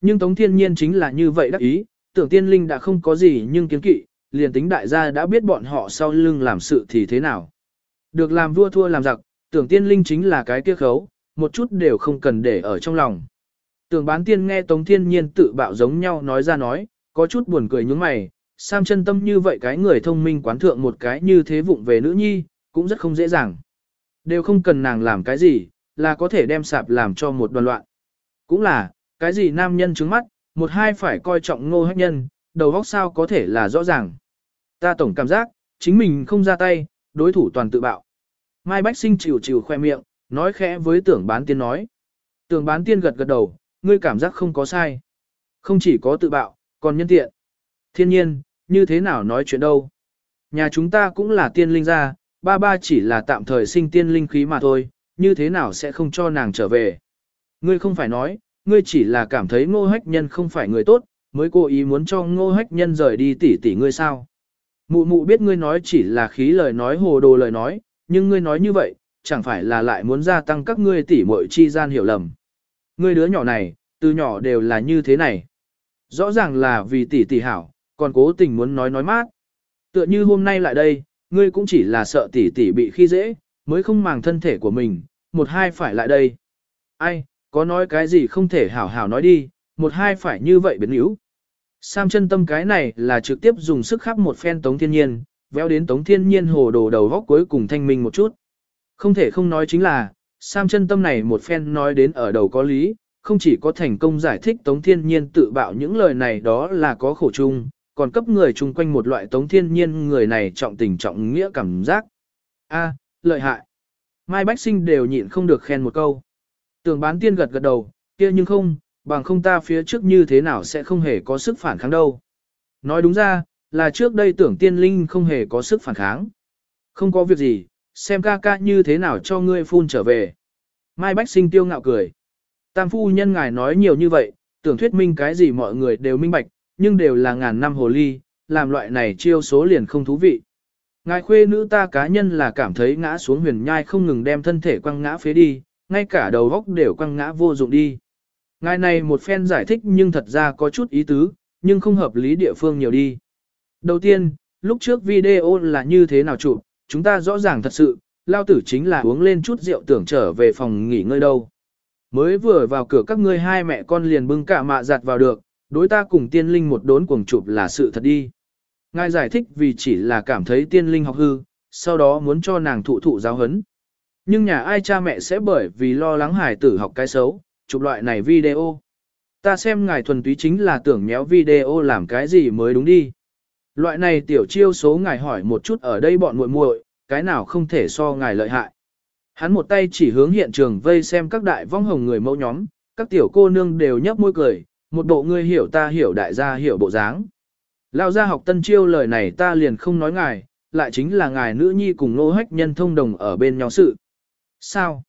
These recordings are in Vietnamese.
Nhưng Tống Thiên Nhiên chính là như vậy đắc ý, tưởng tiên linh đã không có gì nhưng kiến kỵ, liền tính đại gia đã biết bọn họ sau lưng làm sự thì thế nào. Được làm vua thua làm giặc, tưởng tiên linh chính là cái kia khấu, một chút đều không cần để ở trong lòng. Tưởng bán tiên nghe Tống Thiên Nhiên tự bạo giống nhau nói ra nói, có chút buồn cười nhướng mày, Sam chân tâm như vậy cái người thông minh quán thượng một cái như thế vụng về nữ nhi, cũng rất không dễ dàng. Đều không cần nàng làm cái gì, là có thể đem sạp làm cho một đoàn loạn. Cũng là, cái gì nam nhân trứng mắt, một hai phải coi trọng ngô hách nhân, đầu óc sao có thể là rõ ràng. Ta tổng cảm giác, chính mình không ra tay, đối thủ toàn tự bạo. Mai Bách Sinh chịu chịu khoe miệng, nói khẽ với tưởng bán tiên nói. Tưởng bán tiên gật gật đầu, ngươi cảm giác không có sai. Không chỉ có tự bạo, còn nhân tiện. Thiên nhiên, như thế nào nói chuyện đâu. Nhà chúng ta cũng là tiên linh gia, ba ba chỉ là tạm thời sinh tiên linh khí mà thôi, như thế nào sẽ không cho nàng trở về. Ngươi không phải nói, ngươi chỉ là cảm thấy ngô hách nhân không phải người tốt, mới cố ý muốn cho ngô hách nhân rời đi tỉ tỉ ngươi sao. Mụ mụ biết ngươi nói chỉ là khí lời nói hồ đồ lời nói, nhưng ngươi nói như vậy, chẳng phải là lại muốn gia tăng các ngươi tỉ muội chi gian hiểu lầm. Ngươi đứa nhỏ này, từ nhỏ đều là như thế này. Rõ ràng là vì tỷ tỷ hảo, còn cố tình muốn nói nói mát. Tựa như hôm nay lại đây, ngươi cũng chỉ là sợ tỷ tỷ bị khi dễ, mới không màng thân thể của mình, một hai phải lại đây. Ai, có nói cái gì không thể hảo hảo nói đi, một hai phải như vậy biến yếu. Sam chân tâm cái này là trực tiếp dùng sức khắp một phen tống thiên nhiên, véo đến tống thiên nhiên hồ đồ đầu góc cuối cùng thanh minh một chút. Không thể không nói chính là, Sam chân tâm này một phen nói đến ở đầu có lý, không chỉ có thành công giải thích tống thiên nhiên tự bạo những lời này đó là có khổ chung, còn cấp người chung quanh một loại tống thiên nhiên người này trọng tình trọng nghĩa cảm giác. A, lợi hại. Mai Bách Sinh đều nhịn không được khen một câu. Tưởng bán tiên gật gật đầu, kia nhưng không, bằng không ta phía trước như thế nào sẽ không hề có sức phản kháng đâu. Nói đúng ra, là trước đây tưởng tiên linh không hề có sức phản kháng. Không có việc gì, xem ca ca như thế nào cho ngươi phun trở về. Mai Bách Sinh tiêu ngạo cười. Tam phu nhân ngài nói nhiều như vậy, tưởng thuyết minh cái gì mọi người đều minh bạch, nhưng đều là ngàn năm hồ ly, làm loại này chiêu số liền không thú vị. Ngài khuê nữ ta cá nhân là cảm thấy ngã xuống huyền nhai không ngừng đem thân thể quăng ngã phế đi, ngay cả đầu góc đều quăng ngã vô dụng đi. Ngài này một phen giải thích nhưng thật ra có chút ý tứ, nhưng không hợp lý địa phương nhiều đi. Đầu tiên, lúc trước video là như thế nào chụp, chúng ta rõ ràng thật sự, lao tử chính là uống lên chút rượu tưởng trở về phòng nghỉ ngơi đâu. Mới vừa vào cửa các ngươi hai mẹ con liền bưng cả mạ giặt vào được, đối ta cùng tiên linh một đốn cuồng chụp là sự thật đi. Ngài giải thích vì chỉ là cảm thấy tiên linh học hư, sau đó muốn cho nàng thụ thụ giáo hấn. Nhưng nhà ai cha mẹ sẽ bởi vì lo lắng hải tử học cái xấu, chụp loại này video. Ta xem ngài thuần túy chính là tưởng nhéo video làm cái gì mới đúng đi. Loại này tiểu chiêu số ngài hỏi một chút ở đây bọn muội muội, cái nào không thể so ngài lợi hại. Hắn một tay chỉ hướng hiện trường vây xem các đại vong hồng người mẫu nhóm, các tiểu cô nương đều nhấp môi cười, một bộ ngươi hiểu ta hiểu đại gia hiểu bộ dáng. Lao ra học tân chiêu lời này ta liền không nói ngài, lại chính là ngài nữ nhi cùng nô hách nhân thông đồng ở bên nhau sự. Sao?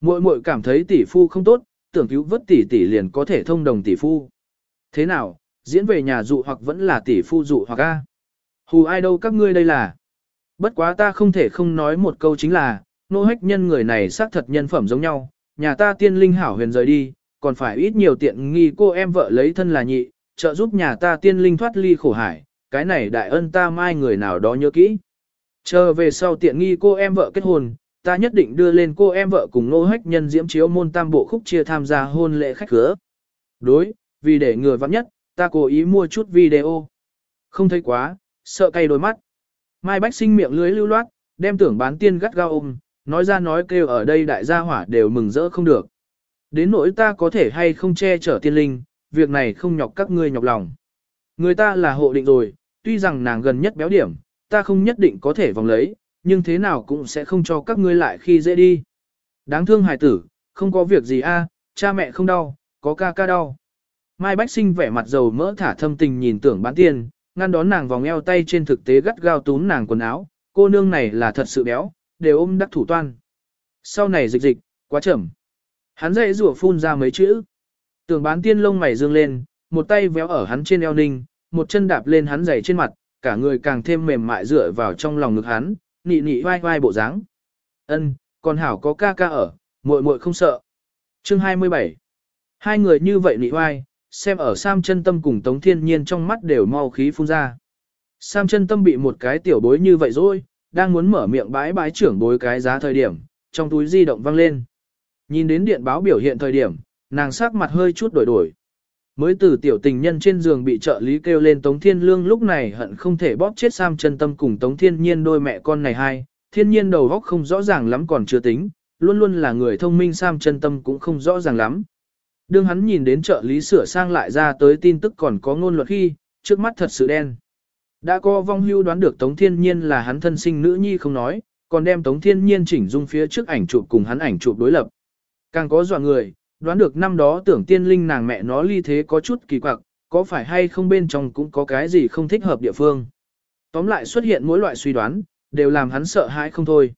Muội muội cảm thấy tỷ phu không tốt, tưởng cứu vớt tỷ tỷ liền có thể thông đồng tỷ phu. Thế nào, diễn về nhà dụ hoặc vẫn là tỷ phu dụ hoặc a? Hù ai đâu các ngươi đây là? Bất quá ta không thể không nói một câu chính là, nô hách nhân người này xác thật nhân phẩm giống nhau, nhà ta tiên linh hảo huyền rời đi, còn phải ít nhiều tiện nghi cô em vợ lấy thân là nhị, trợ giúp nhà ta tiên linh thoát ly khổ hải, cái này đại ân ta mai người nào đó nhớ kỹ. Chờ về sau tiện nghi cô em vợ kết hôn, ta nhất định đưa lên cô em vợ cùng nô hách nhân diễm chiếu môn tam bộ khúc chia tham gia hôn lễ khách khứa. Đối, vì để người vắng nhất, ta cố ý mua chút video. Không thấy quá, sợ cay đôi mắt. Mai Bách sinh miệng lưới lưu loát, đem tưởng bán tiên gắt gao ôm, nói ra nói kêu ở đây đại gia hỏa đều mừng rỡ không được. Đến nỗi ta có thể hay không che chở tiên linh, việc này không nhọc các ngươi nhọc lòng. Người ta là hộ định rồi, tuy rằng nàng gần nhất béo điểm, ta không nhất định có thể vòng lấy, nhưng thế nào cũng sẽ không cho các ngươi lại khi dễ đi. Đáng thương hài tử, không có việc gì a, à, cha mẹ không đau, có ca ca đau. Mai Bách Sinh vẻ mặt dầu mỡ thả thâm tình nhìn tưởng bán tiên, ngăn đón nàng vòng eo tay trên thực tế gắt gao túm nàng quần áo, cô nương này là thật sự béo, đều ôm đắc thủ toan. Sau này dịch dịch, quá chậm. Hắn dậy rủa phun ra mấy chữ. Tưởng bán tiên lông mày dương lên, một tay véo ở hắn trên eo ninh, một chân đạp lên hắn giày trên mặt, cả người càng thêm mềm mại dựa vào trong lòng ngực hắn, nị nị vai vai bộ dáng. Ân, còn hảo có ca ca ở, muội muội không sợ. Chương 27. Hai người như vậy nị vai, xem ở Sam chân tâm cùng Tống Thiên Nhiên trong mắt đều mau khí phun ra. Sam chân tâm bị một cái tiểu bối như vậy rồi, đang muốn mở miệng bãi bãi trưởng bối cái giá thời điểm, trong túi di động vang lên. Nhìn đến điện báo biểu hiện thời điểm, nàng sắc mặt hơi chút đổi đổi. Mới từ tiểu tình nhân trên giường bị trợ lý kêu lên Tống Thiên Lương lúc này hận không thể bóp chết Sam chân tâm cùng Tống Thiên Nhiên đôi mẹ con này hai, thiên nhiên đầu góc không rõ ràng lắm còn chưa tính, luôn luôn là người thông minh Sam chân tâm cũng không rõ ràng lắm. Đương hắn nhìn đến trợ lý sửa sang lại ra tới tin tức còn có ngôn luật khi, trước mắt thật sự đen. Đã có vong hưu đoán được Tống Thiên Nhiên là hắn thân sinh nữ nhi không nói, còn đem Tống Thiên Nhiên chỉnh dung phía trước ảnh chụp cùng hắn ảnh chụp đối lập. Càng có dọa người, đoán được năm đó tưởng tiên linh nàng mẹ nó ly thế có chút kỳ quặc, có phải hay không bên trong cũng có cái gì không thích hợp địa phương. Tóm lại xuất hiện mỗi loại suy đoán, đều làm hắn sợ hãi không thôi.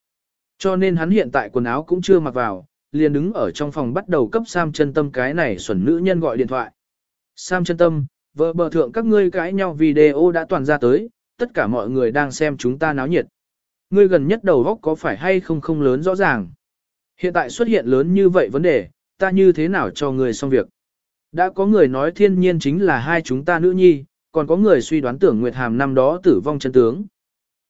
Cho nên hắn hiện tại quần áo cũng chưa mặc vào, liền đứng ở trong phòng bắt đầu cấp Sam chân tâm cái này xuẩn nữ nhân gọi điện thoại. Sam chân tâm, vợ bờ thượng các ngươi cãi nhau video đã toàn ra tới, tất cả mọi người đang xem chúng ta náo nhiệt. Ngươi gần nhất đầu góc có phải hay không không lớn rõ ràng. Hiện tại xuất hiện lớn như vậy vấn đề, ta như thế nào cho người xong việc. Đã có người nói thiên nhiên chính là hai chúng ta nữ nhi, còn có người suy đoán tưởng Nguyệt Hàm năm đó tử vong chân tướng.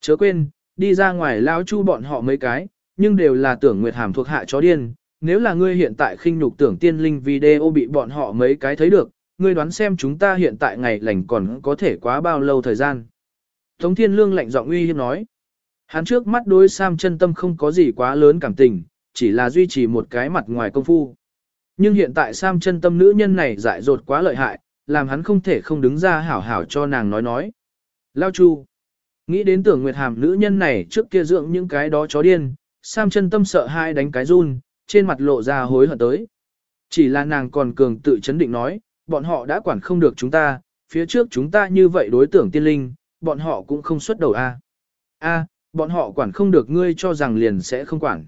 Chớ quên, đi ra ngoài lao chu bọn họ mấy cái, nhưng đều là tưởng Nguyệt Hàm thuộc hạ chó điên. Nếu là ngươi hiện tại khinh nhục tưởng tiên linh video bị bọn họ mấy cái thấy được, ngươi đoán xem chúng ta hiện tại ngày lành còn có thể quá bao lâu thời gian. Tống Thiên Lương lạnh giọng uy hiếp nói. Hắn trước mắt đối Sam chân tâm không có gì quá lớn cảm tình, chỉ là duy trì một cái mặt ngoài công phu. Nhưng hiện tại Sam chân tâm nữ nhân này dại dột quá lợi hại, làm hắn không thể không đứng ra hảo hảo cho nàng nói nói. Lao Chu. Nghĩ đến tưởng Nguyệt Hàm nữ nhân này trước kia dưỡng những cái đó chó điên, Sam chân tâm sợ hai đánh cái run, trên mặt lộ ra hối hận tới. Chỉ là nàng còn cường tự chấn định nói, bọn họ đã quản không được chúng ta, phía trước chúng ta như vậy đối tưởng tiên linh, bọn họ cũng không xuất đầu a. A, bọn họ quản không được ngươi cho rằng liền sẽ không quản.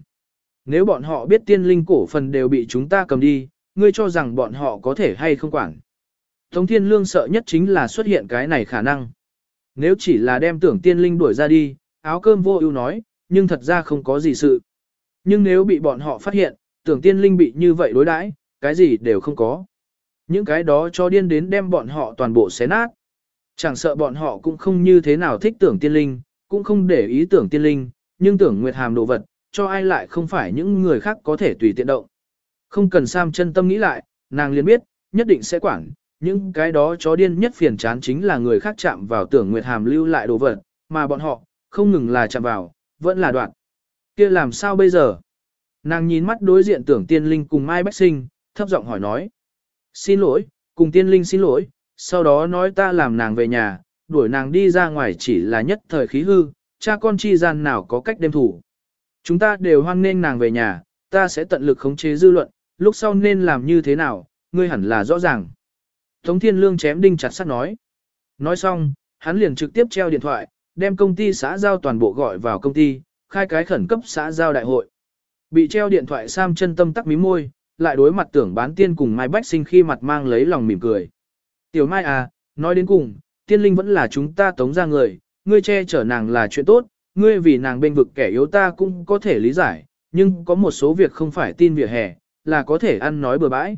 Nếu bọn họ biết tiên linh cổ phần đều bị chúng ta cầm đi, ngươi cho rằng bọn họ có thể hay không quản. Tống Thiên Lương sợ nhất chính là xuất hiện cái này khả năng. Nếu chỉ là đem tưởng tiên linh đuổi ra đi, áo cơm vô ưu nói, nhưng thật ra không có gì sự. Nhưng nếu bị bọn họ phát hiện, tưởng tiên linh bị như vậy đối đãi, cái gì đều không có. Những cái đó cho điên đến đem bọn họ toàn bộ xé nát. Chẳng sợ bọn họ cũng không như thế nào thích tưởng tiên linh, cũng không để ý tưởng tiên linh, nhưng tưởng nguyệt hàm đồ vật, cho ai lại không phải những người khác có thể tùy tiện động. Không cần Sam chân tâm nghĩ lại, nàng liền biết, nhất định sẽ quản, những cái đó chó điên nhất phiền chán chính là người khác chạm vào tưởng Nguyệt Hàm lưu lại đồ vật, mà bọn họ, không ngừng là chạm vào, vẫn là đoạn. kia làm sao bây giờ? Nàng nhìn mắt đối diện tưởng tiên linh cùng Mai Bách Sinh, thấp giọng hỏi nói. Xin lỗi, cùng tiên linh xin lỗi, sau đó nói ta làm nàng về nhà, đuổi nàng đi ra ngoài chỉ là nhất thời khí hư, cha con chi gian nào có cách đem thủ. Chúng ta đều hoan nên nàng về nhà, ta sẽ tận lực khống chế dư luận, lúc sau nên làm như thế nào, ngươi hẳn là rõ ràng. Tống Thiên Lương chém đinh chặt sắt nói. Nói xong, hắn liền trực tiếp treo điện thoại, đem công ty xã giao toàn bộ gọi vào công ty, khai cái khẩn cấp xã giao đại hội. Bị treo điện thoại Sam chân tâm tắc mí môi, lại đối mặt tưởng bán tiên cùng Mai Bách Sinh khi mặt mang lấy lòng mỉm cười. Tiểu Mai à, nói đến cùng, tiên linh vẫn là chúng ta tống ra người, ngươi che chở nàng là chuyện tốt, ngươi vì nàng bên vực kẻ yếu ta cũng có thể lý giải, nhưng có một số việc không phải tin vỉa hè, là có thể ăn nói bừa bãi.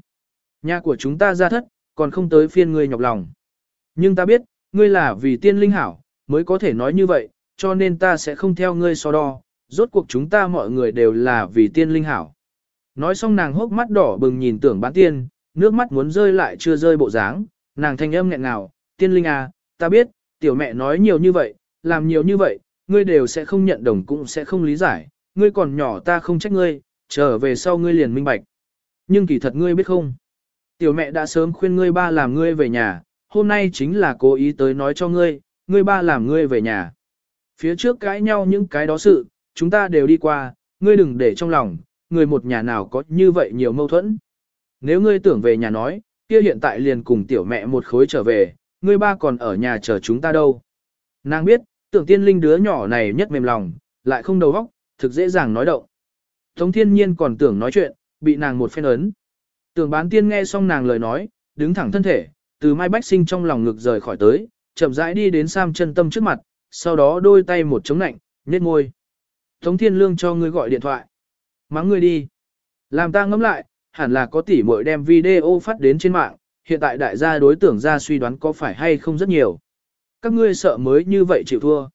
Nhà của chúng ta ra thất, còn không tới phiên ngươi nhọc lòng. Nhưng ta biết, ngươi là vì tiên linh hảo, mới có thể nói như vậy, cho nên ta sẽ không theo ngươi so đo, rốt cuộc chúng ta mọi người đều là vì tiên linh hảo. Nói xong nàng hốc mắt đỏ bừng nhìn tưởng bán tiên, nước mắt muốn rơi lại chưa rơi bộ dáng, nàng thanh âm nghẹn ngào, tiên linh à, ta biết, tiểu mẹ nói nhiều như vậy, làm nhiều như vậy, ngươi đều sẽ không nhận đồng cũng sẽ không lý giải, ngươi còn nhỏ ta không trách ngươi, trở về sau ngươi liền minh bạch. Nhưng kỳ thật ngươi biết không? Tiểu mẹ đã sớm khuyên ngươi ba làm ngươi về nhà, hôm nay chính là cố ý tới nói cho ngươi, ngươi ba làm ngươi về nhà. Phía trước cãi nhau những cái đó sự, chúng ta đều đi qua, ngươi đừng để trong lòng, người một nhà nào có như vậy nhiều mâu thuẫn. Nếu ngươi tưởng về nhà nói, kia hiện tại liền cùng tiểu mẹ một khối trở về, ngươi ba còn ở nhà chờ chúng ta đâu. Nàng biết, tưởng tiên linh đứa nhỏ này nhất mềm lòng, lại không đầu óc, thực dễ dàng nói động. Tống thiên nhiên còn tưởng nói chuyện, bị nàng một phen ấn. Tưởng bán tiên nghe xong nàng lời nói, đứng thẳng thân thể, từ mai bách sinh trong lòng ngực rời khỏi tới, chậm rãi đi đến Sam chân tâm trước mặt, sau đó đôi tay một chống nạnh, nhếch môi. Tống thiên lương cho ngươi gọi điện thoại. Mắng ngươi đi. Làm ta ngẫm lại, hẳn là có tỷ muội đem video phát đến trên mạng, hiện tại đại gia đối tưởng ra suy đoán có phải hay không rất nhiều. Các ngươi sợ mới như vậy chịu thua.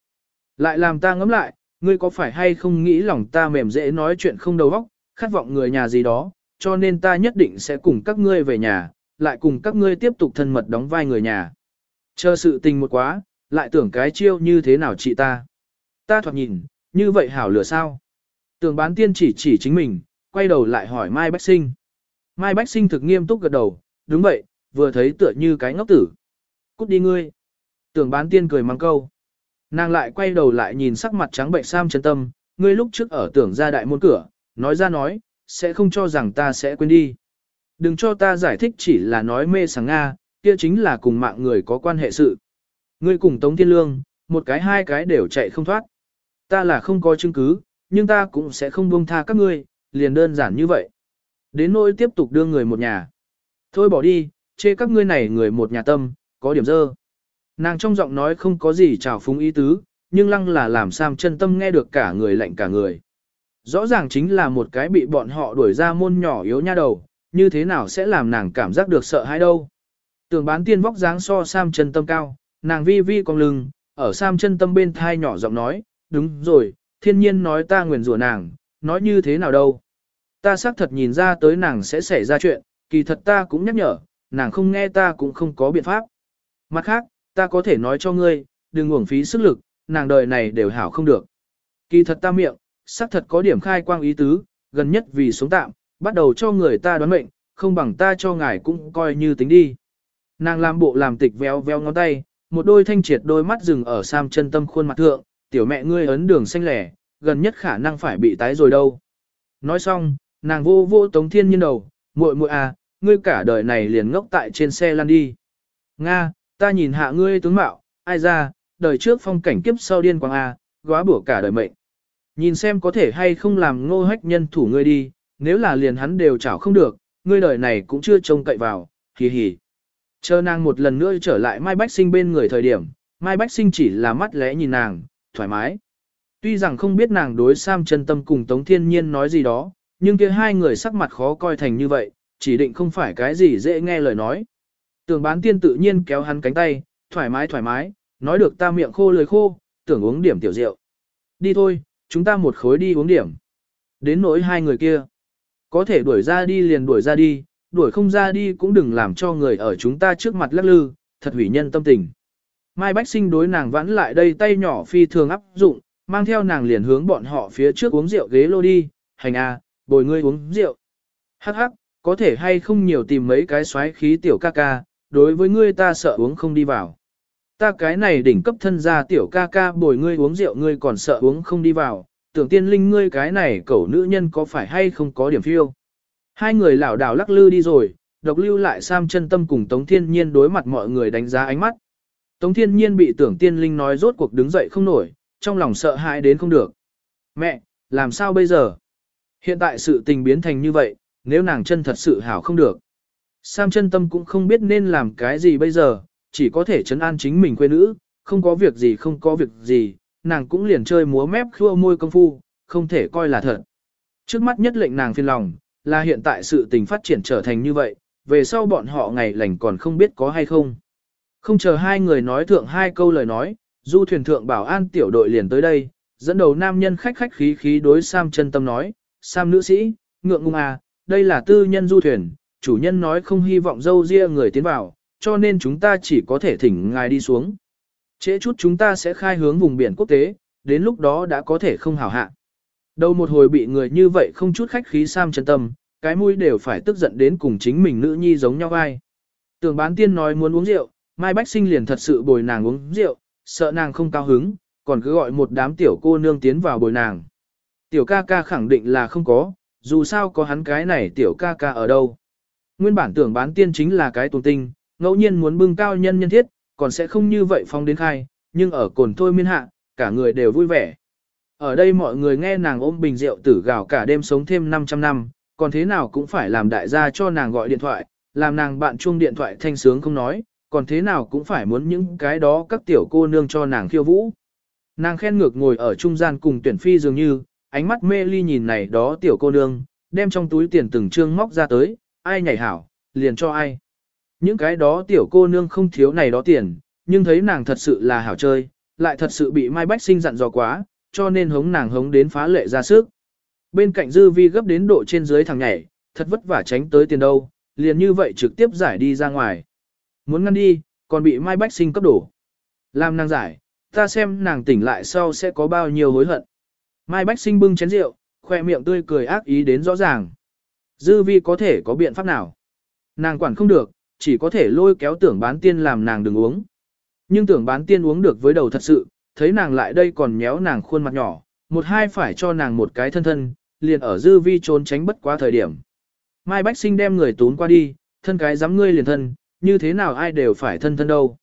Lại làm ta ngẫm lại, ngươi có phải hay không nghĩ lòng ta mềm dễ nói chuyện không đầu óc, khát vọng người nhà gì đó, cho nên ta nhất định sẽ cùng các ngươi về nhà, lại cùng các ngươi tiếp tục thân mật đóng vai người nhà. Chờ sự tình một quá, lại tưởng cái chiêu như thế nào chị ta. Ta thoạt nhìn, như vậy hảo lửa sao. Tưởng bán tiên chỉ chỉ chính mình, quay đầu lại hỏi Mai Bách Sinh. Mai Bách Sinh thực nghiêm túc gật đầu, đúng vậy, vừa thấy tựa như cái ngốc tử. Cút đi ngươi. Tưởng bán tiên cười mang câu. Nàng lại quay đầu lại nhìn sắc mặt trắng bệnh Sam chân tâm, ngươi lúc trước ở tưởng ra đại môn cửa, nói ra nói, sẽ không cho rằng ta sẽ quên đi. Đừng cho ta giải thích chỉ là nói mê sáng Nga, kia chính là cùng mạng người có quan hệ sự. Ngươi cùng Tống Thiên Lương, một cái hai cái đều chạy không thoát. Ta là không có chứng cứ, nhưng ta cũng sẽ không buông tha các ngươi, liền đơn giản như vậy. Đến nỗi tiếp tục đưa người một nhà. Thôi bỏ đi, chê các ngươi này người một nhà tâm, có điểm dơ. Nàng trong giọng nói không có gì trào phúng ý tứ, nhưng lăng là làm Sam chân tâm nghe được cả người lạnh cả người. Rõ ràng chính là một cái bị bọn họ đuổi ra môn nhỏ yếu nha đầu, như thế nào sẽ làm nàng cảm giác được sợ hãi đâu. Tưởng bán tiên vóc dáng so Sam chân tâm cao, nàng vi vi cong lưng, ở Sam chân tâm bên thai nhỏ giọng nói, đúng rồi, thiên nhiên nói ta nguyền rủa nàng, nói như thế nào đâu. Ta xác thật nhìn ra tới nàng sẽ xảy ra chuyện, kỳ thật ta cũng nhắc nhở, nàng không nghe ta cũng không có biện pháp. Mặt khác, ta có thể nói cho ngươi, đừng uổng phí sức lực, nàng đời này đều hảo không được. Kỳ thật ta miệng, xác thật có điểm khai quang ý tứ, gần nhất vì sống tạm, bắt đầu cho người ta đoán mệnh, không bằng ta cho ngài cũng coi như tính đi. Nàng làm bộ làm tịch véo véo ngón tay, một đôi thanh triệt đôi mắt dừng ở sam chân tâm khuôn mặt thượng, tiểu mẹ ngươi ấn đường xanh lẻ, gần nhất khả năng phải bị tái rồi đâu. Nói xong, nàng vô vô tống thiên nhiên đầu, muội muội à, ngươi cả đời này liền ngốc tại trên xe lăn đi. Nga, ta nhìn hạ ngươi tướng mạo, ai ra, đời trước phong cảnh kiếp sau điên quang à, góa bủa cả đời mệnh. Nhìn xem có thể hay không làm ngô hách nhân thủ ngươi đi, nếu là liền hắn đều chảo không được, ngươi đời này cũng chưa trông cậy vào, hì hì. Chờ nàng một lần nữa trở lại Mai Bách Sinh bên người thời điểm, Mai Bách Sinh chỉ là mắt lẽ nhìn nàng, thoải mái. Tuy rằng không biết nàng đối Sam chân tâm cùng Tống Thiên Nhiên nói gì đó, nhưng kia hai người sắc mặt khó coi thành như vậy, chỉ định không phải cái gì dễ nghe lời nói. Tưởng bán tiên tự nhiên kéo hắn cánh tay, thoải mái thoải mái, nói được ta miệng khô lời khô, tưởng uống điểm tiểu rượu. Đi thôi, chúng ta một khối đi uống điểm. Đến nỗi hai người kia. Có thể đuổi ra đi liền đuổi ra đi, đuổi không ra đi cũng đừng làm cho người ở chúng ta trước mặt lắc lư, thật hủy nhân tâm tình. Mai Bách Sinh đối nàng vãn lại đây tay nhỏ phi thường áp dụng, mang theo nàng liền hướng bọn họ phía trước uống rượu ghế lô đi, hành a, bồi ngươi uống rượu. Hắc hắc, có thể hay không nhiều tìm mấy cái xoáy khí tiểu ca ca, đối với ngươi ta sợ uống không đi vào. Ta cái này đỉnh cấp thân gia tiểu ca ca bồi ngươi uống rượu ngươi còn sợ uống không đi vào, tưởng tiên linh ngươi cái này cẩu nữ nhân có phải hay không có điểm phiêu. Hai người lảo đảo lắc lư đi rồi, độc lưu lại Sam chân tâm cùng Tống Thiên Nhiên đối mặt mọi người đánh giá ánh mắt. Tống Thiên Nhiên bị tưởng tiên linh nói rốt cuộc đứng dậy không nổi, trong lòng sợ hãi đến không được. Mẹ, làm sao bây giờ? Hiện tại sự tình biến thành như vậy, nếu nàng chân thật sự hảo không được. Sam chân tâm cũng không biết nên làm cái gì bây giờ, chỉ có thể chấn an chính mình quê nữ, không có việc gì không có việc gì, nàng cũng liền chơi múa mép khua môi công phu, không thể coi là thật. Trước mắt nhất lệnh nàng phiền lòng, là hiện tại sự tình phát triển trở thành như vậy, về sau bọn họ ngày lành còn không biết có hay không. Không chờ hai người nói thượng hai câu lời nói, du thuyền thượng bảo an tiểu đội liền tới đây, dẫn đầu nam nhân khách khách khí khí đối Sam chân tâm nói, Sam nữ sĩ, ngượng ngung à, đây là tư nhân du thuyền, chủ nhân nói không hy vọng dâu ria người tiến vào, cho nên chúng ta chỉ có thể thỉnh ngài đi xuống. Trễ chút chúng ta sẽ khai hướng vùng biển quốc tế, đến lúc đó đã có thể không hảo hạ. Đầu một hồi bị người như vậy không chút khách khí Sam chân tâm, cái mũi đều phải tức giận đến cùng chính mình nữ nhi giống nhau ai. Tưởng bán tiên nói muốn uống rượu, Mai Bách Sinh liền thật sự bồi nàng uống rượu, sợ nàng không cao hứng, còn cứ gọi một đám tiểu cô nương tiến vào bồi nàng. Tiểu ca ca khẳng định là không có, dù sao có hắn cái này tiểu ca ca ở đâu. Nguyên bản tưởng bán tiên chính là cái tuồng tinh, ngẫu nhiên muốn bưng cao nhân nhân thiết, còn sẽ không như vậy phong đến khai, nhưng ở cồn thôi miên hạ, cả người đều vui vẻ. Ở đây mọi người nghe nàng ôm bình rượu tử gào cả đêm sống thêm 500 năm, còn thế nào cũng phải làm đại gia cho nàng gọi điện thoại, làm nàng bạn chuông điện thoại thanh sướng không nói, còn thế nào cũng phải muốn những cái đó các tiểu cô nương cho nàng khiêu vũ. Nàng khen ngược ngồi ở trung gian cùng tuyển phi dường như, ánh mắt mê ly nhìn này đó tiểu cô nương, đem trong túi tiền từng trương móc ra tới, ai nhảy hảo, liền cho ai. Những cái đó tiểu cô nương không thiếu này đó tiền, nhưng thấy nàng thật sự là hảo chơi, lại thật sự bị Mai Bách Sinh dặn dò quá, cho nên hống nàng hống đến phá lệ ra sức. Bên cạnh dư vi gấp đến độ trên dưới thằng nhảy, thật vất vả tránh tới tiền đâu, liền như vậy trực tiếp giải đi ra ngoài. Muốn ngăn đi, còn bị Mai Bách Sinh cấp đổ. Làm nàng giải, ta xem nàng tỉnh lại sau sẽ có bao nhiêu hối hận. Mai Bách Sinh bưng chén rượu, khoe miệng tươi cười ác ý đến rõ ràng. Dư vi có thể có biện pháp nào? Nàng quản không được, chỉ có thể lôi kéo tưởng bán tiên làm nàng đừng uống. Nhưng tưởng bán tiên uống được với đầu thật sự, thấy nàng lại đây còn nhéo nàng khuôn mặt nhỏ, một hai phải cho nàng một cái thân thân, liền ở dư vi trốn tránh bất quá thời điểm. Mai Bách Sinh đem người tốn qua đi, thân cái dám ngươi liền thân, như thế nào ai đều phải thân thân đâu.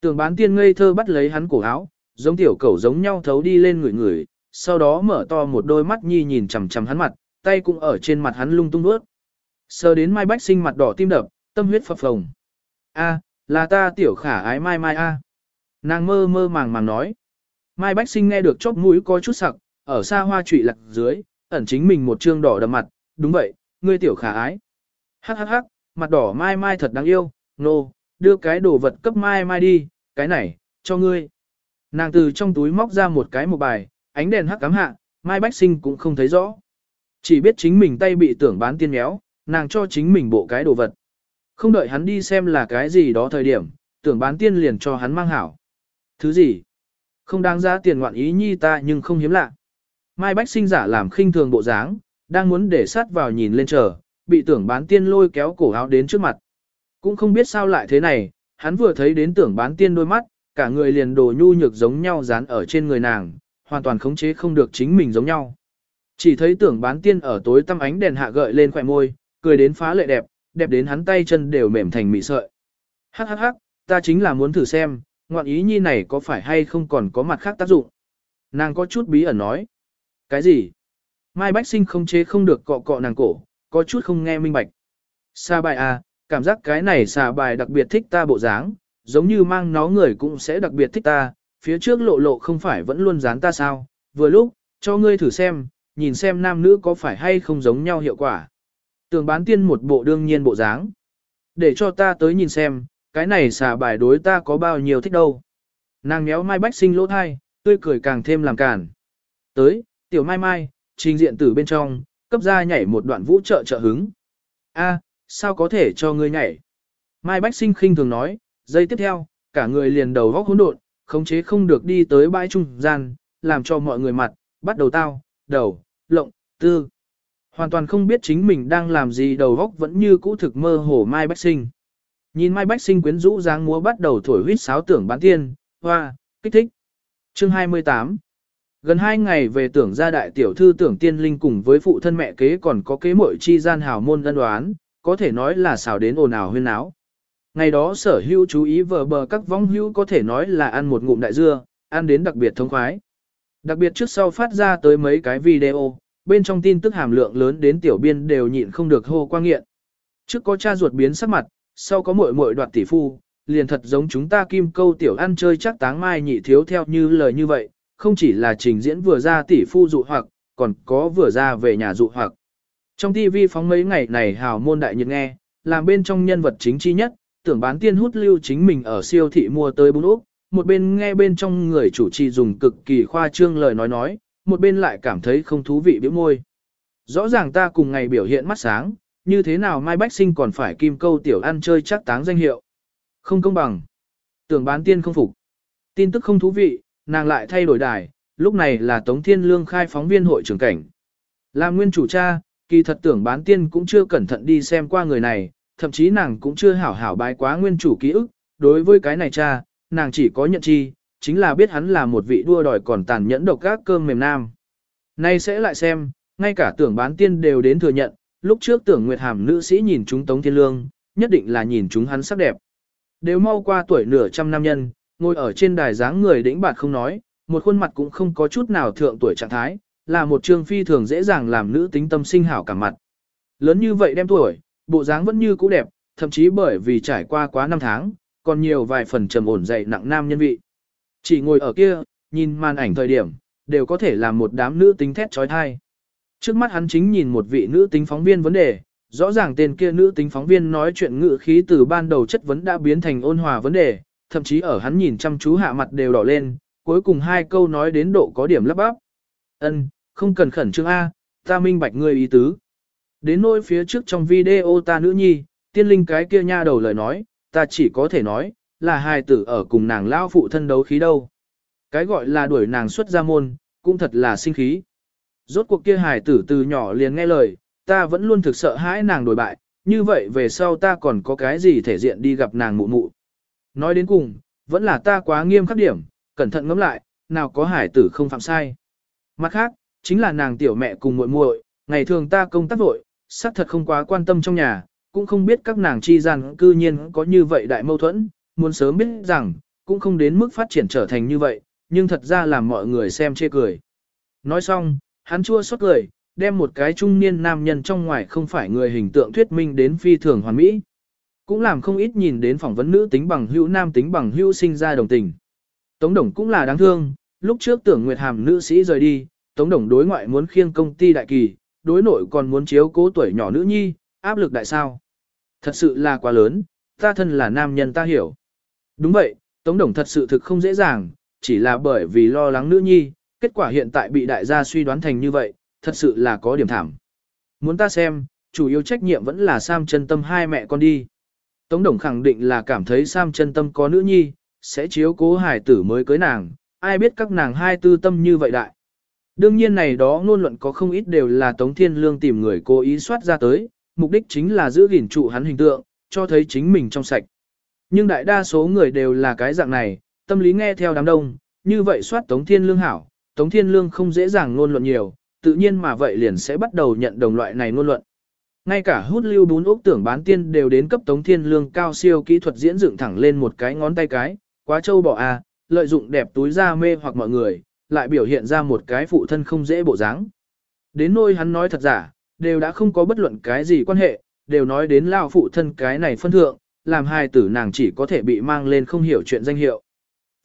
Tưởng bán tiên ngây thơ bắt lấy hắn cổ áo, giống tiểu cẩu giống nhau thấu đi lên người người, sau đó mở to một đôi mắt nhi nhìn chằm chằm hắn mặt, tay cũng ở trên mặt hắn lung tung bước. Sờ đến Mai Bách Sinh mặt đỏ tim đập, tâm huyết phập phồng. A, là ta tiểu khả ái mai mai a. Nàng mơ mơ màng màng nói. Mai Bách Sinh nghe được chóp mũi có chút sặc, ở xa hoa trụy lạc dưới, ẩn chính mình một trương đỏ đậm mặt, đúng vậy, ngươi tiểu khả ái. Hắc hắc hắc, mặt đỏ mai mai thật đáng yêu, nô, no, đưa cái đồ vật cấp mai mai đi, cái này, cho ngươi. Nàng từ trong túi móc ra một cái một bài, ánh đèn hắc cắm hạ, mai bách sinh cũng không thấy rõ. Chỉ biết chính mình tay bị tưởng bán tiên méo, nàng cho chính mình bộ cái đồ vật. Không đợi hắn đi xem là cái gì đó thời điểm, tưởng bán tiên liền cho hắn mang hảo. Thứ gì? Không đáng giá tiền ngoạn ý nhi ta nhưng không hiếm lạ. Mai Bách sinh giả làm khinh thường bộ dáng, đang muốn để sát vào nhìn lên chờ, bị tưởng bán tiên lôi kéo cổ áo đến trước mặt. Cũng không biết sao lại thế này, hắn vừa thấy đến tưởng bán tiên đôi mắt, cả người liền đồ nhu nhược giống nhau dán ở trên người nàng, hoàn toàn khống chế không được chính mình giống nhau. Chỉ thấy tưởng bán tiên ở tối tăm ánh đèn hạ gợi lên khỏe môi, cười đến phá lệ đẹp, đẹp đến hắn tay chân đều mềm thành mị sợi. Hắc hắc hắc, ta chính là muốn thử xem, ngoạn ý nhi này có phải hay không còn có mặt khác tác dụng. Nàng có chút bí ẩn nói. Cái gì? Mai Bách Sinh không chế không được cọ cọ nàng cổ, có chút không nghe minh bạch. Sa bài à, cảm giác cái này xà bài đặc biệt thích ta bộ dáng, giống như mang nó người cũng sẽ đặc biệt thích ta, phía trước lộ lộ không phải vẫn luôn dán ta sao, vừa lúc, cho ngươi thử xem, nhìn xem nam nữ có phải hay không giống nhau hiệu quả. Tường bán tiên một bộ đương nhiên bộ dáng. Để cho ta tới nhìn xem, cái này xà bài đối ta có bao nhiêu thích đâu. Nàng méo mai bách sinh lỗ thai, tươi cười càng thêm làm cản. Tới, tiểu mai mai, trình diện từ bên trong, cấp ra nhảy một đoạn vũ trợ trợ hứng. A, sao có thể cho ngươi nhảy? Mai Bách Sinh khinh thường nói, giây tiếp theo, cả người liền đầu góc hỗn độn, khống chế không được đi tới bãi trung gian, làm cho mọi người mặt, bắt đầu tao, đầu, lộng, tư. Hoàn toàn không biết chính mình đang làm gì đầu góc vẫn như cũ thực mơ hồ Mai Bách Sinh. Nhìn Mai Bách Sinh quyến rũ dáng múa bắt đầu thổi huýt sáo tưởng bán tiên, hoa, kích thích. Chương 28 Gần hai ngày về tưởng gia đại tiểu thư tưởng tiên linh cùng với phụ thân mẹ kế còn có kế muội chi gian hào môn đơn đoán, có thể nói là xào đến ồn ào huyên náo. Ngày đó sở hữu chú ý vờ bờ các vong hữu có thể nói là ăn một ngụm đại dưa, ăn đến đặc biệt thông khoái. Đặc biệt trước sau phát ra tới mấy cái video, bên trong tin tức hàm lượng lớn đến tiểu biên đều nhịn không được hô quang nghiện. Trước có cha ruột biến sắc mặt, sau có muội muội đoạt tỷ phu, liền thật giống chúng ta kim câu tiểu ăn chơi chắc táng mai nhị thiếu theo như lời như vậy, không chỉ là trình diễn vừa ra tỷ phu dụ hoặc, còn có vừa ra về nhà dụ hoặc. Trong TV phóng mấy ngày này hào môn đại nhiệt nghe, làm bên trong nhân vật chính chi nhất, tưởng bán tiên hút lưu chính mình ở siêu thị mua tới bún úp, một bên nghe bên trong người chủ trì dùng cực kỳ khoa trương lời nói nói, một bên lại cảm thấy không thú vị biểu môi. Rõ ràng ta cùng ngày biểu hiện mắt sáng, như thế nào Mai Bách Sinh còn phải kim câu tiểu ăn chơi chắc táng danh hiệu. Không công bằng. Tưởng bán tiên không phục. Tin tức không thú vị, nàng lại thay đổi đài, lúc này là Tống Thiên Lương khai phóng viên hội trưởng cảnh. Làm nguyên chủ cha, kỳ thật tưởng bán tiên cũng chưa cẩn thận đi xem qua người này, thậm chí nàng cũng chưa hảo hảo bái quá nguyên chủ ký ức, đối với cái này cha, nàng chỉ có nhận chi, chính là biết hắn là một vị đua đòi còn tàn nhẫn độc các cơm mềm nam. Nay sẽ lại xem, ngay cả tưởng bán tiên đều đến thừa nhận, lúc trước tưởng Nguyệt Hàm nữ sĩ nhìn chúng Tống Thiên Lương, nhất định là nhìn chúng hắn sắc đẹp. Đều mau qua tuổi nửa trăm năm nhân, ngồi ở trên đài dáng người đĩnh bạt không nói, một khuôn mặt cũng không có chút nào thượng tuổi trạng thái, là một trương phi thường dễ dàng làm nữ tính tâm sinh hảo cả mặt. Lớn như vậy đem tuổi, bộ dáng vẫn như cũ đẹp, thậm chí bởi vì trải qua quá năm tháng, còn nhiều vài phần trầm ổn dậy nặng nam nhân vị. Chỉ ngồi ở kia, nhìn màn ảnh thời điểm, đều có thể làm một đám nữ tính thét trói thai. Trước mắt hắn chính nhìn một vị nữ tính phóng viên vấn đề, rõ ràng tên kia nữ tính phóng viên nói chuyện ngữ khí từ ban đầu chất vấn đã biến thành ôn hòa vấn đề, thậm chí ở hắn nhìn chăm chú hạ mặt đều đỏ lên, cuối cùng hai câu nói đến độ có điểm lấp bắp. Ân, không cần khẩn trương A, ta minh bạch ngươi ý tứ. Đến nỗi phía trước trong video ta nữ nhi, tiên linh cái kia nha đầu lời nói, ta chỉ có thể nói, là hài tử ở cùng nàng lao phụ thân đấu khí đâu. Cái gọi là đuổi nàng xuất ra môn, cũng thật là sinh khí. Rốt cuộc kia hài tử từ nhỏ liền nghe lời, ta vẫn luôn thực sợ hãi nàng đổi bại, như vậy về sau ta còn có cái gì thể diện đi gặp nàng mụ mụ. Nói đến cùng, vẫn là ta quá nghiêm khắc điểm, cẩn thận ngẫm lại, nào có hải tử không phạm sai. Mặt khác, chính là nàng tiểu mẹ cùng muội muội, ngày thường ta công tác vội, xác thật không quá quan tâm trong nhà, cũng không biết các nàng chi gian cư nhiên có như vậy đại mâu thuẫn, muốn sớm biết rằng, cũng không đến mức phát triển trở thành như vậy, nhưng thật ra làm mọi người xem chê cười. Nói xong, hắn chua xót cười, đem một cái trung niên nam nhân trong ngoài không phải người hình tượng thuyết minh đến phi thường hoàn mỹ. Cũng làm không ít nhìn đến phỏng vấn nữ tính bằng hữu nam tính bằng hữu sinh ra đồng tình. Tống Đồng cũng là đáng thương, lúc trước tưởng Nguyệt Hàm nữ sĩ rời đi, Tống Đồng đối ngoại muốn khiêng công ty đại kỳ, đối nội còn muốn chiếu cố tuổi nhỏ nữ nhi, áp lực đại sao. Thật sự là quá lớn, ta thân là nam nhân ta hiểu. Đúng vậy, Tống Đồng thật sự thực không dễ dàng, chỉ là bởi vì lo lắng nữ nhi, kết quả hiện tại bị đại gia suy đoán thành như vậy, thật sự là có điểm thảm. Muốn ta xem, chủ yếu trách nhiệm vẫn là Sam chân tâm hai mẹ con đi. Tống Đồng khẳng định là cảm thấy Sam chân tâm có nữ nhi, sẽ chiếu cố hải tử mới cưới nàng, ai biết các nàng hai tư tâm như vậy đại. Đương nhiên này đó ngôn luận có không ít đều là Tống Thiên Lương tìm người cố ý soát ra tới, mục đích chính là giữ gìn trụ hắn hình tượng, cho thấy chính mình trong sạch. Nhưng đại đa số người đều là cái dạng này, tâm lý nghe theo đám đông, như vậy soát Tống Thiên Lương hảo, Tống Thiên Lương không dễ dàng ngôn luận nhiều, tự nhiên mà vậy liền sẽ bắt đầu nhận đồng loại này ngôn luận. Ngay cả hút lưu bún ốc tưởng bán tiên đều đến cấp Tống Thiên Lương cao siêu kỹ thuật diễn dựng thẳng lên một cái ngón tay cái, quá trâu bỏ a, lợi dụng đẹp túi ra mê hoặc mọi người, lại biểu hiện ra một cái phụ thân không dễ bộ dáng. Đến nôi hắn nói thật giả, đều đã không có bất luận cái gì quan hệ, đều nói đến lao phụ thân cái này phân thượng, làm hai tử nàng chỉ có thể bị mang lên không hiểu chuyện danh hiệu.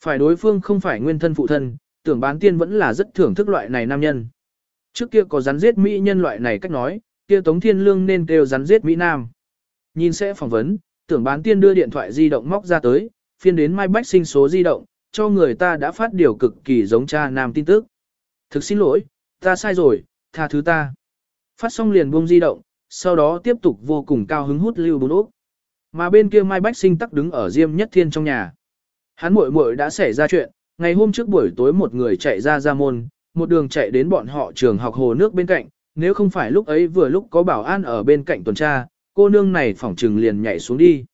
Phải đối phương không phải nguyên thân phụ thân, tưởng bán tiên vẫn là rất thưởng thức loại này nam nhân. Trước kia có rắn giết Mỹ nhân loại này cách nói, kia Tống Thiên Lương nên kêu rắn giết Mỹ Nam. Nhìn sẽ phỏng vấn, tưởng bán tiên đưa điện thoại di động móc ra tới, phiên đến Mai Bách sinh số di động, cho người ta đã phát điều cực kỳ giống cha nam tin tức. Thực xin lỗi, ta sai rồi, tha thứ ta. Phát xong liền buông di động, sau đó tiếp tục vô cùng cao hứng hút lưu bùn ốc. Mà bên kia Mai Bách sinh tắc đứng ở Diêm Nhất Thiên trong nhà. Hắn muội muội đã xảy ra chuyện, ngày hôm trước buổi tối một người chạy ra ra môn, một đường chạy đến bọn họ trường học hồ nước bên cạnh, nếu không phải lúc ấy vừa lúc có bảo an ở bên cạnh tuần tra, cô nương này phỏng trừng liền nhảy xuống đi.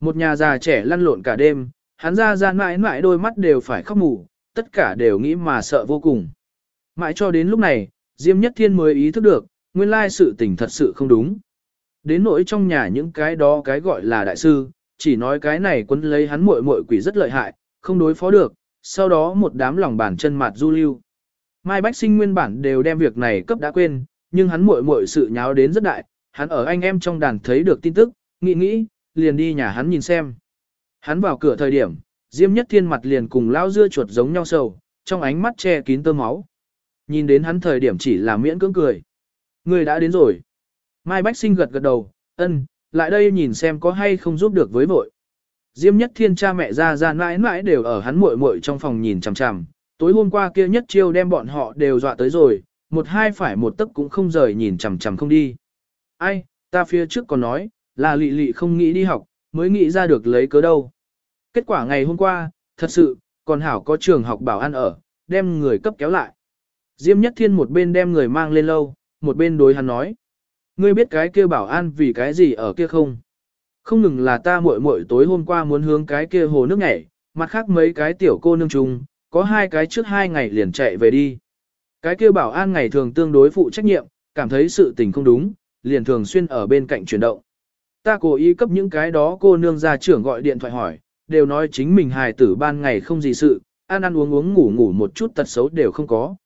Một nhà già trẻ lăn lộn cả đêm, hắn ra ra mãi mãi đôi mắt đều phải khóc mù, tất cả đều nghĩ mà sợ vô cùng. Mãi cho đến lúc này, Diêm Nhất Thiên mới ý thức được, nguyên lai sự tình thật sự không đúng. Đến nỗi trong nhà những cái đó cái gọi là đại sư, chỉ nói cái này quân lấy hắn muội muội quỷ rất lợi hại, không đối phó được, sau đó một đám lòng bàn chân mặt du lưu. Mai Bách Sinh nguyên bản đều đem việc này cấp đã quên, nhưng hắn muội muội sự nháo đến rất đại, hắn ở anh em trong đàn thấy được tin tức, nghĩ nghĩ, liền đi nhà hắn nhìn xem. Hắn vào cửa thời điểm, Diêm Nhất Thiên mặt liền cùng lao dưa chuột giống nhau sầu, trong ánh mắt che kín tơ máu. Nhìn đến hắn thời điểm chỉ là miễn cưỡng cười. Người đã đến rồi. Mai Bách Sinh gật gật đầu, ân, lại đây nhìn xem có hay không giúp được với vội. Diêm Nhất Thiên cha mẹ ra ra mãi mãi đều ở hắn muội muội trong phòng nhìn chằm chằm, tối hôm qua kia nhất chiêu đem bọn họ đều dọa tới rồi, một hai phải một tấc cũng không rời nhìn chằm chằm không đi. Ai, ta phía trước còn nói, là lị lị không nghĩ đi học, mới nghĩ ra được lấy cớ đâu. Kết quả ngày hôm qua, thật sự, còn hảo có trường học bảo an ở, đem người cấp kéo lại. Diêm Nhất Thiên một bên đem người mang lên lâu, một bên đối hắn nói. Ngươi biết cái kia bảo an vì cái gì ở kia không? Không ngừng là ta muội muội tối hôm qua muốn hướng cái kia hồ nước nhảy, mặt khác mấy cái tiểu cô nương chung, có hai cái trước hai ngày liền chạy về đi. Cái kia bảo an ngày thường tương đối phụ trách nhiệm, cảm thấy sự tình không đúng, liền thường xuyên ở bên cạnh chuyển động. Ta cố ý cấp những cái đó cô nương ra trưởng gọi điện thoại hỏi, đều nói chính mình hài tử ban ngày không gì sự, ăn ăn uống uống ngủ ngủ một chút tật xấu đều không có.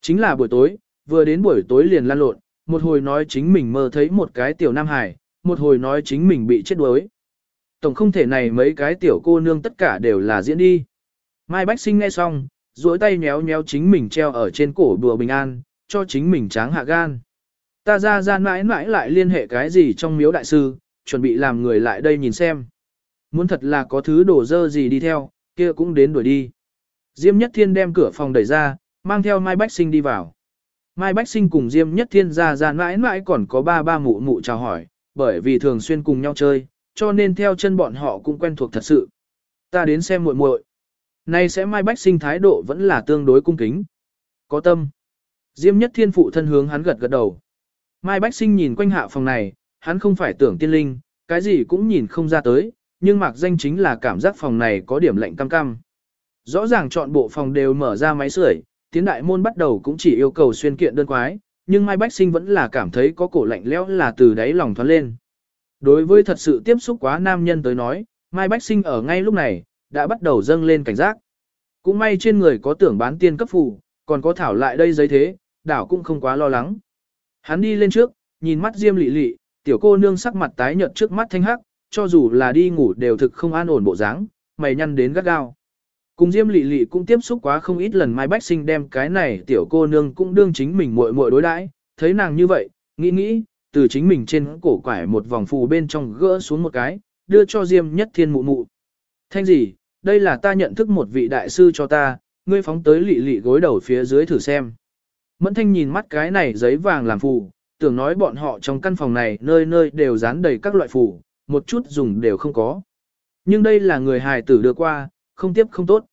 Chính là buổi tối, vừa đến buổi tối liền lan lộn, một hồi nói chính mình mơ thấy một cái tiểu nam hải một hồi nói chính mình bị chết đuối. Tổng không thể này mấy cái tiểu cô nương tất cả đều là diễn đi. Mai Bách Sinh nghe xong, duỗi tay nhéo nhéo chính mình treo ở trên cổ đùa bình an, cho chính mình tráng hạ gan. Ta ra ra mãi mãi lại liên hệ cái gì trong miếu đại sư, chuẩn bị làm người lại đây nhìn xem. Muốn thật là có thứ đổ dơ gì đi theo, kia cũng đến đuổi đi. Diêm Nhất Thiên đem cửa phòng đẩy ra, mang theo Mai Bách Sinh đi vào. Mai Bách Sinh cùng Diêm Nhất Thiên ra ra mãi mãi còn có ba ba mụ mụ chào hỏi, bởi vì thường xuyên cùng nhau chơi, cho nên theo chân bọn họ cũng quen thuộc thật sự. Ta đến xem muội muội. Nay sẽ Mai Bách Sinh thái độ vẫn là tương đối cung kính. Có tâm. Diêm Nhất Thiên phụ thân hướng hắn gật gật đầu. Mai Bách Sinh nhìn quanh hạ phòng này, hắn không phải tưởng tiên linh, cái gì cũng nhìn không ra tới, nhưng mạc danh chính là cảm giác phòng này có điểm lạnh cam cam. Rõ ràng chọn bộ phòng đều mở ra máy sưởi, tiến đại môn bắt đầu cũng chỉ yêu cầu xuyên kiện đơn quái, nhưng Mai Bách Sinh vẫn là cảm thấy có cổ lạnh lẽo là từ đáy lòng thoát lên. Đối với thật sự tiếp xúc quá nam nhân tới nói, Mai Bách Sinh ở ngay lúc này, đã bắt đầu dâng lên cảnh giác. Cũng may trên người có tưởng bán tiên cấp phù, còn có thảo lại đây giấy thế, đảo cũng không quá lo lắng. Hắn đi lên trước, nhìn mắt Diêm Lị Lị, tiểu cô nương sắc mặt tái nhợt trước mắt thanh hắc, cho dù là đi ngủ đều thực không an ổn bộ dáng, mày nhăn đến gắt gao. Cùng Diêm Lị Lị cũng tiếp xúc quá không ít lần Mai Bách Sinh đem cái này tiểu cô nương cũng đương chính mình muội muội đối đãi, thấy nàng như vậy, nghĩ nghĩ, từ chính mình trên cổ quải một vòng phù bên trong gỡ xuống một cái, đưa cho Diêm Nhất Thiên mụ mụ. Thanh gì, đây là ta nhận thức một vị đại sư cho ta, ngươi phóng tới lị lị gối đầu phía dưới thử xem. Mẫn Thanh nhìn mắt cái này giấy vàng làm phù, tưởng nói bọn họ trong căn phòng này nơi nơi đều dán đầy các loại phù, một chút dùng đều không có. Nhưng đây là người hài tử đưa qua, không tiếp không tốt.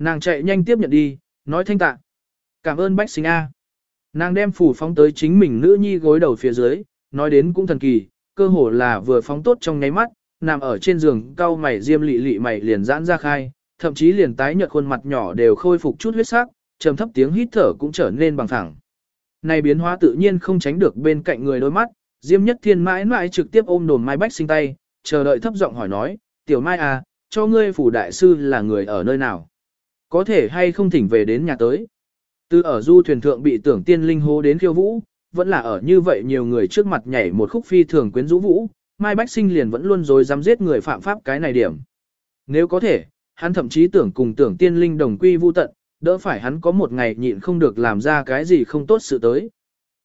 Nàng chạy nhanh tiếp nhận đi, nói thanh tạ. Cảm ơn bách sinh A. Nàng đem phủ phóng tới chính mình nữ nhi gối đầu phía dưới, nói đến cũng thần kỳ, cơ hồ là vừa phóng tốt trong nháy mắt, nằm ở trên giường cau mày diêm lị lị mày liền giãn ra khai, thậm chí liền tái nhợt khuôn mặt nhỏ đều khôi phục chút huyết sắc, trầm thấp tiếng hít thở cũng trở nên bằng thẳng. Này biến hóa tự nhiên không tránh được bên cạnh người đôi mắt, Diêm Nhất Thiên mãi mãi trực tiếp ôm đồn Mai Bách sinh tay, chờ đợi thấp giọng hỏi nói, "Tiểu Mai à, cho ngươi phủ đại sư là người ở nơi nào? Có thể hay không thỉnh về đến nhà tới?" Từ ở du thuyền thượng bị tưởng tiên linh hô đến khiêu vũ, vẫn là ở như vậy nhiều người trước mặt nhảy một khúc phi thường quyến rũ vũ, Mai Bách Sinh liền vẫn luôn rồi dám giết người phạm pháp cái này điểm. Nếu có thể, hắn thậm chí tưởng cùng tưởng tiên linh đồng quy vu tận, đỡ phải hắn có một ngày nhịn không được làm ra cái gì không tốt sự tới.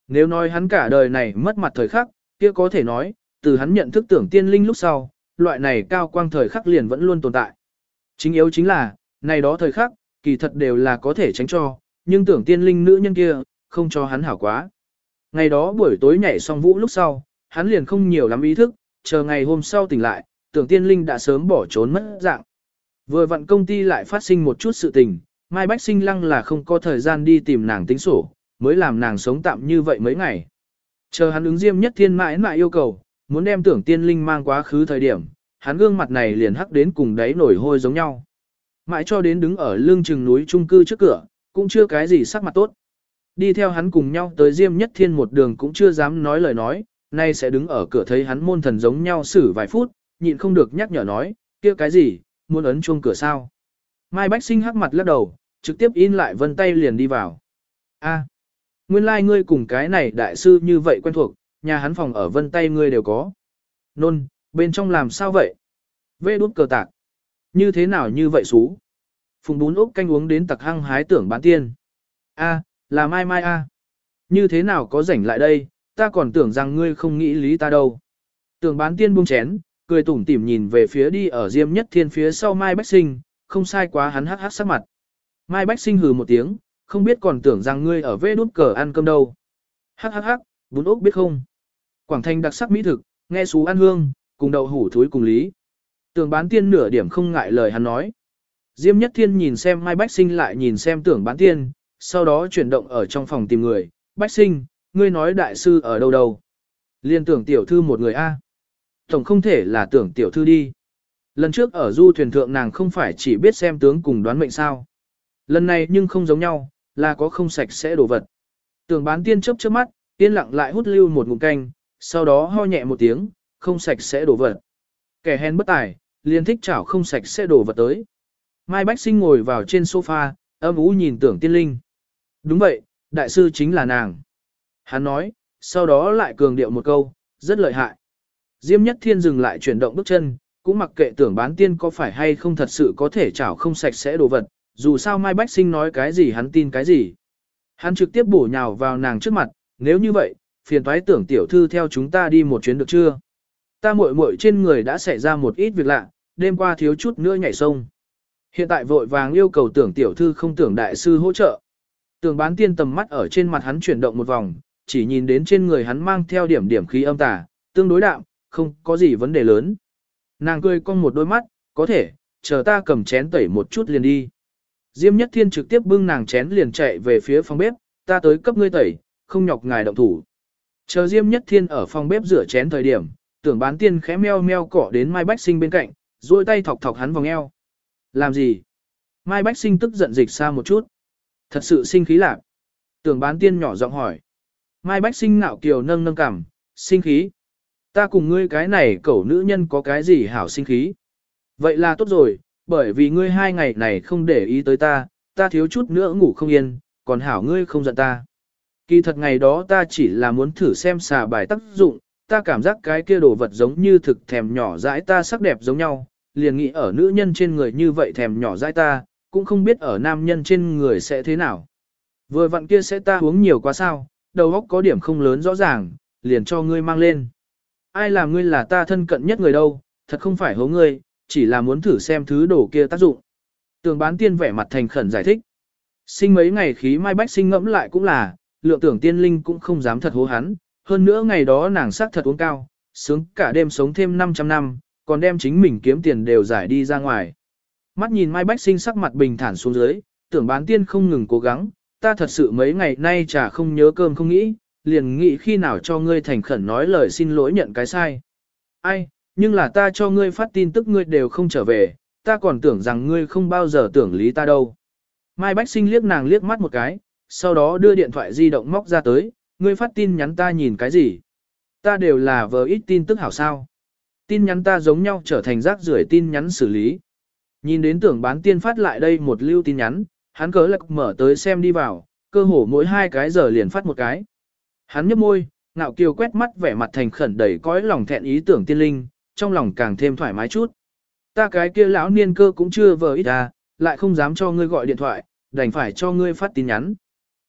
Nếu nói hắn cả đời này mất mặt thời khắc, kia có thể nói, từ hắn nhận thức tưởng tiên linh lúc sau, loại này cao quang thời khắc liền vẫn luôn tồn tại. Chính yếu chính là, này đó thời khắc, kỳ thật đều là có thể tránh cho, nhưng tưởng tiên linh nữ nhân kia, không cho hắn hảo quá. Ngày đó buổi tối nhảy xong vũ lúc sau, hắn liền không nhiều lắm ý thức, chờ ngày hôm sau tỉnh lại, tưởng tiên linh đã sớm bỏ trốn mất dạng. Vừa vặn công ty lại phát sinh một chút sự tình, Mai Bách Sinh lăng là không có thời gian đi tìm nàng tính sổ, mới làm nàng sống tạm như vậy mấy ngày. Chờ hắn ứng diêm nhất thiên mãi mãi yêu cầu, muốn đem tưởng tiên linh mang quá khứ thời điểm, hắn gương mặt này liền hắc đến cùng đáy nổi hôi giống nhau. Mãi cho đến đứng ở lưng chừng núi trung cư trước cửa, cũng chưa cái gì sắc mặt tốt. Đi theo hắn cùng nhau tới diêm nhất thiên một đường cũng chưa dám nói lời nói, nay sẽ đứng ở cửa thấy hắn môn thần giống nhau xử vài phút, nhịn không được nhắc nhở nói, kia cái gì, muốn ấn chuông cửa sao. Mai Bách Sinh hắc mặt lắc đầu, trực tiếp in lại vân tay liền đi vào. A, nguyên lai like ngươi cùng cái này đại sư như vậy quen thuộc, nhà hắn phòng ở vân tay ngươi đều có. Nôn, bên trong làm sao vậy? Vê đút cờ tạc. Như thế nào như vậy xú? Phùng bún ốc canh uống đến tặc hăng hái tưởng bán tiên. A, là mai mai a. Như thế nào có rảnh lại đây, ta còn tưởng rằng ngươi không nghĩ lý ta đâu. Tưởng bán tiên buông chén, cười tủm tỉm nhìn về phía đi ở diêm nhất thiên phía sau mai bách sinh, không sai quá hắn hắc hắc sắc mặt. Mai Bách Sinh hừ một tiếng, không biết còn tưởng rằng ngươi ở vê nút cờ ăn cơm đâu. Hắc hắc hắc, bún ốc biết không? Quảng Thanh đặc sắc mỹ thực, nghe xú ăn hương, cùng đậu hủ thúi cùng lý. Tưởng bán tiên nửa điểm không ngại lời hắn nói. Diêm Nhất Thiên nhìn xem Mai Bách Sinh lại nhìn xem tưởng bán tiên, sau đó chuyển động ở trong phòng tìm người. Bách Sinh, ngươi nói đại sư ở đâu đâu? Liên tưởng tiểu thư một người A. Tổng không thể là tưởng tiểu thư đi. Lần trước ở du thuyền thượng nàng không phải chỉ biết xem tướng cùng đoán mệnh sao. Lần này nhưng không giống nhau, là có không sạch sẽ đồ vật. Tưởng bán tiên chớp chớp mắt, tiên lặng lại hút lưu một ngụm canh, sau đó ho nhẹ một tiếng, không sạch sẽ đồ vật. Kẻ hèn bất tài, liền thích chảo không sạch sẽ đổ vật tới. Mai Bách Sinh ngồi vào trên sofa, âm ú nhìn tưởng tiên linh. Đúng vậy, đại sư chính là nàng. Hắn nói, sau đó lại cường điệu một câu, rất lợi hại. Diêm Nhất Thiên dừng lại chuyển động bước chân, cũng mặc kệ tưởng bán tiên có phải hay không thật sự có thể chảo không sạch sẽ đồ vật, dù sao Mai Bách Sinh nói cái gì hắn tin cái gì. Hắn trực tiếp bổ nhào vào nàng trước mặt, nếu như vậy, phiền toái tưởng tiểu thư theo chúng ta đi một chuyến được chưa? Ta muội muội trên người đã xảy ra một ít việc lạ, đêm qua thiếu chút nữa nhảy sông. Hiện tại vội vàng yêu cầu tưởng tiểu thư không tưởng đại sư hỗ trợ. Tưởng bán tiên tầm mắt ở trên mặt hắn chuyển động một vòng, chỉ nhìn đến trên người hắn mang theo điểm điểm khí âm tà, tương đối đạm, không có gì vấn đề lớn. Nàng cười cong một đôi mắt, có thể, chờ ta cầm chén tẩy một chút liền đi. Diêm Nhất Thiên trực tiếp bưng nàng chén liền chạy về phía phòng bếp, ta tới cấp ngươi tẩy, không nhọc ngài động thủ. Chờ Diêm Nhất Thiên ở phòng bếp rửa chén thời điểm, tưởng bán tiên khẽ meo meo cỏ đến Mai Bách Sinh bên cạnh, duỗi tay thọc thọc hắn vòng eo. Làm gì? Mai Bách Sinh tức giận dịch xa một chút. Thật sự sinh khí lạc. Tưởng bán tiên nhỏ giọng hỏi. Mai Bách Sinh ngạo kiều nâng nâng cằm, sinh khí. Ta cùng ngươi cái này cẩu nữ nhân có cái gì hảo sinh khí. Vậy là tốt rồi, bởi vì ngươi hai ngày này không để ý tới ta, ta thiếu chút nữa ngủ không yên, còn hảo ngươi không giận ta. Kỳ thật ngày đó ta chỉ là muốn thử xem xà bài tác dụng, ta cảm giác cái kia đồ vật giống như thực thèm nhỏ dãi ta sắc đẹp giống nhau, liền nghĩ ở nữ nhân trên người như vậy thèm nhỏ dai ta, cũng không biết ở nam nhân trên người sẽ thế nào. Vừa vặn kia sẽ ta uống nhiều quá sao, đầu óc có điểm không lớn rõ ràng, liền cho ngươi mang lên. Ai làm ngươi là ta thân cận nhất người đâu, thật không phải hố ngươi, chỉ là muốn thử xem thứ đồ kia tác dụng. Tường bán tiên vẻ mặt thành khẩn giải thích. Sinh mấy ngày khí mai bách sinh ngẫm lại cũng là, lượng tưởng tiên linh cũng không dám thật hố hắn, hơn nữa ngày đó nàng sắc thật uống cao, sướng cả đêm sống thêm 500 năm, còn đem chính mình kiếm tiền đều giải đi ra ngoài. Mắt nhìn Mai Bách Sinh sắc mặt bình thản xuống dưới, tưởng bán tiên không ngừng cố gắng, ta thật sự mấy ngày nay chả không nhớ cơm không nghĩ, liền nghĩ khi nào cho ngươi thành khẩn nói lời xin lỗi nhận cái sai. Ai, nhưng là ta cho ngươi phát tin tức ngươi đều không trở về, ta còn tưởng rằng ngươi không bao giờ tưởng lý ta đâu. Mai Bách Sinh liếc nàng liếc mắt một cái, sau đó đưa điện thoại di động móc ra tới, ngươi phát tin nhắn ta nhìn cái gì? Ta đều là vờ ít tin tức hảo sao. Tin nhắn ta giống nhau trở thành rác rưởi tin nhắn xử lý. Nhìn đến tưởng bán tiên phát lại đây một lưu tin nhắn, hắn cớ lạc mở tới xem đi vào, cơ hồ mỗi hai cái giờ liền phát một cái. Hắn nhấp môi, ngạo kiều quét mắt vẻ mặt thành khẩn đầy cõi lòng thẹn ý tưởng tiên linh, trong lòng càng thêm thoải mái chút. Ta cái kia lão niên cơ cũng chưa vờ ít à, lại không dám cho ngươi gọi điện thoại, đành phải cho ngươi phát tin nhắn.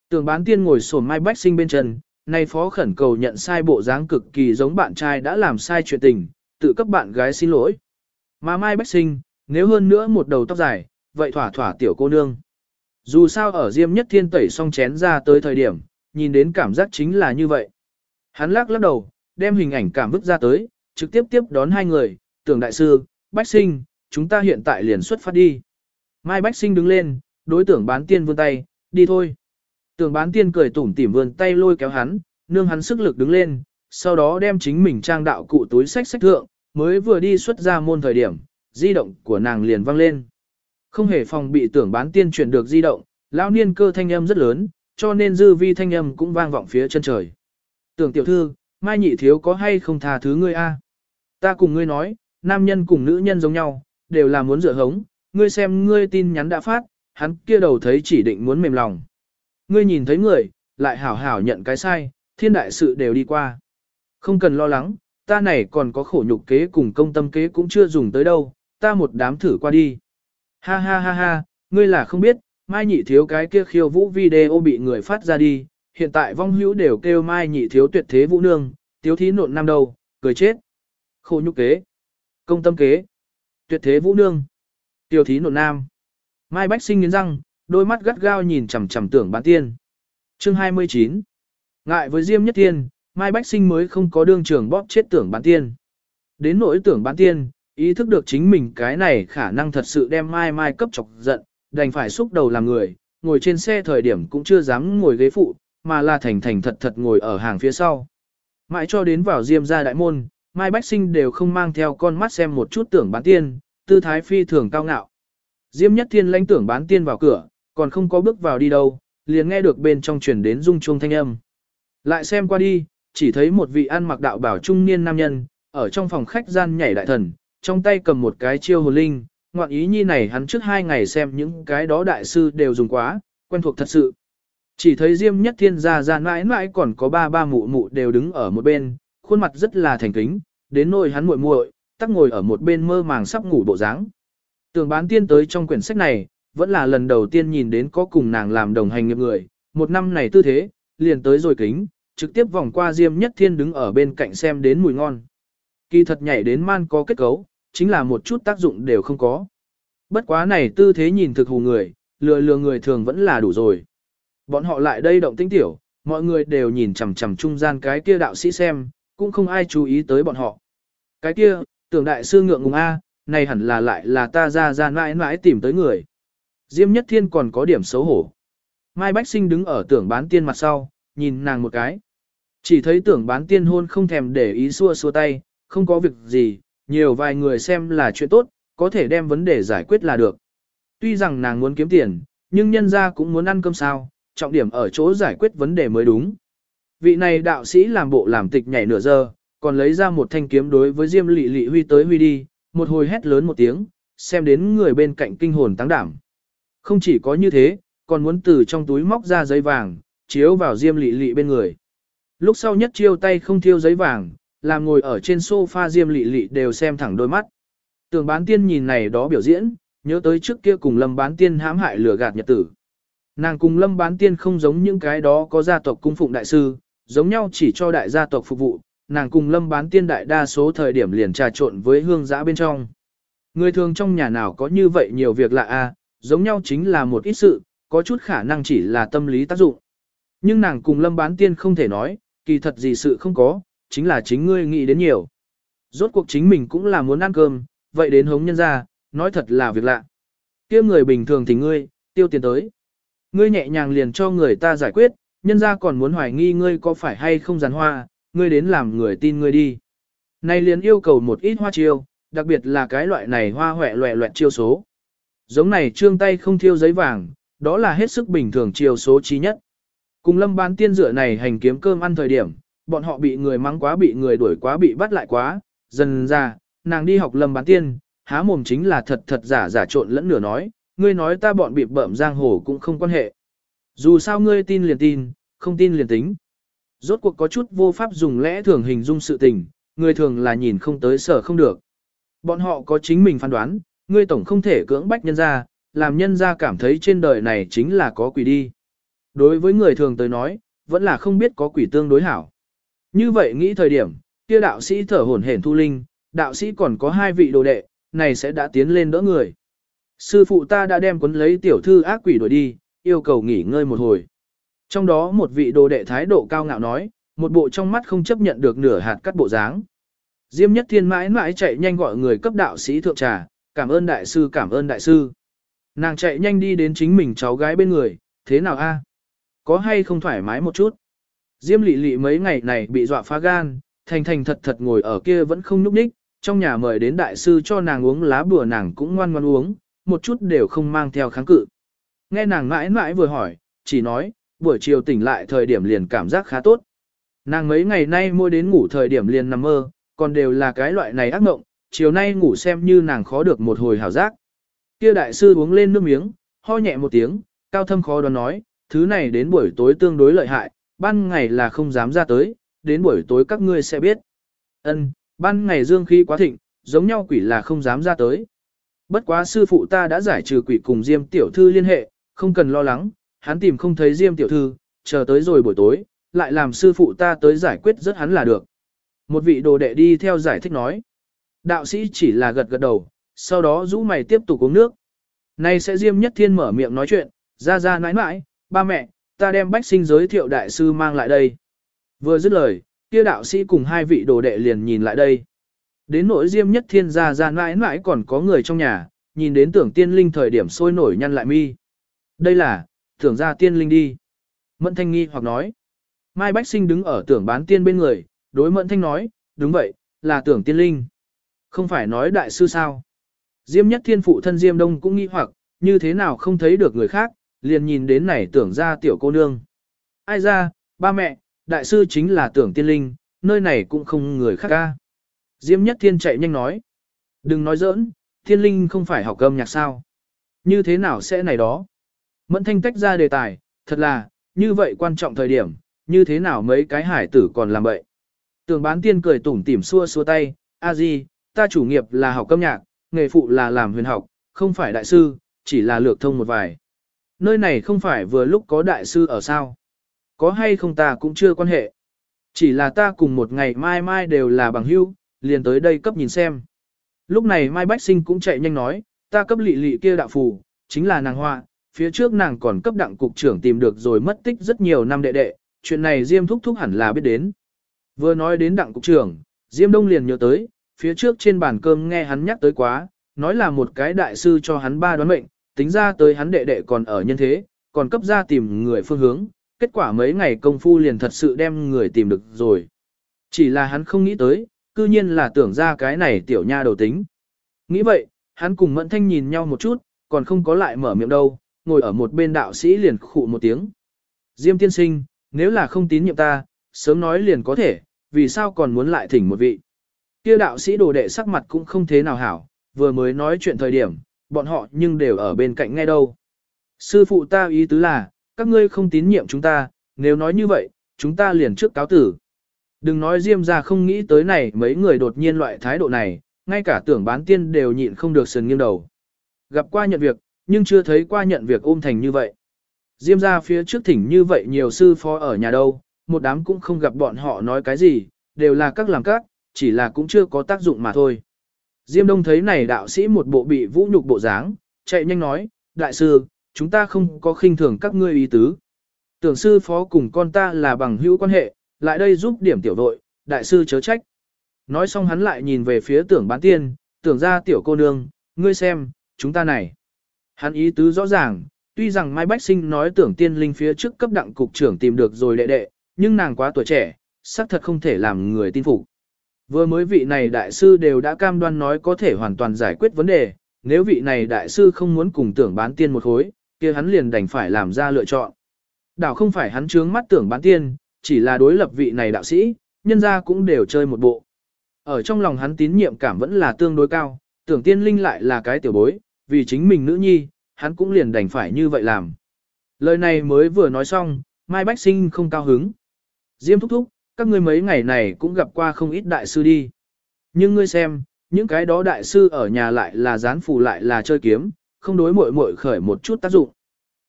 Tưởng bán tiên ngồi sổn mai bách sinh bên chân, nay phó khẩn cầu nhận sai bộ dáng cực kỳ giống bạn trai đã làm sai chuyện tình, tự cấp bạn gái xin lỗi. Mà mai bách sinh, nếu hơn nữa một đầu tóc dài, vậy thỏa thỏa tiểu cô nương. Dù sao ở Diêm Nhất Thiên tẩy xong chén ra tới thời điểm, nhìn đến cảm giác chính là như vậy. Hắn lắc lắc đầu, đem hình ảnh cảm vứt ra tới, trực tiếp tiếp đón hai người, tưởng đại sư, Bách Sinh, chúng ta hiện tại liền xuất phát đi. Mai Bách Sinh đứng lên, đối tưởng bán tiên vươn tay, đi thôi. Tưởng bán tiên cười tủm tỉm vươn tay lôi kéo hắn, nương hắn sức lực đứng lên, sau đó đem chính mình trang đạo cụ túi sách sách thượng, mới vừa đi xuất ra môn thời điểm, di động của nàng liền vang lên. Không hề phòng bị tưởng bán tiên chuyển được di động, lão niên cơ thanh âm rất lớn, cho nên dư vi thanh âm cũng vang vọng phía chân trời. Tưởng tiểu thư, mai nhị thiếu có hay không tha thứ ngươi a? Ta cùng ngươi nói, nam nhân cùng nữ nhân giống nhau, đều là muốn dựa hống, ngươi xem ngươi tin nhắn đã phát, hắn kia đầu thấy chỉ định muốn mềm lòng. Ngươi nhìn thấy người, lại hảo hảo nhận cái sai, thiên đại sự đều đi qua. Không cần lo lắng, ta này còn có khổ nhục kế cùng công tâm kế cũng chưa dùng tới đâu, ta một đám thử qua đi. Ha ha ha ha, ngươi là không biết, mai nhị thiếu cái kia khiêu vũ video bị người phát ra đi, hiện tại vong hữu đều kêu mai nhị thiếu tuyệt thế vũ nương, tiếu thí nộn năm đầu, cười chết. Khổ nhục kế, công tâm kế, tuyệt thế vũ nương, tiêu thí nộn nam. Mai Bách sinh nghiến răng, đôi mắt gắt gao nhìn chằm chằm tưởng bán tiên. Chương 29 Ngại với Diêm Nhất Tiên, Mai Bách Sinh mới không có đương trường bóp chết tưởng bán tiên. Đến nỗi tưởng bán tiên, ý thức được chính mình cái này khả năng thật sự đem Mai Mai cấp chọc giận, đành phải xúc đầu làm người, ngồi trên xe thời điểm cũng chưa dám ngồi ghế phụ, mà là thành thành thật thật ngồi ở hàng phía sau. Mãi cho đến vào Diêm gia đại môn, Mai Bách Sinh đều không mang theo con mắt xem một chút tưởng bán tiên, tư thái phi thường cao ngạo. Diêm Nhất Thiên lãnh tưởng bán tiên vào cửa, còn không có bước vào đi đâu, liền nghe được bên trong truyền đến rung chuông thanh âm. Lại xem qua đi, chỉ thấy một vị ăn mặc đạo bảo trung niên nam nhân, ở trong phòng khách gian nhảy đại thần, trong tay cầm một cái chiêu hồn linh, ngoạn ý nhi này hắn trước hai ngày xem những cái đó đại sư đều dùng quá, quen thuộc thật sự. Chỉ thấy Diêm Nhất Thiên ra ra mãi mãi còn có ba ba mụ mụ đều đứng ở một bên, khuôn mặt rất là thành kính, đến nỗi hắn muội muội, tắc ngồi ở một bên mơ màng sắp ngủ bộ dáng. Tường bán tiên tới trong quyển sách này, vẫn là lần đầu tiên nhìn đến có cùng nàng làm đồng hành nghiệp người, một năm này tư thế, liền tới rồi kính, trực tiếp vòng qua Diêm Nhất Thiên đứng ở bên cạnh xem đến mùi ngon. Kỳ thật nhảy đến man có kết cấu, chính là một chút tác dụng đều không có. Bất quá này tư thế nhìn thực hù người, lừa lừa người thường vẫn là đủ rồi. Bọn họ lại đây động tĩnh tiểu, mọi người đều nhìn chằm chằm trung gian cái kia đạo sĩ xem, cũng không ai chú ý tới bọn họ. Cái kia, tưởng đại sư ngượng ngùng A, này hẳn là lại là ta ra ra mãi mãi tìm tới người. Diêm nhất thiên còn có điểm xấu hổ. Mai Bách Sinh đứng ở tưởng bán tiên mặt sau, nhìn nàng một cái. Chỉ thấy tưởng bán tiên hôn không thèm để ý xua xua tay, không có việc gì, nhiều vài người xem là chuyện tốt, có thể đem vấn đề giải quyết là được. Tuy rằng nàng muốn kiếm tiền, nhưng nhân ra cũng muốn ăn cơm sao, trọng điểm ở chỗ giải quyết vấn đề mới đúng. Vị này đạo sĩ làm bộ làm tịch nhảy nửa giờ, còn lấy ra một thanh kiếm đối với Diêm Lệ Lệ huy tới huy đi, một hồi hét lớn một tiếng, xem đến người bên cạnh kinh hồn tăng đảm. Không chỉ có như thế, còn muốn từ trong túi móc ra giấy vàng, chiếu vào Diêm Lệ Lệ bên người. Lúc sau nhất chiêu tay không thiêu giấy vàng, làm ngồi ở trên sofa Diêm Lị Lị đều xem thẳng đôi mắt. Tường bán tiên nhìn này đó biểu diễn, nhớ tới trước kia cùng lâm bán tiên hãm hại lừa gạt nhật tử. Nàng cùng lâm bán tiên không giống những cái đó có gia tộc cung phụng đại sư, giống nhau chỉ cho đại gia tộc phục vụ, nàng cùng lâm bán tiên đại đa số thời điểm liền trà trộn với hương giã bên trong. Người thường trong nhà nào có như vậy nhiều việc lạ a, giống nhau chính là một ít sự, có chút khả năng chỉ là tâm lý tác dụng. Nhưng nàng cùng lâm bán tiên không thể nói, kỳ thật gì sự không có, chính là chính ngươi nghĩ đến nhiều. Rốt cuộc chính mình cũng là muốn ăn cơm, vậy đến hống nhân ra, nói thật là việc lạ. kia người bình thường thì ngươi, tiêu tiền tới. Ngươi nhẹ nhàng liền cho người ta giải quyết, nhân ra còn muốn hoài nghi ngươi có phải hay không giàn hoa, ngươi đến làm người tin ngươi đi. Này liền yêu cầu một ít hoa chiêu, đặc biệt là cái loại này hoa hoẹ loẹ loẹt chiêu số. Giống này trương tay không thiêu giấy vàng, đó là hết sức bình thường chiêu số chi nhất. Cùng lâm bán tiên dựa này hành kiếm cơm ăn thời điểm, bọn họ bị người mắng quá bị người đuổi quá bị bắt lại quá, dần ra, nàng đi học lâm bán tiên, há mồm chính là thật thật giả giả trộn lẫn nửa nói, ngươi nói ta bọn bị bợm giang hồ cũng không quan hệ. Dù sao ngươi tin liền tin, không tin liền tính. Rốt cuộc có chút vô pháp dùng lẽ thường hình dung sự tình, người thường là nhìn không tới sở không được. Bọn họ có chính mình phán đoán, ngươi tổng không thể cưỡng bách nhân ra, làm nhân ra cảm thấy trên đời này chính là có quỷ đi. Đối với người thường tới nói, vẫn là không biết có quỷ tương đối hảo. Như vậy nghĩ thời điểm, kia đạo sĩ thở hổn hển thu linh, đạo sĩ còn có hai vị đồ đệ, này sẽ đã tiến lên đỡ người. Sư phụ ta đã đem cuốn lấy tiểu thư ác quỷ đuổi đi, yêu cầu nghỉ ngơi một hồi. Trong đó một vị đồ đệ thái độ cao ngạo nói, một bộ trong mắt không chấp nhận được nửa hạt cắt bộ dáng. Diêm nhất thiên mãi mãi chạy nhanh gọi người cấp đạo sĩ thượng trà, cảm ơn đại sư cảm ơn đại sư. Nàng chạy nhanh đi đến chính mình cháu gái bên người, thế nào a? Có hay không thoải mái một chút? Diêm lị lị mấy ngày này bị dọa phá gan, thành thành thật thật ngồi ở kia vẫn không nhúc nhích, trong nhà mời đến đại sư cho nàng uống lá bùa nàng cũng ngoan ngoan uống, một chút đều không mang theo kháng cự. Nghe nàng mãi mãi vừa hỏi, chỉ nói, buổi chiều tỉnh lại thời điểm liền cảm giác khá tốt. Nàng mấy ngày nay mua đến ngủ thời điểm liền nằm mơ, còn đều là cái loại này ác mộng, chiều nay ngủ xem như nàng khó được một hồi hảo giác. Kia đại sư uống lên nước miếng, ho nhẹ một tiếng, cao thâm khó đoán nói, thứ này đến buổi tối tương đối lợi hại, ban ngày là không dám ra tới, đến buổi tối các ngươi sẽ biết. Ân, ban ngày dương khí quá thịnh, giống nhau quỷ là không dám ra tới. Bất quá sư phụ ta đã giải trừ quỷ cùng Diêm tiểu thư liên hệ, không cần lo lắng, hắn tìm không thấy Diêm tiểu thư, chờ tới rồi buổi tối, lại làm sư phụ ta tới giải quyết rất hắn là được. Một vị đồ đệ đi theo giải thích nói. Đạo sĩ chỉ là gật gật đầu, sau đó rũ mày tiếp tục uống nước. Nay sẽ Diêm nhất thiên mở miệng nói chuyện, ra ra nãi nãi, ba mẹ, ta đem bách sinh giới thiệu đại sư mang lại đây. Vừa dứt lời, kia đạo sĩ cùng hai vị đồ đệ liền nhìn lại đây. Đến nỗi diêm nhất thiên gia ra mãi mãi còn có người trong nhà, nhìn đến tưởng tiên linh thời điểm sôi nổi nhăn lại mi. Đây là, tưởng ra tiên linh đi. Mẫn thanh nghi hoặc nói. Mai Bách Sinh đứng ở tưởng bán tiên bên người, đối mẫn thanh nói, đúng vậy, là tưởng tiên linh. Không phải nói đại sư sao. Diêm nhất thiên phụ thân Diêm Đông cũng nghi hoặc, như thế nào không thấy được người khác, liền nhìn đến này tưởng ra tiểu cô nương. Ai ra, ba mẹ, đại sư chính là tưởng tiên linh, nơi này cũng không người khác ca. Diêm nhất thiên chạy nhanh nói. Đừng nói giỡn, thiên linh không phải học âm nhạc sao. Như thế nào sẽ này đó? Mẫn thanh tách ra đề tài, thật là, như vậy quan trọng thời điểm, như thế nào mấy cái hải tử còn làm vậy? Tưởng bán tiên cười tủm tỉm xua xua tay, a di, ta chủ nghiệp là học âm nhạc, nghề phụ là làm huyền học, không phải đại sư, chỉ là lược thông một vài. Nơi này không phải vừa lúc có đại sư ở sao? Có hay không ta cũng chưa quan hệ. Chỉ là ta cùng một ngày mai mai đều là bằng hữu, liền tới đây cấp nhìn xem. Lúc này Mai Bách Sinh cũng chạy nhanh nói, ta cấp lị lị kia đạo phù, chính là nàng hoa, phía trước nàng còn cấp đặng cục trưởng tìm được rồi mất tích rất nhiều năm đệ đệ, chuyện này Diêm thúc thúc hẳn là biết đến. Vừa nói đến đặng cục trưởng, Diêm Đông liền nhớ tới, phía trước trên bàn cơm nghe hắn nhắc tới quá, nói là một cái đại sư cho hắn ba đoán mệnh, tính ra tới hắn đệ đệ còn ở nhân thế, còn cấp ra tìm người phương hướng, kết quả mấy ngày công phu liền thật sự đem người tìm được rồi. Chỉ là hắn không nghĩ tới, cư nhiên là tưởng ra cái này tiểu nha đầu tính. Nghĩ vậy, hắn cùng Mẫn Thanh nhìn nhau một chút, còn không có lại mở miệng đâu, ngồi ở một bên đạo sĩ liền khụ một tiếng. Diêm tiên sinh, nếu là không tín nhiệm ta, sớm nói liền có thể, vì sao còn muốn lại thỉnh một vị. Kia đạo sĩ đồ đệ sắc mặt cũng không thế nào hảo, vừa mới nói chuyện thời điểm, bọn họ nhưng đều ở bên cạnh nghe đâu. Sư phụ ta ý tứ là, các ngươi không tín nhiệm chúng ta, nếu nói như vậy, chúng ta liền trước cáo tử. Đừng nói Diêm ra không nghĩ tới này mấy người đột nhiên loại thái độ này, ngay cả tưởng bán tiên đều nhịn không được sườn nghiêng đầu. Gặp qua nhận việc, nhưng chưa thấy qua nhận việc ôm thành như vậy. Diêm ra phía trước thỉnh như vậy nhiều sư phó ở nhà đâu, một đám cũng không gặp bọn họ nói cái gì, đều là các làm các, chỉ là cũng chưa có tác dụng mà thôi. Diêm Đông thấy này đạo sĩ một bộ bị vũ nhục bộ dáng, chạy nhanh nói, đại sư, chúng ta không có khinh thường các ngươi ý tứ. Tưởng sư phó cùng con ta là bằng hữu quan hệ, lại đây giúp điểm tiểu đội, đại sư chớ trách. Nói xong hắn lại nhìn về phía tưởng bán tiên, tưởng ra tiểu cô nương, ngươi xem, chúng ta này. Hắn ý tứ rõ ràng, tuy rằng Mai Bách Sinh nói tưởng tiên linh phía trước cấp đặng cục trưởng tìm được rồi đệ đệ, nhưng nàng quá tuổi trẻ, xác thật không thể làm người tin phục. Vừa mới vị này đại sư đều đã cam đoan nói có thể hoàn toàn giải quyết vấn đề, nếu vị này đại sư không muốn cùng tưởng bán tiên một khối, kia hắn liền đành phải làm ra lựa chọn. Đảo không phải hắn trướng mắt tưởng bán tiên, chỉ là đối lập vị này đạo sĩ, nhân ra cũng đều chơi một bộ. Ở trong lòng hắn tín nhiệm cảm vẫn là tương đối cao, tưởng tiên linh lại là cái tiểu bối, vì chính mình nữ nhi, hắn cũng liền đành phải như vậy làm. Lời này mới vừa nói xong, Mai Bách Sinh không cao hứng. Diêm thúc thúc, các ngươi mấy ngày này cũng gặp qua không ít đại sư đi. Nhưng ngươi xem, những cái đó đại sư ở nhà lại là gián phù lại là chơi kiếm, không đối muội muội khởi một chút tác dụng.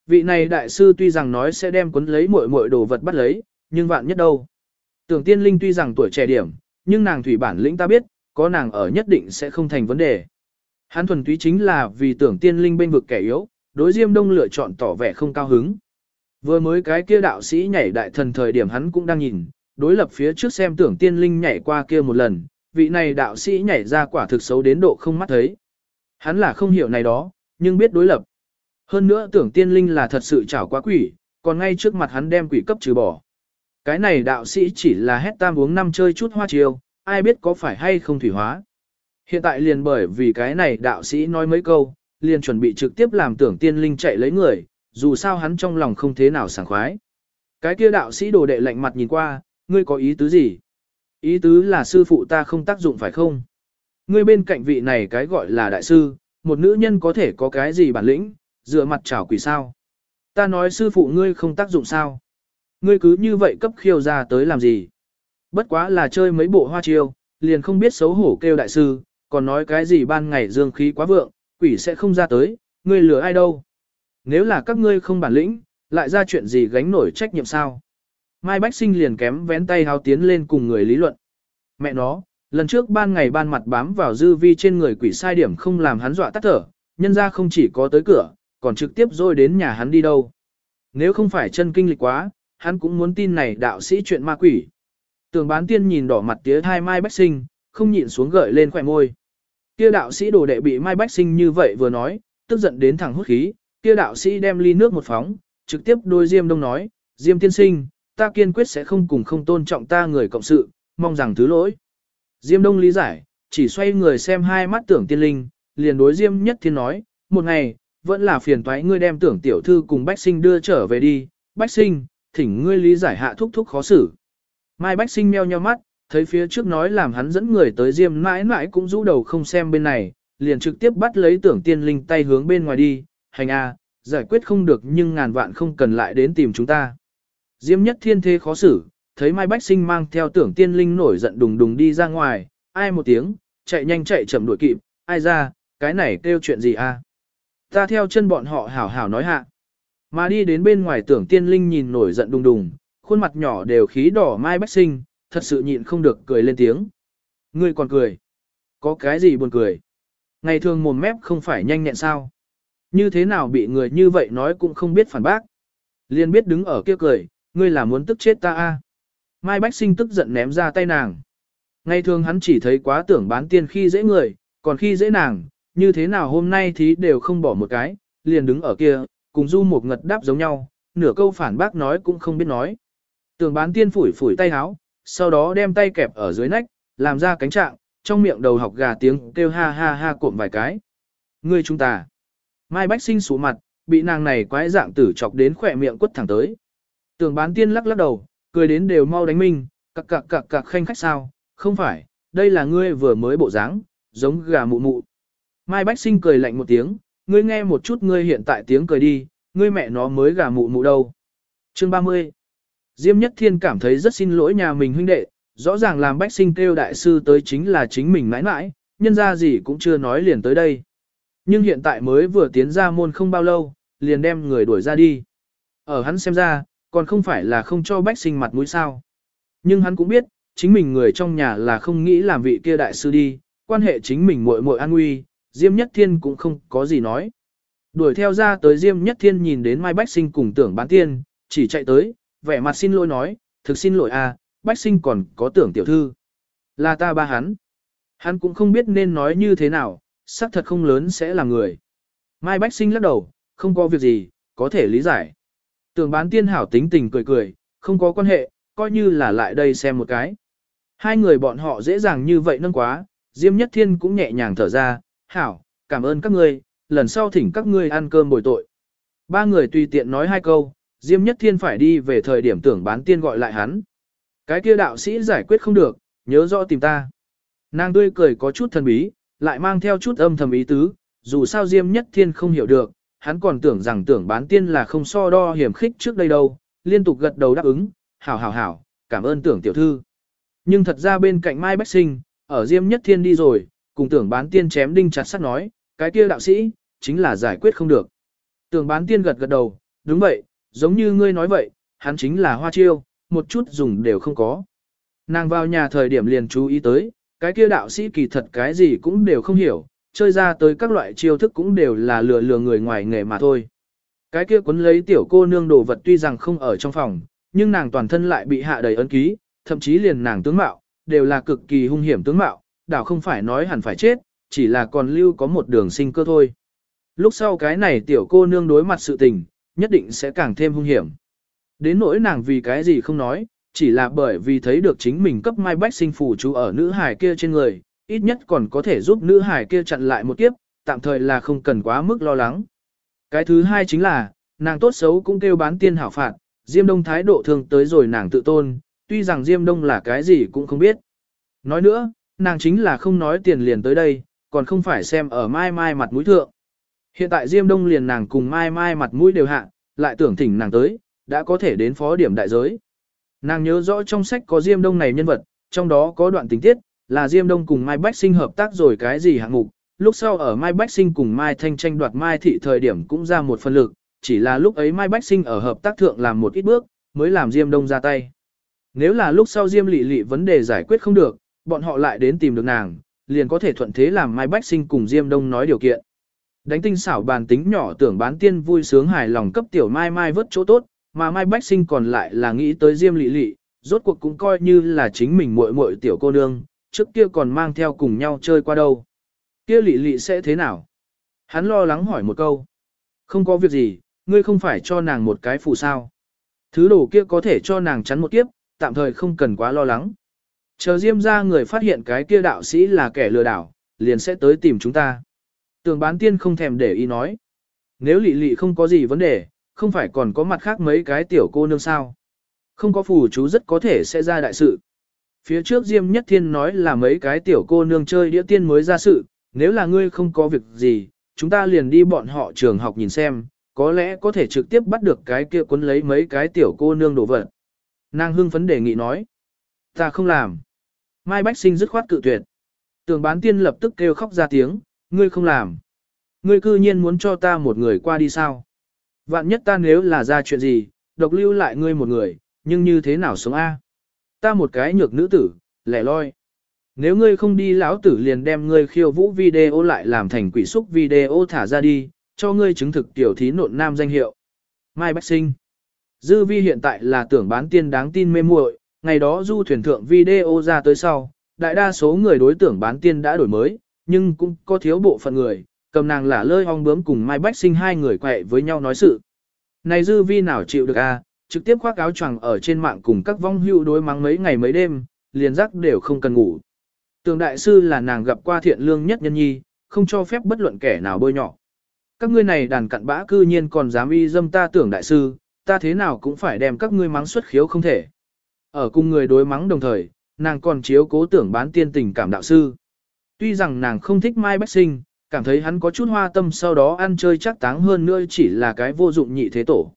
Vị này đại sư tuy rằng nói sẽ đem cuốn lấy muội muội đồ vật bắt lấy, nhưng vạn nhất đâu. Tưởng tiên linh tuy rằng tuổi trẻ điểm, nhưng nàng thủy bản lĩnh ta biết, có nàng ở nhất định sẽ không thành vấn đề. Hắn thuần túy chính là vì tưởng tiên linh bên vực kẻ yếu, đối diêm đông lựa chọn tỏ vẻ không cao hứng. Vừa mới cái kia đạo sĩ nhảy đại thần thời điểm hắn cũng đang nhìn, đối lập phía trước xem tưởng tiên linh nhảy qua kia một lần, vị này đạo sĩ nhảy ra quả thực xấu đến độ không mắt thấy. Hắn là không hiểu này đó, nhưng biết đối lập. Hơn nữa tưởng tiên linh là thật sự chảo quá quỷ, còn ngay trước mặt hắn đem quỷ cấp trừ bỏ. Cái này đạo sĩ chỉ là hét tam uống năm chơi chút hoa chiêu, ai biết có phải hay không thủy hóa. Hiện tại liền bởi vì cái này đạo sĩ nói mấy câu, liền chuẩn bị trực tiếp làm tưởng tiên linh chạy lấy người, dù sao hắn trong lòng không thế nào sảng khoái. Cái kia đạo sĩ đồ đệ lạnh mặt nhìn qua, ngươi có ý tứ gì? Ý tứ là sư phụ ta không tác dụng phải không? Ngươi bên cạnh vị này cái gọi là đại sư, một nữ nhân có thể có cái gì bản lĩnh, dựa mặt chảo quỷ sao? Ta nói sư phụ ngươi không tác dụng sao? Ngươi cứ như vậy cấp khiêu ra tới làm gì? Bất quá là chơi mấy bộ hoa chiêu, liền không biết xấu hổ kêu đại sư, còn nói cái gì ban ngày dương khí quá vượng, quỷ sẽ không ra tới, ngươi lừa ai đâu? Nếu là các ngươi không bản lĩnh, lại ra chuyện gì gánh nổi trách nhiệm sao? Mai Bách Sinh liền kém vén tay háo tiến lên cùng người lý luận. Mẹ nó, lần trước ban ngày ban mặt bám vào dư vi trên người quỷ sai điểm không làm hắn dọa tắt thở, nhân ra không chỉ có tới cửa, còn trực tiếp rồi đến nhà hắn đi đâu. Nếu không phải chân kinh lịch quá, hắn cũng muốn tin này đạo sĩ chuyện ma quỷ. Tường bán tiên nhìn đỏ mặt tía thai Mai Bách Sinh, không nhịn xuống gợi lên khỏe môi. Kia đạo sĩ đồ đệ bị Mai Bách Sinh như vậy vừa nói, tức giận đến thẳng hút khí, kia đạo sĩ đem ly nước một phóng, trực tiếp đôi Diêm Đông nói, Diêm tiên sinh, ta kiên quyết sẽ không cùng không tôn trọng ta người cộng sự, mong rằng thứ lỗi. Diêm Đông lý giải, chỉ xoay người xem hai mắt tưởng tiên linh, liền đối Diêm Nhất Thiên nói, một ngày, vẫn là phiền toái ngươi đem tưởng tiểu thư cùng Bách Sinh đưa trở về đi, Bách Sinh, thỉnh ngươi lý giải hạ thúc thúc khó xử. Mai Bách Sinh meo nheo mắt, thấy phía trước nói làm hắn dẫn người tới Diêm mãi mãi cũng rũ đầu không xem bên này, liền trực tiếp bắt lấy tưởng tiên linh tay hướng bên ngoài đi, hành a, giải quyết không được nhưng ngàn vạn không cần lại đến tìm chúng ta. Diêm nhất thiên thế khó xử, thấy Mai Bách Sinh mang theo tưởng tiên linh nổi giận đùng đùng đi ra ngoài, ai một tiếng, chạy nhanh chạy chậm đuổi kịp, ai ra, cái này kêu chuyện gì a? Ta theo chân bọn họ hảo hảo nói hạ. Mà đi đến bên ngoài tưởng tiên linh nhìn nổi giận đùng đùng, khuôn mặt nhỏ đều khí đỏ Mai Bách Sinh, thật sự nhịn không được cười lên tiếng. Ngươi còn cười. Có cái gì buồn cười? Ngày thường mồm mép không phải nhanh nhẹn sao? Như thế nào bị người như vậy nói cũng không biết phản bác. Liên biết đứng ở kia cười, ngươi là muốn tức chết ta a? Mai Bách Sinh tức giận ném ra tay nàng. Ngày thường hắn chỉ thấy quá tưởng bán tiên khi dễ người, còn khi dễ nàng, như thế nào hôm nay thì đều không bỏ một cái, liền đứng ở kia, cùng du một ngật đáp giống nhau, nửa câu phản bác nói cũng không biết nói. Tưởng bán tiên phủi phủi tay háo, sau đó đem tay kẹp ở dưới nách, làm ra cánh trạng, trong miệng đầu học gà tiếng kêu ha ha ha cộm vài cái. Ngươi chúng ta. Mai Bách sinh sụ mặt, bị nàng này quái dạng tử chọc đến khỏe miệng quất thẳng tới. Tưởng bán tiên lắc lắc đầu, cười đến đều mau đánh minh, cặc cặc cặc cặc khanh khách sao, không phải, đây là ngươi vừa mới bộ dáng, giống gà mụ mụ. Mai Bách sinh cười lạnh một tiếng, ngươi nghe một chút ngươi hiện tại tiếng cười đi, ngươi mẹ nó mới gà mụ mụ đâu. Chương 30 Diêm Nhất Thiên cảm thấy rất xin lỗi nhà mình huynh đệ, rõ ràng làm bách sinh kêu đại sư tới chính là chính mình mãi mãi, nhân ra gì cũng chưa nói liền tới đây. Nhưng hiện tại mới vừa tiến ra môn không bao lâu, liền đem người đuổi ra đi. Ở hắn xem ra, còn không phải là không cho bách sinh mặt mũi sao. Nhưng hắn cũng biết, chính mình người trong nhà là không nghĩ làm vị kia đại sư đi, quan hệ chính mình muội muội an nguy, Diêm Nhất Thiên cũng không có gì nói. Đuổi theo ra tới Diêm Nhất Thiên nhìn đến Mai Bách Sinh cùng tưởng bán tiên, chỉ chạy tới, vẻ mặt xin lỗi nói, thực xin lỗi à, Bách Sinh còn có tưởng tiểu thư. Là ta ba hắn. Hắn cũng không biết nên nói như thế nào, xác thật không lớn sẽ là người. Mai Bách Sinh lắc đầu, không có việc gì, có thể lý giải. Tưởng bán tiên hảo tính tình cười cười, không có quan hệ, coi như là lại đây xem một cái. Hai người bọn họ dễ dàng như vậy nâng quá, Diêm Nhất Thiên cũng nhẹ nhàng thở ra, hảo, cảm ơn các ngươi, lần sau thỉnh các ngươi ăn cơm bồi tội. Ba người tùy tiện nói hai câu, Diêm Nhất Thiên phải đi về thời điểm tưởng bán tiên gọi lại hắn. Cái kia đạo sĩ giải quyết không được, nhớ rõ tìm ta. Nàng tươi cười có chút thần bí, lại mang theo chút âm thầm ý tứ, dù sao Diêm Nhất Thiên không hiểu được, hắn còn tưởng rằng tưởng bán tiên là không so đo hiểm khích trước đây đâu, liên tục gật đầu đáp ứng, hảo hảo hảo, cảm ơn tưởng tiểu thư. Nhưng thật ra bên cạnh Mai Bách Sinh, ở Diêm Nhất Thiên đi rồi, cùng tưởng bán tiên chém đinh chặt sắt nói, cái kia đạo sĩ, chính là giải quyết không được. Tưởng bán tiên gật gật đầu, đúng vậy, giống như ngươi nói vậy, hắn chính là hoa chiêu, một chút dùng đều không có. Nàng vào nhà thời điểm liền chú ý tới, cái kia đạo sĩ kỳ thật cái gì cũng đều không hiểu, chơi ra tới các loại chiêu thức cũng đều là lừa lừa người ngoài nghề mà thôi. Cái kia quấn lấy tiểu cô nương đồ vật tuy rằng không ở trong phòng, nhưng nàng toàn thân lại bị hạ đầy ấn ký, thậm chí liền nàng tướng mạo, đều là cực kỳ hung hiểm tướng mạo, đảo không phải nói hẳn phải chết, chỉ là còn lưu có một đường sinh cơ thôi. Lúc sau cái này tiểu cô nương đối mặt sự tình, nhất định sẽ càng thêm hung hiểm. Đến nỗi nàng vì cái gì không nói, chỉ là bởi vì thấy được chính mình cấp mai bách sinh phù chú ở nữ hải kia trên người, ít nhất còn có thể giúp nữ hải kia chặn lại một kiếp, tạm thời là không cần quá mức lo lắng. Cái thứ hai chính là, nàng tốt xấu cũng kêu bán tiên hảo phạt, Diêm Đông thái độ thường tới rồi nàng tự tôn, tuy rằng Diêm Đông là cái gì cũng không biết. Nói nữa, nàng chính là không nói tiền liền tới đây, còn không phải xem ở mai mai mặt mũi thượng. Hiện tại Diêm Đông liền nàng cùng mai mai mặt mũi đều hạ, lại tưởng thỉnh nàng tới, đã có thể đến phó điểm đại giới. Nàng nhớ rõ trong sách có Diêm Đông này nhân vật, trong đó có đoạn tình tiết, là Diêm Đông cùng Mai Bách Sinh hợp tác rồi cái gì hạng mục, lúc sau ở Mai Bách Sinh cùng Mai Thanh tranh đoạt Mai Thị thời điểm cũng ra một phần lực, chỉ là lúc ấy Mai Bách Sinh ở hợp tác thượng làm một ít bước, mới làm Diêm Đông ra tay. Nếu là lúc sau Diêm Lị Lị vấn đề giải quyết không được, bọn họ lại đến tìm được nàng, liền có thể thuận thế làm Mai Bách Sinh cùng Diêm Đông nói điều kiện. Đánh tinh xảo bàn tính nhỏ tưởng bán tiên vui sướng hài lòng cấp tiểu Mai Mai vớt chỗ tốt, mà Mai Bách Sinh còn lại là nghĩ tới Diêm Lị Lị, rốt cuộc cũng coi như là chính mình muội muội tiểu cô nương, trước kia còn mang theo cùng nhau chơi qua đâu. Kia Lị Lị sẽ thế nào? Hắn lo lắng hỏi một câu. Không có việc gì, ngươi không phải cho nàng một cái phù sao. Thứ đồ kia có thể cho nàng chắn một kiếp, tạm thời không cần quá lo lắng. Chờ Diêm ra người phát hiện cái kia đạo sĩ là kẻ lừa đảo, liền sẽ tới tìm chúng ta. Tường bán tiên không thèm để ý nói. Nếu lị lị không có gì vấn đề, không phải còn có mặt khác mấy cái tiểu cô nương sao. Không có phù chú rất có thể sẽ ra đại sự. Phía trước Diêm Nhất Thiên nói là mấy cái tiểu cô nương chơi đĩa tiên mới ra sự, nếu là ngươi không có việc gì, chúng ta liền đi bọn họ trường học nhìn xem, có lẽ có thể trực tiếp bắt được cái kia cuốn lấy mấy cái tiểu cô nương đổ vật. Nàng hưng phấn đề nghị nói, ta không làm. Mai Bách Sinh dứt khoát cự tuyệt. Tường bán tiên lập tức kêu khóc ra tiếng, ngươi không làm. Ngươi cư nhiên muốn cho ta một người qua đi sao? Vạn nhất ta nếu là ra chuyện gì, độc lưu lại ngươi một người, nhưng như thế nào sống A? Ta một cái nhược nữ tử, lẻ loi. Nếu ngươi không đi lão tử liền đem ngươi khiêu vũ video lại làm thành quỷ xúc video thả ra đi, cho ngươi chứng thực tiểu thí nộn nam danh hiệu. Mai Bách Sinh Dư vi hiện tại là tưởng bán tiên đáng tin mê muội, ngày đó du thuyền thượng video ra tới sau, đại đa số người đối tưởng bán tiên đã đổi mới, nhưng cũng có thiếu bộ phận người, cầm nàng là lơi ong bướm cùng Mai Bách Sinh hai người quẹ với nhau nói sự. Này dư vi nào chịu được a? À, trực tiếp khoác áo choàng ở trên mạng cùng các vong hưu đối mắng mấy ngày mấy đêm, liền giấc đều không cần ngủ. Tường đại sư là nàng gặp qua thiện lương nhất nhân nhi, không cho phép bất luận kẻ nào bôi nhỏ. Các ngươi này đàn cặn bã cư nhiên còn dám y dâm ta tưởng đại sư, ta thế nào cũng phải đem các ngươi mắng xuất khiếu không thể. Ở cùng người đối mắng đồng thời, nàng còn chiếu cố tưởng bán tiên tình cảm đạo sư. Tuy rằng nàng không thích Mai Bách Sinh, cảm thấy hắn có chút hoa tâm sau đó ăn chơi chắc táng hơn nữa chỉ là cái vô dụng nhị thế tổ.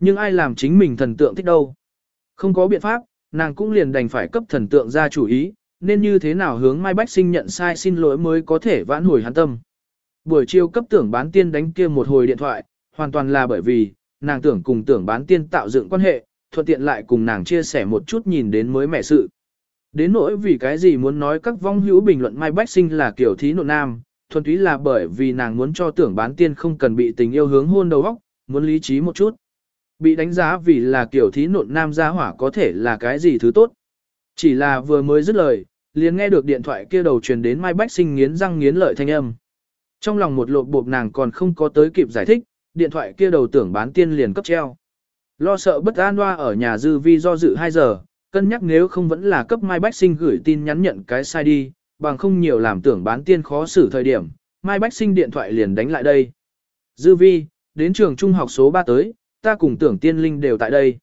Nhưng ai làm chính mình thần tượng thích đâu. Không có biện pháp, nàng cũng liền đành phải cấp thần tượng ra chủ ý, nên như thế nào hướng Mai Bách Sinh nhận sai xin lỗi mới có thể vãn hồi hắn tâm. Buổi chiều cấp tưởng bán tiên đánh kia một hồi điện thoại, hoàn toàn là bởi vì, nàng tưởng cùng tưởng bán tiên tạo dựng quan hệ, thuận tiện lại cùng nàng chia sẻ một chút nhìn đến mới mẻ sự. Đến nỗi vì cái gì muốn nói các vong hữu bình luận Mai Bách Sinh là kiểu thí nộn nam, thuần túy là bởi vì nàng muốn cho tưởng bán tiên không cần bị tình yêu hướng hôn đầu óc, muốn lý trí một chút. Bị đánh giá vì là kiểu thí nộn nam gia hỏa có thể là cái gì thứ tốt. Chỉ là vừa mới dứt lời, liền nghe được điện thoại kia đầu truyền đến Mai Bách Sinh nghiến răng nghiến lợi thanh âm. Trong lòng một lộp bộp nàng còn không có tới kịp giải thích, điện thoại kia đầu tưởng bán tiên liền cấp treo. Lo sợ bất an hoa ở nhà dư vi do dự 2 giờ, cân nhắc nếu không vẫn là cấp Mai Bách Sinh gửi tin nhắn nhận cái sai đi, bằng không nhiều làm tưởng bán tiên khó xử thời điểm, Mai Bách Sinh điện thoại liền đánh lại đây. Dư vi, đến trường trung học số 3 tới, ta cùng tưởng tiên linh đều tại đây.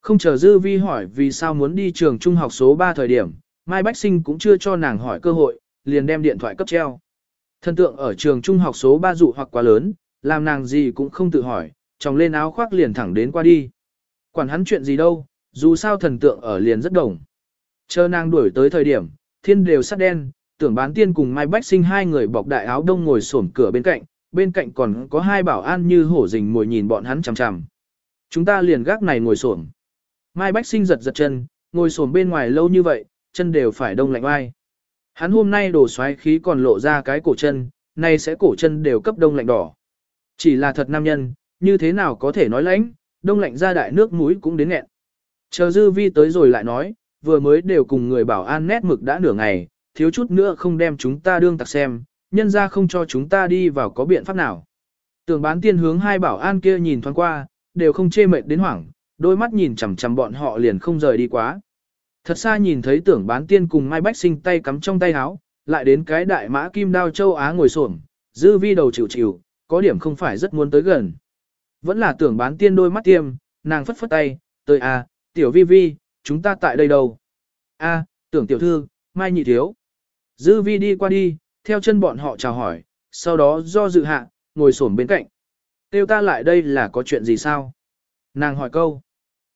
Không chờ Dư vi hỏi vì sao muốn đi trường trung học số 3 thời điểm, Mai Bách Sinh cũng chưa cho nàng hỏi cơ hội, liền đem điện thoại cấp treo. Thần tượng ở trường trung học số 3 dụ hoặc quá lớn, làm nàng gì cũng không tự hỏi, tròng lên áo khoác liền thẳng đến qua đi. Quản hắn chuyện gì đâu, dù sao thần tượng ở liền rất đồng. Chờ nàng đuổi tới thời điểm, thiên đều sắt đen, tưởng bán tiên cùng Mai Bách sinh hai người bọc đại áo đông ngồi xổm cửa bên cạnh, bên cạnh còn có hai bảo an như hổ rình mồi nhìn bọn hắn chằm chằm. Chúng ta liền gác này ngồi xổm. Mai Bách sinh giật giật chân, ngồi xổm bên ngoài lâu như vậy, chân đều phải đông lạnh ai. Hắn hôm nay đổ xoáy khí còn lộ ra cái cổ chân, nay sẽ cổ chân đều cấp đông lạnh đỏ. Chỉ là thật nam nhân, như thế nào có thể nói lãnh, đông lạnh ra đại nước mũi cũng đến nghẹn. Chờ dư vi tới rồi lại nói, vừa mới đều cùng người bảo an nét mực đã nửa ngày, thiếu chút nữa không đem chúng ta đương tặc xem, nhân ra không cho chúng ta đi vào có biện pháp nào. Tưởng bán tiên hướng hai bảo an kia nhìn thoáng qua, đều không chê mệt đến hoảng, đôi mắt nhìn chằm chằm bọn họ liền không rời đi quá. Thật xa nhìn thấy tưởng bán tiên cùng Mai Bách sinh tay cắm trong tay áo, lại đến cái đại mã kim đao châu Á ngồi xổm, dư vi đầu chịu chịu, có điểm không phải rất muốn tới gần. Vẫn là tưởng bán tiên đôi mắt tiêm, nàng phất phất tay, tới à, tiểu vi vi, chúng ta tại đây đâu? a tưởng tiểu thư, mai nhị thiếu. Dư vi đi qua đi, theo chân bọn họ chào hỏi, sau đó do dự hạ, ngồi xổm bên cạnh. Tiêu ta lại đây là có chuyện gì sao? Nàng hỏi câu.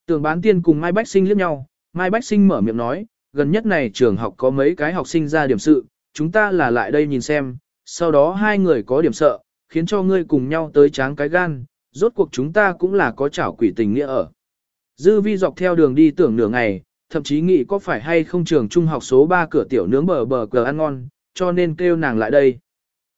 Tưởng bán tiên cùng Mai Bách Sinh liếc nhau, Mai Bách Sinh mở miệng nói, gần nhất này trường học có mấy cái học sinh ra điểm sự, chúng ta là lại đây nhìn xem, sau đó hai người có điểm sợ, khiến cho ngươi cùng nhau tới tráng cái gan, rốt cuộc chúng ta cũng là có chảo quỷ tình nghĩa ở. Dư vi dọc theo đường đi tưởng nửa ngày, thậm chí nghĩ có phải hay không trường trung học số 3 cửa tiểu nướng bờ bờ cờ ăn ngon, cho nên kêu nàng lại đây.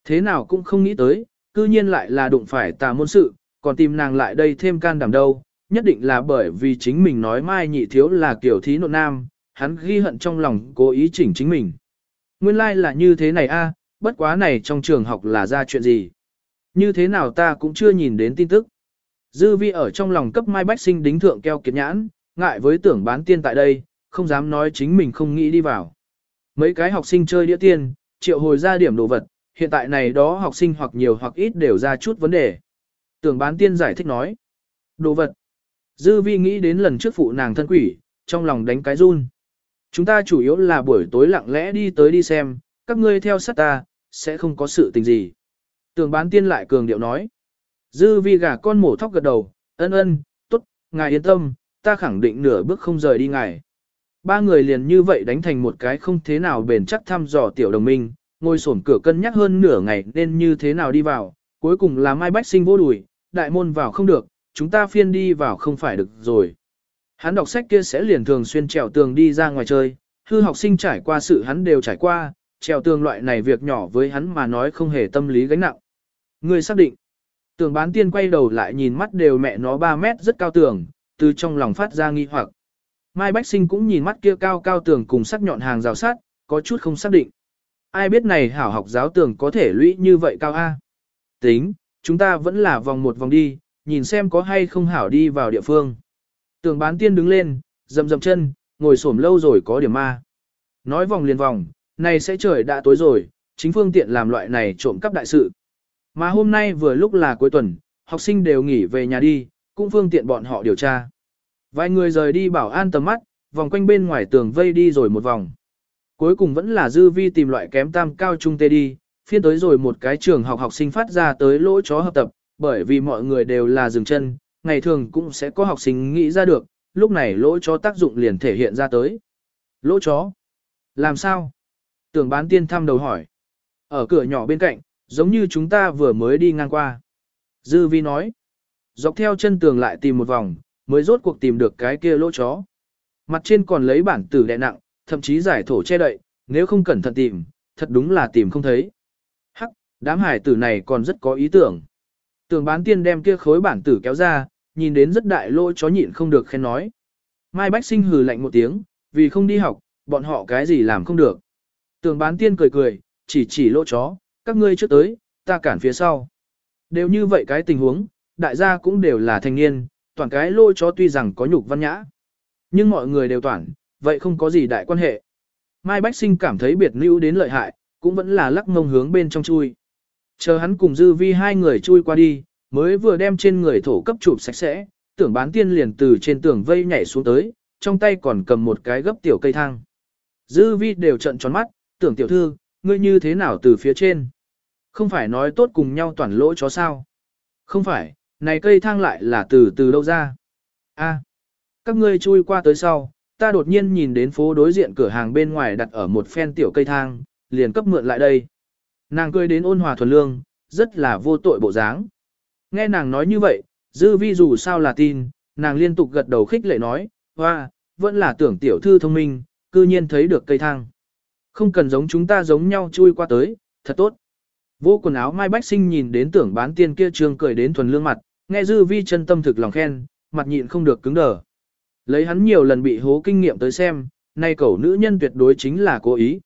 Thế nào cũng không nghĩ tới, cư nhiên lại là đụng phải tà môn sự, còn tìm nàng lại đây thêm can đảm đâu, nhất định là bởi vì chính mình nói mai nhị thiếu là kiểu thí nộn nam, hắn ghi hận trong lòng cố ý chỉnh chính mình. Nguyên lai like là như thế này a, bất quá này trong trường học là ra chuyện gì. Như thế nào ta cũng chưa nhìn đến tin tức. Dư vi ở trong lòng cấp mai bách sinh đính thượng keo kiệt nhãn, ngại với tưởng bán tiên tại đây, không dám nói chính mình không nghĩ đi vào. Mấy cái học sinh chơi đĩa tiên, triệu hồi ra điểm đồ vật, hiện tại này đó học sinh hoặc nhiều hoặc ít đều ra chút vấn đề. Tưởng bán tiên giải thích nói. Đồ vật. Dư vi nghĩ đến lần trước phụ nàng thân quỷ, trong lòng đánh cái run. Chúng ta chủ yếu là buổi tối lặng lẽ đi tới đi xem, các ngươi theo sát ta, sẽ không có sự tình gì. Tưởng bán tiên lại cường điệu nói. Dư vi gà con mổ thóc gật đầu, ân ân, tốt, ngài yên tâm, ta khẳng định nửa bước không rời đi ngài. Ba người liền như vậy đánh thành một cái không thế nào bền chắc thăm dò tiểu đồng minh, ngồi sổn cửa cân nhắc hơn nửa ngày nên như thế nào đi vào, cuối cùng là Mai Bách Sinh vô đùi, đại môn vào không được, chúng ta phiên đi vào không phải được rồi. Hắn đọc sách kia sẽ liền thường xuyên trèo tường đi ra ngoài chơi, hư học sinh trải qua sự hắn đều trải qua, trèo tường loại này việc nhỏ với hắn mà nói không hề tâm lý gánh nặng. Người xác định. Tường bán tiên quay đầu lại nhìn mắt đều mẹ nó 3 mét rất cao tường, từ trong lòng phát ra nghi hoặc. Mai Bách Sinh cũng nhìn mắt kia cao cao tường cùng sắc nhọn hàng rào sát, có chút không xác định. Ai biết này hảo học giáo tường có thể lũy như vậy cao A. Tính, chúng ta vẫn là vòng một vòng đi, nhìn xem có hay không hảo đi vào địa phương. Tường bán tiên đứng lên, dầm dầm chân, ngồi xổm lâu rồi có điểm ma. Nói vòng liền vòng, này sẽ trời đã tối rồi, chính phương tiện làm loại này trộm cắp đại sự. Mà hôm nay vừa lúc là cuối tuần, học sinh đều nghỉ về nhà đi, cũng phương tiện bọn họ điều tra. Vài người rời đi bảo an tầm mắt, vòng quanh bên ngoài tường vây đi rồi một vòng. Cuối cùng vẫn là dư vi tìm loại kém tam cao trung tê đi, phiên tới rồi một cái trường học học sinh phát ra tới lỗ chó hợp tập, bởi vì mọi người đều là dừng chân, ngày thường cũng sẽ có học sinh nghĩ ra được, lúc này lỗ chó tác dụng liền thể hiện ra tới. Lỗ chó? Làm sao? Tưởng bán tiên thăm đầu hỏi. Ở cửa nhỏ bên cạnh, giống như chúng ta vừa mới đi ngang qua. Dư vi nói. Dọc theo chân tường lại tìm một vòng, mới rốt cuộc tìm được cái kia lỗ chó. Mặt trên còn lấy bản tử đè nặng, thậm chí giải thổ che đậy, nếu không cẩn thận tìm, thật đúng là tìm không thấy. Hắc, đám hải tử này còn rất có ý tưởng. Tường bán tiên đem kia khối bản tử kéo ra, nhìn đến rất đại lỗ chó nhịn không được khen nói. Mai Bách Sinh hừ lạnh một tiếng, vì không đi học, bọn họ cái gì làm không được. Tường bán tiên cười cười, chỉ chỉ lỗ chó, các ngươi trước tới, ta cản phía sau. Đều như vậy cái tình huống, đại gia cũng đều là thanh niên, toàn cái lôi chó tuy rằng có nhục văn nhã. Nhưng mọi người đều toàn, vậy không có gì đại quan hệ. Mai Bách Sinh cảm thấy biệt lưu đến lợi hại, cũng vẫn là lắc ngông hướng bên trong chui. Chờ hắn cùng dư vi hai người chui qua đi, mới vừa đem trên người thổ cấp chụp sạch sẽ, tưởng bán tiên liền từ trên tường vây nhảy xuống tới, trong tay còn cầm một cái gấp tiểu cây thang. Dư vi đều trận tròn mắt, tưởng tiểu thư, ngươi như thế nào từ phía trên? Không phải nói tốt cùng nhau toàn lỗ chó sao? Không phải, này cây thang lại là từ từ đâu ra? A, các ngươi chui qua tới sau, ta đột nhiên nhìn đến phố đối diện cửa hàng bên ngoài đặt ở một phen tiểu cây thang, liền cấp mượn lại đây. Nàng cười đến ôn hòa thuần lương, rất là vô tội bộ dáng. Nghe nàng nói như vậy, dư vi dù sao là tin, nàng liên tục gật đầu khích lệ nói, hoa, vẫn là tưởng tiểu thư thông minh, cư nhiên thấy được cây thang. Không cần giống chúng ta giống nhau chui qua tới, thật tốt. Vô quần áo Mai Bách Sinh nhìn đến tưởng bán tiên kia trương cười đến thuần lương mặt, nghe dư vi chân tâm thực lòng khen, mặt nhịn không được cứng đờ. Lấy hắn nhiều lần bị hố kinh nghiệm tới xem, nay cậu nữ nhân tuyệt đối chính là cố ý.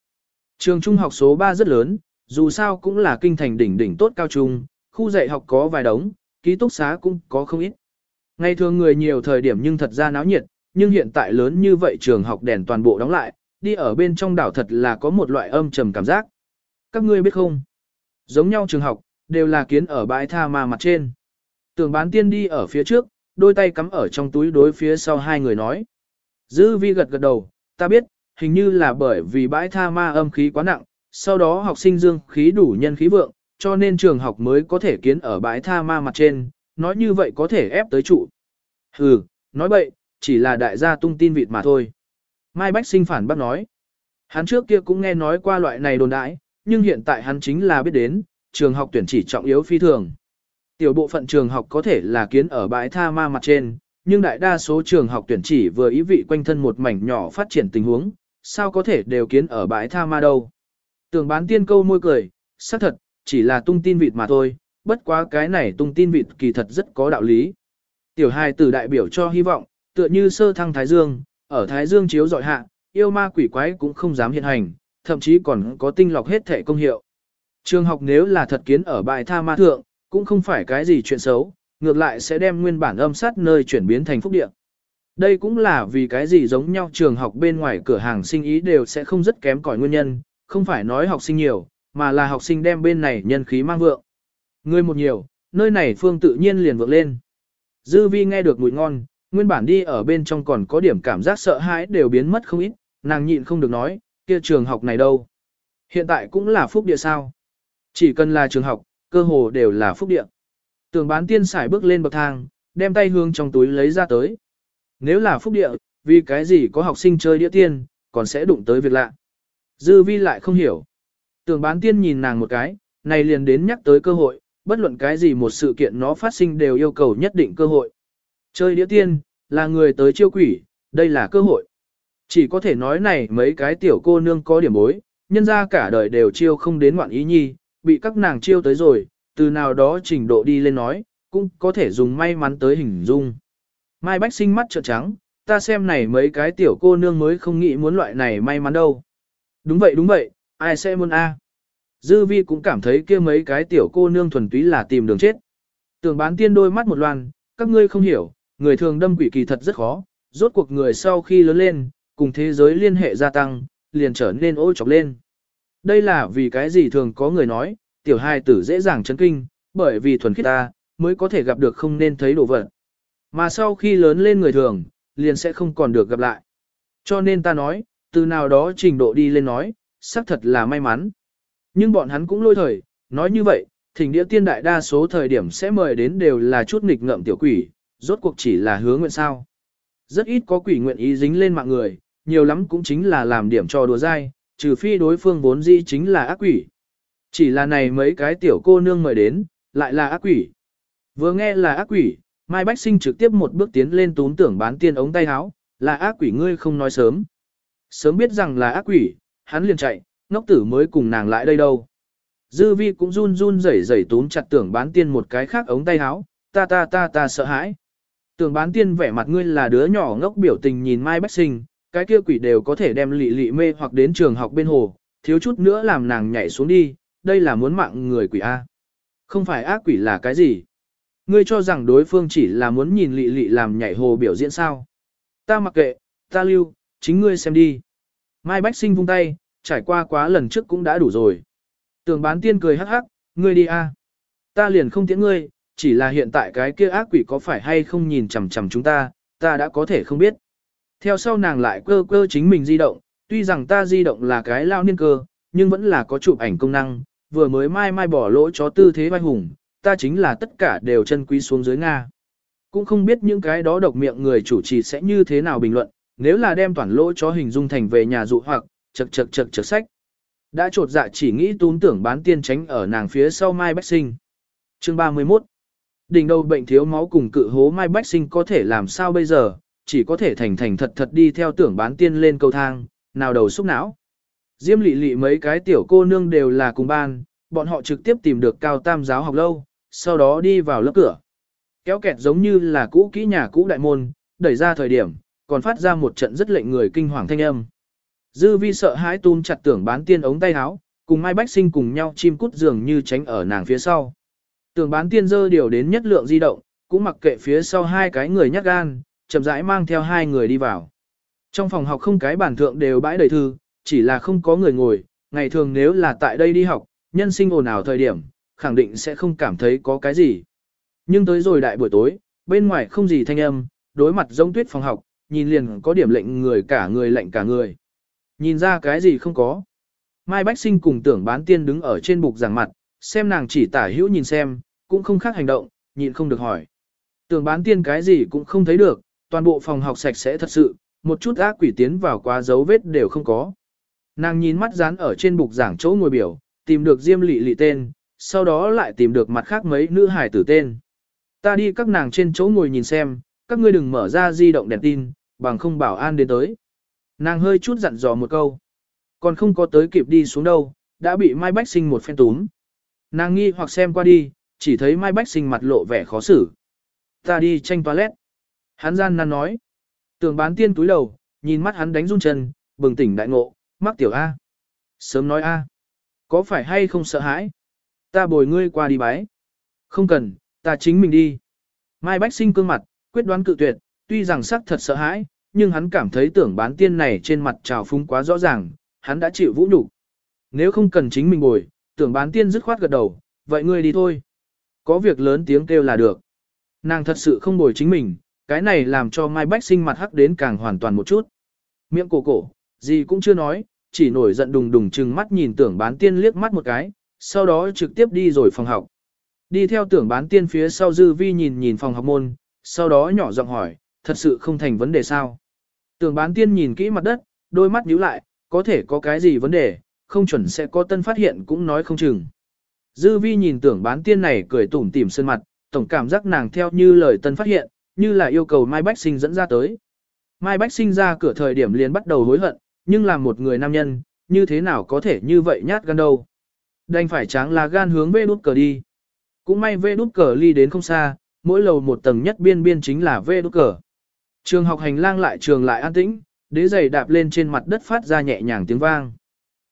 Trường trung học số 3 rất lớn, dù sao cũng là kinh thành đỉnh đỉnh tốt cao trung, khu dạy học có vài đống, ký túc xá cũng có không ít. Ngày thường người nhiều thời điểm nhưng thật ra náo nhiệt, nhưng hiện tại lớn như vậy trường học đèn toàn bộ đóng lại, đi ở bên trong đảo thật là có một loại âm trầm cảm giác. Các ngươi biết không? Giống nhau trường học, đều là kiến ở bãi tha ma mặt trên. Tưởng bán tiên đi ở phía trước, đôi tay cắm ở trong túi đối phía sau hai người nói. Dư vi gật gật đầu, ta biết, hình như là bởi vì bãi tha ma âm khí quá nặng, sau đó học sinh dương khí đủ nhân khí vượng, cho nên trường học mới có thể kiến ở bãi tha ma mặt trên, nói như vậy có thể ép tới trụ. Hừ, nói bậy, chỉ là đại gia tung tin vịt mà thôi. Mai Bách sinh phản bác nói. Hắn trước kia cũng nghe nói qua loại này đồn đãi, nhưng hiện tại hắn chính là biết đến, trường học tuyển chỉ trọng yếu phi thường. Tiểu bộ phận trường học có thể là kiến ở bãi tha ma mặt trên, nhưng đại đa số trường học tuyển chỉ vừa ý vị quanh thân một mảnh nhỏ phát triển tình huống, sao có thể đều kiến ở bãi tha ma đâu. Tưởng bán tiên câu môi cười, xác thật, chỉ là tung tin vịt mà thôi, bất quá cái này tung tin vịt kỳ thật rất có đạo lý. Tiểu hài tử đại biểu cho hy vọng, tựa như sơ thăng Thái Dương, ở Thái Dương chiếu dọi hạ, yêu ma quỷ quái cũng không dám hiện hành, thậm chí còn có tinh lọc hết thể công hiệu. Trường học nếu là thật kiến ở bãi tha ma thượng, cũng không phải cái gì chuyện xấu, ngược lại sẽ đem nguyên bản âm sát nơi chuyển biến thành phúc địa. Đây cũng là vì cái gì giống nhau trường học bên ngoài cửa hàng sinh ý đều sẽ không rất kém cỏi nguyên nhân, không phải nói học sinh nhiều, mà là học sinh đem bên này nhân khí mang vượng. Người một nhiều, nơi này phương tự nhiên liền vượng lên. Dư vi nghe được mùi ngon, nguyên bản đi ở bên trong còn có điểm cảm giác sợ hãi đều biến mất không ít, nàng nhịn không được nói, kia trường học này đâu. Hiện tại cũng là phúc địa sao. Chỉ cần là trường học, cơ hồ đều là phúc địa. Tường bán tiên xài bước lên bậc thang, đem tay hương trong túi lấy ra tới. Nếu là phúc địa, vì cái gì có học sinh chơi đĩa tiên, còn sẽ đụng tới việc lạ. Dư vi lại không hiểu. Tường bán tiên nhìn nàng một cái, này liền đến nhắc tới cơ hội, bất luận cái gì một sự kiện nó phát sinh đều yêu cầu nhất định cơ hội. Chơi đĩa tiên, là người tới chiêu quỷ, đây là cơ hội. Chỉ có thể nói này mấy cái tiểu cô nương có điểm bối, nhân ra cả đời đều chiêu không đến ngoạn ý nhi, bị các nàng chiêu tới rồi, từ nào đó trình độ đi lên nói, cũng có thể dùng may mắn tới hình dung. Mai Bách sinh mắt trợn trắng, ta xem này mấy cái tiểu cô nương mới không nghĩ muốn loại này may mắn đâu. Đúng vậy đúng vậy, ai sẽ muốn A. Dư vi cũng cảm thấy kia mấy cái tiểu cô nương thuần túy là tìm đường chết. Tưởng bán tiên đôi mắt một loan, các ngươi không hiểu, người thường đâm quỷ kỳ thật rất khó, rốt cuộc người sau khi lớn lên, cùng thế giới liên hệ gia tăng, liền trở nên ô chọc lên. Đây là vì cái gì thường có người nói, tiểu hài tử dễ dàng chấn kinh, bởi vì thuần khiết ta, mới có thể gặp được không nên thấy đồ vật. Mà sau khi lớn lên người thường, liền sẽ không còn được gặp lại. Cho nên ta nói, từ nào đó trình độ đi lên nói, xác thật là may mắn. Nhưng bọn hắn cũng lôi thời, nói như vậy, thỉnh địa tiên đại đa số thời điểm sẽ mời đến đều là chút nghịch ngợm tiểu quỷ, rốt cuộc chỉ là hứa nguyện sao. Rất ít có quỷ nguyện ý dính lên mạng người, nhiều lắm cũng chính là làm điểm cho đùa dai, trừ phi đối phương vốn dĩ chính là ác quỷ. Chỉ là này mấy cái tiểu cô nương mời đến, lại là ác quỷ. Vừa nghe là ác quỷ, Mai Bách Sinh trực tiếp một bước tiến lên tún tưởng bán tiên ống tay áo, là ác quỷ ngươi không nói sớm. Sớm biết rằng là ác quỷ, hắn liền chạy, ngốc tử mới cùng nàng lại đây đâu. Dư vi cũng run run rẩy rẩy tún chặt tưởng bán tiên một cái khác ống tay áo, ta ta ta ta sợ hãi. Tưởng bán tiên vẻ mặt ngươi là đứa nhỏ ngốc biểu tình nhìn Mai Bách Sinh, cái kia quỷ đều có thể đem lị lị mê hoặc đến trường học bên hồ, thiếu chút nữa làm nàng nhảy xuống đi, đây là muốn mạng người quỷ A. Không phải ác quỷ là cái gì? Ngươi cho rằng đối phương chỉ là muốn nhìn lị lị làm nhảy hồ biểu diễn sao? Ta mặc kệ, ta lưu, chính ngươi xem đi. Mai Bách Sinh vung tay, trải qua quá lần trước cũng đã đủ rồi. Tường bán tiên cười hắc hắc, ngươi đi a. Ta liền không tiễn ngươi, chỉ là hiện tại cái kia ác quỷ có phải hay không nhìn chằm chằm chúng ta, ta đã có thể không biết. Theo sau nàng lại cơ cơ chính mình di động, tuy rằng ta di động là cái lao niên cơ, nhưng vẫn là có chụp ảnh công năng, vừa mới mai mai bỏ lỗ chó tư thế vai hùng, ta chính là tất cả đều chân quý xuống dưới Nga. Cũng không biết những cái đó độc miệng người chủ trì sẽ như thế nào bình luận, nếu là đem toàn lỗ chó hình dung thành về nhà dụ hoặc, chật chật chật chật sách. Đã trột dạ chỉ nghĩ tún tưởng bán tiên tránh ở nàng phía sau Mai Bách Sinh. Chương 31 Đỉnh đầu bệnh thiếu máu cùng cự hố Mai Bách Sinh có thể làm sao bây giờ, chỉ có thể thành thành thật thật đi theo tưởng bán tiên lên cầu thang, nào đầu xúc não. Diêm lị lị mấy cái tiểu cô nương đều là cùng ban, bọn họ trực tiếp tìm được cao tam giáo học lâu, sau đó đi vào lớp cửa. Kéo kẹt giống như là cũ kỹ nhà cũ đại môn, đẩy ra thời điểm, còn phát ra một trận rất lệnh người kinh hoàng thanh âm. Dư vi sợ hãi tun chặt tưởng bán tiên ống tay áo, cùng Mai Bách Sinh cùng nhau chim cút dường như tránh ở nàng phía sau. Tưởng bán tiên dơ điều đến nhất lượng di động, cũng mặc kệ phía sau hai cái người nhát gan, chậm rãi mang theo hai người đi vào. Trong phòng học không cái bản thượng đều bãi đầy thư, chỉ là không có người ngồi, ngày thường nếu là tại đây đi học, nhân sinh ồn ào thời điểm, khẳng định sẽ không cảm thấy có cái gì. Nhưng tới rồi đại buổi tối, bên ngoài không gì thanh âm, đối mặt giống tuyết phòng học, nhìn liền có điểm lệnh người cả người lệnh cả người. Nhìn ra cái gì không có. Mai Bách Sinh cùng tưởng bán tiên đứng ở trên bục giảng mặt, xem nàng chỉ tả hữu nhìn xem, cũng không khác hành động, nhịn không được hỏi. Tưởng bán tiên cái gì cũng không thấy được, toàn bộ phòng học sạch sẽ thật sự, một chút ác quỷ tiến vào quá dấu vết đều không có. Nàng nhìn mắt dán ở trên bục giảng chỗ ngồi biểu, tìm được Diêm Lệ Lệ tên, sau đó lại tìm được mặt khác mấy nữ hài tử tên. Ta đi các nàng trên chỗ ngồi nhìn xem, các ngươi đừng mở ra di động đèn tin, bằng không bảo an đến tới. Nàng hơi chút dặn dò một câu. Còn không có tới kịp đi xuống đâu, đã bị Mai Bách Sinh một phen túm. Nàng nghi hoặc xem qua đi, chỉ thấy Mai Bách Sinh mặt lộ vẻ khó xử. Ta đi tranh toilet. Hắn gian nan nói. Tưởng bán tiên túi đầu, nhìn mắt hắn đánh run chân, bừng tỉnh đại ngộ, mắc tiểu A. Sớm nói A. Có phải hay không sợ hãi? Ta bồi ngươi qua đi bái. Không cần, ta chính mình đi. Mai Bách Sinh cương mặt, quyết đoán cự tuyệt, tuy rằng sắc thật sợ hãi, nhưng hắn cảm thấy tưởng bán tiên này trên mặt trào phúng quá rõ ràng, hắn đã chịu vũ nhục. Nếu không cần chính mình bồi, tưởng bán tiên dứt khoát gật đầu, vậy ngươi đi thôi. Có việc lớn tiếng kêu là được. Nàng thật sự không bồi chính mình, cái này làm cho Mai Bách sinh mặt hắc đến càng hoàn toàn một chút. Miệng cổ cổ, gì cũng chưa nói, chỉ nổi giận đùng đùng chừng mắt nhìn tưởng bán tiên liếc mắt một cái, sau đó trực tiếp đi rồi phòng học. Đi theo tưởng bán tiên phía sau dư vi nhìn nhìn phòng học môn, sau đó nhỏ giọng hỏi, thật sự không thành vấn đề sao. Tưởng bán tiên nhìn kỹ mặt đất, đôi mắt nhíu lại, có thể có cái gì vấn đề, không chuẩn sẽ có tân phát hiện cũng nói không chừng. Dư vi nhìn tưởng bán tiên này cười tủm tỉm sơn mặt, tổng cảm giác nàng theo như lời tân phát hiện, như là yêu cầu Mai Bách Sinh dẫn ra tới. Mai Bách Sinh ra cửa thời điểm liền bắt đầu hối hận, nhưng là một người nam nhân, như thế nào có thể như vậy nhát gan đâu. Đành phải tráng là gan hướng vê đút cờ đi. Cũng may vê đút cờ ly đến không xa, mỗi lầu một tầng nhất biên biên chính là vê đút cờ. Trường học hành lang lại trường lại an tĩnh, đế giày đạp lên trên mặt đất phát ra nhẹ nhàng tiếng vang.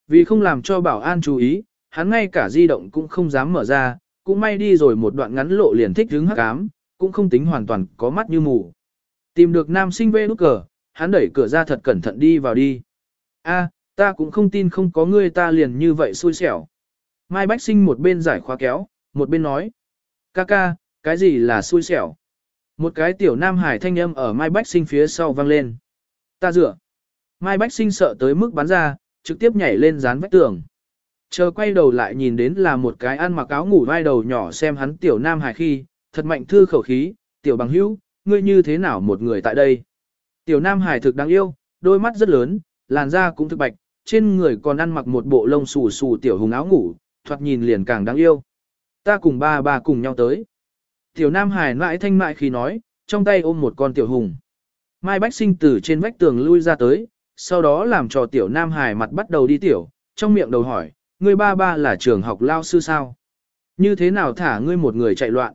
Vì không làm cho bảo an chú ý, hắn ngay cả di động cũng không dám mở ra, cũng may đi rồi một đoạn ngắn lộ liền thích hứng hắc ám, cũng không tính hoàn toàn có mắt như mù. Tìm được nam sinh vê nút cờ, hắn đẩy cửa ra thật cẩn thận đi vào đi. A, ta cũng không tin không có ngươi ta liền như vậy xui xẻo. Mai Bách Sinh một bên giải khóa kéo, một bên nói. Ca ca, cái gì là xui xẻo? Một cái tiểu nam hải thanh âm ở Mai Bách Sinh phía sau vang lên. Ta dựa. Mai Bách Sinh sợ tới mức bắn ra, trực tiếp nhảy lên dán vách tường. Chờ quay đầu lại nhìn đến là một cái ăn mặc áo ngủ vai đầu nhỏ xem hắn tiểu nam hải khi, thật mạnh thư khẩu khí, tiểu bằng hữu, ngươi như thế nào một người tại đây. Tiểu nam hải thực đáng yêu, đôi mắt rất lớn, làn da cũng thực bạch, trên người còn ăn mặc một bộ lông xù xù tiểu hùng áo ngủ, thoạt nhìn liền càng đáng yêu. Ta cùng ba ba cùng nhau tới. Tiểu nam hải mãi thanh mại khi nói, trong tay ôm một con tiểu hùng. Mai Bách sinh từ trên vách tường lui ra tới, sau đó làm cho tiểu nam hải mặt bắt đầu đi tiểu, trong miệng đầu hỏi, ngươi ba ba là trường học lao sư sao? Như thế nào thả ngươi một người chạy loạn?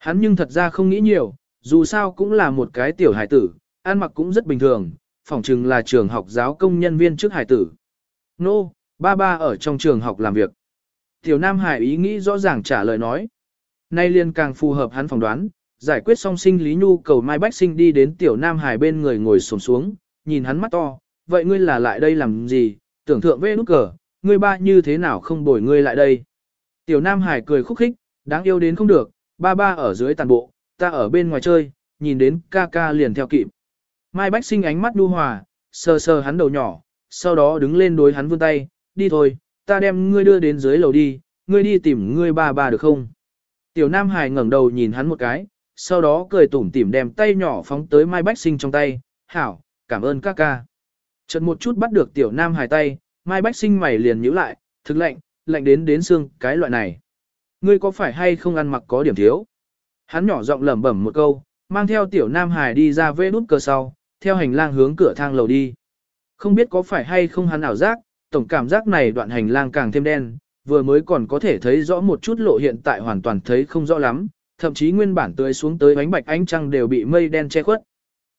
Hắn nhưng thật ra không nghĩ nhiều, dù sao cũng là một cái tiểu hải tử, ăn mặc cũng rất bình thường, phỏng chừng là trường học giáo công nhân viên trước hải tử. Nô, no, ba ba ở trong trường học làm việc. Tiểu Nam Hải ý nghĩ rõ ràng trả lời nói. Nay liền càng phù hợp hắn phỏng đoán, giải quyết xong sinh lý nhu cầu Mai Bách Sinh đi đến Tiểu Nam Hải bên người ngồi xổm xuống, nhìn hắn mắt to, vậy ngươi là lại đây làm gì, tưởng thượng vê nút cờ, ngươi ba như thế nào không bồi ngươi lại đây. Tiểu Nam Hải cười khúc khích, đáng yêu đến không được, ba ba ở dưới tàn bộ, ta ở bên ngoài chơi, nhìn đến ca ca liền theo kịp. Mai Bách sinh ánh mắt đu hòa, sờ sờ hắn đầu nhỏ, sau đó đứng lên đối hắn vươn tay, đi thôi, ta đem ngươi đưa đến dưới lầu đi, ngươi đi tìm ngươi ba ba được không? Tiểu Nam Hải ngẩng đầu nhìn hắn một cái, sau đó cười tủm tỉm đem tay nhỏ phóng tới Mai Bách sinh trong tay, hảo, cảm ơn ca ca. Chợt một chút bắt được Tiểu Nam Hải tay, Mai Bách sinh mày liền nhíu lại, thực lạnh, lạnh đến đến xương, cái loại này. Ngươi có phải hay không ăn mặc có điểm thiếu? Hắn nhỏ giọng lẩm bẩm một câu, mang theo tiểu nam hải đi ra vê nút cờ sau, theo hành lang hướng cửa thang lầu đi. Không biết có phải hay không hắn ảo giác, tổng cảm giác này đoạn hành lang càng thêm đen, vừa mới còn có thể thấy rõ một chút lộ hiện tại hoàn toàn thấy không rõ lắm, thậm chí nguyên bản tươi xuống tới bánh bạch ánh trăng đều bị mây đen che khuất.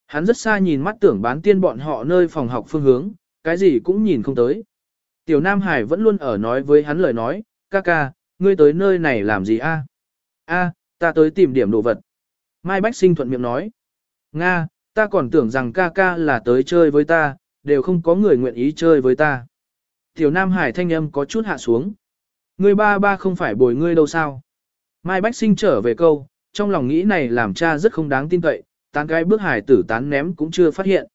Hắn rất xa nhìn mắt tưởng bán tiên bọn họ nơi phòng học phương hướng, cái gì cũng nhìn không tới. Tiểu Nam Hải vẫn luôn ở nói với hắn lời nói, ca ca, ngươi tới nơi này làm gì a? À? A, ta tới tìm điểm đồ vật. Mai Bách Sinh thuận miệng nói. Nga, ta còn tưởng rằng ca ca là tới chơi với ta, đều không có người nguyện ý chơi với ta. Tiểu Nam Hải thanh âm có chút hạ xuống. Ngươi ba ba không phải bồi ngươi đâu sao. Mai Bách Sinh trở về câu, trong lòng nghĩ này làm cha rất không đáng tin cậy, tán cái bước hải tử tán ném cũng chưa phát hiện.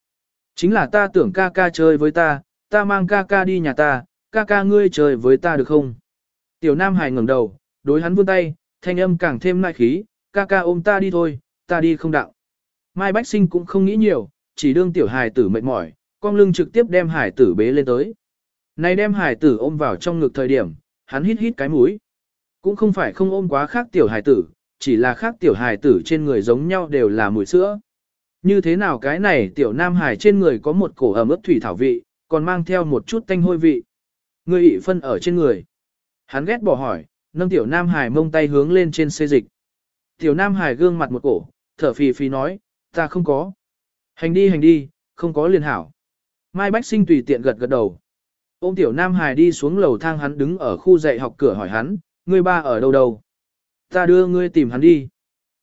Chính là ta tưởng ca ca chơi với ta, ta mang ca ca đi nhà ta, ca ca ngươi chơi với ta được không? Tiểu Nam Hải ngẩng đầu, đối hắn vươn tay, thanh âm càng thêm nại khí, ca ca ôm ta đi thôi, ta đi không đạo. Mai Bách Sinh cũng không nghĩ nhiều, chỉ đương tiểu Hải tử mệt mỏi, con lưng trực tiếp đem hải tử bế lên tới. Này đem hải tử ôm vào trong ngực thời điểm, hắn hít hít cái mũi. Cũng không phải không ôm quá khác tiểu hải tử, chỉ là khác tiểu hải tử trên người giống nhau đều là mùi sữa. Như thế nào cái này tiểu nam hải trên người có một cổ ẩm ướt thủy thảo vị, còn mang theo một chút tanh hôi vị. Người ị phân ở trên người. Hắn ghét bỏ hỏi, nâng tiểu nam hải mông tay hướng lên trên xê dịch. Tiểu nam hải gương mặt một cổ, thở phì phì nói, ta không có. Hành đi hành đi, không có liền hảo. Mai Bách Sinh tùy tiện gật gật đầu. Ôm tiểu nam hải đi xuống lầu thang hắn đứng ở khu dạy học cửa hỏi hắn, ngươi ba ở đâu đâu? Ta đưa ngươi tìm hắn đi.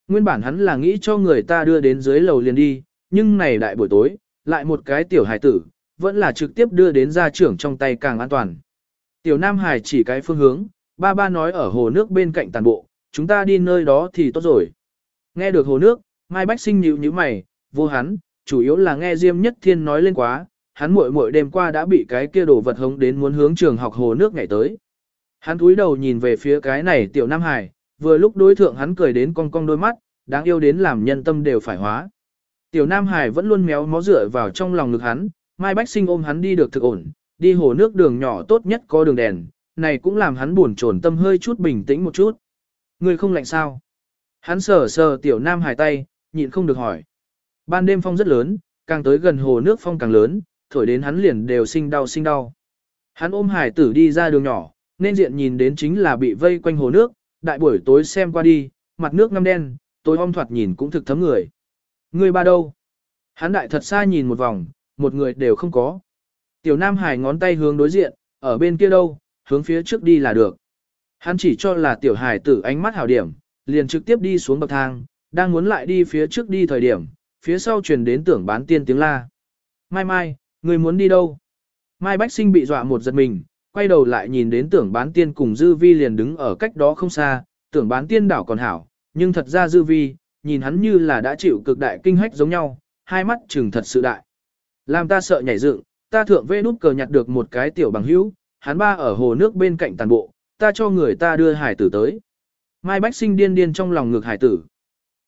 Nguyên bản hắn là nghĩ cho người ta đưa đến dưới lầu liền đi, nhưng này đại buổi tối, lại một cái tiểu hải tử, vẫn là trực tiếp đưa đến gia trưởng trong tay càng an toàn. Tiểu Nam Hải chỉ cái phương hướng, ba ba nói ở hồ nước bên cạnh tàn bộ, chúng ta đi nơi đó thì tốt rồi. Nghe được hồ nước, Mai Bách Sinh nhíu nhíu mày, vô hắn, chủ yếu là nghe Diêm Nhất Thiên nói lên quá, hắn muội muội đêm qua đã bị cái kia đồ vật hống đến muốn hướng trường học hồ nước ngày tới. Hắn cúi đầu nhìn về phía cái này tiểu Nam Hải, vừa lúc đối thượng hắn cười đến cong cong đôi mắt, đáng yêu đến làm nhân tâm đều phải hóa. Tiểu Nam Hải vẫn luôn méo mó dựa vào trong lòng ngực hắn, Mai Bách Sinh ôm hắn đi được thực ổn, đi hồ nước đường nhỏ tốt nhất có đường đèn, này cũng làm hắn buồn trồn tâm hơi chút bình tĩnh một chút. Người không lạnh sao? Hắn sờ sờ tiểu nam hải tay, nhịn không được hỏi. Ban đêm phong rất lớn, càng tới gần hồ nước phong càng lớn, thổi đến hắn liền đều sinh đau sinh đau. Hắn ôm hải tử đi ra đường nhỏ, nên diện nhìn đến chính là bị vây quanh hồ nước, đại buổi tối xem qua đi, mặt nước ngăm đen, tối om thoạt nhìn cũng thực thấm người. Người ba đâu? Hắn đại thật xa nhìn một vòng, một người đều không có. Tiểu Nam Hải ngón tay hướng đối diện, ở bên kia đâu, hướng phía trước đi là được. Hắn chỉ cho là tiểu hải tử ánh mắt hảo điểm, liền trực tiếp đi xuống bậc thang, đang muốn lại đi phía trước đi thời điểm, phía sau truyền đến tưởng bán tiên tiếng la. Mai mai, người muốn đi đâu? Mai Bách Sinh bị dọa một giật mình, quay đầu lại nhìn đến tưởng bán tiên cùng Dư Vi liền đứng ở cách đó không xa, tưởng bán tiên đảo còn hảo, nhưng thật ra Dư Vi, nhìn hắn như là đã chịu cực đại kinh hách giống nhau, hai mắt trừng thật sự đại. Làm ta sợ nhảy dựng, ta thượng vê nút cờ nhặt được một cái tiểu bằng hữu, hắn ba ở hồ nước bên cạnh tàn bộ, ta cho người ta đưa hải tử tới. Mai Bách Sinh điên điên trong lòng ngược hải tử.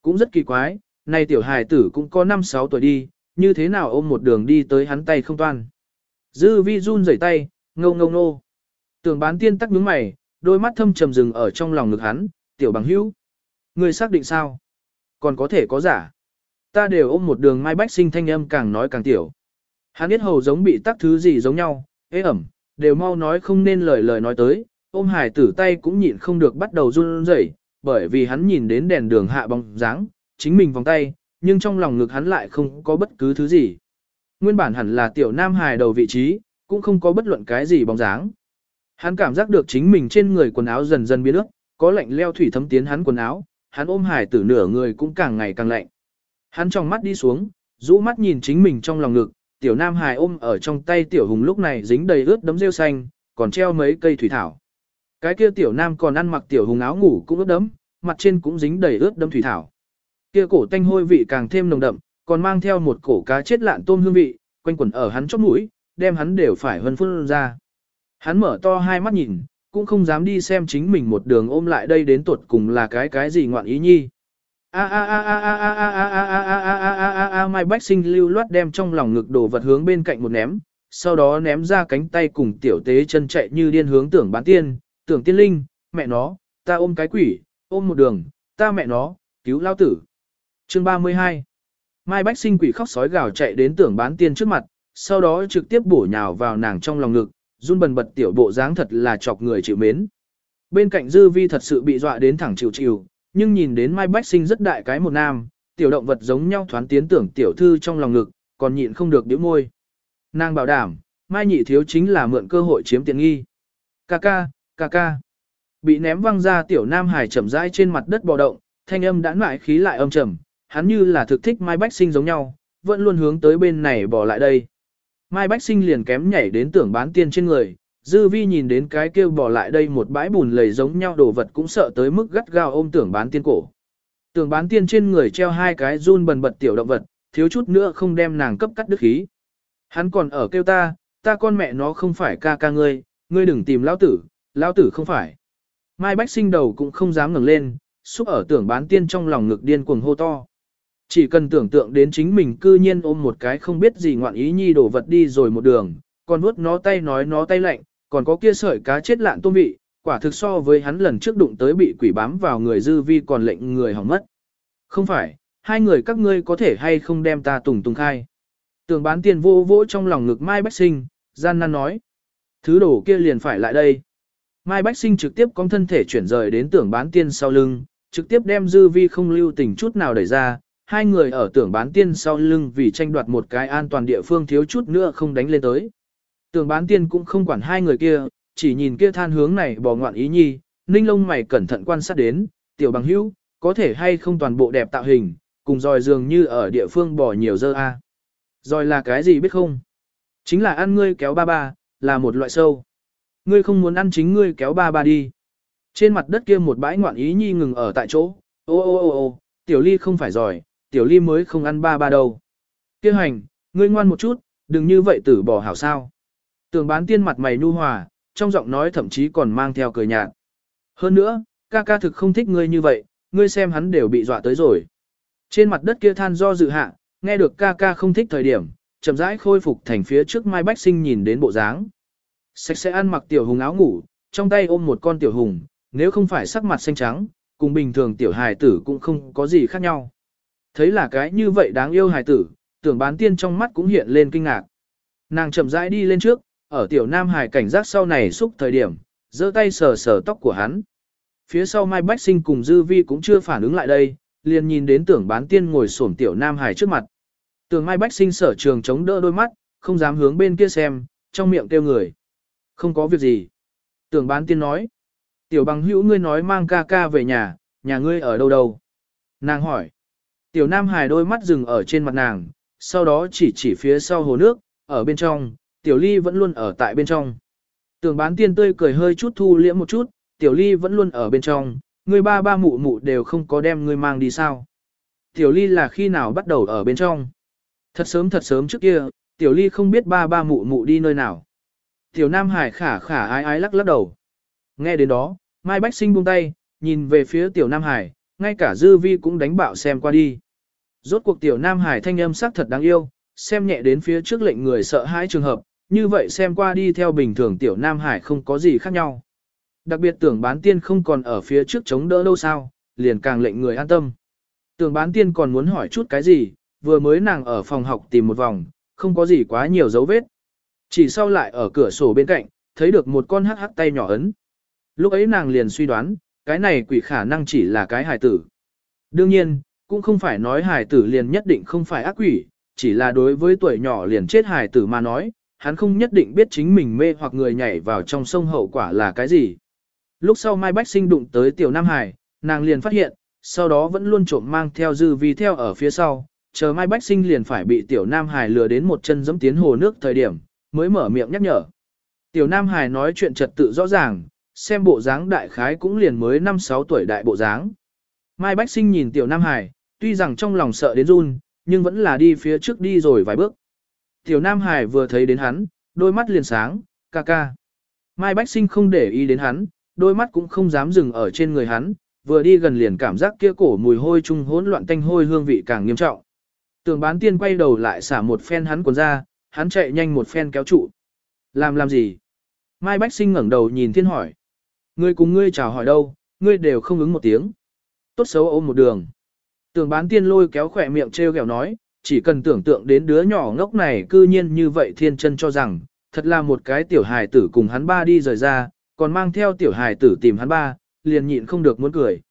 Cũng rất kỳ quái, này tiểu hải tử cũng có 5-6 tuổi đi, như thế nào ôm một đường đi tới hắn tay không toan. Dư vi run rẩy tay, ngâu ngâu nô. Tưởng bán tiên tắc nhướng mày, đôi mắt thâm trầm rừng ở trong lòng ngực hắn, tiểu bằng hữu. Người xác định sao? Còn có thể có giả. Ta đều ôm một đường mai bách sinh thanh âm càng nói càng tiểu. Hắn biết hầu giống bị tắc thứ gì giống nhau, ế ẩm, đều mau nói không nên lời lời nói tới, ôm hải tử tay cũng nhịn không được bắt đầu run rẩy, bởi vì hắn nhìn đến đèn đường hạ bóng dáng, chính mình vòng tay, nhưng trong lòng ngực hắn lại không có bất cứ thứ gì. Nguyên bản hẳn là tiểu nam hài đầu vị trí, cũng không có bất luận cái gì bóng dáng. Hắn cảm giác được chính mình trên người quần áo dần dần biến ướt, có lạnh leo thủy thấm tiến hắn quần áo, hắn ôm hải tử nửa người cũng càng ngày càng lạnh. Hắn trong mắt đi xuống, rũ mắt nhìn chính mình trong lòng ngực, tiểu nam hài ôm ở trong tay tiểu hùng lúc này dính đầy ướt đấm rêu xanh, còn treo mấy cây thủy thảo. Cái kia tiểu nam còn ăn mặc tiểu hùng áo ngủ cũng ướt đấm, mặt trên cũng dính đầy ướt đấm thủy thảo. Kia cổ tanh hôi vị càng thêm nồng đậm, còn mang theo một cổ cá chết lạn tôm hương vị, quanh quẩn ở hắn chóp mũi, đem hắn đều phải hân phun ra. Hắn mở to hai mắt nhìn, cũng không dám đi xem chính mình một đường ôm lại đây đến tuột cùng là cái cái gì ngoạn ý nhi. A a a a a a a a a a a a a a Mai Bách Sinh lưu loát đem trong lòng ngực đồ vật hướng bên cạnh một ném, sau đó ném ra cánh tay cùng tiểu tế chân chạy như điên hướng tưởng bán tiên, tưởng tiên linh, mẹ nó, ta ôm cái quỷ, ôm một đường, ta mẹ nó, cứu lao tử. Chương 32 Mai Bách Sinh quỷ khóc sói gào chạy đến tưởng bán tiên trước mặt, sau đó trực tiếp bổ nhào vào nàng trong lòng ngực, run bần bật tiểu bộ dáng thật là chọc người chịu mến. Bên cạnh Dư Vi thật sự bị dọa đến thẳng chịu chịu, nhưng nhìn đến Mai Bách Sinh rất đại cái một nam, tiểu động vật giống nhau thoán tiến tưởng tiểu thư trong lòng ngực, còn nhịn không được điếu môi. Nàng bảo đảm, Mai nhị thiếu chính là mượn cơ hội chiếm tiện nghi. Ca ca, ca ca. Bị ném văng ra tiểu nam hải chậm rãi trên mặt đất bò động, thanh âm đã mại khí lại âm trầm, hắn như là thực thích Mai Bách Sinh giống nhau, vẫn luôn hướng tới bên này bỏ lại đây. Mai Bách Sinh liền kém nhảy đến tưởng bán tiên trên người, Dư Vi nhìn đến cái kêu bỏ lại đây một bãi bùn lầy giống nhau đồ vật cũng sợ tới mức gắt gao ôm tưởng bán tiên cổ. Tưởng bán tiên trên người treo hai cái run bần bật tiểu động vật, thiếu chút nữa không đem nàng cấp cắt đứt khí. Hắn còn ở kêu ta, ta con mẹ nó không phải ca ca ngươi, ngươi đừng tìm lão tử, lão tử không phải. Mai Bách Sinh đầu cũng không dám ngẩng lên, xúc ở tưởng bán tiên trong lòng ngực điên cuồng hô to. Chỉ cần tưởng tượng đến chính mình cư nhiên ôm một cái không biết gì ngoạn ý nhi đổ vật đi rồi một đường, còn vuốt nó tay nói nó tay lạnh, còn có kia sợi cá chết lạn tôm vị, quả thực so với hắn lần trước đụng tới bị quỷ bám vào người dư vi còn lệnh người hỏng mất. Không phải, hai người các ngươi có thể hay không đem ta tùng tùng khai. Tưởng bán tiền vô vỗ trong lòng ngực Mai Bách Sinh, gian nan nói. Thứ đồ kia liền phải lại đây. Mai Bách Sinh trực tiếp con thân thể chuyển rời đến tưởng bán tiên sau lưng, trực tiếp đem dư vi không lưu tình chút nào đẩy ra, hai người ở tưởng bán tiên sau lưng vì tranh đoạt một cái an toàn địa phương thiếu chút nữa không đánh lên tới. Tưởng bán tiên cũng không quản hai người kia, chỉ nhìn kia than hướng này bò ngoạn ý nhi, ninh lông mày cẩn thận quan sát đến, tiểu bằng hữu, có thể hay không toàn bộ đẹp tạo hình, cùng dòi dường như ở địa phương bò nhiều dơ a. À. Dòi là cái gì biết không? Chính là ăn ngươi kéo ba ba, là một loại sâu. Ngươi không muốn ăn chính ngươi kéo ba ba đi. Trên mặt đất kia một bãi ngoạn ý nhi ngừng ở tại chỗ, ô ô ô ô, tiểu ly không phải giỏi, tiểu ly mới không ăn ba ba đâu. Kêu hành, ngươi ngoan một chút, đừng như vậy tử bỏ hảo sao. Tường bán tiên mặt mày nu hòa, trong giọng nói thậm chí còn mang theo cười nhạt. Hơn nữa, ca ca thực không thích ngươi như vậy, ngươi xem hắn đều bị dọa tới rồi. Trên mặt đất kia than do dự hạ, nghe được ca ca không thích thời điểm, chậm rãi khôi phục thành phía trước Mai Bách Sinh nhìn đến bộ dáng. Sạch sẽ ăn mặc tiểu hùng áo ngủ, trong tay ôm một con tiểu hùng, nếu không phải sắc mặt xanh trắng, cùng bình thường tiểu hài tử cũng không có gì khác nhau. Thấy là cái như vậy đáng yêu hài tử, tưởng bán tiên trong mắt cũng hiện lên kinh ngạc. Nàng chậm rãi đi lên trước, ở tiểu nam Hải cảnh giác sau này xúc thời điểm, giơ tay sờ sờ tóc của hắn. Phía sau Mai Bách Sinh cùng Dư Vi cũng chưa phản ứng lại đây, liền nhìn đến tưởng bán tiên ngồi xổm tiểu nam Hải trước mặt. Tưởng Mai Bách Sinh sở trường chống đỡ đôi mắt, không dám hướng bên kia xem, trong miệng kêu người. Không có việc gì. Tưởng bán tiên nói. Tiểu bằng hữu ngươi nói mang ca ca về nhà, nhà ngươi ở đâu đâu? Nàng hỏi. Tiểu nam Hải đôi mắt dừng ở trên mặt nàng, sau đó chỉ chỉ phía sau hồ nước, ở bên trong, tiểu ly vẫn luôn ở tại bên trong. Tưởng bán tiên tươi cười hơi chút thu liễm một chút, tiểu ly vẫn luôn ở bên trong, người ba ba mụ mụ đều không có đem người mang đi sao. Tiểu ly là khi nào bắt đầu ở bên trong? Thật sớm thật sớm trước kia, tiểu ly không biết ba ba mụ mụ đi nơi nào. Tiểu nam hải khả khả ái ái lắc lắc đầu. Nghe đến đó, Mai Bách Sinh buông tay, nhìn về phía tiểu nam hải, ngay cả dư vi cũng đánh bạo xem qua đi. Rốt cuộc tiểu nam hải thanh âm sắc thật đáng yêu, xem nhẹ đến phía trước lệnh người sợ hãi trường hợp, như vậy xem qua đi theo bình thường tiểu nam hải không có gì khác nhau. Đặc biệt tưởng bán tiên không còn ở phía trước chống đỡ đâu sao, liền càng lệnh người an tâm. Tưởng bán tiên còn muốn hỏi chút cái gì, vừa mới nàng ở phòng học tìm một vòng, không có gì quá nhiều dấu vết. Chỉ sau lại ở cửa sổ bên cạnh, thấy được một con hắc hắc tay nhỏ ấn. Lúc ấy nàng liền suy đoán, cái này quỷ khả năng chỉ là cái hài tử. Đương nhiên, cũng không phải nói hài tử liền nhất định không phải ác quỷ, chỉ là đối với tuổi nhỏ liền chết hài tử mà nói, hắn không nhất định biết chính mình mê hoặc người nhảy vào trong sông hậu quả là cái gì. Lúc sau Mai Bách Sinh đụng tới tiểu Nam Hải, nàng liền phát hiện, sau đó vẫn luôn trộm mang theo dư vi theo ở phía sau, chờ Mai Bách Sinh liền phải bị tiểu Nam Hải lừa đến một chân dẫm tiến hồ nước thời điểm, mới mở miệng nhắc nhở. Tiểu Nam Hải nói chuyện trật tự rõ ràng, xem bộ dáng đại khái cũng liền mới 5-6 tuổi đại bộ dáng. Mai Bách Sinh nhìn tiểu Nam Hải, tuy rằng trong lòng sợ đến run, nhưng vẫn là đi phía trước đi rồi vài bước. Tiểu Nam Hải vừa thấy đến hắn, đôi mắt liền sáng, ca ca. Mai Bách Sinh không để ý đến hắn, đôi mắt cũng không dám dừng ở trên người hắn, vừa đi gần liền cảm giác kia cổ mùi hôi trung hỗn loạn tanh hôi hương vị càng nghiêm trọng. Tường bán tiên quay đầu lại xả một phen hắn quần ra, hắn chạy nhanh một phen kéo trụ. Làm làm gì? Mai Bách Sinh ngẩng đầu nhìn thiên hỏi. Ngươi cùng ngươi chào hỏi đâu, ngươi đều không ứng một tiếng. Tốt xấu ôm một đường. Tường bán tiên lôi kéo khỏe miệng treo kẹo nói, chỉ cần tưởng tượng đến đứa nhỏ ngốc này cư nhiên như vậy thiên chân cho rằng, thật là một cái tiểu hài tử cùng hắn ba đi rời ra, còn mang theo tiểu hài tử tìm hắn ba, liền nhịn không được muốn cười.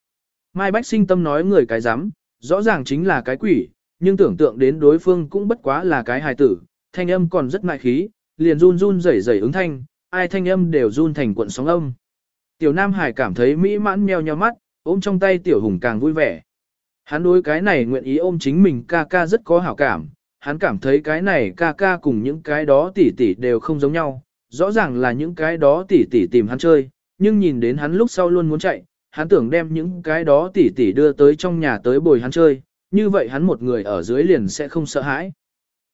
Mai Bách sinh tâm nói người cái dám, rõ ràng chính là cái quỷ, nhưng tưởng tượng đến đối phương cũng bất quá là cái hài tử, thanh âm còn rất ngại khí, liền run run rẩy rẩy ứng thanh, ai thanh âm đều run thành cuộn sóng âm. Tiểu Nam Hải cảm thấy mỹ mãn meo nheo mắt, ôm trong tay tiểu hùng càng vui vẻ. Hắn đối cái này nguyện ý ôm chính mình ca ca rất có hảo cảm, hắn cảm thấy cái này ca ca cùng những cái đó tỷ tỷ đều không giống nhau, rõ ràng là những cái đó tỷ tỷ tìm hắn chơi, nhưng nhìn đến hắn lúc sau luôn muốn chạy, hắn tưởng đem những cái đó tỷ tỷ đưa tới trong nhà tới bồi hắn chơi, như vậy hắn một người ở dưới liền sẽ không sợ hãi.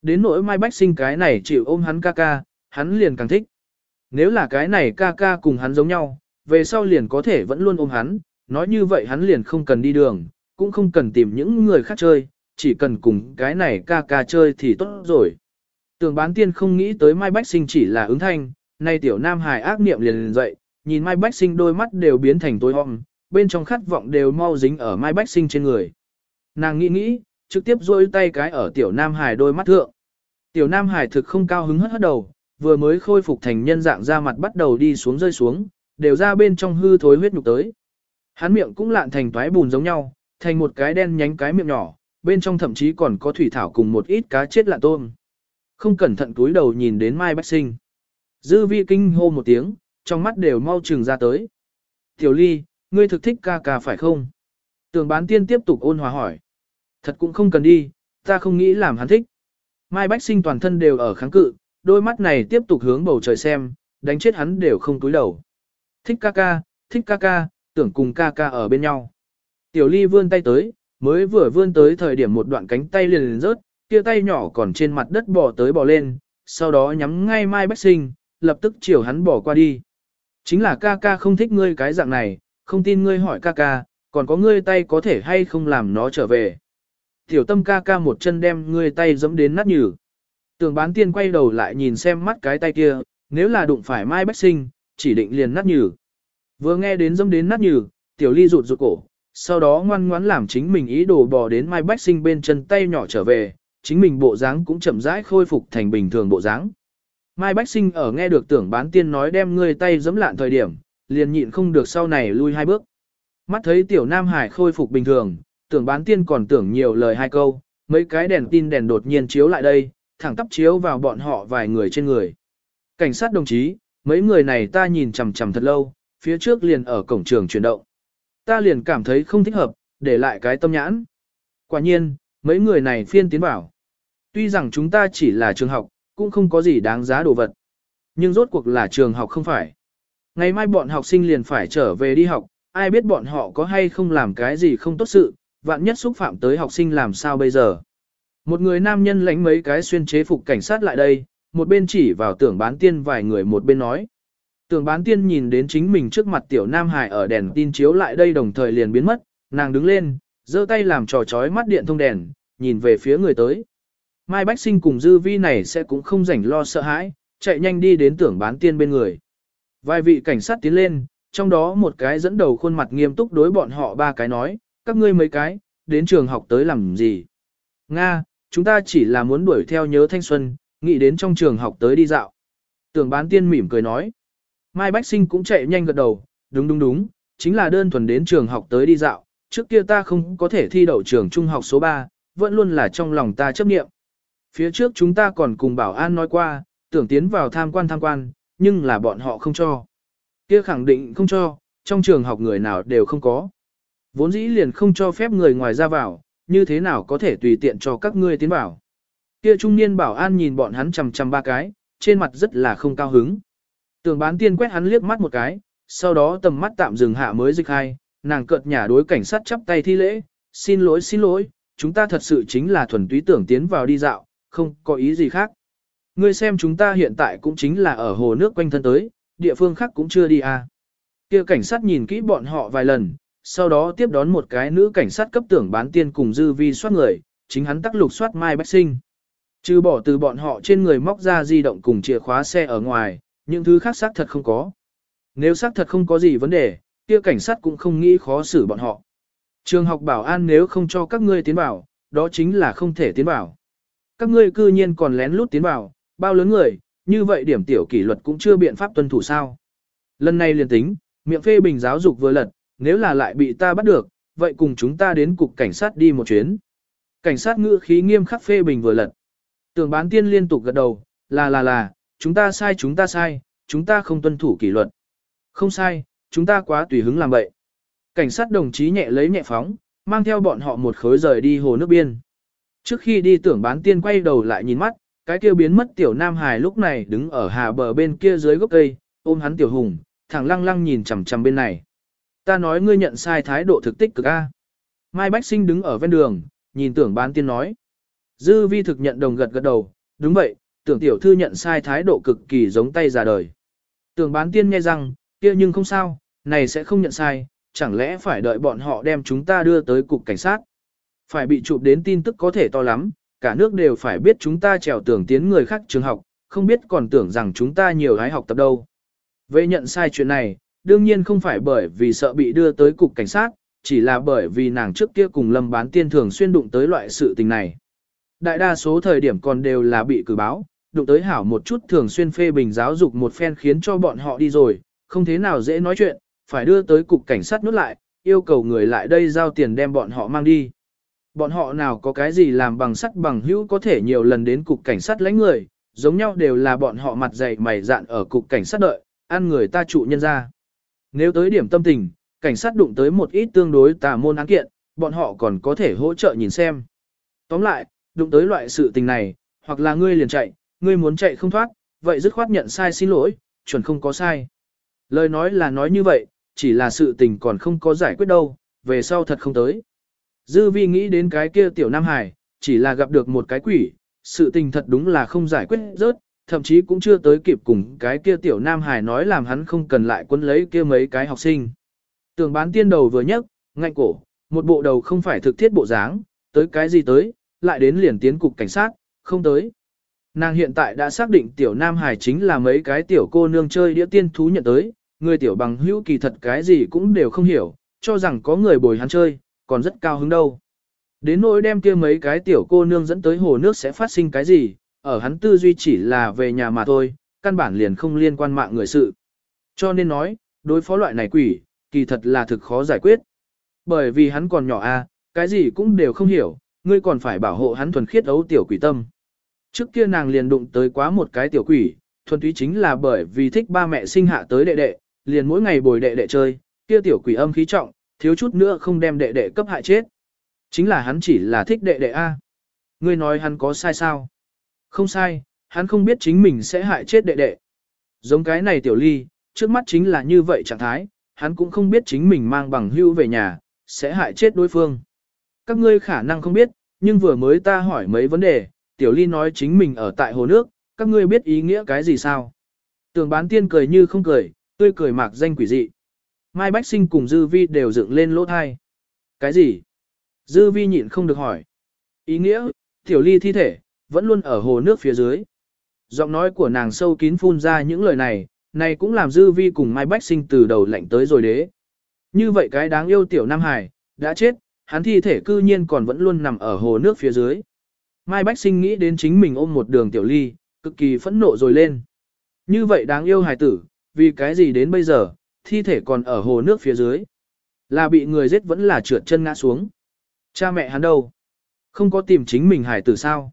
Đến nỗi Mai Bách sinh cái này chịu ôm hắn ca ca, hắn liền càng thích. Nếu là cái này ca ca cùng hắn giống nhau, về sau liền có thể vẫn luôn ôm hắn, nói như vậy hắn liền không cần đi đường, cũng không cần tìm những người khác chơi, chỉ cần cùng cái này ca ca chơi thì tốt rồi. Tường bán tiên không nghĩ tới Mai Bách Sinh chỉ là ứng thanh, nay tiểu nam hài ác niệm liền liền dậy, nhìn Mai Bách Sinh đôi mắt đều biến thành tối om, bên trong khát vọng đều mau dính ở Mai Bách Sinh trên người. Nàng nghĩ nghĩ, trực tiếp rôi tay cái ở tiểu nam hài đôi mắt thượng. Tiểu nam hài thực không cao hứng hất hất đầu, vừa mới khôi phục thành nhân dạng ra mặt bắt đầu đi xuống rơi xuống, đều ra bên trong hư thối huyết nhục tới. Hắn miệng cũng lạn thành toái bùn giống nhau, thành một cái đen nhánh cái miệng nhỏ, bên trong thậm chí còn có thủy thảo cùng một ít cá chết lạ tôm. Không cẩn thận túi đầu nhìn đến Mai Bách Sinh. Dư vi kinh hô một tiếng, trong mắt đều mau trừng ra tới. Tiểu ly, ngươi thực thích ca ca phải không? Tường bán tiên tiếp tục ôn hòa hỏi. Thật cũng không cần đi, ta không nghĩ làm hắn thích. Mai Bách Sinh toàn thân đều ở kháng cự, đôi mắt này tiếp tục hướng bầu trời xem, đánh chết hắn đều không túi đầu. Thích ca ca, thích ca ca, tưởng cùng ca ca ở bên nhau. Tiểu ly vươn tay tới, mới vừa vươn tới thời điểm một đoạn cánh tay liền liền rớt, kia tay nhỏ còn trên mặt đất bò tới bò lên, sau đó nhắm ngay Mai Bách Sinh, lập tức chiều hắn bỏ qua đi. Chính là ca ca không thích ngươi cái dạng này, không tin ngươi hỏi ca ca, còn có ngươi tay có thể hay không làm nó trở về. Tiểu tâm ca ca một chân đem ngươi tay giẫm đến nát nhừ. Tường bán tiên quay đầu lại nhìn xem mắt cái tay kia, nếu là đụng phải Mai Bách Sinh, chỉ định liền nát nhừ. Vừa nghe đến giẫm đến nát nhừ, tiểu ly rụt rụt cổ, sau đó ngoan ngoãn làm chính mình ý đồ bò đến Mai Bách Sinh bên chân tay nhỏ trở về, chính mình bộ dáng cũng chậm rãi khôi phục thành bình thường bộ dáng. Mai Bách Sinh ở nghe được tưởng bán tiên nói đem ngươi tay giẫm lạn thời điểm, liền nhịn không được sau này lui hai bước. Mắt thấy tiểu Nam Hải khôi phục bình thường, tưởng bán tiên còn tưởng nhiều lời hai câu, mấy cái đèn tin đèn đột nhiên chiếu lại đây, thẳng tắp chiếu vào bọn họ vài người trên người. Cảnh sát đồng chí, mấy người này ta nhìn chằm chằm thật lâu, phía trước liền ở cổng trường chuyển động. Ta liền cảm thấy không thích hợp, để lại cái tâm nhãn. Quả nhiên, mấy người này phiên tiến bảo. Tuy rằng chúng ta chỉ là trường học, cũng không có gì đáng giá đồ vật. Nhưng rốt cuộc là trường học không phải. Ngày mai bọn học sinh liền phải trở về đi học, ai biết bọn họ có hay không làm cái gì không tốt sự, vạn nhất xúc phạm tới học sinh làm sao bây giờ. Một người nam nhân lánh mấy cái xuyên chế phục cảnh sát lại đây, một bên chỉ vào tưởng bán tiên vài người một bên nói. Tưởng bán tiên nhìn đến chính mình trước mặt tiểu nam hải ở đèn tin chiếu lại đây đồng thời liền biến mất, nàng đứng lên, giơ tay làm trò chói mắt điện thông đèn, nhìn về phía người tới. Mai Bách Sinh cùng dư vi này sẽ cũng không rảnh lo sợ hãi, chạy nhanh đi đến tưởng bán tiên bên người. Vài vị cảnh sát tiến lên, trong đó một cái dẫn đầu khuôn mặt nghiêm túc đối bọn họ ba cái nói, các ngươi mấy cái, đến trường học tới làm gì? Nga, chúng ta chỉ là muốn đuổi theo nhớ thanh xuân, nghĩ đến trong trường học tới đi dạo. Tưởng bán tiên mỉm cười nói. Mai Bách Sinh cũng chạy nhanh gật đầu, đúng đúng đúng, chính là đơn thuần đến trường học tới đi dạo, trước kia ta không có thể thi đậu trường trung học số 3, vẫn luôn là trong lòng ta chấp niệm. Phía trước chúng ta còn cùng bảo an nói qua, tưởng tiến vào tham quan tham quan, nhưng là bọn họ không cho. Kia khẳng định không cho, trong trường học người nào đều không có. Vốn dĩ liền không cho phép người ngoài ra vào, như thế nào có thể tùy tiện cho các ngươi tiến vào. Kia trung niên bảo an nhìn bọn hắn chằm chằm ba cái, trên mặt rất là không cao hứng. Tưởng bán tiên quét hắn liếc mắt một cái, sau đó tầm mắt tạm dừng hạ mới dịch hai, nàng cợt nhả đối cảnh sát chắp tay thi lễ, xin lỗi xin lỗi, chúng ta thật sự chính là thuần túy tưởng tiến vào đi dạo, không có ý gì khác. Ngươi xem chúng ta hiện tại cũng chính là ở hồ nước quanh thân tới, địa phương khác cũng chưa đi à. Kia cảnh sát nhìn kỹ bọn họ vài lần, sau đó tiếp đón một cái nữ cảnh sát cấp tưởng bán tiên cùng dư vi soát người, chính hắn tắc lục soát Mai Bách Sinh. Trừ bỏ từ bọn họ trên người móc ra di động cùng chìa khóa xe ở ngoài, những thứ khác xác thật không có. Nếu xác thật không có gì vấn đề, kia cảnh sát cũng không nghĩ khó xử bọn họ. Trường học bảo an nếu không cho các ngươi tiến vào, đó chính là không thể tiến vào. Các ngươi cư nhiên còn lén lút tiến vào, bao lớn người, như vậy điểm tiểu kỷ luật cũng chưa biện pháp tuân thủ sao. Lần này liền tính, miệng phê bình giáo dục vừa lật, nếu là lại bị ta bắt được, vậy cùng chúng ta đến cục cảnh sát đi một chuyến. Cảnh sát ngữ khí nghiêm khắc phê bình vừa lật. Tưởng bán tiên liên tục gật đầu, là là là, chúng ta sai chúng ta sai, chúng ta không tuân thủ kỷ luật. Không sai, chúng ta quá tùy hứng làm vậy. Cảnh sát đồng chí nhẹ lấy nhẹ phóng, mang theo bọn họ một khối rời đi hồ nước biên. Trước khi đi tưởng bán tiên quay đầu lại nhìn mắt, cái kia biến mất tiểu nam hài lúc này đứng ở hà bờ bên kia dưới gốc cây, ôm hắn tiểu hùng, thẳng lăng lăng nhìn chằm chằm bên này. Ta nói ngươi nhận sai thái độ thực tích cực a. Mai Bách Sinh đứng ở ven đường, nhìn tưởng bán tiên nói. Dư vi thực nhận đồng gật gật đầu, đúng vậy, tưởng tiểu thư nhận sai thái độ cực kỳ giống tay già đời. Tưởng bán tiên nghe rằng, kia nhưng không sao, này sẽ không nhận sai, chẳng lẽ phải đợi bọn họ đem chúng ta đưa tới cục cảnh sát. Phải bị chụp đến tin tức có thể to lắm, cả nước đều phải biết chúng ta trèo tưởng tiến người khác trường học, không biết còn tưởng rằng chúng ta nhiều gái học tập đâu. Về nhận sai chuyện này, đương nhiên không phải bởi vì sợ bị đưa tới cục cảnh sát, chỉ là bởi vì nàng trước kia cùng lâm bán tiên thường xuyên đụng tới loại sự tình này. Đại đa số thời điểm còn đều là bị cử báo, đụng tới hảo một chút thường xuyên phê bình giáo dục một phen khiến cho bọn họ đi rồi, không thế nào dễ nói chuyện, phải đưa tới cục cảnh sát nút lại, yêu cầu người lại đây giao tiền đem bọn họ mang đi. Bọn họ nào có cái gì làm bằng sắt bằng hữu có thể nhiều lần đến cục cảnh sát lấy người, giống nhau đều là bọn họ mặt dày mày dạn ở cục cảnh sát đợi, ăn người ta trụ nhân ra. Nếu tới điểm tâm tình, cảnh sát đụng tới một ít tương đối tà môn án kiện, bọn họ còn có thể hỗ trợ nhìn xem. Tóm lại, đụng tới loại sự tình này, hoặc là ngươi liền chạy, ngươi muốn chạy không thoát, vậy dứt khoát nhận sai xin lỗi, chuẩn không có sai. Lời nói là nói như vậy, chỉ là sự tình còn không có giải quyết đâu, về sau thật không tới. Dư vi nghĩ đến cái kia tiểu Nam Hải, chỉ là gặp được một cái quỷ, sự tình thật đúng là không giải quyết rớt, thậm chí cũng chưa tới kịp cùng cái kia tiểu Nam Hải nói làm hắn không cần lại quân lấy kia mấy cái học sinh. Tường bán tiên đầu vừa nhấc, ngạnh cổ, một bộ đầu không phải thực thiết bộ dáng, tới cái gì tới, lại đến liền tiến cục cảnh sát, không tới. Nàng hiện tại đã xác định tiểu Nam Hải chính là mấy cái tiểu cô nương chơi đĩa tiên thú nhận tới, người tiểu bằng hữu kỳ thật cái gì cũng đều không hiểu, cho rằng có người bồi hắn chơi, còn rất cao hứng đâu. Đến nỗi đem kia mấy cái tiểu cô nương dẫn tới hồ nước sẽ phát sinh cái gì, ở hắn tư duy chỉ là về nhà mà thôi, căn bản liền không liên quan mạng người sự. Cho nên nói, đối phó loại này quỷ, kỳ thật là thực khó giải quyết. Bởi vì hắn còn nhỏ a, à, cái gì cũng đều không hiểu, ngươi còn phải bảo hộ hắn thuần khiết ấu tiểu quỷ tâm. Trước kia nàng liền đụng tới quá một cái tiểu quỷ, thuần túy chính là bởi vì thích ba mẹ sinh hạ tới đệ đệ, liền mỗi ngày bồi đệ đệ chơi, kia tiểu quỷ âm khí trọng, thiếu chút nữa không đem đệ đệ cấp hại chết. Chính là hắn chỉ là thích đệ đệ A. Ngươi nói hắn có sai sao? Không sai, hắn không biết chính mình sẽ hại chết đệ đệ. Giống cái này tiểu ly, trước mắt chính là như vậy trạng thái, hắn cũng không biết chính mình mang bằng hưu về nhà, sẽ hại chết đối phương. Các ngươi khả năng không biết, nhưng vừa mới ta hỏi mấy vấn đề, tiểu ly nói chính mình ở tại hồ nước, các ngươi biết ý nghĩa cái gì sao? Tường bán tiên cười như không cười, tươi cười mạc danh quỷ dị. Mai Bách Sinh cùng Dư Vi đều dựng lên lỗ thai. Cái gì? Dư Vi nhịn không được hỏi. Ý nghĩa, tiểu ly thi thể, vẫn luôn ở hồ nước phía dưới. Giọng nói của nàng sâu kín phun ra những lời này, này cũng làm Dư Vi cùng Mai Bách Sinh từ đầu lạnh tới rồi đế. Như vậy cái đáng yêu tiểu Nam Hải, đã chết, hắn thi thể cư nhiên còn vẫn luôn nằm ở hồ nước phía dưới. Mai Bách Sinh nghĩ đến chính mình ôm một đường tiểu ly, cực kỳ phẫn nộ rồi lên. Như vậy đáng yêu hài tử, vì cái gì đến bây giờ, thi thể còn ở hồ nước phía dưới. Là bị người giết vẫn là trượt chân ngã xuống. Cha mẹ hắn đâu? Không có tìm chính mình hài tử sao?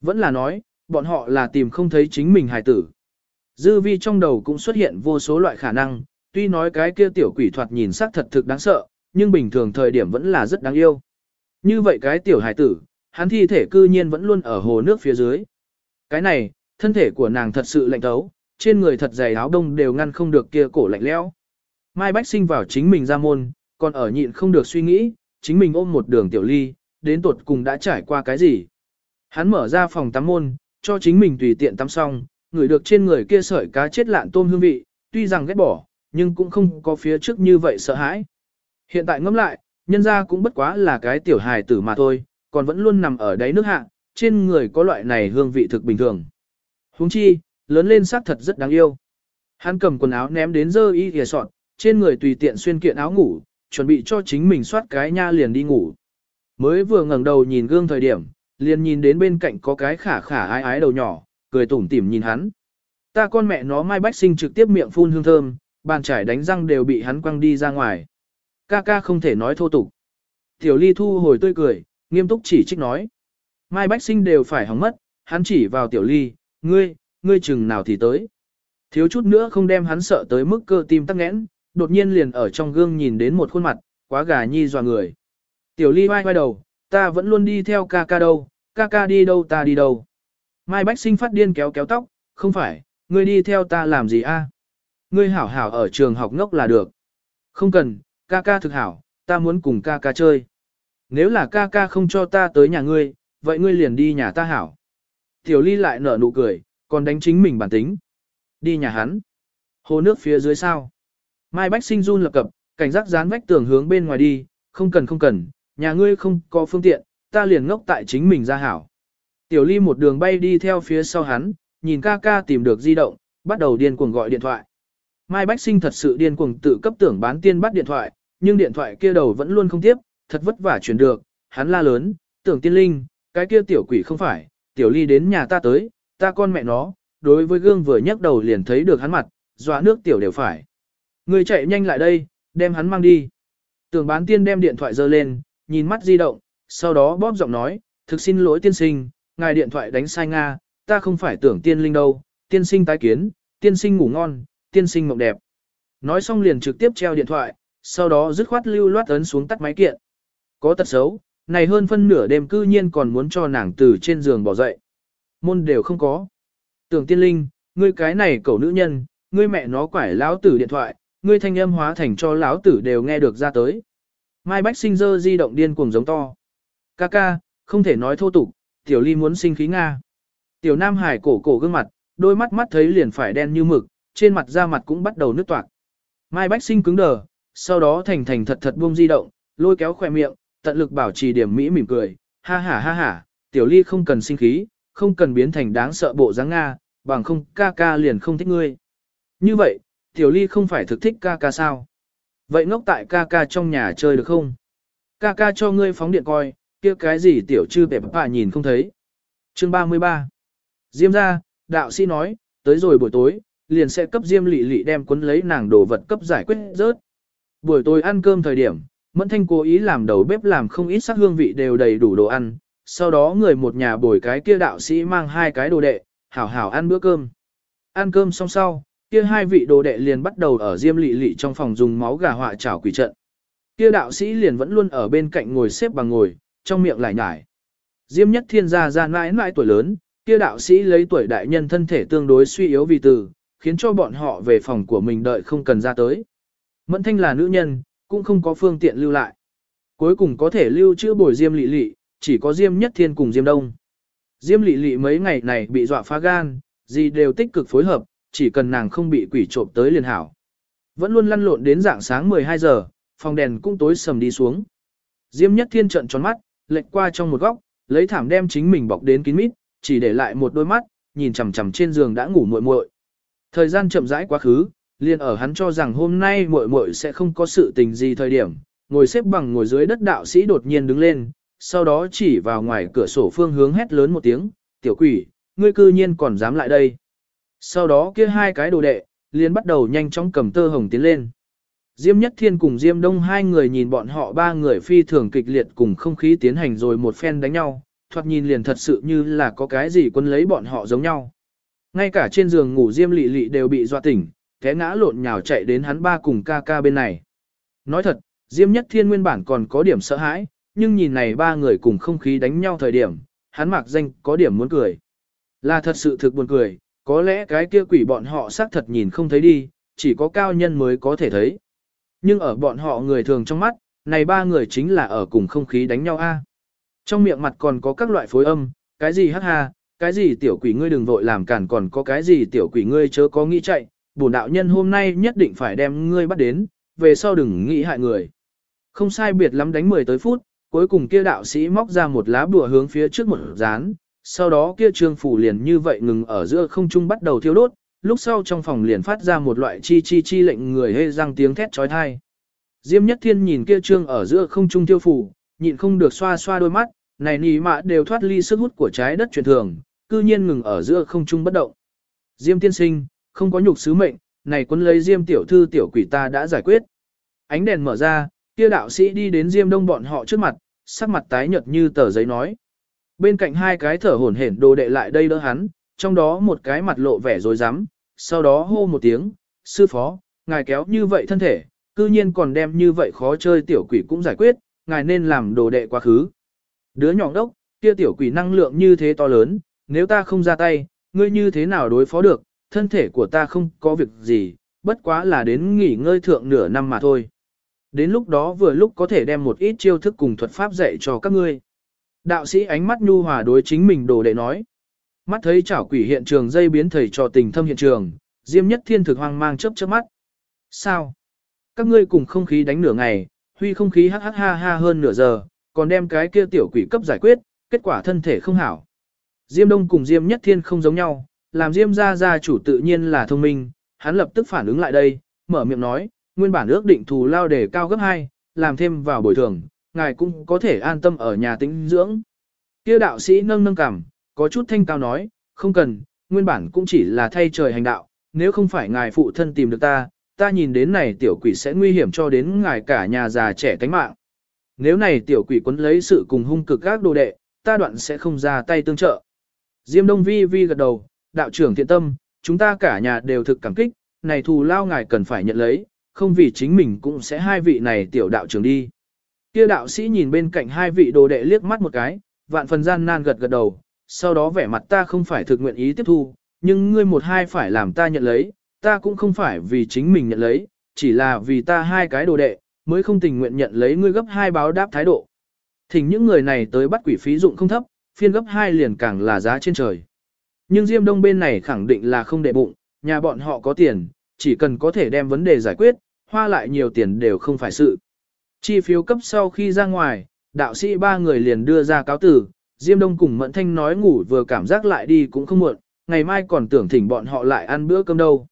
Vẫn là nói, bọn họ là tìm không thấy chính mình hài tử. Dư vi trong đầu cũng xuất hiện vô số loại khả năng, tuy nói cái kia tiểu quỷ thoạt nhìn sắc thật thực đáng sợ, nhưng bình thường thời điểm vẫn là rất đáng yêu. Như vậy cái tiểu hài tử, hắn thi thể cư nhiên vẫn luôn ở hồ nước phía dưới. Cái này, thân thể của nàng thật sự lạnh thấu, trên người thật dày áo đông đều ngăn không được kia cổ lạnh lẽo. Mai Bách sinh vào chính mình ra môn, còn ở nhịn không được suy nghĩ, chính mình ôm một đường tiểu ly, đến tuột cùng đã trải qua cái gì. Hắn mở ra phòng tắm môn, cho chính mình tùy tiện tắm xong, ngửi được trên người kia sợi cá chết lạn tôm hương vị, tuy rằng ghét bỏ, nhưng cũng không có phía trước như vậy sợ hãi. Hiện tại ngẫm lại, nhân ra cũng bất quá là cái tiểu hài tử mà thôi, còn vẫn luôn nằm ở đáy nước hạ, trên người có loại này hương vị thực bình thường. Huống chi, lớn lên sắc thật rất đáng yêu. Hắn cầm quần áo ném đến dơ y thìa sọt, trên người tùy tiện xuyên kiện áo ngủ, chuẩn bị cho chính mình soát cái nha liền đi ngủ. Mới vừa ngẩng đầu nhìn gương thời điểm, liền nhìn đến bên cạnh có cái khả khả ái ái đầu nhỏ, cười tủm tỉm nhìn hắn. Ta con mẹ nó mai bách sinh trực tiếp miệng phun hương thơm, bàn trải đánh răng đều bị hắn quăng đi ra ngoài. Ca ca không thể nói thô tục. Tiểu ly thu hồi tươi cười, nghiêm túc chỉ trích nói. Mai bách sinh đều phải hóng mất, hắn chỉ vào tiểu ly, ngươi, ngươi chừng nào thì tới. Thiếu chút nữa không đem hắn sợ tới mức cơ tim tắc nghẽn, đột nhiên liền ở trong gương nhìn đến một khuôn mặt, quá gà nhi dọa người. Tiểu ly vai vai đầu, ta vẫn luôn đi theo ca ca đâu, ca ca đi đâu ta đi đâu. Mai Bách Sinh phát điên kéo kéo tóc, không phải, ngươi đi theo ta làm gì a? Ngươi hảo hảo ở trường học ngốc là được. Không cần, ca ca thực hảo, ta muốn cùng ca ca chơi. Nếu là ca ca không cho ta tới nhà ngươi, vậy ngươi liền đi nhà ta hảo. Tiểu ly lại nở nụ cười, còn đánh chính mình bản tính. Đi nhà hắn. Hồ nước phía dưới sao. Mai Bách sinh run lập cập, cảnh giác dán vách tường hướng bên ngoài đi, không cần không cần, nhà ngươi không có phương tiện, ta liền ngốc tại chính mình ra hảo. Tiểu ly một đường bay đi theo phía sau hắn, nhìn ca ca tìm được di động, bắt đầu điên cuồng gọi điện thoại. Mai Bách sinh thật sự điên cuồng tự cấp tưởng bán tiên bắt điện thoại, nhưng điện thoại kia đầu vẫn luôn không tiếp, thật vất vả chuyển được, hắn la lớn, tưởng tiên linh, cái kia tiểu quỷ không phải, tiểu ly đến nhà ta tới, ta con mẹ nó, đối với gương vừa nhấc đầu liền thấy được hắn mặt, dọa nước tiểu đều phải. Người chạy nhanh lại đây, đem hắn mang đi. Tưởng bán tiên đem điện thoại giơ lên, nhìn mắt di động, sau đó bóp giọng nói, thực xin lỗi tiên sinh, ngài điện thoại đánh sai Nga, ta không phải tưởng tiên linh đâu, tiên sinh tái kiến, tiên sinh ngủ ngon, tiên sinh mộng đẹp. Nói xong liền trực tiếp treo điện thoại, sau đó dứt khoát lưu loát ấn xuống tắt máy kiện. Có tật xấu, này hơn phân nửa đêm cư nhiên còn muốn cho nàng từ trên giường bỏ dậy. Môn đều không có. Tưởng tiên linh, ngươi cái này cậu nữ nhân, ngươi mẹ nó quải lão tử điện thoại, ngươi thanh âm hóa thành cho lão tử đều nghe được ra tới. Mai Bách sinh dơ di động điên cuồng giống to. Ca ca, không thể nói thô tục, tiểu ly muốn sinh khí Nga. Tiểu Nam Hải cổ cổ gương mặt, đôi mắt mắt thấy liền phải đen như mực, trên mặt da mặt cũng bắt đầu nước toạc. Mai Bách sinh cứng đờ, sau đó thành thành thật thật buông di động, lôi kéo khỏe miệng, tận lực bảo trì điểm mỹ mỉm cười, ha ha ha ha, tiểu ly không cần sinh khí, không cần biến thành đáng sợ bộ dáng Nga, bằng không ca ca liền không thích ngươi. Như vậy, tiểu ly không phải thực thích ca ca sao? Vậy ngốc tại ca ca trong nhà chơi được không? Ca ca cho ngươi phóng điện coi, kia cái gì tiểu chư bẹp bà nhìn không thấy. Chương 33 Diêm ra, đạo sĩ nói, tới rồi buổi tối, liền sẽ cấp Diêm lị lị đem cuốn lấy nàng đồ vật cấp giải quyết rớt. Buổi tối ăn cơm thời điểm, Mẫn Thanh cố ý làm đầu bếp làm không ít sắc hương vị đều đầy đủ đồ ăn, sau đó người một nhà bồi cái kia đạo sĩ mang hai cái đồ đệ, hảo hảo ăn bữa cơm. Ăn cơm xong sau, kia hai vị đồ đệ liền bắt đầu ở Diêm lị lị trong phòng dùng máu gà họa chảo quỷ trận. Kia đạo sĩ liền vẫn luôn ở bên cạnh ngồi xếp bằng ngồi, trong miệng lại nhải. Diêm nhất thiên gia ra mãi mãi tuổi lớn, kia đạo sĩ lấy tuổi đại nhân thân thể tương đối suy yếu vì từ, khiến cho bọn họ về phòng của mình đợi không cần ra tới. Mẫn thanh là nữ nhân, cũng không có phương tiện lưu lại. Cuối cùng có thể lưu trữ bồi Diêm lị lị, chỉ có Diêm nhất thiên cùng Diêm đông. Diêm lị lị mấy ngày này bị dọa phá gan, gì đều tích cực phối hợp, chỉ cần nàng không bị quỷ trộm tới liền hảo. Vẫn luôn lăn lộn đến dạng sáng 12 giờ, phòng đèn cũng tối sầm đi xuống. Diêm nhất thiên trợn tròn mắt, lệch qua trong một góc, lấy thảm đem chính mình bọc đến kín mít, chỉ để lại một đôi mắt, nhìn chằm chằm trên giường đã ngủ muội muội. Thời gian chậm rãi quá khứ, liền ở hắn cho rằng hôm nay muội muội sẽ không có sự tình gì thời điểm, ngồi xếp bằng ngồi dưới đất đạo sĩ đột nhiên đứng lên, sau đó chỉ vào ngoài cửa sổ phương hướng hét lớn một tiếng, "Tiểu quỷ, ngươi cư nhiên còn dám lại đây?" Sau đó kia hai cái đồ đệ, liền bắt đầu nhanh chóng cầm tơ hồng tiến lên. Diêm Nhất Thiên cùng Diêm Đông hai người nhìn bọn họ ba người phi thường kịch liệt cùng không khí tiến hành rồi một phen đánh nhau, thoạt nhìn liền thật sự như là có cái gì quân lấy bọn họ giống nhau. Ngay cả trên giường ngủ Diêm Lị Lị đều bị dọa tỉnh, té ngã lộn nhào chạy đến hắn ba cùng ca ca bên này. Nói thật, Diêm Nhất Thiên nguyên bản còn có điểm sợ hãi, nhưng nhìn này ba người cùng không khí đánh nhau thời điểm, hắn mặc danh có điểm muốn cười. Là thật sự thực buồn cười, có lẽ cái kia quỷ bọn họ xác thật nhìn không thấy đi, chỉ có cao nhân mới có thể thấy. Nhưng ở bọn họ người thường trong mắt, này ba người chính là ở cùng không khí đánh nhau a. Trong miệng mặt còn có các loại phối âm, cái gì hắc ha, cái gì tiểu quỷ ngươi đừng vội làm cản còn có cái gì tiểu quỷ ngươi chớ có nghĩ chạy, bổn đạo nhân hôm nay nhất định phải đem ngươi bắt đến, về sau đừng nghĩ hại người. Không sai biệt lắm đánh 10 tới phút, cuối cùng kia đạo sĩ móc ra một lá bùa hướng phía trước một dán, sau đó kia trương phủ liền như vậy ngừng ở giữa không trung bắt đầu thiêu đốt, lúc sau trong phòng liền phát ra một loại chi chi chi lệnh người hê răng tiếng thét trói thai. Diêm nhất thiên nhìn kia trương ở giữa không trung tiêu phủ, nhịn không được xoa xoa đôi mắt, này nì mạ đều thoát ly sức hút của trái đất truyền thường, cư nhiên ngừng ở giữa không trung bất động. Diêm tiên sinh, không có nhục sứ mệnh, này quân lấy Diêm tiểu thư tiểu quỷ ta đã giải quyết. Ánh đèn mở ra, kia đạo sĩ đi đến Diêm đông bọn họ trước mặt, sắc mặt tái nhợt như tờ giấy nói. Bên cạnh hai cái thở hổn hển đồ đệ lại đây đỡ hắn, trong đó một cái mặt lộ vẻ rồi rắm sau đó hô một tiếng, sư phó, ngài kéo như vậy thân thể, cư nhiên còn đem như vậy khó chơi tiểu quỷ cũng giải quyết, ngài nên làm đồ đệ quá khứ. Đứa nhỏ đốc, kia tiểu quỷ năng lượng như thế to lớn, nếu ta không ra tay, ngươi như thế nào đối phó được, thân thể của ta không có việc gì, bất quá là đến nghỉ ngơi thượng nửa năm mà thôi. Đến lúc đó vừa lúc có thể đem một ít chiêu thức cùng thuật pháp dạy cho các ngươi. Đạo sĩ ánh mắt nhu hòa đối chính mình đồ đệ nói. Mắt thấy chảo quỷ hiện trường dây biến thầy trò tình thâm hiện trường, Diêm Nhất Thiên thực hoang mang chớp chớp mắt. Sao? Các ngươi cùng không khí đánh nửa ngày, huy không khí hắc hắc ha ha hơn nửa giờ, còn đem cái kia tiểu quỷ cấp giải quyết, kết quả thân thể không hảo. Diêm Đông cùng Diêm Nhất Thiên không giống nhau, làm Diêm gia gia chủ tự nhiên là thông minh, hắn lập tức phản ứng lại đây, mở miệng nói, nguyên bản ước định thù lao để cao gấp 2, làm thêm vào bồi thường, ngài cũng có thể an tâm ở nhà tĩnh dưỡng. Kia đạo sĩ nâng nâng cằm, có chút thanh cao nói, không cần, nguyên bản cũng chỉ là thay trời hành đạo, nếu không phải ngài phụ thân tìm được ta, ta nhìn đến này tiểu quỷ sẽ nguy hiểm cho đến ngài cả nhà già trẻ tánh mạng. Nếu này tiểu quỷ quấn lấy sự cùng hung cực các đồ đệ, ta đoạn sẽ không ra tay tương trợ. Diêm Đông Vi Vi gật đầu, đạo trưởng thiện tâm, chúng ta cả nhà đều thực cảm kích, này thù lao ngài cần phải nhận lấy, không vì chính mình cũng sẽ hai vị này tiểu đạo trưởng đi. Kia đạo sĩ nhìn bên cạnh hai vị đồ đệ liếc mắt một cái, vạn phần gian nan gật gật đầu, sau đó vẻ mặt ta không phải thực nguyện ý tiếp thu, nhưng ngươi một hai phải làm ta nhận lấy, ta cũng không phải vì chính mình nhận lấy, chỉ là vì ta hai cái đồ đệ, mới không tình nguyện nhận lấy ngươi gấp hai báo đáp thái độ. Thỉnh những người này tới bắt quỷ phí dụng không thấp, phiên gấp hai liền càng là giá trên trời. Nhưng Diêm Đông bên này khẳng định là không để bụng, nhà bọn họ có tiền, chỉ cần có thể đem vấn đề giải quyết, hoa lại nhiều tiền đều không phải sự. Chi phiếu cấp sau khi ra ngoài, đạo sĩ ba người liền đưa ra cáo tử, Diêm Đông cùng Mẫn Thanh nói ngủ vừa cảm giác lại đi cũng không muộn, ngày mai còn tưởng thỉnh bọn họ lại ăn bữa cơm đâu.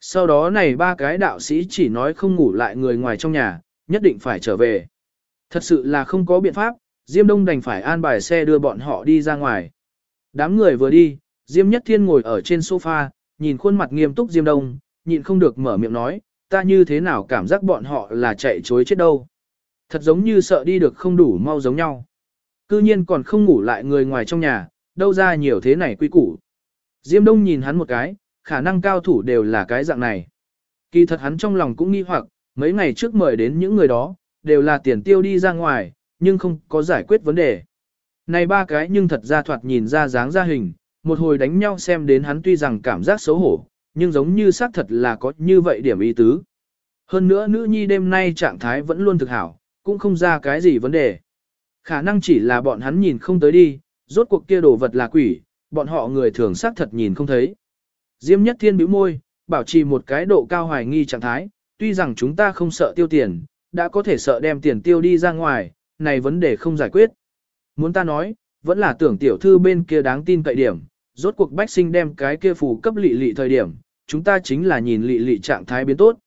Sau đó này ba cái đạo sĩ chỉ nói không ngủ lại người ngoài trong nhà, nhất định phải trở về. Thật sự là không có biện pháp, Diêm Đông đành phải an bài xe đưa bọn họ đi ra ngoài. Đám người vừa đi, Diêm Nhất Thiên ngồi ở trên sofa, nhìn khuôn mặt nghiêm túc Diêm Đông, nhịn không được mở miệng nói, ta như thế nào cảm giác bọn họ là chạy chối chết đâu. Thật giống như sợ đi được không đủ mau giống nhau. Cư nhiên còn không ngủ lại người ngoài trong nhà, đâu ra nhiều thế này quy củ. Diêm Đông nhìn hắn một cái, khả năng cao thủ đều là cái dạng này. Kỳ thật hắn trong lòng cũng nghi hoặc, mấy ngày trước mời đến những người đó, đều là tiền tiêu đi ra ngoài, nhưng không có giải quyết vấn đề. Này ba cái nhưng thật ra thoạt nhìn ra dáng ra hình, một hồi đánh nhau xem đến hắn tuy rằng cảm giác xấu hổ, nhưng giống như xác thật là có như vậy điểm ý tứ. Hơn nữa nữ nhi đêm nay trạng thái vẫn luôn thực hảo, cũng không ra cái gì vấn đề. Khả năng chỉ là bọn hắn nhìn không tới đi, rốt cuộc kia đồ vật là quỷ, bọn họ người thường xác thật nhìn không thấy. Diêm nhất thiên bĩu môi, bảo trì một cái độ cao hoài nghi trạng thái, tuy rằng chúng ta không sợ tiêu tiền, đã có thể sợ đem tiền tiêu đi ra ngoài, này vấn đề không giải quyết. Muốn ta nói, vẫn là tưởng tiểu thư bên kia đáng tin cậy điểm, rốt cuộc bách sinh đem cái kia phù cấp lị lị thời điểm, chúng ta chính là nhìn lị lị trạng thái biến tốt.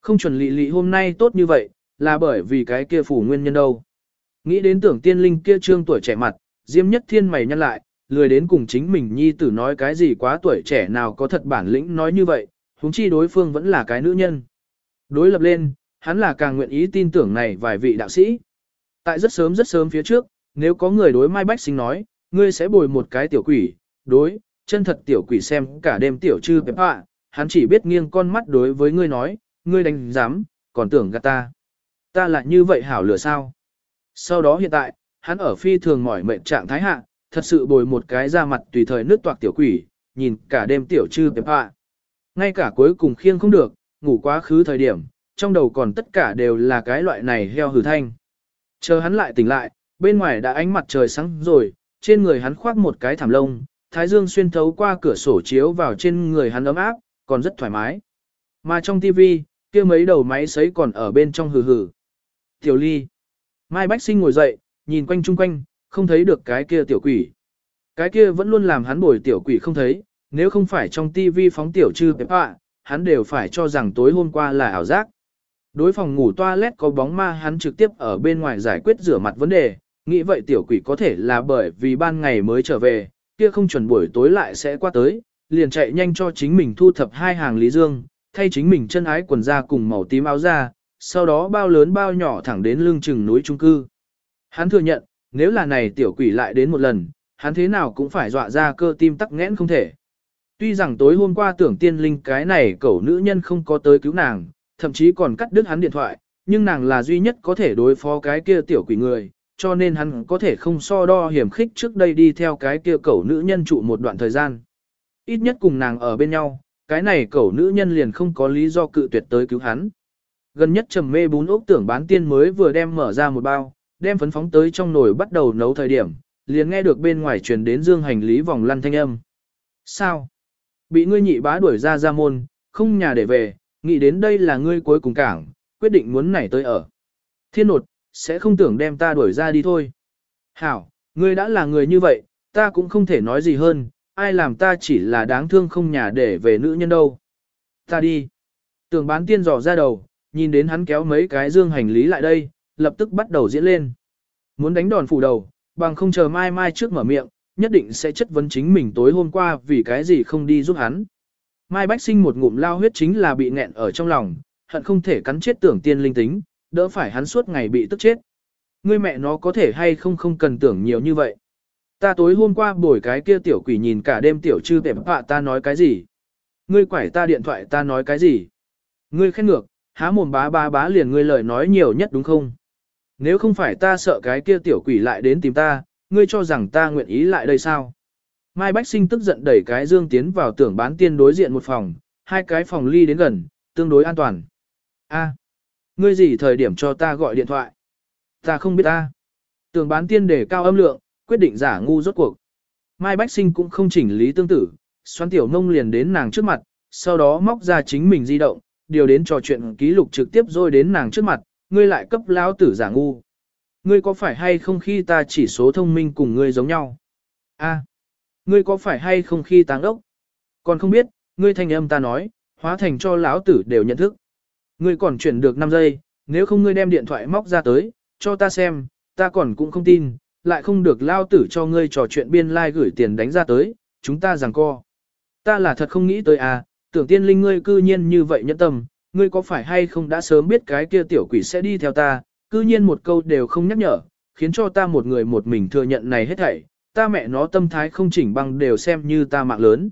Không chuẩn lị lị hôm nay tốt như vậy, là bởi vì cái kia phù nguyên nhân đâu. Nghĩ đến tưởng tiên linh kia trương tuổi trẻ mặt, diêm nhất thiên mày nhăn lại, lười đến cùng chính mình nhi tử nói cái gì quá tuổi trẻ nào có thật bản lĩnh nói như vậy, huống chi đối phương vẫn là cái nữ nhân. Đối lập lên, hắn là càng nguyện ý tin tưởng này vài vị đạo sĩ. Tại rất sớm rất sớm phía trước, nếu có người đối Mai Bách Sinh nói, ngươi sẽ bồi một cái tiểu quỷ, đối, chân thật tiểu quỷ xem cả đêm tiểu chư bẹp họa, hắn chỉ biết nghiêng con mắt đối với ngươi nói, ngươi đánh dám, còn tưởng gạt ta. Ta lại như vậy hảo lửa sao? Sau đó hiện tại, hắn ở phi thường mỏi mệnh trạng thái hạ, thật sự bồi một cái ra mặt tùy thời nước toạc tiểu quỷ, nhìn cả đêm tiểu chư bẹp họa. Ngay cả cuối cùng khiêng không được, ngủ quá khứ thời điểm, trong đầu còn tất cả đều là cái loại này heo hử thanh. Chờ hắn lại tỉnh lại, bên ngoài đã ánh mặt trời sáng rồi, trên người hắn khoác một cái thảm lông, thái dương xuyên thấu qua cửa sổ chiếu vào trên người hắn ấm áp, còn rất thoải mái. Mà trong tivi, kia mấy đầu máy sấy còn ở bên trong hừ hừ. Tiểu ly. Mai Bách Sinh ngồi dậy, nhìn quanh chung quanh, không thấy được cái kia tiểu quỷ. Cái kia vẫn luôn làm hắn bồi tiểu quỷ không thấy, nếu không phải trong tivi phóng tiểu trư bẹp ạ, hắn đều phải cho rằng tối hôm qua là ảo giác. Đối phòng ngủ toilet có bóng ma hắn trực tiếp ở bên ngoài giải quyết rửa mặt vấn đề, nghĩ vậy tiểu quỷ có thể là bởi vì ban ngày mới trở về, kia không chuẩn buổi tối lại sẽ qua tới, liền chạy nhanh cho chính mình thu thập hai hàng lý dương, thay chính mình chân ái quần da cùng màu tím áo da, sau đó bao lớn bao nhỏ thẳng đến lưng chừng núi trung cư. Hắn thừa nhận, nếu là này tiểu quỷ lại đến một lần, hắn thế nào cũng phải dọa ra cơ tim tắc nghẽn không thể. Tuy rằng tối hôm qua tưởng tiên linh cái này cậu nữ nhân không có tới cứu nàng, thậm chí còn cắt đứt hắn điện thoại, nhưng nàng là duy nhất có thể đối phó cái kia tiểu quỷ người, cho nên hắn có thể không so đo hiểm khích trước đây đi theo cái kia cẩu nữ nhân trụ một đoạn thời gian. Ít nhất cùng nàng ở bên nhau, cái này cẩu nữ nhân liền không có lý do cự tuyệt tới cứu hắn. Gần nhất trầm mê bún ốc tưởng bán tiên mới vừa đem mở ra một bao, đem phấn phóng tới trong nồi bắt đầu nấu thời điểm, liền nghe được bên ngoài truyền đến dương hành lý vòng lăn thanh âm. Sao? Bị ngươi nhị bá đuổi ra ra môn, không nhà để về, nghĩ đến đây là ngươi cuối cùng cảng, quyết định muốn nảy tới ở. Thiên nột, sẽ không tưởng đem ta đuổi ra đi thôi. Hảo, ngươi đã là người như vậy, ta cũng không thể nói gì hơn, ai làm ta chỉ là đáng thương không nhà để về nữ nhân đâu. Ta đi. Tưởng bán tiên dò ra đầu, nhìn đến hắn kéo mấy cái dương hành lý lại đây, lập tức bắt đầu diễn lên. Muốn đánh đòn phủ đầu, bằng không chờ mai mai trước mở miệng, nhất định sẽ chất vấn chính mình tối hôm qua vì cái gì không đi giúp hắn. Mai Bách Sinh một ngụm lao huyết chính là bị nghẹn ở trong lòng, hận không thể cắn chết tưởng tiên linh tính, đỡ phải hắn suốt ngày bị tức chết. Ngươi mẹ nó có thể hay không không cần tưởng nhiều như vậy. Ta tối hôm qua bồi cái kia tiểu quỷ nhìn cả đêm tiểu chư tệm họa ta nói cái gì. Ngươi quải ta điện thoại ta nói cái gì. Ngươi khen ngược, há mồm bá bá bá liền ngươi lời nói nhiều nhất đúng không? Nếu không phải ta sợ cái kia tiểu quỷ lại đến tìm ta, ngươi cho rằng ta nguyện ý lại đây sao? Mai Bách Sinh tức giận đẩy cái dương tiến vào tưởng bán tiên đối diện một phòng, hai cái phòng ly đến gần, tương đối an toàn. A, ngươi gì thời điểm cho ta gọi điện thoại? Ta không biết ta. Tưởng bán tiên để cao âm lượng, quyết định giả ngu rốt cuộc. Mai Bách Sinh cũng không chỉnh lý tương tự, xoắn tiểu nông liền đến nàng trước mặt, sau đó móc ra chính mình di động, điều đến trò chuyện ký lục trực tiếp rồi đến nàng trước mặt, ngươi lại cấp lão tử giả ngu. Ngươi có phải hay không khi ta chỉ số thông minh cùng ngươi giống nhau? A, ngươi có phải hay không khi táng ốc? Còn không biết, ngươi thanh âm ta nói, hóa thành cho lão tử đều nhận thức. Ngươi còn chuyển được 5 giây, nếu không ngươi đem điện thoại móc ra tới, cho ta xem, ta còn cũng không tin, lại không được lao tử cho ngươi trò chuyện biên lai like gửi tiền đánh ra tới, chúng ta rằng co. Ta là thật không nghĩ tới à, tưởng tiên linh ngươi cư nhiên như vậy nhẫn tâm, ngươi có phải hay không đã sớm biết cái kia tiểu quỷ sẽ đi theo ta, cư nhiên một câu đều không nhắc nhở, khiến cho ta một người một mình thừa nhận này hết thảy, ta mẹ nó tâm thái không chỉnh bằng đều xem như ta mạng lớn.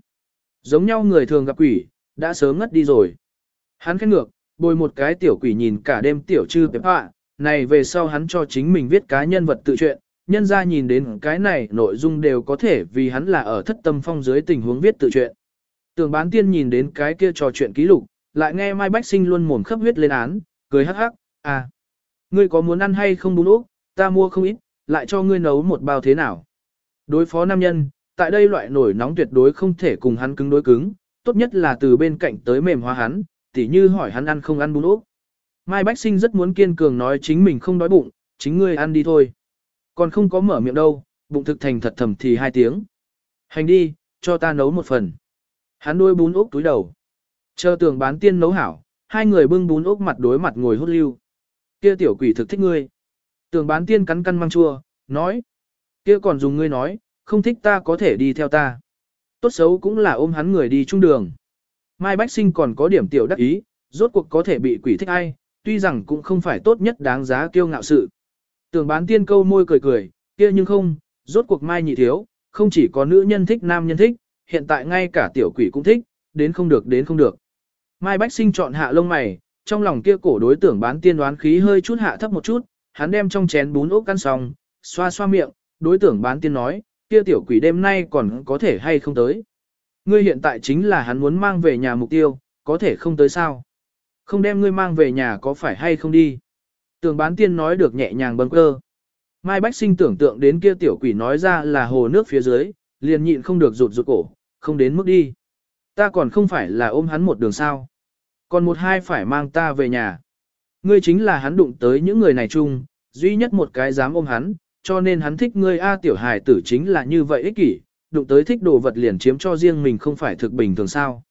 Giống nhau người thường gặp quỷ, đã sớm ngất đi rồi. Hắn khét ngược, bồi một cái tiểu quỷ nhìn cả đêm tiểu trư bếp họa, này về sau hắn cho chính mình viết cá nhân vật tự truyện, nhân ra nhìn đến cái này nội dung đều có thể vì hắn là ở thất tâm phong dưới tình huống viết tự truyện. Tưởng bán tiên nhìn đến cái kia trò chuyện ký lục, lại nghe Mai Bách Sinh luôn mồm khắp huyết lên án, cười hắc hắc, à. Ngươi có muốn ăn hay không bún ốc, ta mua không ít, lại cho ngươi nấu một bao thế nào. Đối phó nam nhân, tại đây loại nổi nóng tuyệt đối không thể cùng hắn cứng đối cứng, tốt nhất là từ bên cạnh tới mềm hóa hắn, tỉ như hỏi hắn ăn không ăn bún ốc. Mai Bách Sinh rất muốn kiên cường nói chính mình không đói bụng, chính ngươi ăn đi thôi. Còn không có mở miệng đâu, bụng thực thành thật thầm thì hai tiếng. Hành đi, cho ta nấu một phần. Hắn đôi bún ốc túi đầu. Chờ tưởng bán tiên nấu hảo, hai người bưng bún ốc mặt đối mặt ngồi hút lưu. Kia tiểu quỷ thực thích ngươi. Tưởng bán tiên cắn căn măng chua, nói. Kia còn dùng ngươi nói, không thích ta có thể đi theo ta. Tốt xấu cũng là ôm hắn người đi chung đường. Mai Bách Sinh còn có điểm tiểu đắc ý, rốt cuộc có thể bị quỷ thích ai, tuy rằng cũng không phải tốt nhất đáng giá kiêu ngạo sự. Tưởng bán tiên câu môi cười cười, kia nhưng không, rốt cuộc Mai nhị thiếu, không chỉ có nữ nhân thích nam nhân thích, hiện tại ngay cả tiểu quỷ cũng thích, đến không được đến không được. Mai Bách Sinh chọn hạ lông mày, trong lòng kia cổ đối tưởng bán tiên đoán khí hơi chút hạ thấp một chút, hắn đem trong chén bún ốc căn xong, xoa xoa miệng, đối tưởng bán tiên nói, kia tiểu quỷ đêm nay còn có thể hay không tới. Ngươi hiện tại chính là hắn muốn mang về nhà mục tiêu, có thể không tới sao. Không đem ngươi mang về nhà có phải hay không đi. Tường bán tiên nói được nhẹ nhàng bâng cơ. Mai Bách Sinh tưởng tượng đến kia tiểu quỷ nói ra là hồ nước phía dưới, liền nhịn không được rụt rụt cổ, không đến mức đi. Ta còn không phải là ôm hắn một đường sao. Còn một hai phải mang ta về nhà. Ngươi chính là hắn đụng tới những người này chung, duy nhất một cái dám ôm hắn, cho nên hắn thích ngươi A tiểu hài tử chính là như vậy ích kỷ, đụng tới thích đồ vật liền chiếm cho riêng mình không phải thực bình thường sao.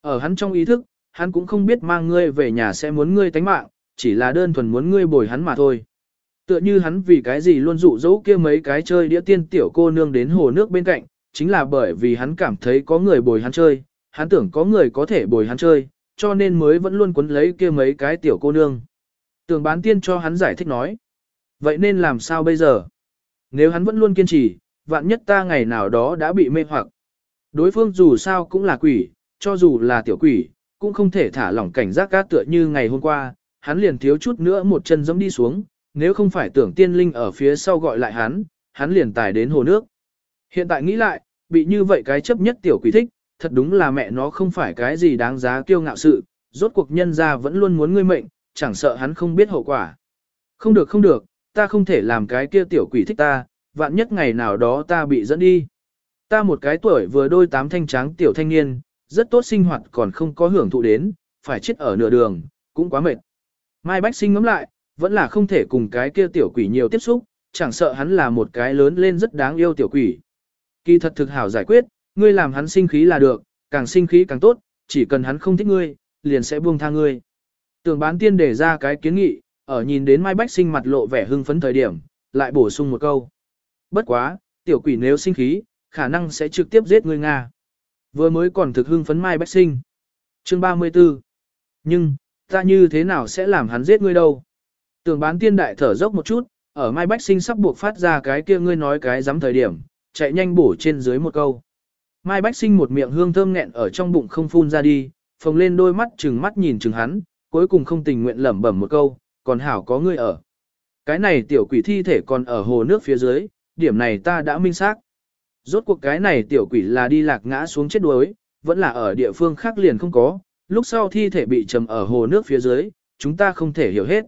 Ở hắn trong ý thức, hắn cũng không biết mang ngươi về nhà sẽ muốn ngươi tánh mạng, chỉ là đơn thuần muốn ngươi bồi hắn mà thôi. Tựa như hắn vì cái gì luôn dụ dỗ kia mấy cái chơi đĩa tiên tiểu cô nương đến hồ nước bên cạnh, chính là bởi vì hắn cảm thấy có người bồi hắn chơi, hắn tưởng có người có thể bồi hắn chơi, cho nên mới vẫn luôn quấn lấy kia mấy cái tiểu cô nương. Tưởng bán tiên cho hắn giải thích nói. Vậy nên làm sao bây giờ? Nếu hắn vẫn luôn kiên trì, vạn nhất ta ngày nào đó đã bị mê hoặc. Đối phương dù sao cũng là quỷ, cho dù là tiểu quỷ, cũng không thể thả lỏng cảnh giác cá tựa như ngày hôm qua, hắn liền thiếu chút nữa một chân giẫm đi xuống, nếu không phải tưởng tiên linh ở phía sau gọi lại hắn, hắn liền tải đến hồ nước. Hiện tại nghĩ lại, bị như vậy cái chấp nhất tiểu quỷ thích, thật đúng là mẹ nó không phải cái gì đáng giá kiêu ngạo sự, rốt cuộc nhân ra vẫn luôn muốn ngươi mệnh, chẳng sợ hắn không biết hậu quả. Không được không được, ta không thể làm cái kia tiểu quỷ thích ta, vạn nhất ngày nào đó ta bị dẫn đi. Ta một cái tuổi vừa đôi tám thanh tráng tiểu thanh niên, rất tốt sinh hoạt còn không có hưởng thụ đến, phải chết ở nửa đường, cũng quá mệt. Mai Bách Sinh ngắm lại, vẫn là không thể cùng cái kia tiểu quỷ nhiều tiếp xúc, chẳng sợ hắn là một cái lớn lên rất đáng yêu tiểu quỷ. Kỳ thật thực hảo giải quyết, ngươi làm hắn sinh khí là được, càng sinh khí càng tốt, chỉ cần hắn không thích ngươi, liền sẽ buông tha ngươi. Tưởng bán tiên để ra cái kiến nghị, ở nhìn đến Mai Bách Sinh mặt lộ vẻ hưng phấn thời điểm, lại bổ sung một câu. Bất quá, tiểu quỷ nếu sinh khí, khả năng sẽ trực tiếp giết ngươi Nga. Vừa mới còn thực hưng phấn Mai Bách Sinh. Chương 34. Nhưng, ta như thế nào sẽ làm hắn giết ngươi đâu? Tưởng bán tiên đại thở dốc một chút, ở Mai Bách Sinh sắp buộc phát ra cái kia ngươi nói cái dám thời điểm, chạy nhanh bổ trên dưới một câu. Mai Bách Sinh một miệng hương thơm nghẹn ở trong bụng không phun ra đi, phồng lên đôi mắt chừng mắt nhìn chừng hắn, cuối cùng không tình nguyện lẩm bẩm một câu, còn hảo có ngươi ở. Cái này tiểu quỷ thi thể còn ở hồ nước phía dưới, điểm này ta đã minh xác. Rốt cuộc cái này tiểu quỷ là đi lạc ngã xuống chết đuối, vẫn là ở địa phương khác liền không có, lúc sau thi thể bị trầm ở hồ nước phía dưới, chúng ta không thể hiểu hết.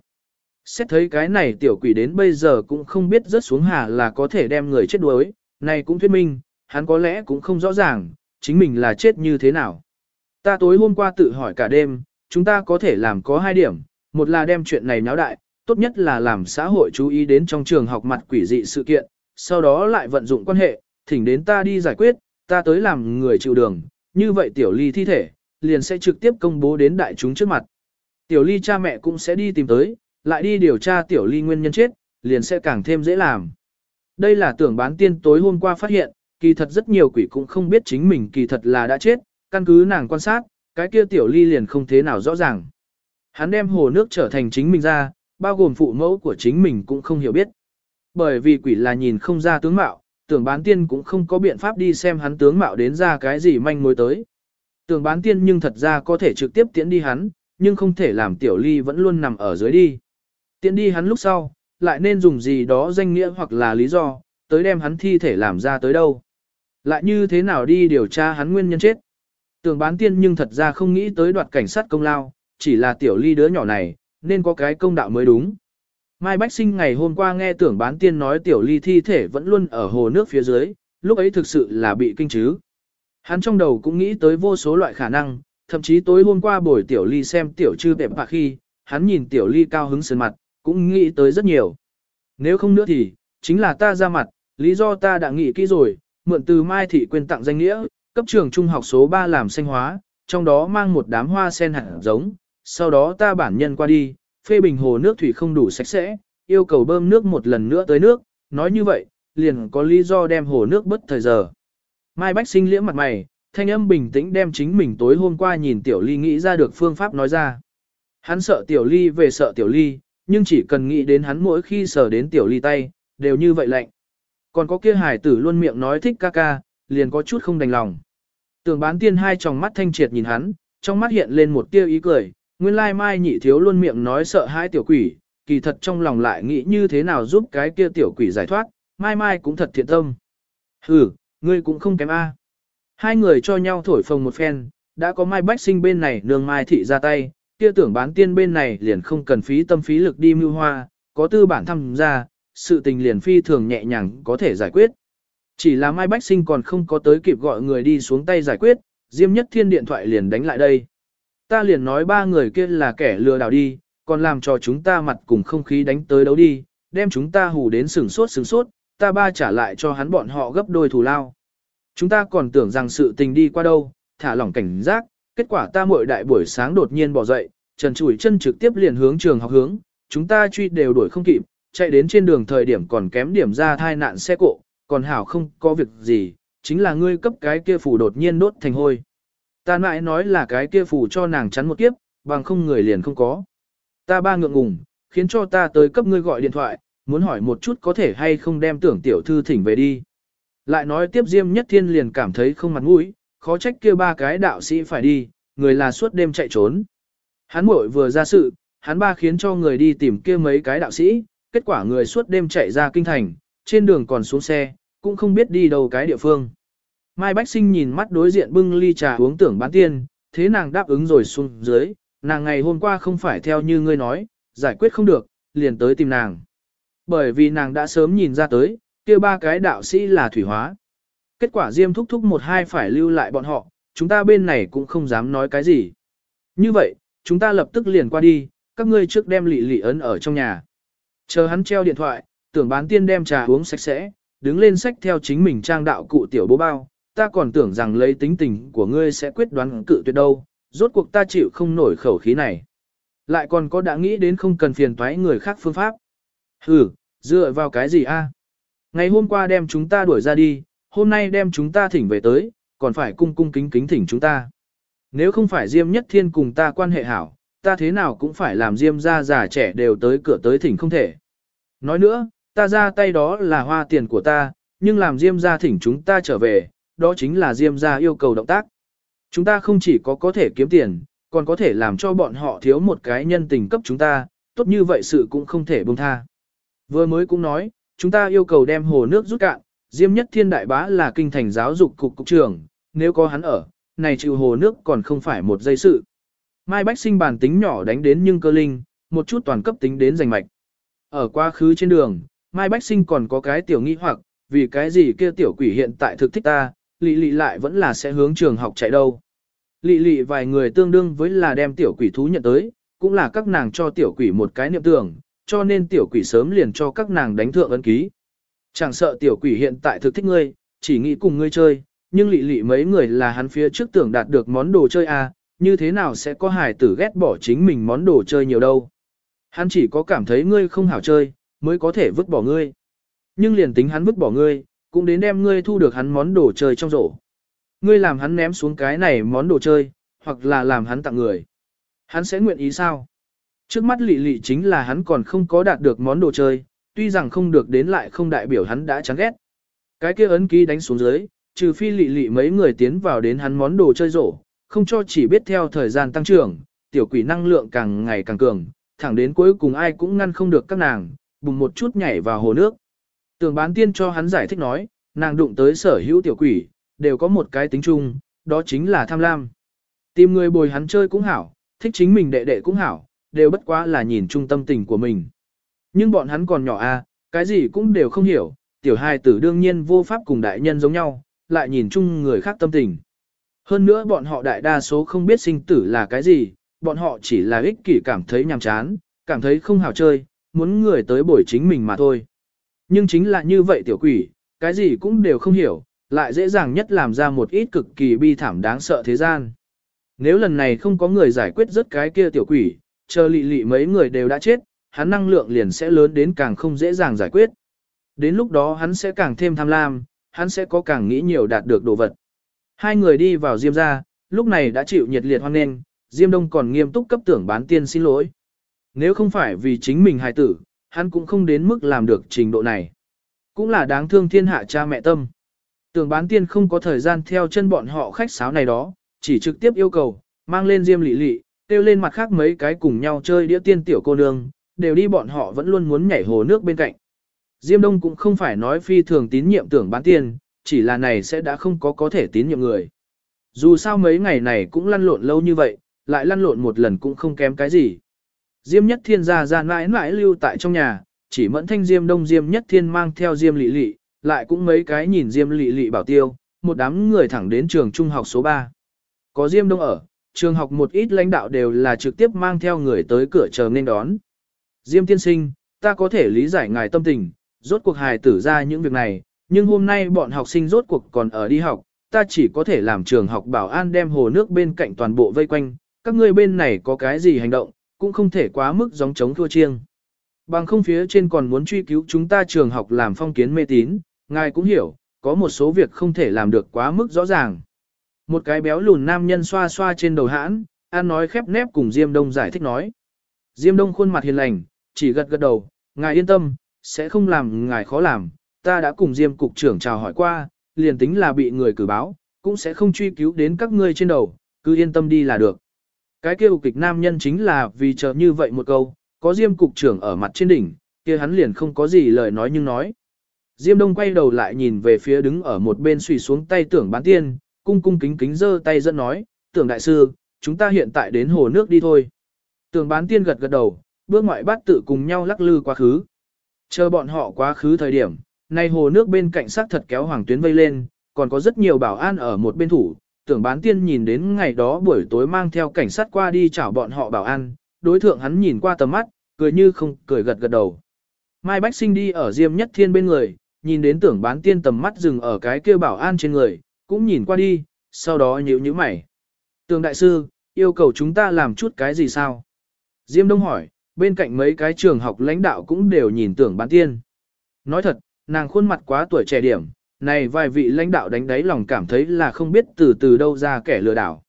Xét thấy cái này tiểu quỷ đến bây giờ cũng không biết rớt xuống hà là có thể đem người chết đuối, này cũng thuyết minh, hắn có lẽ cũng không rõ ràng, chính mình là chết như thế nào. Ta tối hôm qua tự hỏi cả đêm, chúng ta có thể làm có hai điểm, một là đem chuyện này náo đại, tốt nhất là làm xã hội chú ý đến trong trường học mặt quỷ dị sự kiện, sau đó lại vận dụng quan hệ, thỉnh đến ta đi giải quyết, ta tới làm người chịu đường, như vậy tiểu ly thi thể, liền sẽ trực tiếp công bố đến đại chúng trước mặt. Tiểu ly cha mẹ cũng sẽ đi tìm tới, lại đi điều tra tiểu ly nguyên nhân chết, liền sẽ càng thêm dễ làm. Đây là tưởng bán tiên tối hôm qua phát hiện, kỳ thật rất nhiều quỷ cũng không biết chính mình kỳ thật là đã chết, căn cứ nàng quan sát, cái kia tiểu ly liền không thế nào rõ ràng. Hắn đem hồ nước trở thành chính mình ra, bao gồm phụ mẫu của chính mình cũng không hiểu biết. Bởi vì quỷ là nhìn không ra tướng mạo, tưởng bán tiên cũng không có biện pháp đi xem hắn tướng mạo đến ra cái gì manh mối tới. Tưởng bán tiên nhưng thật ra có thể trực tiếp tiễn đi hắn, nhưng không thể làm tiểu ly vẫn luôn nằm ở dưới đi. Tiễn đi hắn lúc sau, lại nên dùng gì đó danh nghĩa hoặc là lý do, tới đem hắn thi thể làm ra tới đâu. Lại như thế nào đi điều tra hắn nguyên nhân chết. Tưởng bán tiên nhưng thật ra không nghĩ tới đoạt cảnh sát công lao, chỉ là tiểu ly đứa nhỏ này, nên có cái công đạo mới đúng. Mai Bách Sinh ngày hôm qua nghe tưởng bán tiên nói tiểu ly thi thể vẫn luôn ở hồ nước phía dưới, lúc ấy thực sự là bị kinh chứ. Hắn trong đầu cũng nghĩ tới vô số loại khả năng, thậm chí tối hôm qua buổi tiểu ly xem tiểu chư đẹp bạc khi, hắn nhìn tiểu ly cao hứng sơn mặt, cũng nghĩ tới rất nhiều. Nếu không nữa thì, chính là ta ra mặt, lý do ta đã nghĩ kỹ rồi, mượn từ Mai Thị quên tặng danh nghĩa, cấp trường trung học số 3 làm xanh hóa, trong đó mang một đám hoa sen hạt giống, sau đó ta bản nhân qua đi, phê bình hồ nước thủy không đủ sạch sẽ, yêu cầu bơm nước một lần nữa tới nước, nói như vậy, liền có lý do đem hồ nước bất thời giờ. Mai Bách sinh liễm mặt mày, thanh âm bình tĩnh đem chính mình tối hôm qua nhìn Tiểu Ly nghĩ ra được phương pháp nói ra. Hắn sợ Tiểu Ly về sợ Tiểu Ly, nhưng chỉ cần nghĩ đến hắn mỗi khi sờ đến Tiểu Ly tay, đều như vậy lạnh. Còn có kia hải tử luôn miệng nói thích ca ca, liền có chút không đành lòng. Tường bán tiên hai tròng mắt thanh triệt nhìn hắn, trong mắt hiện lên một tia ý cười, nguyên lai mai nhị thiếu luôn miệng nói sợ hai tiểu quỷ, kỳ thật trong lòng lại nghĩ như thế nào giúp cái kia tiểu quỷ giải thoát, mai mai cũng thật thiện tâm. Ừ, ngươi cũng không kém A. Hai người cho nhau thổi phồng một phen, đã có mai bách sinh bên này nương mai thị ra tay, kia tưởng bán tiên bên này liền không cần phí tâm phí lực đi mưu hoa, có tư bản tham gia, sự tình liền phi thường nhẹ nhàng có thể giải quyết. Chỉ là mai bách sinh còn không có tới kịp gọi người đi xuống tay giải quyết, Diêm Nhất Thiên điện thoại liền đánh lại đây. Ta liền nói ba người kia là kẻ lừa đảo đi, còn làm cho chúng ta mặt cùng không khí đánh tới đấu đi, đem chúng ta hù đến sừng sốt sừng sốt, ta ba trả lại cho hắn bọn họ gấp đôi thù lao. Chúng ta còn tưởng rằng sự tình đi qua đâu, thả lỏng cảnh giác, kết quả ta muội đại buổi sáng đột nhiên bỏ dậy, trần chủi chân trực tiếp liền hướng trường học hướng, chúng ta truy đều đuổi không kịp, chạy đến trên đường thời điểm còn kém điểm ra thai nạn xe cộ, còn hảo không có việc gì, chính là ngươi cấp cái kia phủ đột nhiên đốt thành hôi. Ta mãi nói là cái kia phủ cho nàng chắn một kiếp, bằng không người liền không có. Ta ba ngượng ngùng, khiến cho ta tới cấp ngươi gọi điện thoại, muốn hỏi một chút có thể hay không đem tưởng tiểu thư thỉnh về đi. Lại nói tiếp Diêm Nhất Thiên liền cảm thấy không mặt mũi, khó trách kia ba cái đạo sĩ phải đi, người là suốt đêm chạy trốn. Hắn muội vừa ra sự, hắn ba khiến cho người đi tìm kia mấy cái đạo sĩ, kết quả người suốt đêm chạy ra kinh thành, trên đường còn xuống xe, cũng không biết đi đâu cái địa phương. Mai Bách Sinh nhìn mắt đối diện bưng ly trà uống tưởng bán tiên, thế nàng đáp ứng rồi xuống dưới, nàng ngày hôm qua không phải theo như ngươi nói, giải quyết không được, liền tới tìm nàng. Bởi vì nàng đã sớm nhìn ra tới, kia ba cái đạo sĩ là thủy hóa. Kết quả Diêm thúc thúc một hai phải lưu lại bọn họ, chúng ta bên này cũng không dám nói cái gì. Như vậy, chúng ta lập tức liền qua đi, các ngươi trước đem lị lị ấn ở trong nhà. Chờ hắn treo điện thoại, tưởng bán tiên đem trà uống sạch sẽ, đứng lên sách theo chính mình trang đạo cụ tiểu bố bao, ta còn tưởng rằng lấy tính tình của ngươi sẽ quyết đoán cự tuyệt đâu, rốt cuộc ta chịu không nổi khẩu khí này. Lại còn có đã nghĩ đến không cần phiền toái người khác phương pháp. Ừ, dựa vào cái gì a? À? Ngày hôm qua đem chúng ta đuổi ra đi, hôm nay đem chúng ta thỉnh về tới, còn phải cung cung kính kính thỉnh chúng ta. Nếu không phải Diêm Nhất Thiên cùng ta quan hệ hảo, ta thế nào cũng phải làm Diêm gia già trẻ đều tới cửa tới thỉnh không thể. Nói nữa, ta ra tay đó là hoa tiền của ta, nhưng làm Diêm gia thỉnh chúng ta trở về, đó chính là Diêm gia yêu cầu động tác. Chúng ta không chỉ có có thể kiếm tiền, còn có thể làm cho bọn họ thiếu một cái nhân tình cấp chúng ta, tốt như vậy sự cũng không thể buông tha. Vừa mới cũng nói, chúng ta yêu cầu đem hồ nước rút cạn, Diêm nhất thiên đại bá là kinh thành giáo dục cục cục trưởng, nếu có hắn ở, này chịu hồ nước còn không phải một giây sự. Mai Bách sinh bản tính nhỏ đánh đến nhưng cơ linh, một chút toàn cấp tính đến giành mạch. Ở quá khứ trên đường, Mai Bách sinh còn có cái tiểu nghi hoặc, vì cái gì kia tiểu quỷ hiện tại thực thích ta, lị lị lại vẫn là sẽ hướng trường học chạy đâu. Lị lị vài người tương đương với là đem tiểu quỷ thú nhận tới, cũng là các nàng cho tiểu quỷ một cái niệm tưởng, cho nên tiểu quỷ sớm liền cho các nàng đánh thượng ấn ký. Chẳng sợ tiểu quỷ hiện tại thực thích ngươi, chỉ nghĩ cùng ngươi chơi, nhưng lị lị mấy người là hắn phía trước tưởng đạt được món đồ chơi à, như thế nào sẽ có hài tử ghét bỏ chính mình món đồ chơi nhiều đâu. Hắn chỉ có cảm thấy ngươi không hảo chơi, mới có thể vứt bỏ ngươi. Nhưng liền tính hắn vứt bỏ ngươi, cũng đến đem ngươi thu được hắn món đồ chơi trong rổ. Ngươi làm hắn ném xuống cái này món đồ chơi, hoặc là làm hắn tặng người. Hắn sẽ nguyện ý sao? Trước mắt lị lị chính là hắn còn không có đạt được món đồ chơi, tuy rằng không được đến lại không đại biểu hắn đã chán ghét. Cái kia ấn ký đánh xuống dưới, trừ phi lị lị mấy người tiến vào đến hắn món đồ chơi rổ, không cho chỉ biết theo thời gian tăng trưởng, tiểu quỷ năng lượng càng ngày càng cường, thẳng đến cuối cùng ai cũng ngăn không được các nàng, bùng một chút nhảy vào hồ nước. Tường bán tiên cho hắn giải thích nói, nàng đụng tới sở hữu tiểu quỷ, đều có một cái tính chung, đó chính là tham lam. Tìm người bồi hắn chơi cũng hảo, thích chính mình đệ đệ cũng hảo, đều bất quá là nhìn trung tâm tình của mình. Nhưng bọn hắn còn nhỏ a, à, cái gì cũng đều không hiểu, tiểu hài tử đương nhiên vô pháp cùng đại nhân giống nhau, lại nhìn chung người khác tâm tình. Hơn nữa bọn họ đại đa số không biết sinh tử là cái gì, bọn họ chỉ là ích kỷ cảm thấy nhàm chán, cảm thấy không hào chơi, muốn người tới bồi chính mình mà thôi. Nhưng chính là như vậy tiểu quỷ, cái gì cũng đều không hiểu, lại dễ dàng nhất làm ra một ít cực kỳ bi thảm đáng sợ thế gian. Nếu lần này không có người giải quyết rất cái kia tiểu quỷ, chờ lị lị mấy người đều đã chết, hắn năng lượng liền sẽ lớn đến càng không dễ dàng giải quyết. Đến lúc đó hắn sẽ càng thêm tham lam, hắn sẽ có càng nghĩ nhiều đạt được đồ vật. Hai người đi vào Diêm ra, lúc này đã chịu nhiệt liệt hoan nghênh, Diêm Đông còn nghiêm túc cấp tưởng bán tiên xin lỗi. Nếu không phải vì chính mình hài tử, hắn cũng không đến mức làm được trình độ này. Cũng là đáng thương thiên hạ cha mẹ tâm. Tưởng bán tiên không có thời gian theo chân bọn họ khách sáo này đó, chỉ trực tiếp yêu cầu, mang lên Diêm lị lị, tiêu lên mặt khác mấy cái cùng nhau chơi đĩa tiên tiểu cô nương, đều đi bọn họ vẫn luôn muốn nhảy hồ nước bên cạnh. Diêm Đông cũng không phải nói phi thường tín nhiệm tưởng bán tiên, chỉ là này sẽ đã không có có thể tín nhiệm người. Dù sao mấy ngày này cũng lăn lộn lâu như vậy, lại lăn lộn một lần cũng không kém cái gì. Diêm nhất thiên gia ra mãi mãi lưu tại trong nhà, chỉ mẫn thanh diêm đông diêm nhất thiên mang theo diêm lị lị, lại cũng mấy cái nhìn diêm lị lị bảo tiêu, một đám người thẳng đến trường trung học số 3. Có diêm đông ở, trường học một ít lãnh đạo đều là trực tiếp mang theo người tới cửa chờ nên đón. Diêm tiên sinh, ta có thể lý giải ngài tâm tình, rốt cuộc hài tử ra những việc này, nhưng hôm nay bọn học sinh rốt cuộc còn ở đi học, ta chỉ có thể làm trường học bảo an đem hồ nước bên cạnh toàn bộ vây quanh, các ngươi bên này có cái gì hành động, cũng không thể quá mức giống chống thua chiêng. Bằng không phía trên còn muốn truy cứu chúng ta trường học làm phong kiến mê tín, ngài cũng hiểu, có một số việc không thể làm được quá mức rõ ràng. Một cái béo lùn nam nhân xoa xoa trên đầu hãn, an nói khép nép cùng Diêm Đông giải thích nói. Diêm Đông khuôn mặt hiền lành, chỉ gật gật đầu, ngài yên tâm, sẽ không làm ngài khó làm, ta đã cùng Diêm cục trưởng chào hỏi qua, liền tính là bị người cử báo, cũng sẽ không truy cứu đến các ngươi trên đầu, cứ yên tâm đi là được. Cái kêu kịch nam nhân chính là vì chờ như vậy một câu, có Diêm cục trưởng ở mặt trên đỉnh, kia hắn liền không có gì lời nói nhưng nói. Diêm Đông quay đầu lại nhìn về phía đứng ở một bên suy xuống tay tưởng bán tiên, cung cung kính kính giơ tay dẫn nói, tưởng đại sư, chúng ta hiện tại đến hồ nước đi thôi. Tưởng bán tiên gật gật đầu, bước ngoại bát tự cùng nhau lắc lư quá khứ. Chờ bọn họ quá khứ thời điểm, nay hồ nước bên cạnh sát thật kéo hoàng tuyến vây lên, còn có rất nhiều bảo an ở một bên thủ. Tưởng bán tiên nhìn đến ngày đó buổi tối mang theo cảnh sát qua đi chào bọn họ bảo an, đối thượng hắn nhìn qua tầm mắt, cười như không cười gật gật đầu. Mai Bách Sinh đi ở Diêm Nhất Thiên bên người, nhìn đến tưởng bán tiên tầm mắt dừng ở cái kia bảo an trên người, cũng nhìn qua đi, sau đó nhíu nhíu mày. Tưởng đại sư, yêu cầu chúng ta làm chút cái gì sao? Diêm Đông hỏi, bên cạnh mấy cái trường học lãnh đạo cũng đều nhìn tưởng bán tiên. Nói thật, nàng khuôn mặt quá tuổi trẻ điểm, này vài vị lãnh đạo đánh đáy lòng cảm thấy là không biết từ từ đâu ra kẻ lừa đảo.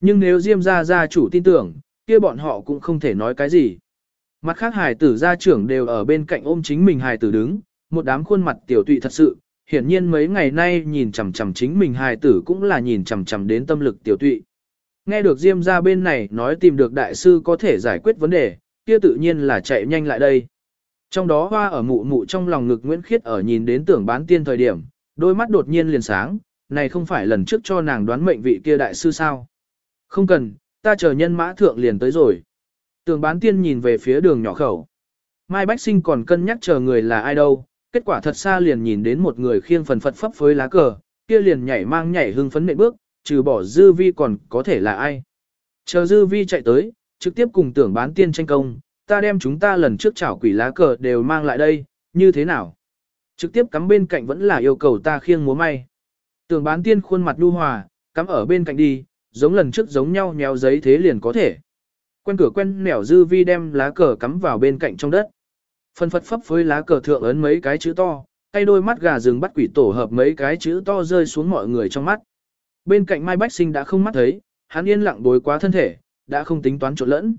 Nhưng nếu Diêm gia gia chủ tin tưởng, kia bọn họ cũng không thể nói cái gì. Mặt khác hài tử gia trưởng đều ở bên cạnh ôm chính mình hài tử đứng, một đám khuôn mặt tiểu tụy thật sự, hiển nhiên mấy ngày nay nhìn chằm chằm chính mình hài tử cũng là nhìn chằm chằm đến tâm lực tiểu tụy. Nghe được Diêm gia bên này nói tìm được đại sư có thể giải quyết vấn đề, kia tự nhiên là chạy nhanh lại đây. Trong đó hoa ở mụ mụ trong lòng ngực Nguyễn Khiết ở nhìn đến tưởng bán tiên thời điểm, đôi mắt đột nhiên liền sáng, này không phải lần trước cho nàng đoán mệnh vị kia đại sư sao. Không cần, ta chờ nhân mã thượng liền tới rồi. Tưởng bán tiên nhìn về phía đường nhỏ khẩu. Mai Bách Sinh còn cân nhắc chờ người là ai đâu, kết quả thật xa liền nhìn đến một người khiêng phần phật phấp phới lá cờ, kia liền nhảy mang nhảy hưng phấn nệ bước, trừ bỏ dư vi còn có thể là ai. Chờ dư vi chạy tới, trực tiếp cùng tưởng bán tiên tranh công, ta đem chúng ta lần trước chảo quỷ lá cờ đều mang lại đây, như thế nào? Trực tiếp cắm bên cạnh vẫn là yêu cầu ta khiêng múa may. Tưởng bán tiên khuôn mặt nhu hòa, cắm ở bên cạnh đi, giống lần trước giống nhau nhéo giấy thế liền có thể. Quen cửa quen nẻo dư vi đem lá cờ cắm vào bên cạnh trong đất. Phân phật phấp với lá cờ thượng ấn mấy cái chữ to, tay đôi mắt gà rừng bắt quỷ tổ hợp mấy cái chữ to rơi xuống mọi người trong mắt. Bên cạnh Mai Bách Sinh đã không mắt thấy, hắn yên lặng bối quá thân thể, đã không tính toán trộn lẫn.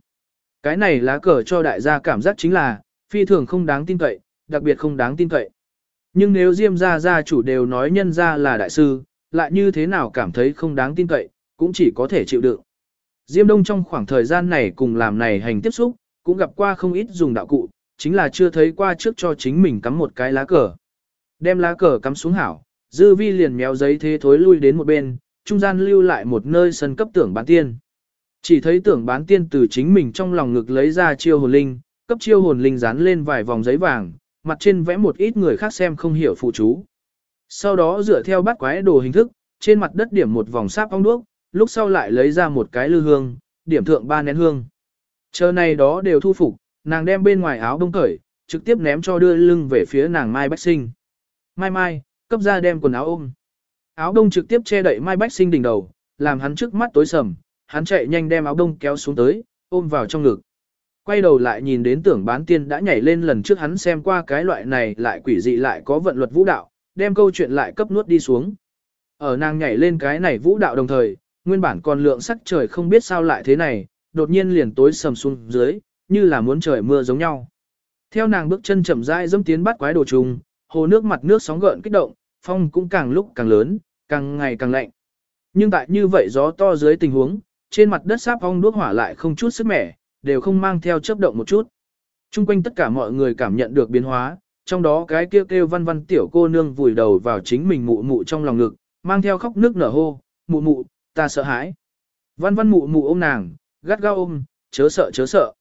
Cái này lá cờ cho đại gia cảm giác chính là, phi thường không đáng tin cậy, đặc biệt không đáng tin cậy. Nhưng nếu Diêm gia gia chủ đều nói nhân gia là đại sư, lại như thế nào cảm thấy không đáng tin cậy, cũng chỉ có thể chịu đựng. Diêm Đông trong khoảng thời gian này cùng làm này hành tiếp xúc, cũng gặp qua không ít dùng đạo cụ, chính là chưa thấy qua trước cho chính mình cắm một cái lá cờ. Đem lá cờ cắm xuống hảo, dư vi liền méo giấy thế thối lui đến một bên, trung gian lưu lại một nơi sân cấp tưởng bán tiên. Chỉ thấy tưởng bán tiên từ chính mình trong lòng ngực lấy ra chiêu hồn linh, cấp chiêu hồn linh dán lên vài vòng giấy vàng, mặt trên vẽ một ít người khác xem không hiểu phụ chú. Sau đó dựa theo bát quái đồ hình thức, trên mặt đất điểm một vòng sáp ong đuốc, lúc sau lại lấy ra một cái lư hương, điểm thượng ba nén hương. Chờ này đó đều thu phục, nàng đem bên ngoài áo đông cởi, trực tiếp ném cho đưa lưng về phía nàng Mai Bách Sinh. Mai Mai, cấp ra đem quần áo ôm. Áo đông trực tiếp che đậy Mai Bách Sinh đỉnh đầu, làm hắn trước mắt tối sầm, hắn chạy nhanh đem áo đông kéo xuống tới, ôm vào trong ngực. Quay đầu lại nhìn đến tưởng bán tiên đã nhảy lên lần trước hắn xem qua cái loại này lại quỷ dị lại có vận luật vũ đạo, đem câu chuyện lại cấp nuốt đi xuống. Ở nàng nhảy lên cái này vũ đạo đồng thời, nguyên bản còn lượng sắc trời không biết sao lại thế này, đột nhiên liền tối sầm xuống dưới, như là muốn trời mưa giống nhau. Theo nàng bước chân chậm rãi dẫm tiến bắt quái đồ trùng, hồ nước mặt nước sóng gợn kích động, phong cũng càng lúc càng lớn, càng ngày càng lạnh. Nhưng tại như vậy gió to dưới tình huống, trên mặt đất sáp phong đuốc hỏa lại không chút sức mẻ, đều không mang theo chớp động một chút. Trung quanh tất cả mọi người cảm nhận được biến hóa, trong đó cái kêu kêu văn văn tiểu cô nương vùi đầu vào chính mình mụ mụ trong lòng ngực, mang theo khóc nước nở hô, mụ mụ, ta sợ hãi. Văn văn mụ mụ ôm nàng, gắt gao ôm, chớ sợ chớ sợ.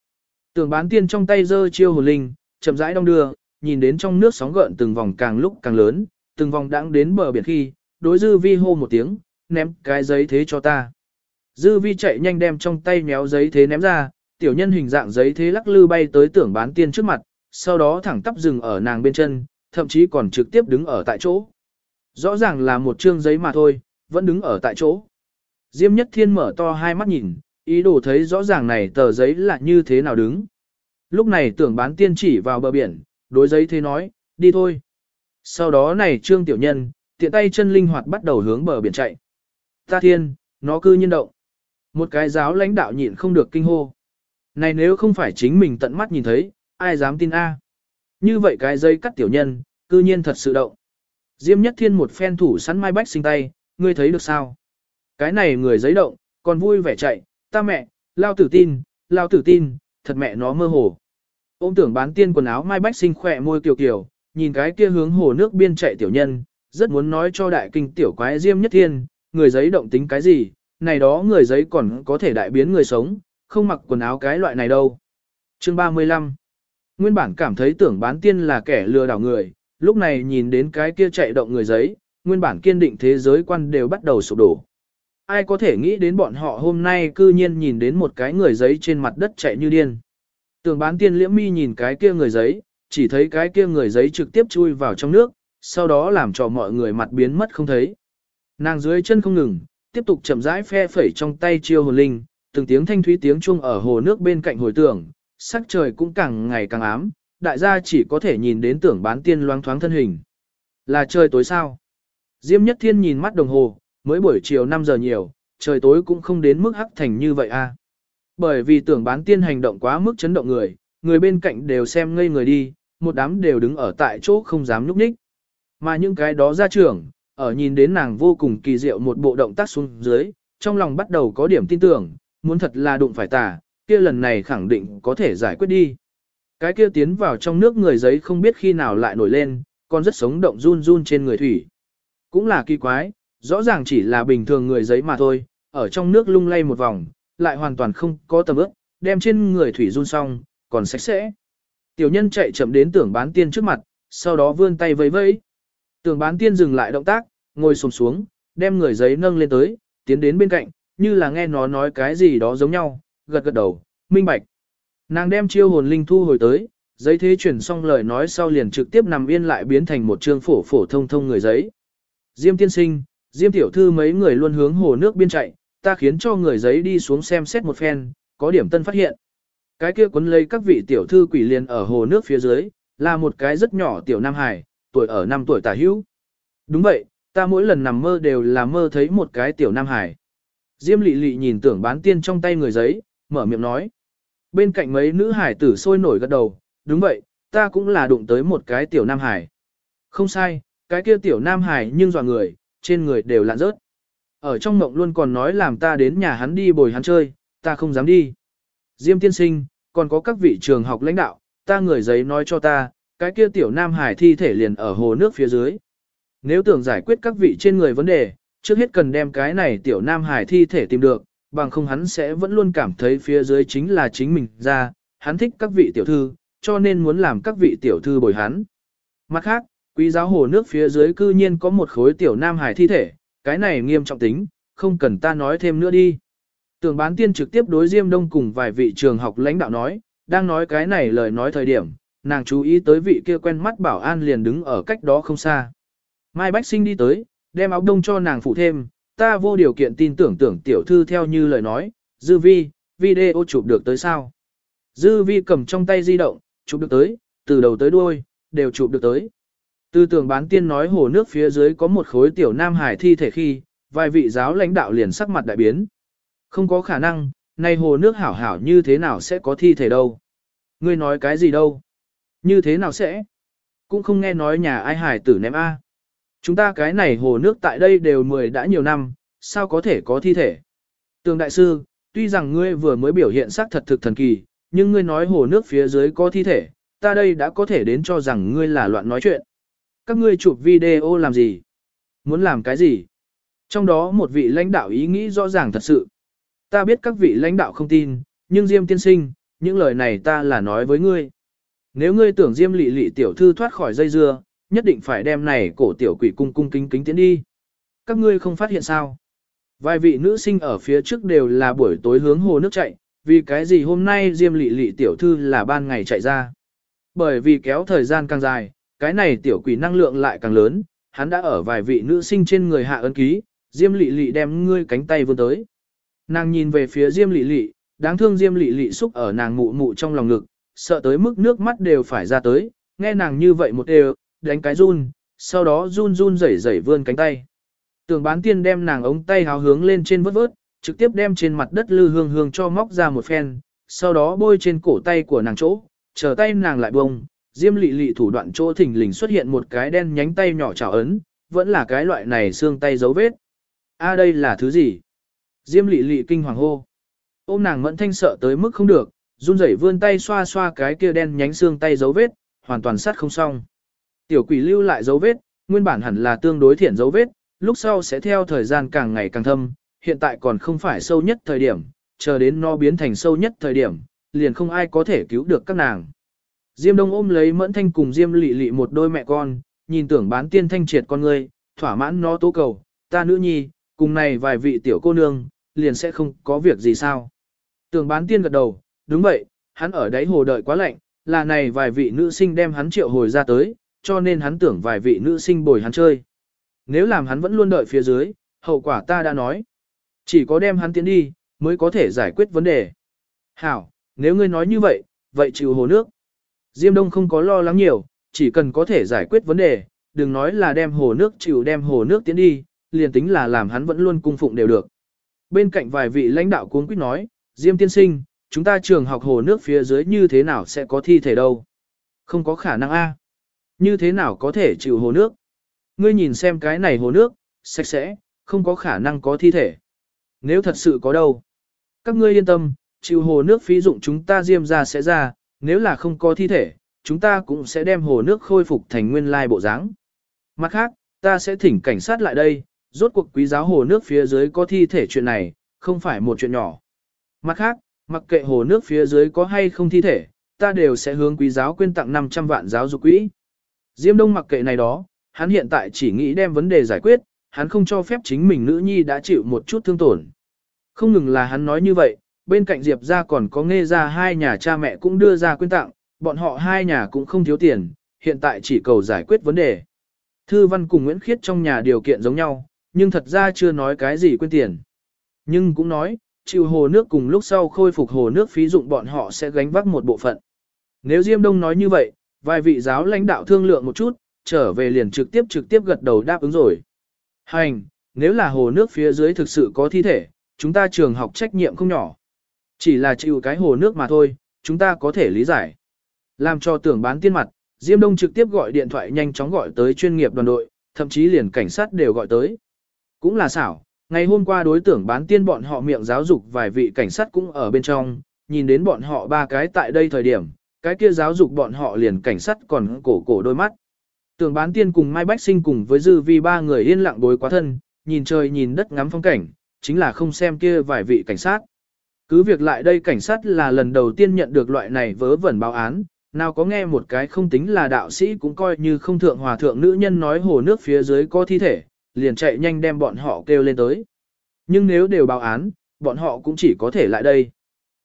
Tưởng bán tiên trong tay giơ chiêu hồn linh, chậm rãi đong đưa, nhìn đến trong nước sóng gợn từng vòng càng lúc càng lớn, từng vòng đãng đến bờ biển khi, đối dư vi hô một tiếng, ném cái giấy thế cho ta. Dư vi chạy nhanh đem trong tay méo giấy thế ném ra, tiểu nhân hình dạng giấy thế lắc lư bay tới tưởng bán tiên trước mặt, sau đó thẳng tắp dừng ở nàng bên chân, thậm chí còn trực tiếp đứng ở tại chỗ. Rõ ràng là một chương giấy mà thôi, vẫn đứng ở tại chỗ. Diêm nhất thiên mở to hai mắt nhìn, ý đồ thấy rõ ràng này tờ giấy là như thế nào đứng. Lúc này tưởng bán tiên chỉ vào bờ biển, đối giấy thế nói, đi thôi. Sau đó này trương tiểu nhân, tiện tay chân linh hoạt bắt đầu hướng bờ biển chạy. Ta thiên, nó cư nhiên động. Một cái giáo lãnh đạo nhịn không được kinh hô. Này nếu không phải chính mình tận mắt nhìn thấy, ai dám tin a? Như vậy cái dây cắt tiểu nhân, cư nhiên thật sự động. Diêm nhất thiên một phen thủ sắn mai bách sinh tay, ngươi thấy được sao? Cái này người giấy động, còn vui vẻ chạy, ta mẹ, lao tử tin, lao tử tin, thật mẹ nó mơ hồ. Ôm tưởng bán tiên quần áo mai bách sinh khỏe môi kiều kiều, nhìn cái kia hướng hồ nước biên chạy tiểu nhân, rất muốn nói cho đại kinh tiểu quái diêm nhất thiên, người giấy động tính cái gì, này đó người giấy còn có thể đại biến người sống, không mặc quần áo cái loại này đâu. Chương 35 Nguyên bản cảm thấy tưởng bán tiên là kẻ lừa đảo người, lúc này nhìn đến cái kia chạy động người giấy, nguyên bản kiên định thế giới quan đều bắt đầu sụp đổ. Ai có thể nghĩ đến bọn họ hôm nay cư nhiên nhìn đến một cái người giấy trên mặt đất chạy như điên. Tưởng bán tiên liễm mi nhìn cái kia người giấy, chỉ thấy cái kia người giấy trực tiếp chui vào trong nước, sau đó làm cho mọi người mặt biến mất không thấy. Nàng dưới chân không ngừng, tiếp tục chậm rãi phe phẩy trong tay chiêu hồn linh, từng tiếng thanh thúy tiếng chuông ở hồ nước bên cạnh hồi tưởng, sắc trời cũng càng ngày càng ám, đại gia chỉ có thể nhìn đến tưởng bán tiên loáng thoáng thân hình. Là trời tối sao? Diêm Nhất Thiên nhìn mắt đồng hồ, mới buổi chiều 5 giờ nhiều, trời tối cũng không đến mức hắc thành như vậy a. À. Bởi vì tưởng bán tiên hành động quá mức chấn động người, người bên cạnh đều xem ngây người đi, một đám đều đứng ở tại chỗ không dám nhúc nhích. Mà những cái đó ra trưởng, ở nhìn đến nàng vô cùng kỳ diệu một bộ động tác xuống dưới, trong lòng bắt đầu có điểm tin tưởng, muốn thật là đụng phải tà, kia lần này khẳng định có thể giải quyết đi. Cái kia tiến vào trong nước người giấy không biết khi nào lại nổi lên, còn rất sống động run run trên người thủy. Cũng là kỳ quái, rõ ràng chỉ là bình thường người giấy mà thôi, ở trong nước lung lay một vòng, lại hoàn toàn không có tầm ướp, đem trên người thủy run xong, còn sạch sẽ. Tiểu nhân chạy chậm đến tưởng bán tiên trước mặt, sau đó vươn tay vẫy vẫy. Tưởng bán tiên dừng lại động tác, ngồi xổm xuống, đem người giấy nâng lên tới, tiến đến bên cạnh, như là nghe nó nói cái gì đó giống nhau, gật gật đầu, minh bạch. Nàng đem chiêu hồn linh thu hồi tới, giấy thế chuyển xong lời nói sau liền trực tiếp nằm yên lại biến thành một trương phổ phổ thông thông người giấy. Diêm tiên sinh, Diêm tiểu thư mấy người luôn hướng hồ nước biên chạy, ta khiến cho người giấy đi xuống xem xét một phen, có điểm tân phát hiện. Cái kia cuốn lấy các vị tiểu thư quỷ liền ở hồ nước phía dưới, là một cái rất nhỏ tiểu nam hải, tuổi ở 5 tuổi tả hữu. Đúng vậy, ta mỗi lần nằm mơ đều là mơ thấy một cái tiểu nam hải. Diêm lị lị nhìn tưởng bán tiên trong tay người giấy, mở miệng nói. Bên cạnh mấy nữ hải tử sôi nổi gật đầu, đúng vậy, ta cũng là đụng tới một cái tiểu nam hải. Không sai, cái kia tiểu nam hải nhưng dọa người, trên người đều lạn rớt. Ở trong mộng luôn còn nói làm ta đến nhà hắn đi bồi hắn chơi, ta không dám đi. Diêm tiên sinh, còn có các vị trường học lãnh đạo, ta người giấy nói cho ta, cái kia tiểu nam hải thi thể liền ở hồ nước phía dưới. Nếu tưởng giải quyết các vị trên người vấn đề, trước hết cần đem cái này tiểu nam hải thi thể tìm được, bằng không hắn sẽ vẫn luôn cảm thấy phía dưới chính là chính mình ra, hắn thích các vị tiểu thư, cho nên muốn làm các vị tiểu thư bồi hắn. Mặt khác, quý giáo hồ nước phía dưới cư nhiên có một khối tiểu nam hải thi thể, cái này nghiêm trọng tính, không cần ta nói thêm nữa đi. Tưởng bán tiên trực tiếp đối Diêm Đông cùng vài vị trường học lãnh đạo nói, đang nói cái này lời nói thời điểm, nàng chú ý tới vị kia quen mắt bảo an liền đứng ở cách đó không xa. Mai Bách Sinh đi tới, đem áo đông cho nàng phụ thêm, ta vô điều kiện tin tưởng tưởng tiểu thư theo như lời nói, dư vi, video chụp được tới sao. Dư vi cầm trong tay di động, chụp được tới, từ đầu tới đuôi, đều chụp được tới. Tư tưởng bán tiên nói hồ nước phía dưới có một khối tiểu nam hải thi thể khi, vài vị giáo lãnh đạo liền sắc mặt đại biến. Không có khả năng, nay hồ nước hảo hảo như thế nào sẽ có thi thể đâu. Ngươi nói cái gì đâu? Như thế nào sẽ? Cũng không nghe nói nhà ai hải tử ném A. Chúng ta cái này hồ nước tại đây đều mười đã nhiều năm, sao có thể có thi thể? Tường đại sư, tuy rằng ngươi vừa mới biểu hiện sắc thật thực thần kỳ, nhưng ngươi nói hồ nước phía dưới có thi thể, ta đây đã có thể đến cho rằng ngươi là loạn nói chuyện. Các ngươi chụp video làm gì? Muốn làm cái gì? Trong đó một vị lãnh đạo ý nghĩ rõ ràng thật sự. Ta biết các vị lãnh đạo không tin, nhưng Diêm tiên sinh, những lời này ta là nói với ngươi. Nếu ngươi tưởng Diêm lị lị tiểu thư thoát khỏi dây dưa, nhất định phải đem này cổ tiểu quỷ cung cung kính kính tiến đi. Các ngươi không phát hiện sao? Vài vị nữ sinh ở phía trước đều là buổi tối hướng hồ nước chạy, vì cái gì hôm nay Diêm Lệ Lệ tiểu thư là ban ngày chạy ra. Bởi vì kéo thời gian càng dài, cái này tiểu quỷ năng lượng lại càng lớn, hắn đã ở vài vị nữ sinh trên người hạ ấn ký, Diêm Lệ Lệ đem ngươi cánh tay vươn tới. Nàng nhìn về phía Diêm Lệ Lệ, đáng thương Diêm Lệ Lệ xúc ở nàng mụ mụ trong lòng ngực, sợ tới mức nước mắt đều phải ra tới, nghe nàng như vậy một đều, đánh cái run, sau đó run run rẩy rẩy vươn cánh tay. tưởng bán tiên đem nàng ống tay háo hướng lên trên vớt vớt, trực tiếp đem trên mặt đất lư hương hương cho móc ra một phen, sau đó bôi trên cổ tay của nàng chỗ, chờ tay nàng lại bông, diêm lị lị thủ đoạn chỗ thỉnh lình xuất hiện một cái đen nhánh tay nhỏ trào ấn, vẫn là cái loại này xương tay dấu vết. A đây là thứ gì? Diêm lị lị kinh hoàng hô. Ôm nàng mẫn thanh sợ tới mức không được, run rẩy vươn tay xoa xoa cái kia đen nhánh xương tay dấu vết, hoàn toàn sát không xong. Tiểu quỷ lưu lại dấu vết, nguyên bản hẳn là tương đối thiện dấu vết, lúc sau sẽ theo thời gian càng ngày càng thâm, hiện tại còn không phải sâu nhất thời điểm, chờ đến nó biến thành sâu nhất thời điểm, liền không ai có thể cứu được các nàng. Diêm Đông ôm lấy Mẫn Thanh cùng Diêm Lệ Lệ một đôi mẹ con, nhìn tưởng bán tiên thanh triệt con người, thỏa mãn nó tố cầu, ta nữ nhi, cùng này vài vị tiểu cô nương, liền sẽ không có việc gì sao. Tưởng bán tiên gật đầu, đúng vậy, hắn ở đáy hồ đợi quá lạnh, là này vài vị nữ sinh đem hắn triệu hồi ra tới, cho nên hắn tưởng vài vị nữ sinh bồi hắn chơi. Nếu làm hắn vẫn luôn đợi phía dưới, hậu quả ta đã nói. Chỉ có đem hắn tiến đi, mới có thể giải quyết vấn đề. Hảo, nếu ngươi nói như vậy, vậy chịu hồ nước. Diêm Đông không có lo lắng nhiều, chỉ cần có thể giải quyết vấn đề, đừng nói là đem hồ nước chịu đem hồ nước tiến đi, liền tính là làm hắn vẫn luôn cung phụng đều được. Bên cạnh vài vị lãnh đạo cuốn quyết nói, Diêm tiên sinh, chúng ta trường học hồ nước phía dưới như thế nào sẽ có thi thể đâu? Không có khả năng a. Như thế nào có thể chịu hồ nước? Ngươi nhìn xem cái này hồ nước, sạch sẽ, không có khả năng có thi thể. Nếu thật sự có đâu? Các ngươi yên tâm, chịu hồ nước phí dụng chúng ta diêm ra sẽ ra, nếu là không có thi thể, chúng ta cũng sẽ đem hồ nước khôi phục thành nguyên lai bộ dáng. Mặt khác, ta sẽ thỉnh cảnh sát lại đây, rốt cuộc quý giáo hồ nước phía dưới có thi thể chuyện này, không phải một chuyện nhỏ. Mặt khác, mặc kệ hồ nước phía dưới có hay không thi thể, ta đều sẽ hướng quý giáo quyên tặng 500 vạn giáo dục quỹ. Diêm Đông mặc kệ này đó, hắn hiện tại chỉ nghĩ đem vấn đề giải quyết, hắn không cho phép chính mình nữ nhi đã chịu một chút thương tổn. Không ngừng là hắn nói như vậy, bên cạnh Diệp ra còn có nghe ra hai nhà cha mẹ cũng đưa ra quyên tặng, bọn họ hai nhà cũng không thiếu tiền, hiện tại chỉ cầu giải quyết vấn đề. Thư Văn cùng Nguyễn Khiết trong nhà điều kiện giống nhau, nhưng thật ra chưa nói cái gì quên tiền. Nhưng cũng nói, chịu hồ nước cùng lúc sau khôi phục hồ nước phí dụng bọn họ sẽ gánh vác một bộ phận. Nếu Diêm Đông nói như vậy, vài vị giáo lãnh đạo thương lượng một chút, trở về liền trực tiếp trực tiếp gật đầu đáp ứng rồi. Hành, nếu là hồ nước phía dưới thực sự có thi thể, chúng ta trường học trách nhiệm không nhỏ. Chỉ là chịu cái hồ nước mà thôi, chúng ta có thể lý giải. Làm cho tưởng bán tiên mặt, Diêm Đông trực tiếp gọi điện thoại nhanh chóng gọi tới chuyên nghiệp đoàn đội, thậm chí liền cảnh sát đều gọi tới. Cũng là xảo, ngày hôm qua đối tượng bán tiên bọn họ miệng giáo dục vài vị cảnh sát cũng ở bên trong, nhìn đến bọn họ ba cái tại đây thời điểm, cái kia giáo dục bọn họ liền cảnh sát còn cổ cổ đôi mắt. Tưởng bán tiên cùng Mai Bách Sinh cùng với dư vi ba người yên lặng bối quá thân, nhìn trời nhìn đất ngắm phong cảnh, chính là không xem kia vài vị cảnh sát. Cứ việc lại đây cảnh sát là lần đầu tiên nhận được loại này vớ vẩn báo án, nào có nghe một cái không tính là đạo sĩ cũng coi như không thượng hòa thượng nữ nhân nói hồ nước phía dưới có thi thể, liền chạy nhanh đem bọn họ kêu lên tới. Nhưng nếu đều báo án, bọn họ cũng chỉ có thể lại đây.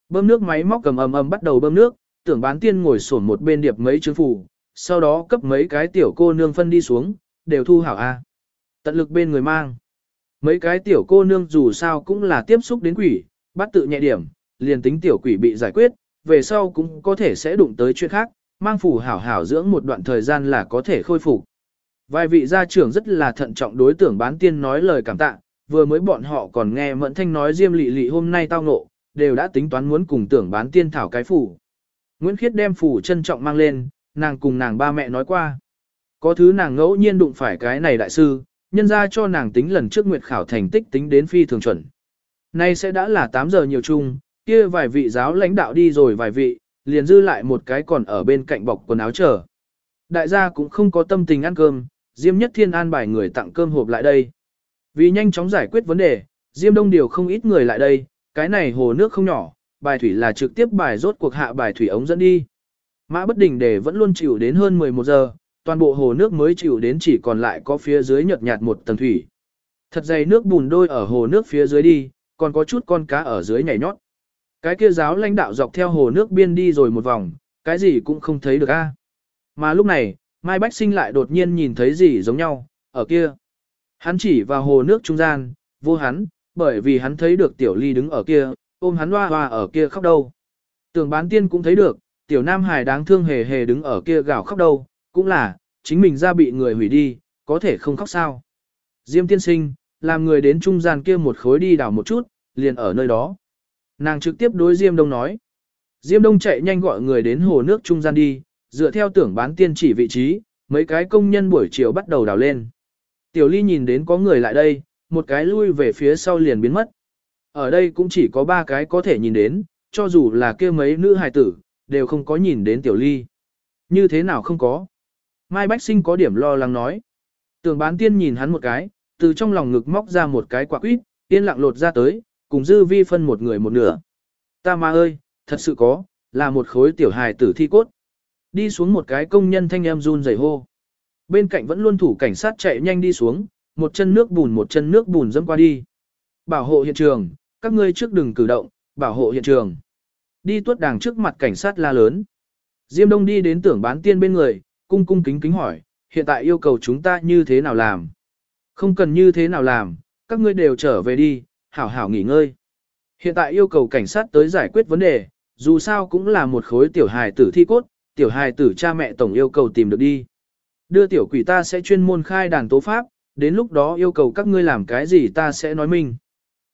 Bơm nước máy móc cầm ầm ầm bắt đầu bơm nước, tưởng bán tiên ngồi sổn một bên điệp mấy chứng phủ, sau đó cấp mấy cái tiểu cô nương phân đi xuống, đều thu hảo A. Tận lực bên người mang. Mấy cái tiểu cô nương dù sao cũng là tiếp xúc đến quỷ, bắt tự nhẹ điểm, liền tính tiểu quỷ bị giải quyết, về sau cũng có thể sẽ đụng tới chuyện khác, mang phủ hảo hảo dưỡng một đoạn thời gian là có thể khôi phục. Vài vị gia trưởng rất là thận trọng đối tưởng bán tiên nói lời cảm tạ, vừa mới bọn họ còn nghe Mẫn Thanh nói Diêm Lị Lị hôm nay tao ngộ, đều đã tính toán muốn cùng tưởng bán tiên thảo cái phủ. Nguyễn Khiết đem phủ trân trọng mang lên, nàng cùng nàng ba mẹ nói qua. Có thứ nàng ngẫu nhiên đụng phải cái này đại sư, nhân ra cho nàng tính lần trước nguyệt khảo thành tích tính đến phi thường chuẩn. Nay sẽ đã là 8 giờ nhiều chung, kia vài vị giáo lãnh đạo đi rồi vài vị, liền dư lại một cái còn ở bên cạnh bọc quần áo chờ. Đại gia cũng không có tâm tình ăn cơm, Diêm Nhất Thiên an bài người tặng cơm hộp lại đây. Vì nhanh chóng giải quyết vấn đề, Diêm Đông điều không ít người lại đây, cái này hồ nước không nhỏ, bài thủy là trực tiếp bài rốt cuộc hạ bài thủy ống dẫn đi. Mã bất đình để vẫn luôn chịu đến hơn 11 giờ, toàn bộ hồ nước mới chịu đến chỉ còn lại có phía dưới nhợt nhạt một tầng thủy. Thật dày nước bùn đôi ở hồ nước phía dưới đi, còn có chút con cá ở dưới nhảy nhót. Cái kia giáo lãnh đạo dọc theo hồ nước biên đi rồi một vòng, cái gì cũng không thấy được a. Mà lúc này, Mai Bách Sinh lại đột nhiên nhìn thấy gì giống nhau, ở kia. Hắn chỉ vào hồ nước trung gian, vô hắn, bởi vì hắn thấy được tiểu ly đứng ở kia, ôm hắn hoa hoa ở kia khóc đâu. Tưởng bán tiên cũng thấy được, tiểu nam hài đáng thương hề hề đứng ở kia gào khóc đâu, cũng là, chính mình ra bị người hủy đi, có thể không khóc sao. Diêm tiên sinh, làm người đến trung gian kia một khối đi đảo một chút, liền ở nơi đó. Nàng trực tiếp đối Diêm Đông nói. Diêm Đông chạy nhanh gọi người đến hồ nước trung gian đi, dựa theo tưởng bán tiên chỉ vị trí, mấy cái công nhân buổi chiều bắt đầu đào lên. Tiểu Ly nhìn đến có người lại đây, một cái lui về phía sau liền biến mất. Ở đây cũng chỉ có ba cái có thể nhìn đến, cho dù là kia mấy nữ hài tử, đều không có nhìn đến Tiểu Ly. Như thế nào không có? Mai Bách Sinh có điểm lo lắng nói. Tưởng bán tiên nhìn hắn một cái, từ trong lòng ngực móc ra một cái quả quýt, tiên lặng lột ra tới, cùng dư vi phân một người một nửa. Ta ma ơi, thật sự có, là một khối tiểu hài tử thi cốt. Đi xuống một cái công nhân thanh em run rẩy hô. Bên cạnh vẫn luôn thủ cảnh sát chạy nhanh đi xuống, một chân nước bùn một chân nước bùn dẫm qua đi. Bảo hộ hiện trường, các ngươi trước đừng cử động, bảo hộ hiện trường. Đi tuốt đàng trước mặt cảnh sát la lớn. Diêm Đông đi đến tưởng bán tiên bên người, cung cung kính kính hỏi, hiện tại yêu cầu chúng ta như thế nào làm? Không cần như thế nào làm, các ngươi đều trở về đi, hảo hảo nghỉ ngơi. Hiện tại yêu cầu cảnh sát tới giải quyết vấn đề, dù sao cũng là một khối tiểu hài tử thi cốt, tiểu hài tử cha mẹ tổng yêu cầu tìm được đi. Đưa tiểu quỷ ta sẽ chuyên môn khai đàn tố pháp, đến lúc đó yêu cầu các ngươi làm cái gì ta sẽ nói mình.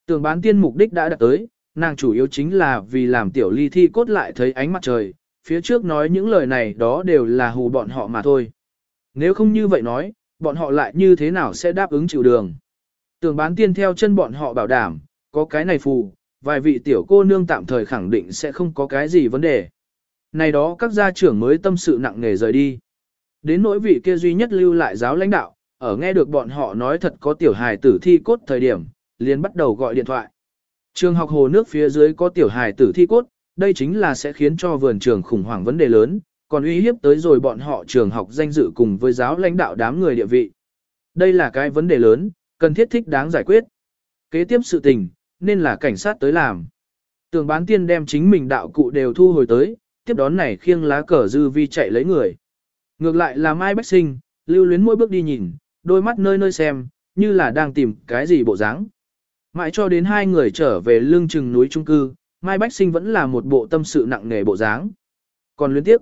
Tường bán tiên mục đích đã đạt tới, nàng chủ yếu chính là vì làm tiểu ly thi cốt lại thấy ánh mặt trời, phía trước nói những lời này đó đều là hù bọn họ mà thôi. Nếu không như vậy nói, bọn họ lại như thế nào sẽ đáp ứng chịu đường. Tường bán tiên theo chân bọn họ bảo đảm, có cái này phù, vài vị tiểu cô nương tạm thời khẳng định sẽ không có cái gì vấn đề. Này đó các gia trưởng mới tâm sự nặng nề rời đi. Đến nỗi vị kia duy nhất lưu lại giáo lãnh đạo, ở nghe được bọn họ nói thật có tiểu hài tử thi cốt thời điểm, liền bắt đầu gọi điện thoại. Trường học hồ nước phía dưới có tiểu hài tử thi cốt, đây chính là sẽ khiến cho vườn trường khủng hoảng vấn đề lớn, còn uy hiếp tới rồi bọn họ trường học danh dự cùng với giáo lãnh đạo đám người địa vị. Đây là cái vấn đề lớn, cần thiết thích đáng giải quyết. Kế tiếp sự tình, nên là cảnh sát tới làm. Tường bán tiên đem chính mình đạo cụ đều thu hồi tới, tiếp đón này khiêng lá cờ dư vi chạy lấy người. Ngược lại là Mai Bách Sinh, lưu luyến mỗi bước đi nhìn, đôi mắt nơi nơi xem, như là đang tìm cái gì bộ dáng. Mãi cho đến hai người trở về lương chừng núi trung cư, Mai Bách Sinh vẫn là một bộ tâm sự nặng nề bộ dáng. Còn luyến tiếp,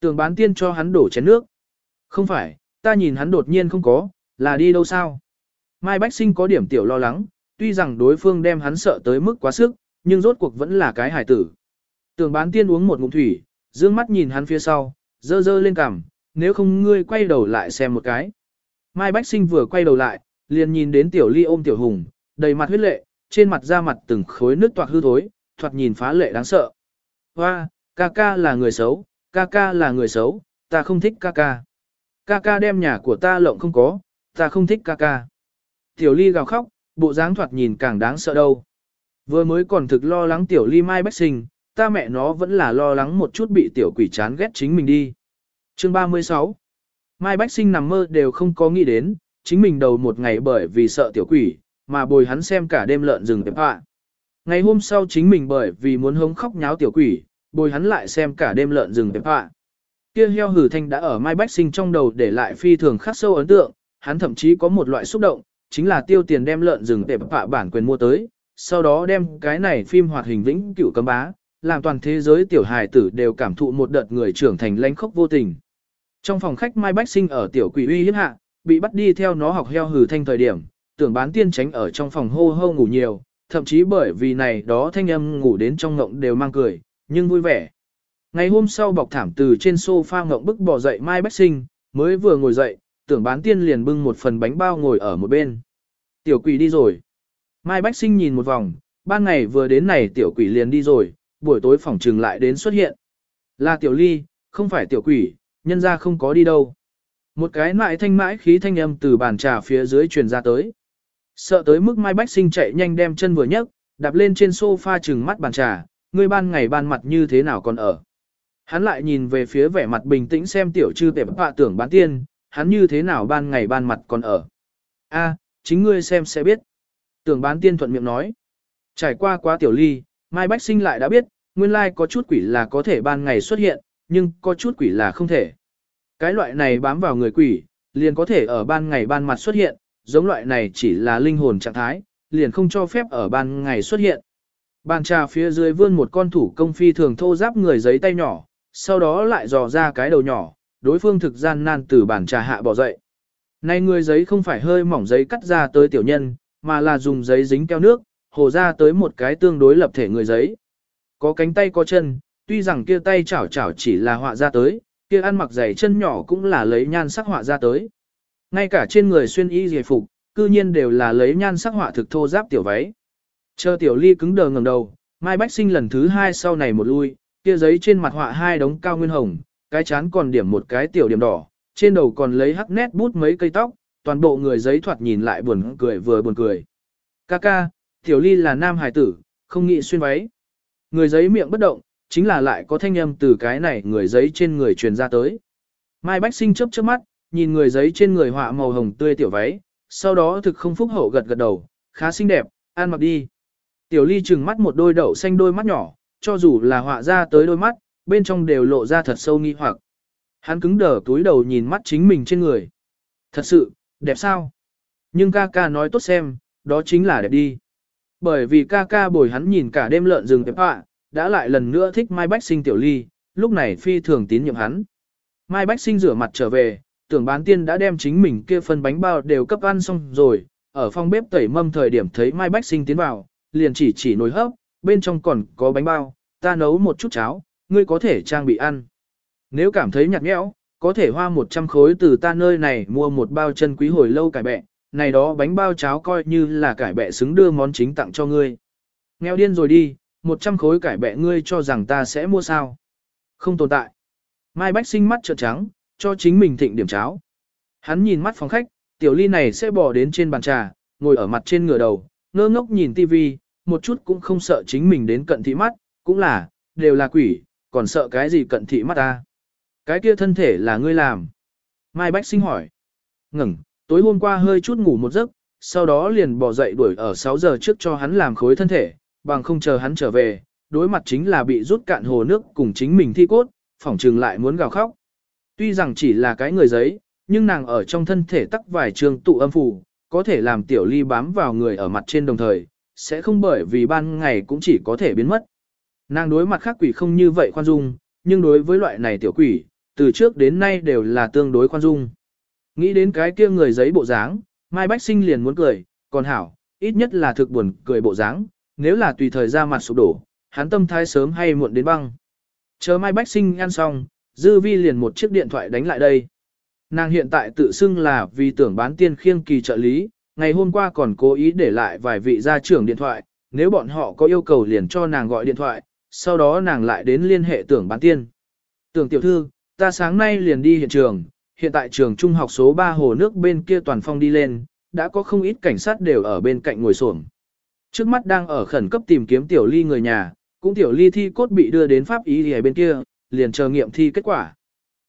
Tường bán tiên cho hắn đổ chén nước. Không phải, ta nhìn hắn đột nhiên không có, là đi đâu sao? Mai Bách Sinh có điểm tiểu lo lắng, tuy rằng đối phương đem hắn sợ tới mức quá sức, nhưng rốt cuộc vẫn là cái hải tử. Tường bán tiên uống một ngụm thủy, dương mắt nhìn hắn phía sau, dơ dơ lên cằm, nếu không ngươi quay đầu lại xem một cái. Mai Bách Sinh vừa quay đầu lại, liền nhìn đến tiểu ly ôm tiểu hùng, đầy mặt huyết lệ, trên mặt da mặt từng khối nước toạc hư thối, thoạt nhìn phá lệ đáng sợ. Hoa, ca ca là người xấu, ca ca là người xấu, ta không thích ca ca. Ca ca đem nhà của ta lộng không có, ta không thích ca ca. Tiểu ly gào khóc, bộ dáng thoạt nhìn càng đáng sợ đâu. Vừa mới còn thực lo lắng tiểu ly mai bách sinh, ta mẹ nó vẫn là lo lắng một chút bị tiểu quỷ chán ghét chính mình đi. Chương 36 Mai bách sinh nằm mơ đều không có nghĩ đến, chính mình đầu một ngày bởi vì sợ tiểu quỷ, mà bồi hắn xem cả đêm lợn rừng tệp hạ. Ngày hôm sau chính mình bởi vì muốn hống khóc nháo tiểu quỷ, bồi hắn lại xem cả đêm lợn rừng tệp hạ. Kia heo hử thanh đã ở Mai Bách Sinh trong đầu để lại phi thường khắc sâu ấn tượng, hắn thậm chí có một loại xúc động, chính là tiêu tiền đem lợn rừng tệp hạ bản quyền mua tới, sau đó đem cái này phim hoạt hình vĩnh cửu cấm bá, làm toàn thế giới tiểu hài tử đều cảm thụ một đợt người trưởng thành lãnh khốc vô tình. Trong phòng khách Mai Bách Sinh ở tiểu quỷ uy hiếp hạ, bị bắt đi theo nó học heo hử thanh thời điểm, tưởng bán tiên tránh ở trong phòng hô hô ngủ nhiều, thậm chí bởi vì này đó thanh âm ngủ đến trong ngộng đều mang cười, nhưng vui vẻ. Ngày hôm sau bọc thảm từ trên sofa ngộng bức bò dậy Mai Bách Sinh, mới vừa ngồi dậy, tưởng bán tiên liền bưng một phần bánh bao ngồi ở một bên. Tiểu quỷ đi rồi. Mai Bách Sinh nhìn một vòng, ban ngày vừa đến này tiểu quỷ liền đi rồi, buổi tối phòng trừng lại đến xuất hiện. Là tiểu ly, không phải tiểu quỷ, nhân ra không có đi đâu. Một cái mãi thanh mãi khí thanh âm từ bàn trà phía dưới truyền ra tới. Sợ tới mức Mai Bách Sinh chạy nhanh đem chân vừa nhấc, đạp lên trên sofa trừng mắt bàn trà, ngươi ban ngày ban mặt như thế nào còn ở. Hắn lại nhìn về phía vẻ mặt bình tĩnh xem tiểu trư tệp bạ tưởng bán tiên, hắn như thế nào ban ngày ban mặt còn ở. A, chính ngươi xem sẽ biết. Tưởng bán tiên thuận miệng nói. Trải qua quá tiểu ly, Mai Bách Sinh lại đã biết, nguyên lai có chút quỷ là có thể ban ngày xuất hiện, nhưng có chút quỷ là không thể. Cái loại này bám vào người quỷ, liền có thể ở ban ngày ban mặt xuất hiện, giống loại này chỉ là linh hồn trạng thái, liền không cho phép ở ban ngày xuất hiện. Bàn trà phía dưới vươn một con thủ công phi thường thô giáp người giấy tay nhỏ, sau đó lại dò ra cái đầu nhỏ, đối phương thực gian nan từ bàn trà hạ bỏ dậy. Này người giấy không phải hơi mỏng giấy cắt ra tới tiểu nhân, mà là dùng giấy dính keo nước, hồ ra tới một cái tương đối lập thể người giấy. Có cánh tay có chân, tuy rằng kia tay chảo chảo chỉ là họa ra tới, kia ăn mặc giày chân nhỏ cũng là lấy nhan sắc họa ra tới. Ngay cả trên người xuyên y giải phục, cư nhiên đều là lấy nhan sắc họa thực thô giáp tiểu váy. Chờ tiểu ly cứng đờ ngẩng đầu, Mai Bách Sinh lần thứ hai sau này một lui, kia giấy trên mặt họa hai đống cao nguyên hồng, cái chán còn điểm một cái tiểu điểm đỏ, trên đầu còn lấy hắc nét bút mấy cây tóc, toàn bộ người giấy thoạt nhìn lại buồn cười vừa buồn cười. Ca ca, tiểu ly là nam hài tử, không nghĩ xuyên váy. Người giấy miệng bất động, chính là lại có thanh âm từ cái này người giấy trên người truyền ra tới. Mai Bách Sinh chớp chớp mắt, nhìn người giấy trên người họa màu hồng tươi tiểu váy, sau đó thực không phúc hậu gật gật đầu, khá xinh đẹp, ăn mặc đi. Tiểu ly trừng mắt một đôi đậu xanh đôi mắt nhỏ, cho dù là họa ra tới đôi mắt, bên trong đều lộ ra thật sâu nghi hoặc. Hắn cứng đờ túi đầu nhìn mắt chính mình trên người. Thật sự, đẹp sao? Nhưng ca ca nói tốt xem, đó chính là đẹp đi. Bởi vì ca ca bồi hắn nhìn cả đêm lợn rừng tệp họa, đã lại lần nữa thích Mai Bách Sinh tiểu ly, lúc này phi thường tín nhiệm hắn. Mai Bách Sinh rửa mặt trở về, tưởng bán tiên đã đem chính mình kia phần bánh bao đều cấp ăn xong rồi, ở phòng bếp tẩy mâm thời điểm thấy Mai Bách Sinh tiến vào, liền chỉ chỉ nồi hấp, bên trong còn có bánh bao, ta nấu một chút cháo, ngươi có thể trang bị ăn. Nếu cảm thấy nhạt nhẽo, có thể hoa 100 khối từ ta nơi này mua một bao chân quý hồi lâu cải bẹ, này đó bánh bao cháo coi như là cải bẹ xứng đưa món chính tặng cho ngươi. Nghèo điên rồi đi, 100 khối cải bẹ ngươi cho rằng ta sẽ mua sao. Không tồn tại. Mai Bách sinh mắt trợn trắng, cho chính mình thịnh điểm cháo. Hắn nhìn mắt phòng khách, tiểu ly này sẽ bỏ đến trên bàn trà, ngồi ở mặt trên ngửa đầu, ngơ ngốc nhìn tivi, một chút cũng không sợ chính mình đến cận thị mắt, cũng là, đều là quỷ, còn sợ cái gì cận thị mắt ta. Cái kia thân thể là ngươi làm. Mai Bách sinh hỏi. Ngừng, tối hôm qua hơi chút ngủ một giấc, sau đó liền bỏ dậy đuổi ở 6 giờ trước cho hắn làm khối thân thể, bằng không chờ hắn trở về, đối mặt chính là bị rút cạn hồ nước cùng chính mình thi cốt, phỏng trừng lại muốn gào khóc. Tuy rằng chỉ là cái người giấy, nhưng nàng ở trong thân thể tắc vài trường tụ âm phù, có thể làm tiểu ly bám vào người ở mặt trên đồng thời, sẽ không bởi vì ban ngày cũng chỉ có thể biến mất. Nàng đối mặt khác quỷ không như vậy khoan dung, nhưng đối với loại này tiểu quỷ, từ trước đến nay đều là tương đối khoan dung. Nghĩ đến cái kia người giấy bộ dáng, Mai Bách Sinh liền muốn cười, còn hảo, ít nhất là thực buồn cười bộ dáng, nếu là tùy thời ra mặt sụp đổ, hắn tâm thái sớm hay muộn đến băng. Chờ Mai Bách Sinh ăn xong, Dư Vi liền một chiếc điện thoại đánh lại đây. Nàng hiện tại tự xưng là vì tưởng bán tiên khiêng kỳ trợ lý, ngày hôm qua còn cố ý để lại vài vị gia trưởng điện thoại, nếu bọn họ có yêu cầu liền cho nàng gọi điện thoại, sau đó nàng lại đến liên hệ tưởng bán tiên. Tưởng tiểu thư, ta sáng nay liền đi hiện trường, hiện tại trường trung học số 3 hồ nước bên kia toàn phong đi lên, đã có không ít cảnh sát đều ở bên cạnh ngồi xổm. Trước mắt đang ở khẩn cấp tìm kiếm tiểu ly người nhà, cũng tiểu ly thi cốt bị đưa đến pháp ý ở bên kia, liền chờ nghiệm thi kết quả.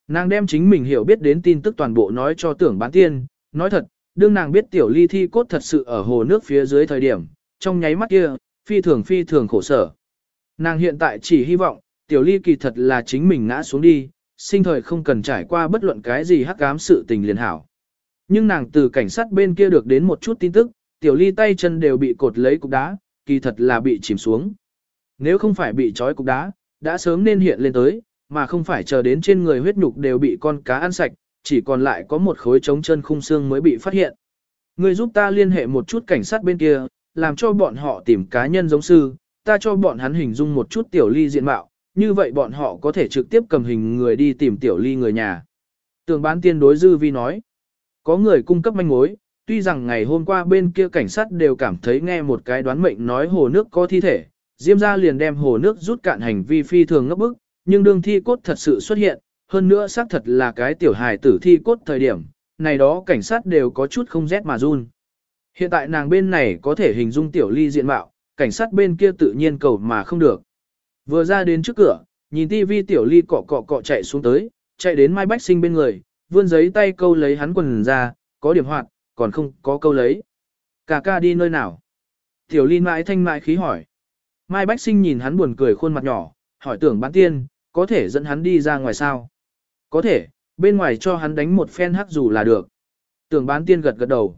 Nàng đem chính mình hiểu biết đến tin tức toàn bộ nói cho tưởng bán tiên, nói thật, đương nàng biết tiểu ly thi cốt thật sự ở hồ nước phía dưới thời điểm, trong nháy mắt kia, phi thường phi thường khổ sở. Nàng hiện tại chỉ hy vọng, tiểu ly kỳ thật là chính mình ngã xuống đi, sinh thời không cần trải qua bất luận cái gì hắc ám sự tình liền hảo. Nhưng nàng từ cảnh sát bên kia được đến một chút tin tức, tiểu ly tay chân đều bị cột lấy cục đá, kỳ thật là bị chìm xuống. Nếu không phải bị trói cục đá, đã sớm nên hiện lên tới, mà không phải chờ đến trên người huyết nhục đều bị con cá ăn sạch, chỉ còn lại có một khối trống chân khung xương mới bị phát hiện. Người giúp ta liên hệ một chút cảnh sát bên kia, làm cho bọn họ tìm cá nhân giống sư, ta cho bọn hắn hình dung một chút tiểu ly diện mạo, như vậy bọn họ có thể trực tiếp cầm hình người đi tìm tiểu ly người nhà. Tường bán tiên đối dư vi nói, có người cung cấp manh mối, tuy rằng ngày hôm qua bên kia cảnh sát đều cảm thấy nghe một cái đoán mệnh nói hồ nước có thi thể, Diêm gia liền đem hồ nước rút cạn hành vi phi thường ngấp bức, nhưng đương thi cốt thật sự xuất hiện, hơn nữa xác thật là cái tiểu hài tử thi cốt thời điểm, này đó cảnh sát đều có chút không rét mà run. Hiện tại nàng bên này có thể hình dung tiểu ly diện mạo, cảnh sát bên kia tự nhiên cầu mà không được. Vừa ra đến trước cửa, nhìn tivi tiểu ly cọ cọ cọ chạy xuống tới, chạy đến Mai Bách Sinh bên người, vươn giấy tay câu lấy hắn quần ra, có điểm hoạt, còn không có câu lấy. Cà ca đi nơi nào? Tiểu ly mãi thanh mãi khí hỏi. Mai Bách Sinh nhìn hắn buồn cười khuôn mặt nhỏ, hỏi tưởng bán tiên, có thể dẫn hắn đi ra ngoài sao? Có thể, bên ngoài cho hắn đánh một phen hắc dù là được. Tưởng bán tiên gật gật đầu.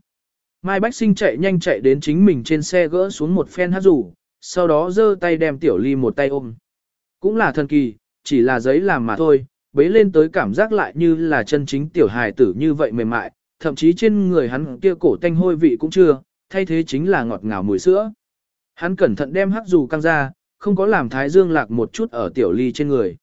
Mai Bách Sinh chạy nhanh chạy đến chính mình trên xe gỡ xuống một phen hắc dù, sau đó giơ tay đem tiểu ly một tay ôm. Cũng là thần kỳ, chỉ là giấy làm mà thôi, bấy lên tới cảm giác lại như là chân chính tiểu hài tử như vậy mềm mại, thậm chí trên người hắn kia cổ tanh hôi vị cũng chưa, thay thế chính là ngọt ngào mùi sữa. Hắn cẩn thận đem hắc dù căng ra, không có làm thái dương lạc một chút ở tiểu ly trên người.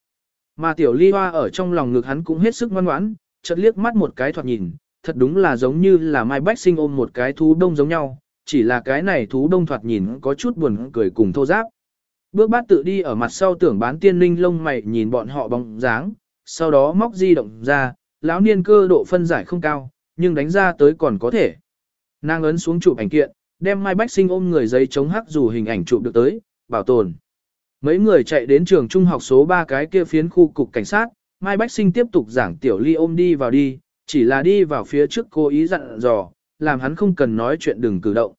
Mà tiểu ly hoa ở trong lòng ngực hắn cũng hết sức ngoan ngoãn, chợt liếc mắt một cái thoạt nhìn, thật đúng là giống như là Mai Bách Sinh ôm một cái thú đông giống nhau, chỉ là cái này thú đông thoạt nhìn có chút buồn cười cùng thô giáp. Bước bát tự đi ở mặt sau tưởng bán tiên linh lông mày nhìn bọn họ bóng dáng, sau đó móc di động ra, lão niên cơ độ phân giải không cao, nhưng đánh ra tới còn có thể. Nàng ấn xuống chụp ảnh kiện, đem Mai Bách Sinh ôm người giấy chống hắc dù hình ảnh chụp được tới, bảo tồn. Mấy người chạy đến trường trung học số 3 cái kia phiến khu cục cảnh sát, Mai Bách Sinh tiếp tục giảng tiểu ly ôm đi vào đi, chỉ là đi vào phía trước cố ý dặn dò, làm hắn không cần nói chuyện đừng cử động.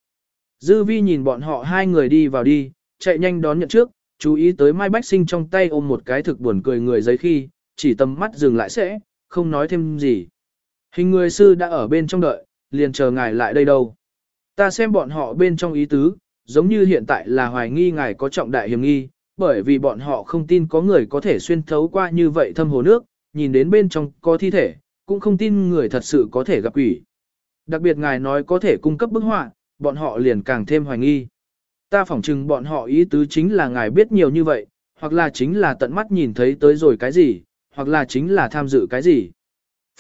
Dư vi nhìn bọn họ hai người đi vào đi, chạy nhanh đón nhận trước, chú ý tới Mai Bách Sinh trong tay ôm một cái thực buồn cười người giấy khi, chỉ tầm mắt dừng lại sẽ, không nói thêm gì. Hình người sư đã ở bên trong đợi, liền chờ ngài lại đây đâu. Ta xem bọn họ bên trong ý tứ, giống như hiện tại là hoài nghi ngài có trọng đại hiểm nghi, bởi vì bọn họ không tin có người có thể xuyên thấu qua như vậy thâm hồ nước, nhìn đến bên trong có thi thể, cũng không tin người thật sự có thể gặp quỷ. Đặc biệt ngài nói có thể cung cấp bức họa, bọn họ liền càng thêm hoài nghi. Ta phỏng chừng bọn họ ý tứ chính là ngài biết nhiều như vậy, hoặc là chính là tận mắt nhìn thấy tới rồi cái gì, hoặc là chính là tham dự cái gì.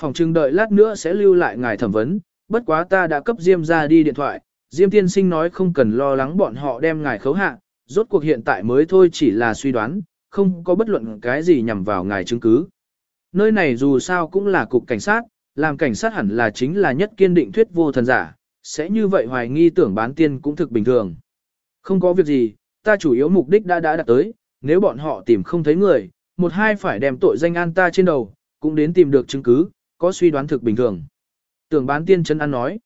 Phỏng chừng đợi lát nữa sẽ lưu lại ngài thẩm vấn, bất quá ta đã cấp Diêm ra đi điện thoại, Diêm tiên sinh nói không cần lo lắng bọn họ đem ngài khấu hạ, rốt cuộc hiện tại mới thôi chỉ là suy đoán, không có bất luận cái gì nhằm vào ngài chứng cứ. Nơi này dù sao cũng là cục cảnh sát, làm cảnh sát hẳn là chính là nhất kiên định thuyết vô thần giả, sẽ như vậy hoài nghi tưởng bán tiên cũng thực bình thường. Không có việc gì, ta chủ yếu mục đích đã đã đạt tới, nếu bọn họ tìm không thấy người, một hai phải đem tội danh an ta trên đầu, cũng đến tìm được chứng cứ, có suy đoán thực bình thường. Tưởng bán tiên chân ăn nói.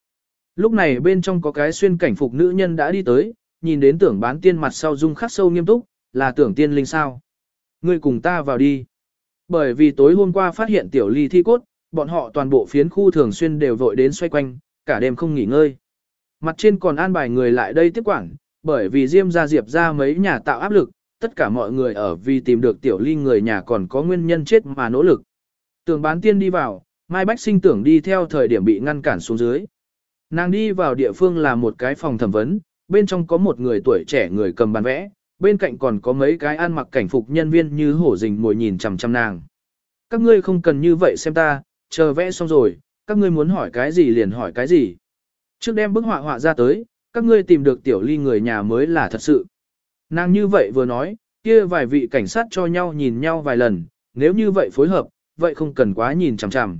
Lúc này bên trong có cái xuyên cảnh phục nữ nhân đã đi tới, nhìn đến tưởng bán tiên mặt sau dung khắc sâu nghiêm túc, là tưởng tiên linh sao. Ngươi cùng ta vào đi. Bởi vì tối hôm qua phát hiện tiểu ly thi cốt, bọn họ toàn bộ phiến khu thường xuyên đều vội đến xoay quanh, cả đêm không nghỉ ngơi. Mặt trên còn an bài người lại đây tiếp quản, bởi vì Diêm gia Diệp ra mấy nhà tạo áp lực, tất cả mọi người ở vì tìm được tiểu ly người nhà còn có nguyên nhân chết mà nỗ lực. Tưởng bán tiên đi vào, Mai Bách sinh tưởng đi theo thời điểm bị ngăn cản xuống dưới. Nàng đi vào địa phương là một cái phòng thẩm vấn, bên trong có một người tuổi trẻ người cầm bàn vẽ, bên cạnh còn có mấy cái ăn mặc cảnh phục nhân viên như hổ rình ngồi nhìn chằm chằm nàng. Các ngươi không cần như vậy xem ta, chờ vẽ xong rồi, các ngươi muốn hỏi cái gì liền hỏi cái gì. Trước đem bức họa họa ra tới, các ngươi tìm được tiểu ly người nhà mới là thật sự. Nàng như vậy vừa nói, kia vài vị cảnh sát cho nhau nhìn nhau vài lần, nếu như vậy phối hợp, vậy không cần quá nhìn chằm chằm.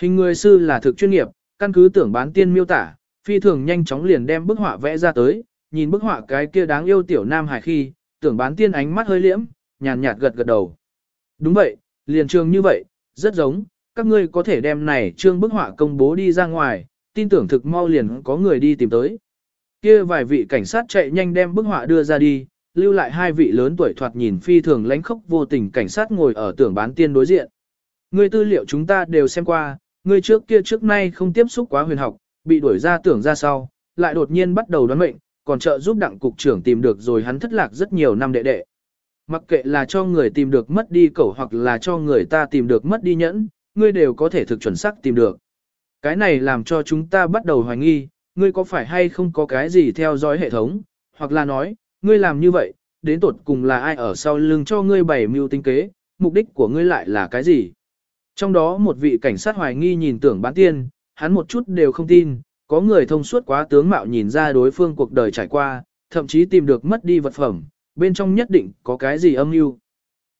Hình người sư là thực chuyên nghiệp, căn cứ tưởng bán tiên miêu tả, phi thường nhanh chóng liền đem bức họa vẽ ra tới, nhìn bức họa cái kia đáng yêu tiểu nam hài khi, tưởng bán tiên ánh mắt hơi liễm, nhàn nhạt gật gật đầu. Đúng vậy, liền trường như vậy, rất giống, các ngươi có thể đem này trương bức họa công bố đi ra ngoài, tin tưởng thực mau liền có người đi tìm tới. Kia vài vị cảnh sát chạy nhanh đem bức họa đưa ra đi, lưu lại hai vị lớn tuổi thoạt nhìn phi thường lánh khốc vô tình cảnh sát ngồi ở tưởng bán tiên đối diện. Người tư liệu chúng ta đều xem qua, người trước kia trước nay không tiếp xúc quá huyền học, bị đuổi ra tưởng ra sau, lại đột nhiên bắt đầu đoán mệnh, còn trợ giúp đặng cục trưởng tìm được rồi hắn thất lạc rất nhiều năm đệ đệ. Mặc kệ là cho người tìm được mất đi cẩu hoặc là cho người ta tìm được mất đi nhẫn, ngươi đều có thể thực chuẩn xác tìm được. Cái này làm cho chúng ta bắt đầu hoài nghi, ngươi có phải hay không có cái gì theo dõi hệ thống, hoặc là nói, ngươi làm như vậy, đến tột cùng là ai ở sau lưng cho ngươi bày mưu tinh kế, mục đích của ngươi lại là cái gì. Trong đó một vị cảnh sát hoài nghi nhìn tưởng bán tiên, hắn một chút đều không tin, có người thông suốt quá tướng mạo nhìn ra đối phương cuộc đời trải qua, thậm chí tìm được mất đi vật phẩm, bên trong nhất định có cái gì âm mưu.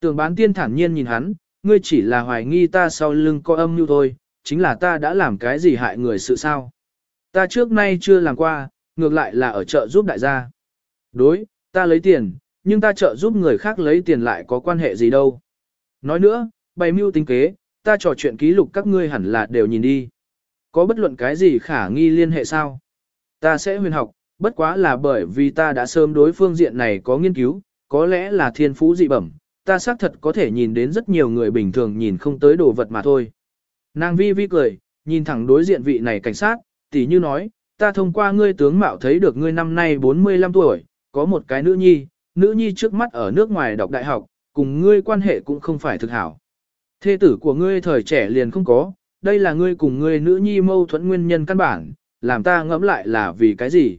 Tưởng bán tiên thản nhiên nhìn hắn, ngươi chỉ là hoài nghi ta sau lưng có âm mưu thôi, chính là ta đã làm cái gì hại người sự sao. Ta trước nay chưa làm qua, ngược lại là ở chợ giúp đại gia. Đối, ta lấy tiền, nhưng ta trợ giúp người khác lấy tiền lại có quan hệ gì đâu. Nói nữa, bày mưu tính kế, ta trò chuyện ký lục các ngươi hẳn là đều nhìn đi. Có bất luận cái gì khả nghi liên hệ sao? Ta sẽ huyền học, bất quá là bởi vì ta đã sớm đối phương diện này có nghiên cứu, có lẽ là thiên phú dị bẩm, ta xác thật có thể nhìn đến rất nhiều người bình thường nhìn không tới đồ vật mà thôi. Nàng vi vi cười, nhìn thẳng đối diện vị này cảnh sát, tỉ như nói, ta thông qua ngươi tướng mạo thấy được ngươi năm nay 45 tuổi, có một cái nữ nhi, nữ nhi trước mắt ở nước ngoài đọc đại học, cùng ngươi quan hệ cũng không phải thực hảo. Thê tử của ngươi thời trẻ liền không có, đây là ngươi cùng ngươi nữ nhi mâu thuẫn nguyên nhân căn bản, làm ta ngẫm lại là vì cái gì?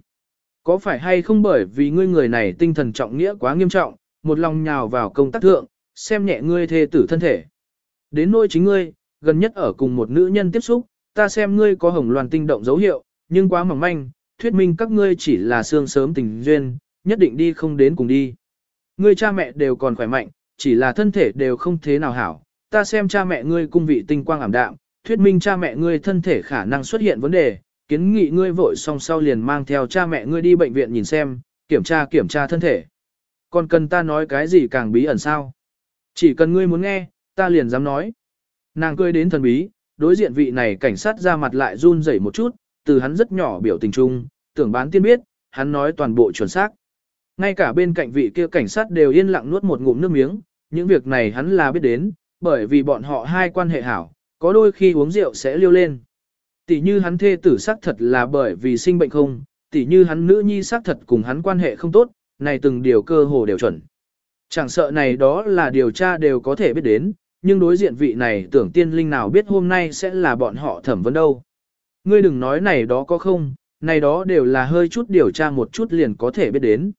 Có phải hay không bởi vì ngươi người này tinh thần trọng nghĩa quá nghiêm trọng, một lòng nhào vào công tác thượng, xem nhẹ ngươi thê tử thân thể. Đến nỗi chính ngươi, gần nhất ở cùng một nữ nhân tiếp xúc, ta xem ngươi có hồng loàn tinh động dấu hiệu, nhưng quá mỏng manh, thuyết minh các ngươi chỉ là xương sớm tình duyên, nhất định đi không đến cùng đi. Ngươi cha mẹ đều còn khỏe mạnh, chỉ là thân thể đều không thế nào hảo, ta xem cha mẹ ngươi cung vị tinh quang ảm đạm, thuyết minh cha mẹ ngươi thân thể khả năng xuất hiện vấn đề, kiến nghị ngươi vội xong sau liền mang theo cha mẹ ngươi đi bệnh viện nhìn xem, kiểm tra kiểm tra thân thể. Còn cần ta nói cái gì càng bí ẩn sao? Chỉ cần ngươi muốn nghe, ta liền dám nói. Nàng cười đến thần bí, đối diện vị này cảnh sát ra mặt lại run rẩy một chút, từ hắn rất nhỏ biểu tình trung, tưởng bán tiên biết, hắn nói toàn bộ chuẩn xác. Ngay cả bên cạnh vị kia cảnh sát đều yên lặng nuốt một ngụm nước miếng, những việc này hắn là biết đến, bởi vì bọn họ hai quan hệ hảo, có đôi khi uống rượu sẽ liêu lên. Tỷ như hắn thê tử xác thật là bởi vì sinh bệnh không, tỷ như hắn nữ nhi xác thật cùng hắn quan hệ không tốt, này từng điều cơ hồ đều chuẩn. Chẳng sợ này đó là điều tra đều có thể biết đến, nhưng đối diện vị này tưởng tiên linh nào biết hôm nay sẽ là bọn họ thẩm vấn đâu. Ngươi đừng nói này đó có không, này đó đều là hơi chút điều tra một chút liền có thể biết đến.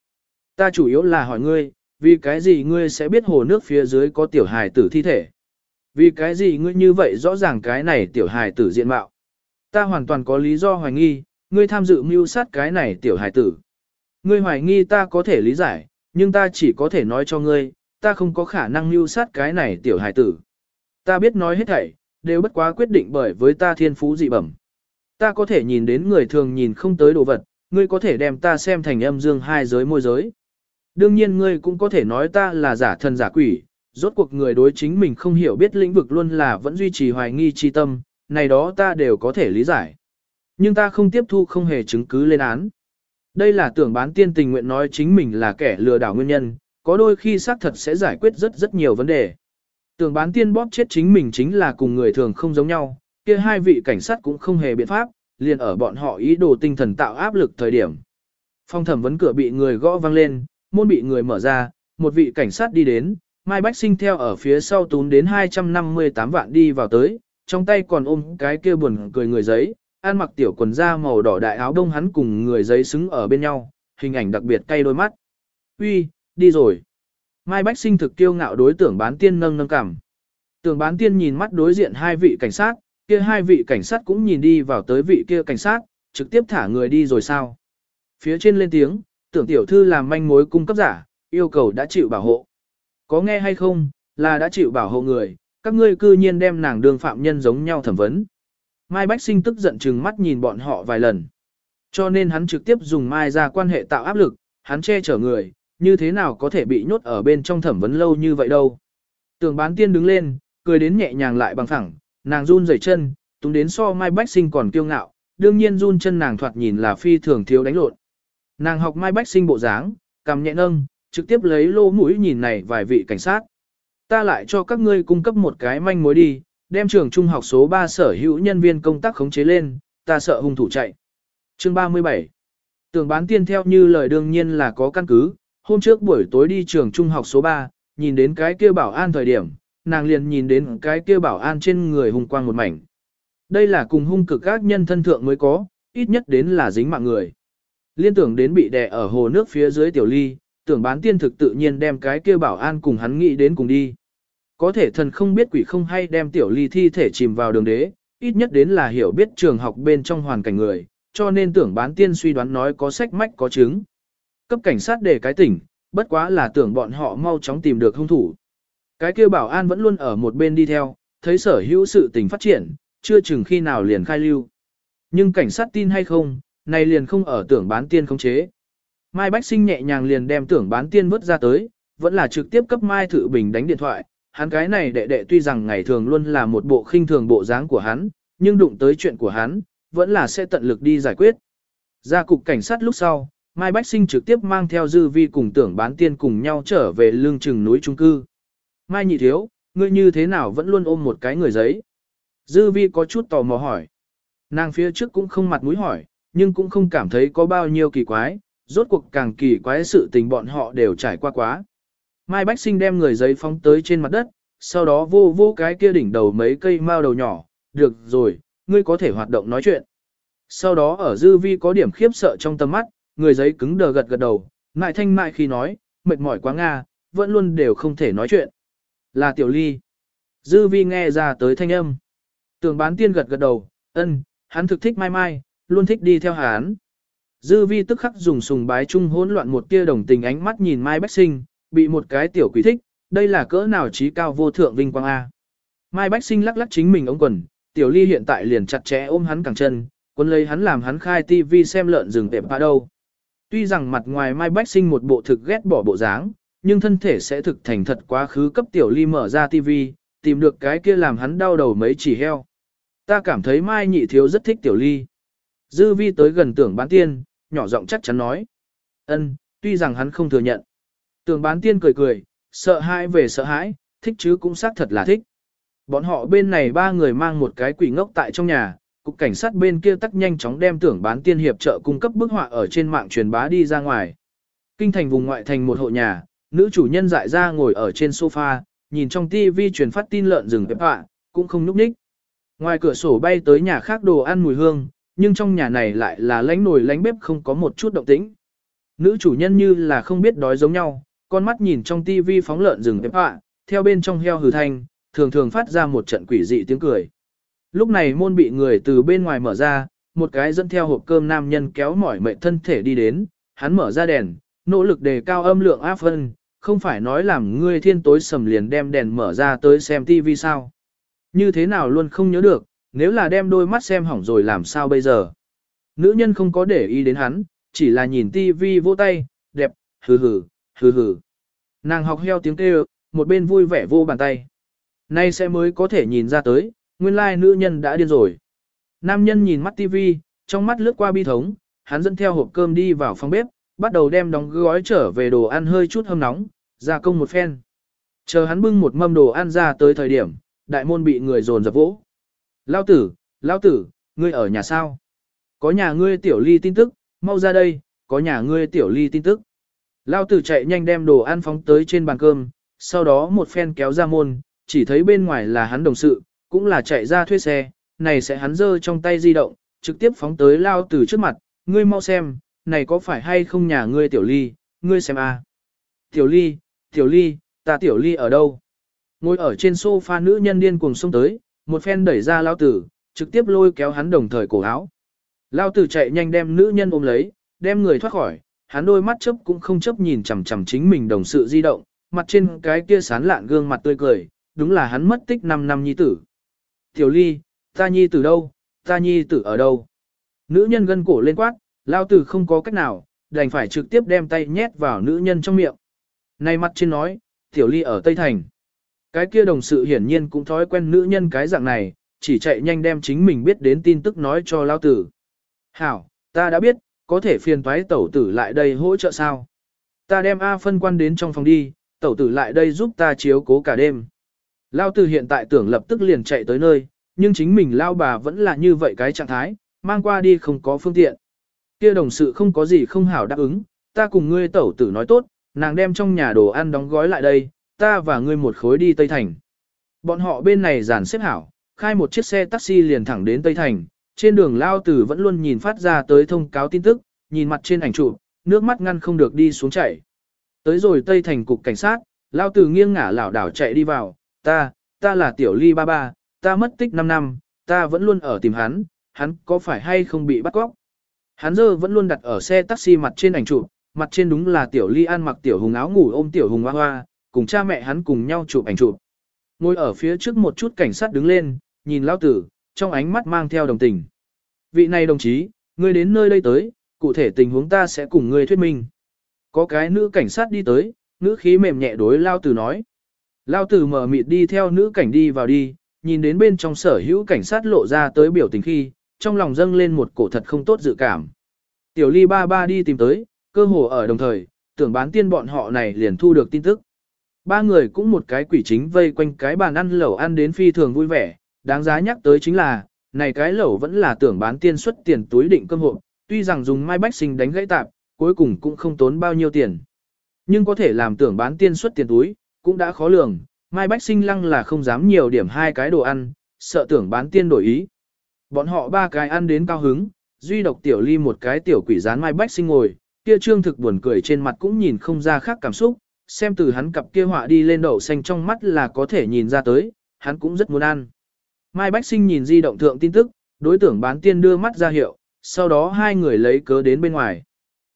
Ta chủ yếu là hỏi ngươi, vì cái gì ngươi sẽ biết hồ nước phía dưới có tiểu hài tử thi thể? Vì cái gì ngươi như vậy rõ ràng cái này tiểu hài tử diện mạo? Ta hoàn toàn có lý do hoài nghi, ngươi tham dự mưu sát cái này tiểu hài tử. Ngươi hoài nghi ta có thể lý giải, nhưng ta chỉ có thể nói cho ngươi, ta không có khả năng mưu sát cái này tiểu hài tử. Ta biết nói hết thảy, đều bất quá quyết định bởi với ta thiên phú dị bẩm. Ta có thể nhìn đến người thường nhìn không tới đồ vật, ngươi có thể đem ta xem thành âm dương hai giới môi giới. Đương nhiên ngươi cũng có thể nói ta là giả thần giả quỷ, rốt cuộc người đối chính mình không hiểu biết lĩnh vực luôn là vẫn duy trì hoài nghi chi tâm, này đó ta đều có thể lý giải. Nhưng ta không tiếp thu không hề chứng cứ lên án. Đây là tưởng bán tiên tình nguyện nói chính mình là kẻ lừa đảo nguyên nhân, có đôi khi xác thật sẽ giải quyết rất rất nhiều vấn đề. Tưởng bán tiên bóp chết chính mình chính là cùng người thường không giống nhau, kia hai vị cảnh sát cũng không hề biện pháp, liền ở bọn họ ý đồ tinh thần tạo áp lực thời điểm. Phong thẩm vấn cửa bị người gõ vang lên, môn bị người mở ra, một vị cảnh sát đi đến, Mai Bách Sinh theo ở phía sau tún đến 258 vạn đi vào tới, trong tay còn ôm cái kia buồn cười người giấy, ăn mặc tiểu quần da màu đỏ đại áo đông hắn cùng người giấy xứng ở bên nhau, hình ảnh đặc biệt cay đôi mắt. Uy, đi rồi. Mai Bách Sinh thực tiêu ngạo đối tưởng bán tiên nâng nâng cảm. Tưởng bán tiên nhìn mắt đối diện hai vị cảnh sát, kia hai vị cảnh sát cũng nhìn đi vào tới vị kia cảnh sát, trực tiếp thả người đi rồi sao. Phía trên lên tiếng, tưởng tiểu thư làm manh mối cung cấp giả, yêu cầu đã chịu bảo hộ. Có nghe hay không, là đã chịu bảo hộ người, các ngươi cư nhiên đem nàng đương phạm nhân giống nhau thẩm vấn. Mai Bách Sinh tức giận chừng mắt nhìn bọn họ vài lần. Cho nên hắn trực tiếp dùng Mai ra quan hệ tạo áp lực, hắn che chở người, như thế nào có thể bị nhốt ở bên trong thẩm vấn lâu như vậy đâu. Tường bán tiên đứng lên, cười đến nhẹ nhàng lại bằng thẳng, nàng run rẩy chân, túng đến so Mai Bách Sinh còn kiêu ngạo, đương nhiên run chân nàng thoạt nhìn là phi thường thiếu đánh lộn. Nàng học Mai Bách Sinh bộ dáng, cầm nhẹ nâng, trực tiếp lấy lô mũi nhìn này vài vị cảnh sát. Ta lại cho các ngươi cung cấp một cái manh mối đi, đem trường trung học số 3 sở hữu nhân viên công tác khống chế lên, ta sợ hung thủ chạy. Chương 37 tường bán tiên theo như lời đương nhiên là có căn cứ, hôm trước buổi tối đi trường trung học số 3, nhìn đến cái kia bảo an thời điểm, nàng liền nhìn đến cái kia bảo an trên người hung quang một mảnh. Đây là cùng hung cực các nhân thân thượng mới có, ít nhất đến là dính mạng người. Liên tưởng đến bị đè ở hồ nước phía dưới tiểu ly, tưởng bán tiên thực tự nhiên đem cái kia bảo an cùng hắn nghĩ đến cùng đi. Có thể thần không biết quỷ không hay đem tiểu ly thi thể chìm vào đường đế, ít nhất đến là hiểu biết trường học bên trong hoàn cảnh người, cho nên tưởng bán tiên suy đoán nói có sách mách có chứng. Cấp cảnh sát để cái tỉnh, bất quá là tưởng bọn họ mau chóng tìm được hung thủ. Cái kia bảo an vẫn luôn ở một bên đi theo, thấy sở hữu sự tình phát triển, chưa chừng khi nào liền khai lưu. Nhưng cảnh sát tin hay không, này liền không ở tưởng bán tiên khống chế. Mai Bách Sinh nhẹ nhàng liền đem tưởng bán tiên vứt ra tới, vẫn là trực tiếp cấp Mai Thự Bình đánh điện thoại. Hắn cái này đệ đệ tuy rằng ngày thường luôn là một bộ khinh thường bộ dáng của hắn, nhưng đụng tới chuyện của hắn, vẫn là sẽ tận lực đi giải quyết. Ra cục cảnh sát lúc sau, Mai Bách Sinh trực tiếp mang theo dư vi cùng tưởng bán tiên cùng nhau trở về lương trừng núi trung cư. Mai nhị thiếu, ngươi như thế nào vẫn luôn ôm một cái người giấy? Dư vi có chút tò mò hỏi. Nàng phía trước cũng không mặt mũi hỏi, nhưng cũng không cảm thấy có bao nhiêu kỳ quái, rốt cuộc càng kỳ quái sự tình bọn họ đều trải qua quá. Mai Bách Sinh đem người giấy phóng tới trên mặt đất, sau đó vô vô cái kia đỉnh đầu mấy cây mao đầu nhỏ, được rồi, ngươi có thể hoạt động nói chuyện. Sau đó ở dư vi có điểm khiếp sợ trong tâm mắt, người giấy cứng đờ gật gật đầu, ngại thanh mại khi nói, mệt mỏi quá Nga, vẫn luôn đều không thể nói chuyện. Là tiểu ly. Dư vi nghe ra tới thanh âm. Tường bán tiên gật gật đầu, ân, hắn thực thích mai mai, luôn thích đi theo hắn. Dư vi tức khắc dùng sùng bái chung hỗn loạn một tia đồng tình ánh mắt nhìn Mai Bách Sinh, bị một cái tiểu quỷ thích, đây là cỡ nào trí cao vô thượng vinh quang A. Mai Bách Sinh lắc lắc chính mình ống quần, tiểu ly hiện tại liền chặt chẽ ôm hắn cẳng chân, quân lấy hắn làm hắn khai tivi xem lợn rừng tệp ba đâu. Tuy rằng mặt ngoài Mai Bách Sinh một bộ thực ghét bỏ bộ dáng, nhưng thân thể sẽ thực thành thật quá khứ cấp tiểu ly mở ra tivi, tìm được cái kia làm hắn đau đầu mấy chỉ heo. Ta cảm thấy Mai nhị thiếu rất thích tiểu ly. Dư vi tới gần tưởng bán tiên, nhỏ giọng chắc chắn nói. ân, tuy rằng hắn không thừa nhận. tường bán tiên cười cười, sợ hãi về sợ hãi, thích chứ cũng xác thật là thích. Bọn họ bên này ba người mang một cái quỷ ngốc tại trong nhà, cục cảnh sát bên kia tắc nhanh chóng đem tưởng bán tiên hiệp trợ cung cấp bức họa ở trên mạng truyền bá đi ra ngoài. Kinh thành vùng ngoại thành một hộ nhà, nữ chủ nhân dại ra ngồi ở trên sofa, nhìn trong tivi truyền phát tin lợn rừng bếp họa, cũng không núp ních. Ngoài cửa sổ bay tới nhà khác đồ ăn mùi hương, nhưng trong nhà này lại là lánh nồi lánh bếp không có một chút động tĩnh. Nữ chủ nhân như là không biết đói giống nhau, con mắt nhìn trong tivi phóng lợn rừng bếp ạ theo bên trong heo hừ thanh, thường thường phát ra một trận quỷ dị tiếng cười. Lúc này môn bị người từ bên ngoài mở ra, một cái dẫn theo hộp cơm nam nhân kéo mỏi mệt thân thể đi đến, hắn mở ra đèn, nỗ lực đề cao âm lượng áp phân, không phải nói làm ngươi thiên tối sầm liền đem đèn mở ra tới xem tivi sao. Như thế nào luôn không nhớ được, nếu là đem đôi mắt xem hỏng rồi làm sao bây giờ. Nữ nhân không có để ý đến hắn, chỉ là nhìn tivi vô tay, đẹp, hừ hừ, hừ hừ. Nàng học heo tiếng kêu, một bên vui vẻ vô bàn tay. Nay sẽ mới có thể nhìn ra tới, nguyên lai nữ nhân đã điên rồi. Nam nhân nhìn mắt tivi, trong mắt lướt qua bi thống, hắn dẫn theo hộp cơm đi vào phòng bếp, bắt đầu đem đóng gói trở về đồ ăn hơi chút hâm nóng, ra công một phen. Chờ hắn bưng một mâm đồ ăn ra tới thời điểm, đại môn bị người dồn dập vỗ. Lao tử, lao tử, ngươi ở nhà sao? Có nhà ngươi tiểu ly tin tức, mau ra đây, có nhà ngươi tiểu ly tin tức. Lao tử chạy nhanh đem đồ ăn phóng tới trên bàn cơm, sau đó một phen kéo ra môn, chỉ thấy bên ngoài là hắn đồng sự, cũng là chạy ra thuê xe, này sẽ hắn giơ trong tay di động, trực tiếp phóng tới Lao tử trước mặt, ngươi mau xem, này có phải hay không nhà ngươi tiểu ly, ngươi xem a. Tiểu ly, tiểu ly, ta tiểu ly ở đâu? Ngồi ở trên sofa nữ nhân điên cuồng xông tới, một phen đẩy ra Lao tử, trực tiếp lôi kéo hắn đồng thời cổ áo. Lao tử chạy nhanh đem nữ nhân ôm lấy, đem người thoát khỏi, hắn đôi mắt chớp cũng không chớp nhìn chằm chằm chính mình đồng sự di động, mặt trên cái kia sán lạn gương mặt tươi cười, đúng là hắn mất tích 5 năm nhi tử. Tiểu ly, ta nhi tử đâu, ta nhi tử ở đâu? Nữ nhân gân cổ lên quát, lao tử không có cách nào, đành phải trực tiếp đem tay nhét vào nữ nhân trong miệng. Này mặt trên nói, tiểu ly ở Tây Thành. Cái kia đồng sự hiển nhiên cũng thói quen nữ nhân cái dạng này, chỉ chạy nhanh đem chính mình biết đến tin tức nói cho lao tử. Hảo, ta đã biết, có thể phiền toái tẩu tử lại đây hỗ trợ sao? Ta đem A phân quan đến trong phòng đi, tẩu tử lại đây giúp ta chiếu cố cả đêm. Lao tử hiện tại tưởng lập tức liền chạy tới nơi, nhưng chính mình lao bà vẫn là như vậy cái trạng thái, mang qua đi không có phương tiện. Kia đồng sự không có gì không hảo đáp ứng, ta cùng ngươi tẩu tử nói tốt, nàng đem trong nhà đồ ăn đóng gói lại đây, ta và ngươi một khối đi Tây Thành. Bọn họ bên này giàn xếp hảo, khai một chiếc xe taxi liền thẳng đến Tây Thành, trên đường lao tử vẫn luôn nhìn phát ra tới thông cáo tin tức, nhìn mặt trên ảnh chụp, nước mắt ngăn không được đi xuống chảy. Tới rồi Tây Thành cục cảnh sát, lao tử nghiêng ngả lảo đảo chạy đi vào, ta, ta là tiểu ly ba ba, ta mất tích 5 năm, ta vẫn luôn ở tìm hắn, hắn có phải hay không bị bắt cóc. Hắn giờ vẫn luôn đặt ở xe taxi mặt trên ảnh chụp, mặt trên đúng là tiểu ly ăn mặc tiểu hùng áo ngủ ôm tiểu hùng hoa hoa, cùng cha mẹ hắn cùng nhau chụp ảnh chụp. Ngồi ở phía trước một chút cảnh sát đứng lên, nhìn lao tử, trong ánh mắt mang theo đồng tình. Vị này đồng chí, ngươi đến nơi đây tới, cụ thể tình huống ta sẽ cùng ngươi thuyết minh. Có cái nữ cảnh sát đi tới, nữ khí mềm nhẹ đối lao tử nói. Lao tử mở mịt đi theo nữ cảnh đi vào đi, nhìn đến bên trong sở hữu cảnh sát lộ ra tới biểu tình khi, trong lòng dâng lên một cổ thật không tốt dự cảm. Tiểu ly ba ba đi tìm tới, cơ hồ ở đồng thời, tưởng bán tiên bọn họ này liền thu được tin tức. Ba người cũng một cái quỷ chính vây quanh cái bàn ăn lẩu ăn đến phi thường vui vẻ, đáng giá nhắc tới chính là, này cái lẩu vẫn là tưởng bán tiên xuất tiền túi định cơm hộp, tuy rằng dùng mai bách sinh đánh gãy tạp, cuối cùng cũng không tốn bao nhiêu tiền. Nhưng có thể làm tưởng bán tiên xuất tiền túi, cũng đã khó lường, mai bách sinh lăng là không dám nhiều điểm hai cái đồ ăn, sợ tưởng bán tiên đổi ý. Bọn họ ba cái ăn đến cao hứng, duy độc tiểu ly một cái tiểu quỷ rán mai bách sinh ngồi, kia trương thực buồn cười trên mặt cũng nhìn không ra khác cảm xúc, xem từ hắn cặp kia họa đi lên đậu xanh trong mắt là có thể nhìn ra tới, hắn cũng rất muốn ăn. Mai Bách Sinh nhìn di động thượng tin tức, đối tượng bán tiên đưa mắt ra hiệu, sau đó hai người lấy cớ đến bên ngoài.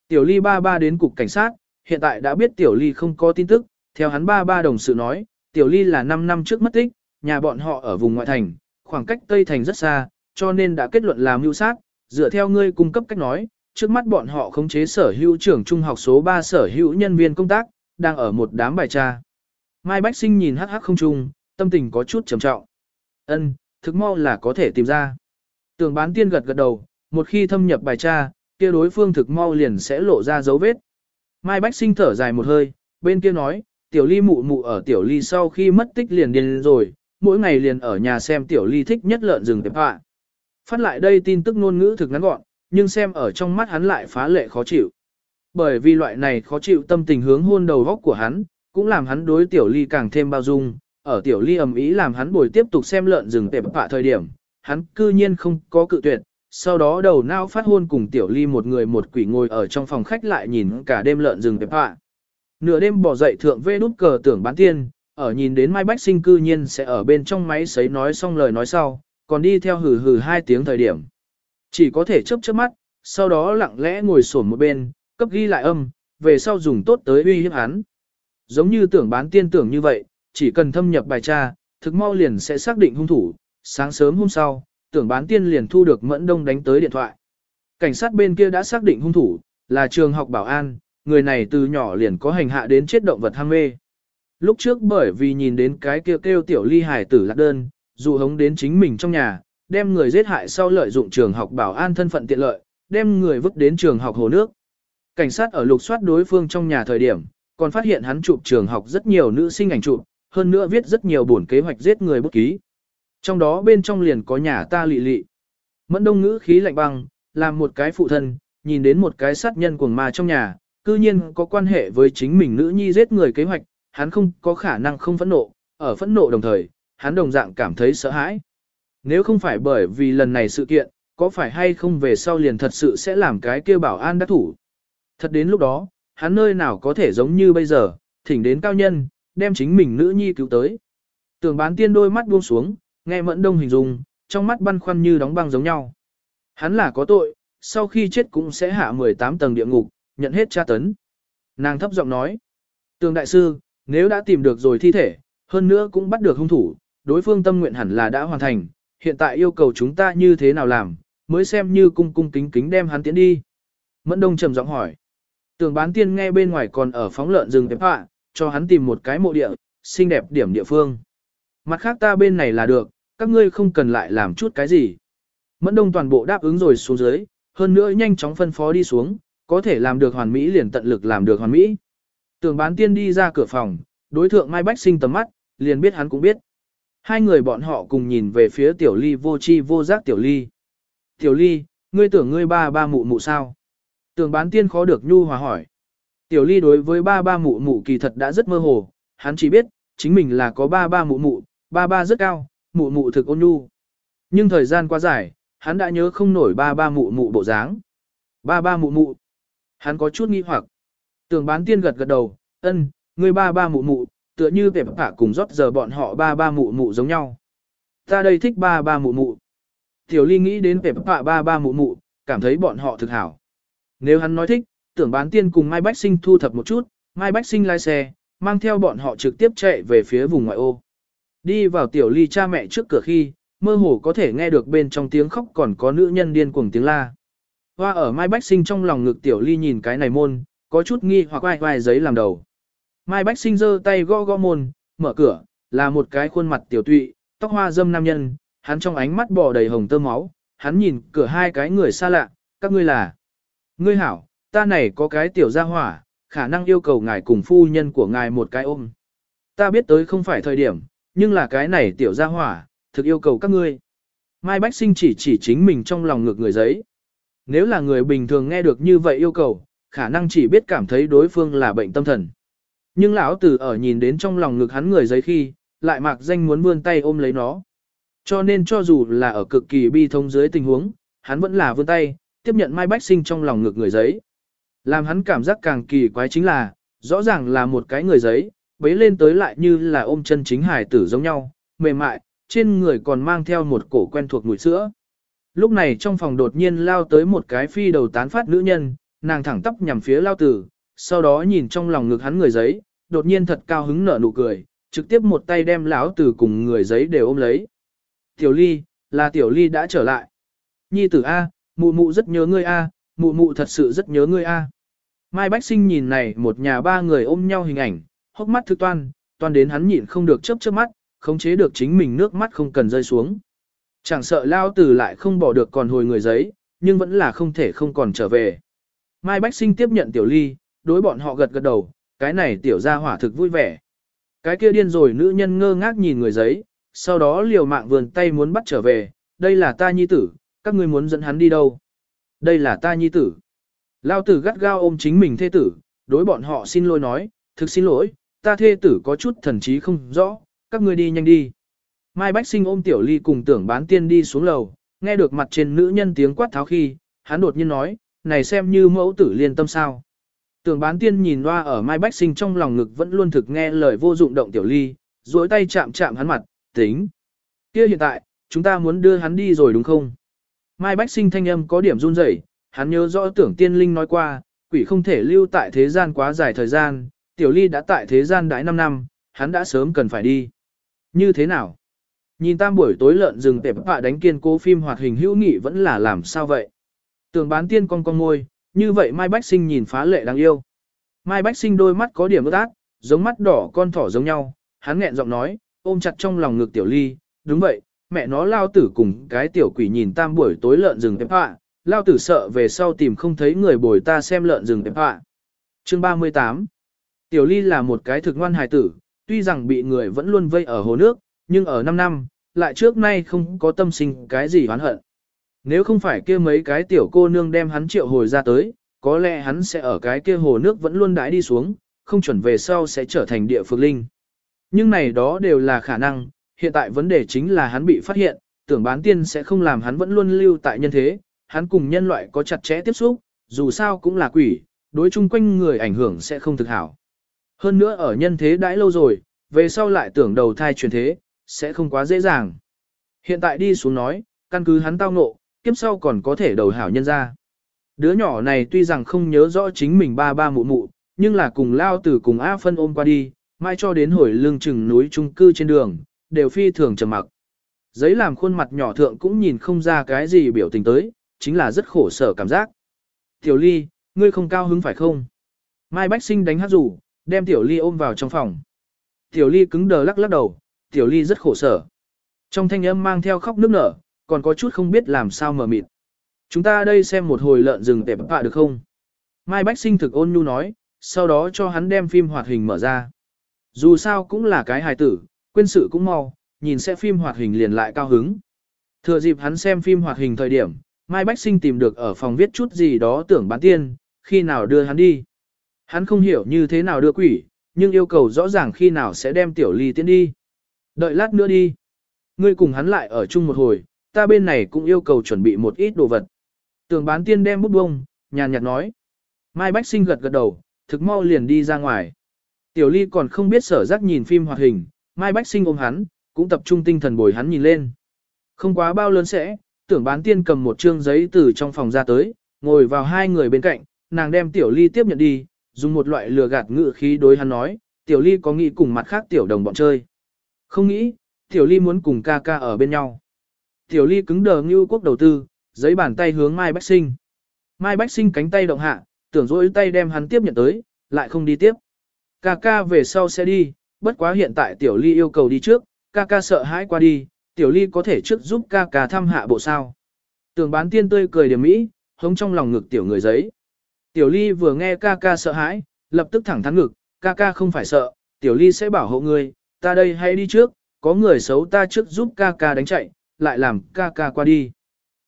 Tiểu Ly ba ba đến cục cảnh sát, hiện tại đã biết Tiểu Ly không có tin tức, theo hắn ba ba đồng sự nói, Tiểu Ly là 5 năm trước mất tích, nhà bọn họ ở vùng ngoại thành, khoảng cách Tây Thành rất xa, cho nên đã kết luận là mưu sát, dựa theo ngươi cung cấp cách nói, trước mắt bọn họ khống chế sở hữu trưởng trung học số 3 sở hữu nhân viên công tác, đang ở một đám bài tra. Mai Bách Sinh nhìn hắc hắc không trung, tâm tình có chút trầm trọng. Ân, thực mau là có thể tìm ra. Tưởng bán tiên gật gật đầu, một khi thâm nhập bài tra, kia đối phương thực mau liền sẽ lộ ra dấu vết. Mai Bách Sinh thở dài một hơi, bên kia nói, tiểu ly mụ mụ ở tiểu ly sau khi mất tích liền điên rồi, mỗi ngày liền ở nhà xem tiểu ly thích nhất lợn rừng tệp hạ. Phát lại đây tin tức ngôn ngữ thực ngắn gọn, nhưng xem ở trong mắt hắn lại phá lệ khó chịu. Bởi vì loại này khó chịu tâm tình hướng hôn đầu góc của hắn, cũng làm hắn đối tiểu ly càng thêm bao dung, ở tiểu ly ầm ý làm hắn bồi tiếp tục xem lợn rừng tệp bạ thời điểm, hắn cư nhiên không có cự tuyệt, sau đó đầu não phát hôn cùng tiểu ly một người một quỷ ngồi ở trong phòng khách lại nhìn cả đêm lợn rừng tệp bạ. Nửa đêm bỏ dậy thượng vê nút cờ tưởng bán tiên, ở nhìn đến Mai Bách Sinh cư nhiên sẽ ở bên trong máy sấy nói xong lời nói sau, còn đi theo hừ hừ hai tiếng thời điểm. Chỉ có thể chớp chớp mắt, sau đó lặng lẽ ngồi sổn một bên, cấp ghi lại âm, về sau dùng tốt tới uy hiếp hắn. Giống như tưởng bán tiên tưởng như vậy, chỉ cần thâm nhập bài tra, thực mau liền sẽ xác định hung thủ, sáng sớm hôm sau, tưởng bán tiên liền thu được mẫn đông đánh tới điện thoại. Cảnh sát bên kia đã xác định hung thủ, là trường học bảo an, người này từ nhỏ liền có hành hạ đến chết động vật ham mê. Lúc trước bởi vì nhìn đến cái kêu kêu tiểu ly hải tử lạc đơn, dù hống đến chính mình trong nhà, đem người giết hại sau lợi dụng trường học bảo an thân phận tiện lợi, đem người vứt đến trường học hồ nước. Cảnh sát ở lục soát đối phương trong nhà thời điểm, còn phát hiện hắn chụp trường học rất nhiều nữ sinh ảnh chụp, hơn nữa viết rất nhiều buồn kế hoạch giết người bút ký. Trong đó bên trong liền có nhà ta lị lị. Mẫn đông ngữ khí lạnh băng, làm một cái phụ thân, nhìn đến một cái sát nhân cuồng ma trong nhà, cư nhiên có quan hệ với chính mình nữ nhi giết người kế hoạch, hắn không có khả năng không phẫn nộ, ở phẫn nộ đồng thời, hắn đồng dạng cảm thấy sợ hãi. Nếu không phải bởi vì lần này sự kiện, có phải hay không về sau liền thật sự sẽ làm cái kia bảo an đắc thủ. Thật đến lúc đó, hắn nơi nào có thể giống như bây giờ, thỉnh đến cao nhân, đem chính mình nữ nhi cứu tới. Tưởng bán tiên đôi mắt buông xuống, nghe mẫn đông hình dung, trong mắt băn khoăn như đóng băng giống nhau. Hắn là có tội, sau khi chết cũng sẽ hạ 18 tầng địa ngục, nhận hết tra tấn. Nàng thấp giọng nói, tường đại sư, nếu đã tìm được rồi thi thể, hơn nữa cũng bắt được hung thủ, đối phương tâm nguyện hẳn là đã hoàn thành, hiện tại yêu cầu chúng ta như thế nào làm, mới xem như cung cung kính kính đem hắn tiến đi. Mẫn đông trầm giọng hỏi, tường bán tiên nghe bên ngoài còn ở phóng lợn rừng tệp họa, cho hắn tìm một cái mộ địa, xinh đẹp điểm địa phương. Mặt khác ta bên này là được, các ngươi không cần lại làm chút cái gì. Mẫn đông toàn bộ đáp ứng rồi xuống dưới, hơn nữa nhanh chóng phân phó đi xuống, có thể làm được hoàn mỹ liền tận lực làm được hoàn mỹ. Tưởng bán tiên đi ra cửa phòng, đối thượng Mai Bách sinh tầm mắt, liền biết hắn cũng biết. Hai người bọn họ cùng nhìn về phía tiểu ly vô chi vô giác tiểu ly. Tiểu ly, ngươi tưởng ngươi ba ba mụ mụ sao? Tưởng bán tiên khó được nhu hòa hỏi. Tiểu ly đối với ba ba mụ mụ kỳ thật đã rất mơ hồ, hắn chỉ biết, chính mình là có ba ba mụ mụ, ba ba rất cao, mụ mụ thực ôn nhu. Nhưng thời gian quá dài, hắn đã nhớ không nổi ba ba mụ mụ bộ dáng. Ba ba mụ mụ. Hắn có chút nghi hoặc. Tưởng bán tiên gật gật đầu, ân, người ba ba mụ mụ, tựa như vẻ bạc cùng rót giờ bọn họ ba ba mụ mụ giống nhau. Ta đây thích ba ba mụ mụ. Tiểu ly nghĩ đến vẻ bạc ba ba mụ mụ, cảm thấy bọn họ thực hảo. Nếu hắn nói thích, tưởng bán tiên cùng Mai Bách Sinh thu thập một chút, Mai Bách Sinh lái xe, mang theo bọn họ trực tiếp chạy về phía vùng ngoại ô. Đi vào tiểu ly cha mẹ trước cửa khi, mơ hồ có thể nghe được bên trong tiếng khóc còn có nữ nhân điên cuồng tiếng la. Hoa ở Mai Bách Sinh trong lòng ngực tiểu ly nhìn cái này môn, có chút nghi hoặc ai vai giấy làm đầu. Mai Bách Sinh giơ tay gõ gõ môn, mở cửa, là một cái khuôn mặt tiểu tụy, tóc hoa dâm nam nhân, hắn trong ánh mắt bò đầy hồng tơ máu, hắn nhìn cửa hai cái người xa lạ, các ngươi là. Ngươi hảo, ta này có cái tiểu gia hỏa, khả năng yêu cầu ngài cùng phu nhân của ngài một cái ôm. Ta biết tới không phải thời điểm, nhưng là cái này tiểu gia hỏa, thực yêu cầu các ngươi. Mai Bách Sinh chỉ chỉ chính mình trong lòng ngược người giấy. Nếu là người bình thường nghe được như vậy yêu cầu, khả năng chỉ biết cảm thấy đối phương là bệnh tâm thần. Nhưng lão tử ở nhìn đến trong lòng ngực hắn người giấy khi, lại mạc danh muốn vươn tay ôm lấy nó. Cho nên cho dù là ở cực kỳ bi thông dưới tình huống, hắn vẫn là vươn tay, tiếp nhận Mai Bách Sinh trong lòng ngực người giấy. Làm hắn cảm giác càng kỳ quái chính là, rõ ràng là một cái người giấy, bấy lên tới lại như là ôm chân chính hải tử giống nhau, mềm mại, trên người còn mang theo một cổ quen thuộc mùi sữa. Lúc này trong phòng đột nhiên lao tới một cái phi đầu tán phát nữ nhân, nàng thẳng tóc nhằm phía lao tử, sau đó nhìn trong lòng ngực hắn người giấy, đột nhiên thật cao hứng nở nụ cười, trực tiếp một tay đem lão tử cùng người giấy đều ôm lấy. Tiểu ly, là tiểu ly đã trở lại. Nhi tử A, mụ mụ rất nhớ ngươi A, mụ mụ thật sự rất nhớ ngươi A. Mai Bách Sinh nhìn này một nhà ba người ôm nhau hình ảnh, hốc mắt thư toan, toan đến hắn nhịn không được chớp chớp mắt, khống chế được chính mình nước mắt không cần rơi xuống. Chẳng sợ lao tử lại không bỏ được còn hồi người giấy, nhưng vẫn là không thể không còn trở về. Mai Bách Sinh tiếp nhận tiểu ly, đối bọn họ gật gật đầu, cái này tiểu ra hỏa thực vui vẻ. Cái kia điên rồi nữ nhân ngơ ngác nhìn người giấy, sau đó liều mạng vườn tay muốn bắt trở về, đây là ta nhi tử, các ngươi muốn dẫn hắn đi đâu? Đây là ta nhi tử. Lao tử gắt gao ôm chính mình thê tử, đối bọn họ xin lỗi nói, thực xin lỗi, ta thê tử có chút thần trí không rõ, các ngươi đi nhanh đi. Mai Bách Sinh ôm Tiểu Ly cùng tưởng bán tiên đi xuống lầu, nghe được mặt trên nữ nhân tiếng quát tháo khi, hắn đột nhiên nói, này xem như mẫu tử liên tâm sao. Tưởng bán tiên nhìn loa ở Mai Bách Sinh trong lòng ngực vẫn luôn thực nghe lời vô dụng động Tiểu Ly, duỗi tay chạm chạm hắn mặt, tính. kia hiện tại, chúng ta muốn đưa hắn đi rồi đúng không? Mai Bách Sinh thanh âm có điểm run rẩy, hắn nhớ rõ tưởng tiên linh nói qua, quỷ không thể lưu tại thế gian quá dài thời gian, Tiểu Ly đã tại thế gian đãi 5 năm, hắn đã sớm cần phải đi. Như thế nào? Nhìn tam buổi tối lợn rừng tệp họa đánh kiên cố phim hoạt hình hữu nghị vẫn là làm sao vậy? Tường bán tiên con con ngôi, như vậy Mai Bách Sinh nhìn phá lệ đáng yêu. Mai Bách Sinh đôi mắt có điểm ướt át, giống mắt đỏ con thỏ giống nhau, hắn nghẹn giọng nói, ôm chặt trong lòng ngực tiểu ly, đúng vậy, mẹ nó lao tử cùng cái tiểu quỷ nhìn tam buổi tối lợn rừng tệp họa, lao tử sợ về sau tìm không thấy người bồi ta xem lợn rừng tệp họa. Chương 38 Tiểu ly là một cái thực ngoan hài tử, tuy rằng bị người vẫn luôn vây ở hồ nước, nhưng ở 5 năm, lại trước nay không có tâm sinh cái gì oán hận. Nếu không phải kia mấy cái tiểu cô nương đem hắn triệu hồi ra tới, có lẽ hắn sẽ ở cái kia hồ nước vẫn luôn đãi đi xuống, không chuẩn về sau sẽ trở thành địa phương linh. Nhưng này đó đều là khả năng, hiện tại vấn đề chính là hắn bị phát hiện, tưởng bán tiên sẽ không làm hắn vẫn luôn lưu tại nhân thế, hắn cùng nhân loại có chặt chẽ tiếp xúc, dù sao cũng là quỷ, đối chung quanh người ảnh hưởng sẽ không thực hảo. Hơn nữa ở nhân thế đãi lâu rồi, về sau lại tưởng đầu thai truyền thế, sẽ không quá dễ dàng. Hiện tại đi xuống nói, căn cứ hắn tao ngộ, kiếp sau còn có thể đầu hảo nhân ra. Đứa nhỏ này tuy rằng không nhớ rõ chính mình ba ba mụ mụ, nhưng là cùng lao từ cùng A phân ôm qua đi, mai cho đến hồi lương chừng núi trung cư trên đường, đều phi thường trầm mặc. Giấy làm khuôn mặt nhỏ thượng cũng nhìn không ra cái gì biểu tình tới, chính là rất khổ sở cảm giác. Tiểu ly, ngươi không cao hứng phải không? Mai Bách Sinh đánh hát rủ, đem Tiểu ly ôm vào trong phòng. Tiểu ly cứng đờ lắc lắc đầu, Tiểu ly rất khổ sở. Trong thanh âm mang theo khóc nước nở, còn có chút không biết làm sao mở mịt. Chúng ta đây xem một hồi lợn rừng tệp bạ được không? Mai Bách Sinh thực ôn nhu nói, sau đó cho hắn đem phim hoạt hình mở ra. Dù sao cũng là cái hài tử, quên sự cũng mau, nhìn sẽ phim hoạt hình liền lại cao hứng. Thừa dịp hắn xem phim hoạt hình thời điểm, Mai Bách Sinh tìm được ở phòng viết chút gì đó tưởng bán tiên, khi nào đưa hắn đi. Hắn không hiểu như thế nào đưa quỷ, nhưng yêu cầu rõ ràng khi nào sẽ đem tiểu ly tiến đi. Đợi lát nữa đi. Ngươi cùng hắn lại ở chung một hồi, ta bên này cũng yêu cầu chuẩn bị một ít đồ vật. Tưởng bán tiên đem bút bông, nhàn nhạt nói. Mai Bách Sinh gật gật đầu, thực mau liền đi ra ngoài. Tiểu Ly còn không biết sở giác nhìn phim hoạt hình, Mai Bách Sinh ôm hắn, cũng tập trung tinh thần bồi hắn nhìn lên. Không quá bao lớn sẽ, tưởng bán tiên cầm một trương giấy từ trong phòng ra tới, ngồi vào hai người bên cạnh, nàng đem Tiểu Ly tiếp nhận đi, dùng một loại lừa gạt ngữ khí đối hắn nói, Tiểu Ly có nghĩ cùng mặt khác Tiểu đồng bọn chơi. Không nghĩ, Tiểu Ly muốn cùng ca ca ở bên nhau. Tiểu Ly cứng đờ như quốc đầu tư, giấy bàn tay hướng Mai Bách Sinh. Mai Bách Sinh cánh tay động hạ, tưởng dỗi tay đem hắn tiếp nhận tới, lại không đi tiếp. Ca ca về sau sẽ đi, bất quá hiện tại Tiểu Ly yêu cầu đi trước, ca ca sợ hãi qua đi, Tiểu Ly có thể trước giúp ca ca thăm hạ bộ sao. Tưởng bán tiên tươi cười điểm mỹ, hống trong lòng ngực Tiểu người giấy. Tiểu Ly vừa nghe ca ca sợ hãi, lập tức thẳng thắn ngực, ca ca không phải sợ, Tiểu Ly sẽ bảo hộ ngươi, ta đây hãy đi trước, có người xấu ta trước giúp ca ca đánh chạy, lại làm ca ca qua đi.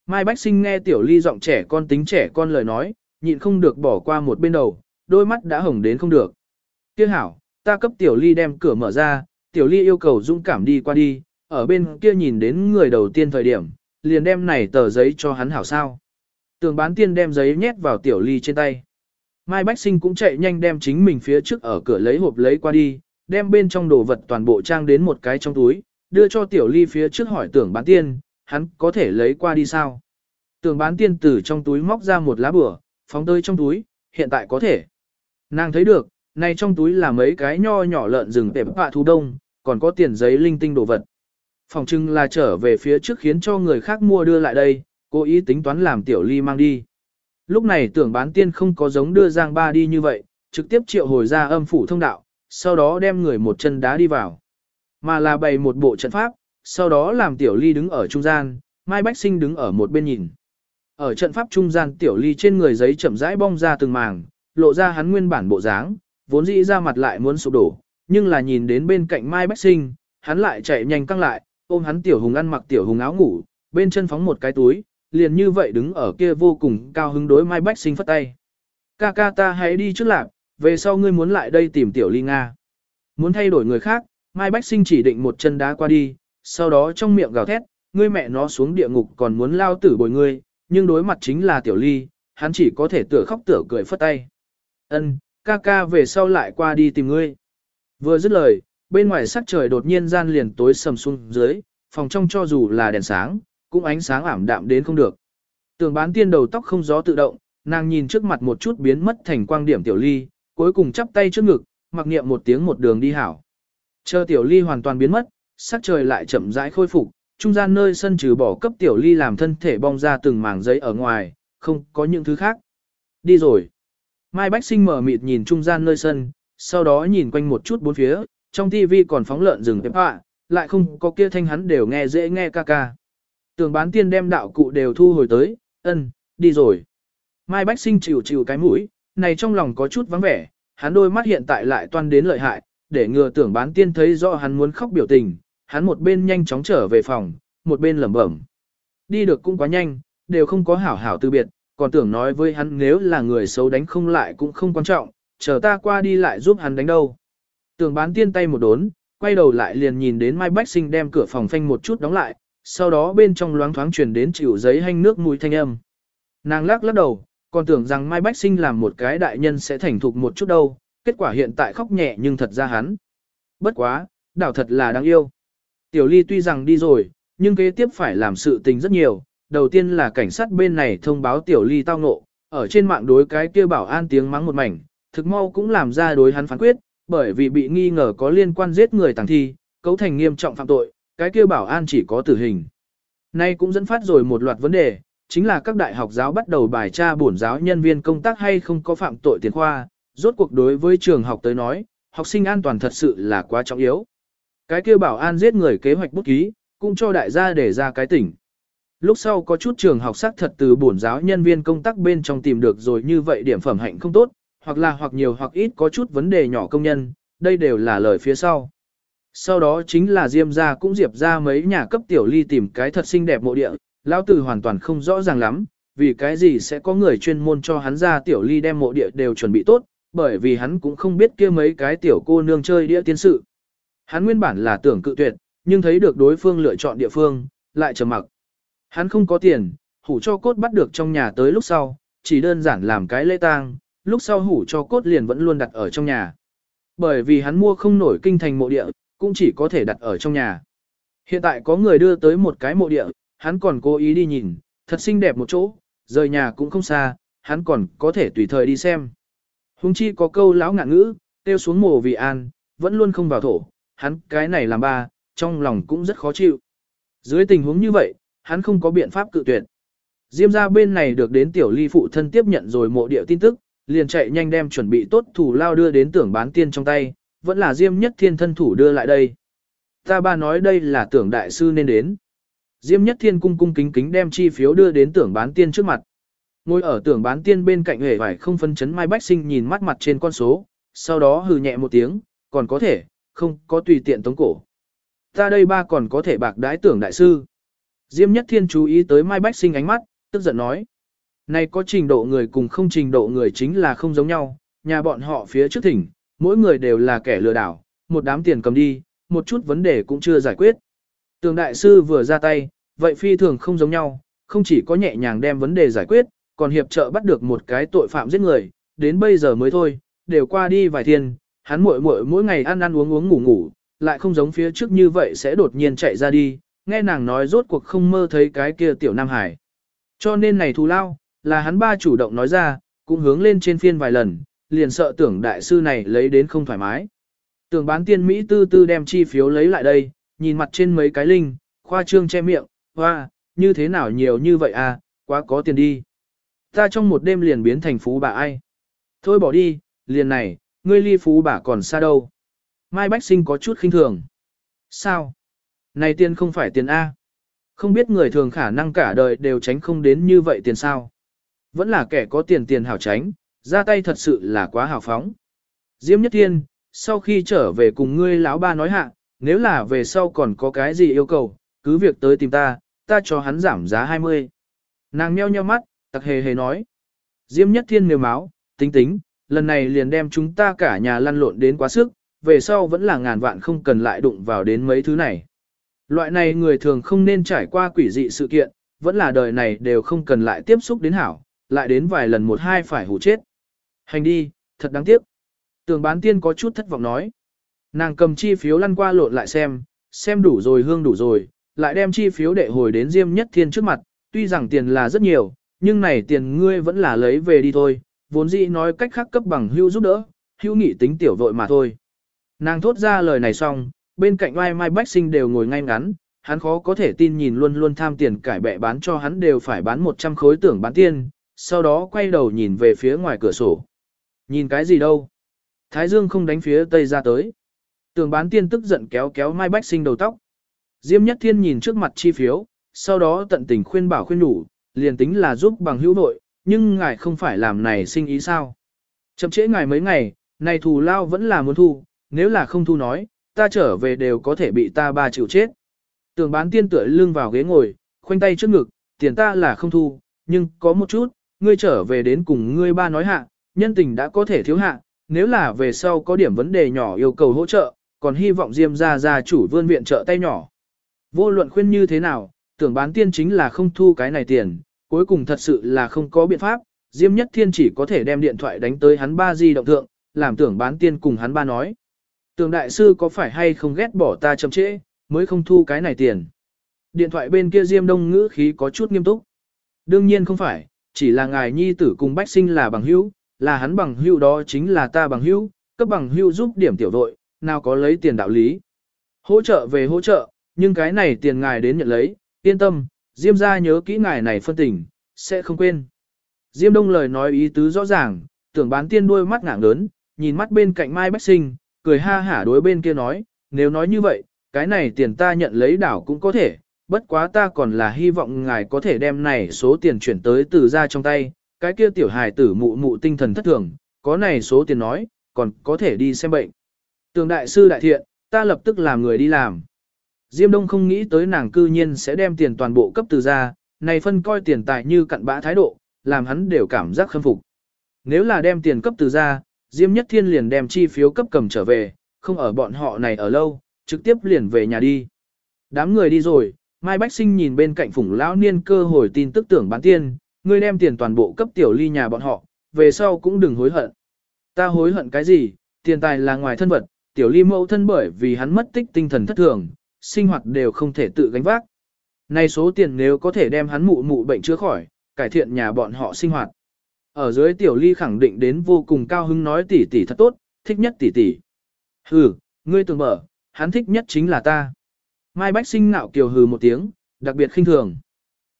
Mai Bách Sinh nghe Tiểu Ly giọng trẻ con tính trẻ con lời nói, nhịn không được bỏ qua một bên đầu, đôi mắt đã hồng đến không được. Tiếc hảo, ta cấp Tiểu Ly đem cửa mở ra, Tiểu Ly yêu cầu dũng cảm đi qua đi, ở bên kia nhìn đến người đầu tiên thời điểm, liền đem này tờ giấy cho hắn hảo sao. Tường bán tiên đem giấy nhét vào Tiểu Ly trên tay. Mai Bách Sinh cũng chạy nhanh đem chính mình phía trước ở cửa lấy hộp lấy qua đi, đem bên trong đồ vật toàn bộ trang đến một cái trong túi, đưa cho Tiểu Ly phía trước hỏi tưởng bán tiên, hắn có thể lấy qua đi sao? Tưởng bán tiên từ trong túi móc ra một lá bửa, phóng tơi trong túi, hiện tại có thể. Nàng thấy được, này trong túi là mấy cái nho nhỏ lợn rừng tệp họa thú đông, còn có tiền giấy linh tinh đồ vật. Phòng trưng là trở về phía trước khiến cho người khác mua đưa lại đây, cố ý tính toán làm tiểu ly mang đi. Lúc này tưởng bán tiên không có giống đưa Giang Ba đi như vậy, trực tiếp triệu hồi ra âm phủ thông đạo, sau đó đem người một chân đá đi vào. Mà là bày một bộ trận pháp, sau đó làm tiểu ly đứng ở trung gian, Mai Bách Sinh đứng ở một bên nhìn. Ở trận pháp trung gian tiểu ly trên người giấy chậm rãi bong ra từng màng, lộ ra hắn nguyên bản bộ dáng, vốn dĩ ra mặt lại muốn sụp đổ, nhưng là nhìn đến bên cạnh Mai Bách Sinh, hắn lại chạy nhanh căng lại, ôm hắn tiểu hùng ăn mặc tiểu hùng áo ngủ, bên chân phóng một cái túi, liền như vậy đứng ở kia vô cùng cao hứng đối Mai Bách Sinh phất tay. Ca ca ta hãy đi trước lạc, về sau ngươi muốn lại đây tìm tiểu ly Nga. Muốn thay đổi người khác, Mai Bách Sinh chỉ định một chân đá qua đi, sau đó trong miệng gào thét, ngươi mẹ nó xuống địa ngục còn muốn lao tử bồi ngươi, nhưng đối mặt chính là tiểu ly, hắn chỉ có thể tựa khóc tựa cười phất tay. Ân, ca ca về sau lại qua đi tìm ngươi. Vừa dứt lời, bên ngoài sắc trời đột nhiên gian liền tối sầm xuống dưới, phòng trong cho dù là đèn sáng, cũng ánh sáng ảm đạm đến không được. Tường bán tiên đầu tóc không gió tự động, nàng nhìn trước mặt một chút biến mất thành quang điểm tiểu ly, cuối cùng chắp tay trước ngực, mặc niệm một tiếng một đường đi hảo. Chờ tiểu ly hoàn toàn biến mất, sắc trời lại chậm rãi khôi phục, trung gian nơi sân trừ bỏ cấp tiểu ly làm thân thể bong ra từng mảng giấy ở ngoài, không có những thứ khác. Đi rồi. Mai Bách Sinh mở mịt nhìn trung gian nơi sân, sau đó nhìn quanh một chút bốn phía, trong tivi còn phóng lợn rừng tiếp họa, lại không có kia thanh hắn đều nghe dễ nghe ca ca. Tường bán tiên đem đạo cụ đều thu hồi tới, ân, đi rồi. Mai Bách Sinh chịu chịu cái mũi, này trong lòng có chút vắng vẻ, hắn đôi mắt hiện tại lại toan đến lợi hại, để ngừa tưởng bán tiên thấy rõ hắn muốn khóc biểu tình, hắn một bên nhanh chóng trở về phòng, một bên lẩm bẩm. Đi được cũng quá nhanh, đều không có hảo hảo từ biệt, còn tưởng nói với hắn nếu là người xấu đánh không lại cũng không quan trọng, chờ ta qua đi lại giúp hắn đánh đâu. Tưởng bán tiên tay một đốn, quay đầu lại liền nhìn đến Mai Bách Sinh đem cửa phòng phanh một chút đóng lại, sau đó bên trong loáng thoáng truyền đến chịu giấy hanh nước mùi thanh âm. Nàng lắc lắc đầu, còn tưởng rằng Mai Bách Sinh làm một cái đại nhân sẽ thành thục một chút đâu, kết quả hiện tại khóc nhẹ nhưng thật ra hắn. Bất quá, đảo thật là đáng yêu. Tiểu Ly tuy rằng đi rồi, nhưng kế tiếp phải làm sự tình rất nhiều. Đầu tiên là cảnh sát bên này thông báo Tiểu Ly tao ngộ, ở trên mạng đối cái kia bảo an tiếng mắng một mảnh, thực mau cũng làm ra đối hắn phán quyết, bởi vì bị nghi ngờ có liên quan giết người tàng thi, cấu thành nghiêm trọng phạm tội, cái kia bảo an chỉ có tử hình. Nay cũng dẫn phát rồi một loạt vấn đề, chính là các đại học giáo bắt đầu bài tra bổn giáo nhân viên công tác hay không có phạm tội tiền khoa, rốt cuộc đối với trường học tới nói, học sinh an toàn thật sự là quá trọng yếu. Cái kia bảo an giết người kế hoạch bút ký, cũng cho đại gia để ra cái tỉnh. Lúc sau có chút trường học xác thật từ bổn giáo nhân viên công tác bên trong tìm được rồi như vậy điểm phẩm hạnh không tốt, hoặc là hoặc nhiều hoặc ít có chút vấn đề nhỏ công nhân, đây đều là lời phía sau. Sau đó chính là Diêm gia cũng diệp ra mấy nhà cấp tiểu ly tìm cái thật xinh đẹp mộ địa, lão tử hoàn toàn không rõ ràng lắm, vì cái gì sẽ có người chuyên môn cho hắn ra tiểu ly đem mộ địa đều chuẩn bị tốt, bởi vì hắn cũng không biết kia mấy cái tiểu cô nương chơi địa tiên sự. Hắn nguyên bản là tưởng cự tuyệt, nhưng thấy được đối phương lựa chọn địa phương, lại trầm mặc. Hắn không có tiền, hủ cho cốt bắt được trong nhà tới lúc sau, chỉ đơn giản làm cái lễ tang, lúc sau hủ cho cốt liền vẫn luôn đặt ở trong nhà. Bởi vì hắn mua không nổi kinh thành mộ địa, cũng chỉ có thể đặt ở trong nhà. Hiện tại có người đưa tới một cái mộ địa, hắn còn cố ý đi nhìn, thật xinh đẹp một chỗ, rời nhà cũng không xa, hắn còn có thể tùy thời đi xem. Hùng chi có câu lão ngạn ngữ, tiêu xuống mồ vì an, vẫn luôn không vào thổ, hắn cái này làm ba, trong lòng cũng rất khó chịu. Dưới tình huống như vậy, hắn không có biện pháp cự tuyệt. Diêm ra bên này được đến tiểu ly phụ thân tiếp nhận rồi mộ địa tin tức, liền chạy nhanh đem chuẩn bị tốt thủ lao đưa đến tưởng bán tiên trong tay, vẫn là Diêm nhất thiên thân thủ đưa lại đây. Ta ba nói đây là tưởng đại sư nên đến. Diêm nhất thiên cung cung kính kính đem chi phiếu đưa đến tưởng bán tiên trước mặt. Ngồi ở tưởng bán tiên bên cạnh hề vải không phân chấn Mai Bách Sinh nhìn mắt mặt trên con số, sau đó hừ nhẹ một tiếng, còn có thể, không có tùy tiện tống cổ. Ta đây ba còn có thể bạc đái tưởng đại sư. Diêm nhất thiên chú ý tới Mai Bách Sinh ánh mắt, tức giận nói. Này có trình độ người cùng không trình độ người chính là không giống nhau, nhà bọn họ phía trước thỉnh, mỗi người đều là kẻ lừa đảo, một đám tiền cầm đi, một chút vấn đề cũng chưa giải quyết. Tường đại sư vừa ra tay, vậy phi thường không giống nhau, không chỉ có nhẹ nhàng đem vấn đề giải quyết, còn hiệp trợ bắt được một cái tội phạm giết người, đến bây giờ mới thôi, đều qua đi vài thiên, hắn muội muội mỗi ngày ăn ăn uống uống ngủ ngủ, lại không giống phía trước như vậy sẽ đột nhiên chạy ra đi, nghe nàng nói rốt cuộc không mơ thấy cái kia tiểu Nam Hải. Cho nên này thù lao, là hắn ba chủ động nói ra, cũng hướng lên trên phiên vài lần, liền sợ tưởng đại sư này lấy đến không thoải mái. Tưởng bán tiên Mỹ tư tư đem chi phiếu lấy lại đây, nhìn mặt trên mấy cái linh, khoa trương che miệng, hoa, như thế nào nhiều như vậy à, quá có tiền đi. Ta trong một đêm liền biến thành phú bà ai. Thôi bỏ đi, liền này, ngươi ly phú bà còn xa đâu. Mai Bách Sinh có chút khinh thường. Sao? Này tiền không phải tiền A. Không biết người thường khả năng cả đời đều tránh không đến như vậy tiền sao. Vẫn là kẻ có tiền tiền hảo tránh, ra tay thật sự là quá hào phóng. Diêm Nhất Thiên, sau khi trở về cùng ngươi lão ba nói hạ, nếu là về sau còn có cái gì yêu cầu, cứ việc tới tìm ta, ta cho hắn giảm giá 20. Nàng nheo nheo mắt, tặc hề hề nói. Diêm Nhất Thiên nêu máu, tính tính, lần này liền đem chúng ta cả nhà lăn lộn đến quá sức, về sau vẫn là ngàn vạn không cần lại đụng vào đến mấy thứ này. Loại này người thường không nên trải qua quỷ dị sự kiện, vẫn là đời này đều không cần lại tiếp xúc đến hảo, lại đến vài lần một hai phải hủ chết. Hành đi, thật đáng tiếc. Tường bán tiên có chút thất vọng nói. Nàng cầm chi phiếu lăn qua lộn lại xem, xem đủ rồi hương đủ rồi, lại đem chi phiếu đệ hồi đến Diêm Nhất Thiên trước mặt, tuy rằng tiền là rất nhiều, nhưng này tiền ngươi vẫn là lấy về đi thôi, vốn dĩ nói cách khác cấp bằng hưu giúp đỡ, hưu nghị tính tiểu vội mà thôi. Nàng thốt ra lời này xong, bên cạnh Mai Mai Bách Sinh đều ngồi ngay ngắn, hắn khó có thể tin nhìn luôn luôn tham tiền cải bẹ bán cho hắn đều phải bán 100 khối tưởng bán tiền, sau đó quay đầu nhìn về phía ngoài cửa sổ. Nhìn cái gì đâu? Thái Dương không đánh phía tây ra tới. Tưởng bán tiên tức giận kéo kéo Mai Bách Sinh đầu tóc. Diêm Nhất Thiên nhìn trước mặt chi phiếu, sau đó tận tình khuyên bảo khuyên đủ, liền tính là giúp bằng hữu nội, nhưng ngài không phải làm này sinh ý sao. Chậm trễ ngài mấy ngày, này thù lao vẫn là muốn thu, nếu là không thu nói, ta trở về đều có thể bị ta ba chịu chết. Tưởng bán tiên tựa lưng vào ghế ngồi, khoanh tay trước ngực, tiền ta là không thu, nhưng có một chút, ngươi trở về đến cùng ngươi ba nói hạ, nhân tình đã có thể thiếu hạ, nếu là về sau có điểm vấn đề nhỏ yêu cầu hỗ trợ, còn hy vọng Diêm gia gia chủ vươn viện trợ tay nhỏ. Vô luận khuyên như thế nào, tưởng bán tiên chính là không thu cái này tiền, cuối cùng thật sự là không có biện pháp, Diêm Nhất Thiên chỉ có thể đem điện thoại đánh tới hắn ba di động thượng, làm tưởng bán tiên cùng hắn ba nói. Tường đại sư có phải hay không ghét bỏ ta chậm trễ, mới không thu cái này tiền. Điện thoại bên kia Diêm Đông ngữ khí có chút nghiêm túc. Đương nhiên không phải, chỉ là ngài nhi tử cùng bách sinh là bằng hữu, là hắn bằng hữu đó chính là ta bằng hữu, cấp bằng hữu giúp điểm tiểu đội, nào có lấy tiền đạo lý. Hỗ trợ về hỗ trợ, nhưng cái này tiền ngài đến nhận lấy, yên tâm, Diêm gia nhớ kỹ ngài này phân tình, sẽ không quên. Diêm Đông lời nói ý tứ rõ ràng, tưởng bán tiên đuôi mắt ngạng lớn, nhìn mắt bên cạnh Mai Bách Sinh, cười ha hả đối bên kia nói, nếu nói như vậy, cái này tiền ta nhận lấy đảo cũng có thể, bất quá ta còn là hy vọng ngài có thể đem này số tiền chuyển tới từ ra trong tay, cái kia tiểu hài tử mụ mụ tinh thần thất thường, có này số tiền nói, còn có thể đi xem bệnh. Tường đại sư đại thiện, ta lập tức làm người đi làm. Diêm Đông không nghĩ tới nàng cư nhiên sẽ đem tiền toàn bộ cấp từ ra, này phân coi tiền tài như cặn bã thái độ, làm hắn đều cảm giác khâm phục. Nếu là đem tiền cấp từ ra, Diêm Nhất Thiên liền đem chi phiếu cấp cầm trở về, không ở bọn họ này ở lâu, trực tiếp liền về nhà đi. Đám người đi rồi, Mai Bách Sinh nhìn bên cạnh phủng lão niên cơ hồi tin tức tưởng bán tiên, ngươi đem tiền toàn bộ cấp tiểu ly nhà bọn họ, về sau cũng đừng hối hận. Ta hối hận cái gì, tiền tài là ngoài thân vật, tiểu ly mẫu thân bởi vì hắn mất tích tinh thần thất thường, sinh hoạt đều không thể tự gánh vác. Này số tiền nếu có thể đem hắn mụ mụ bệnh chữa khỏi, cải thiện nhà bọn họ sinh hoạt. Ở dưới tiểu ly khẳng định đến vô cùng cao hứng nói tỷ tỷ thật tốt, thích nhất tỷ tỷ. Hừ, ngươi tưởng mở, hắn thích nhất chính là ta. Mai Bách Sinh nạo kiều hừ một tiếng, đặc biệt khinh thường.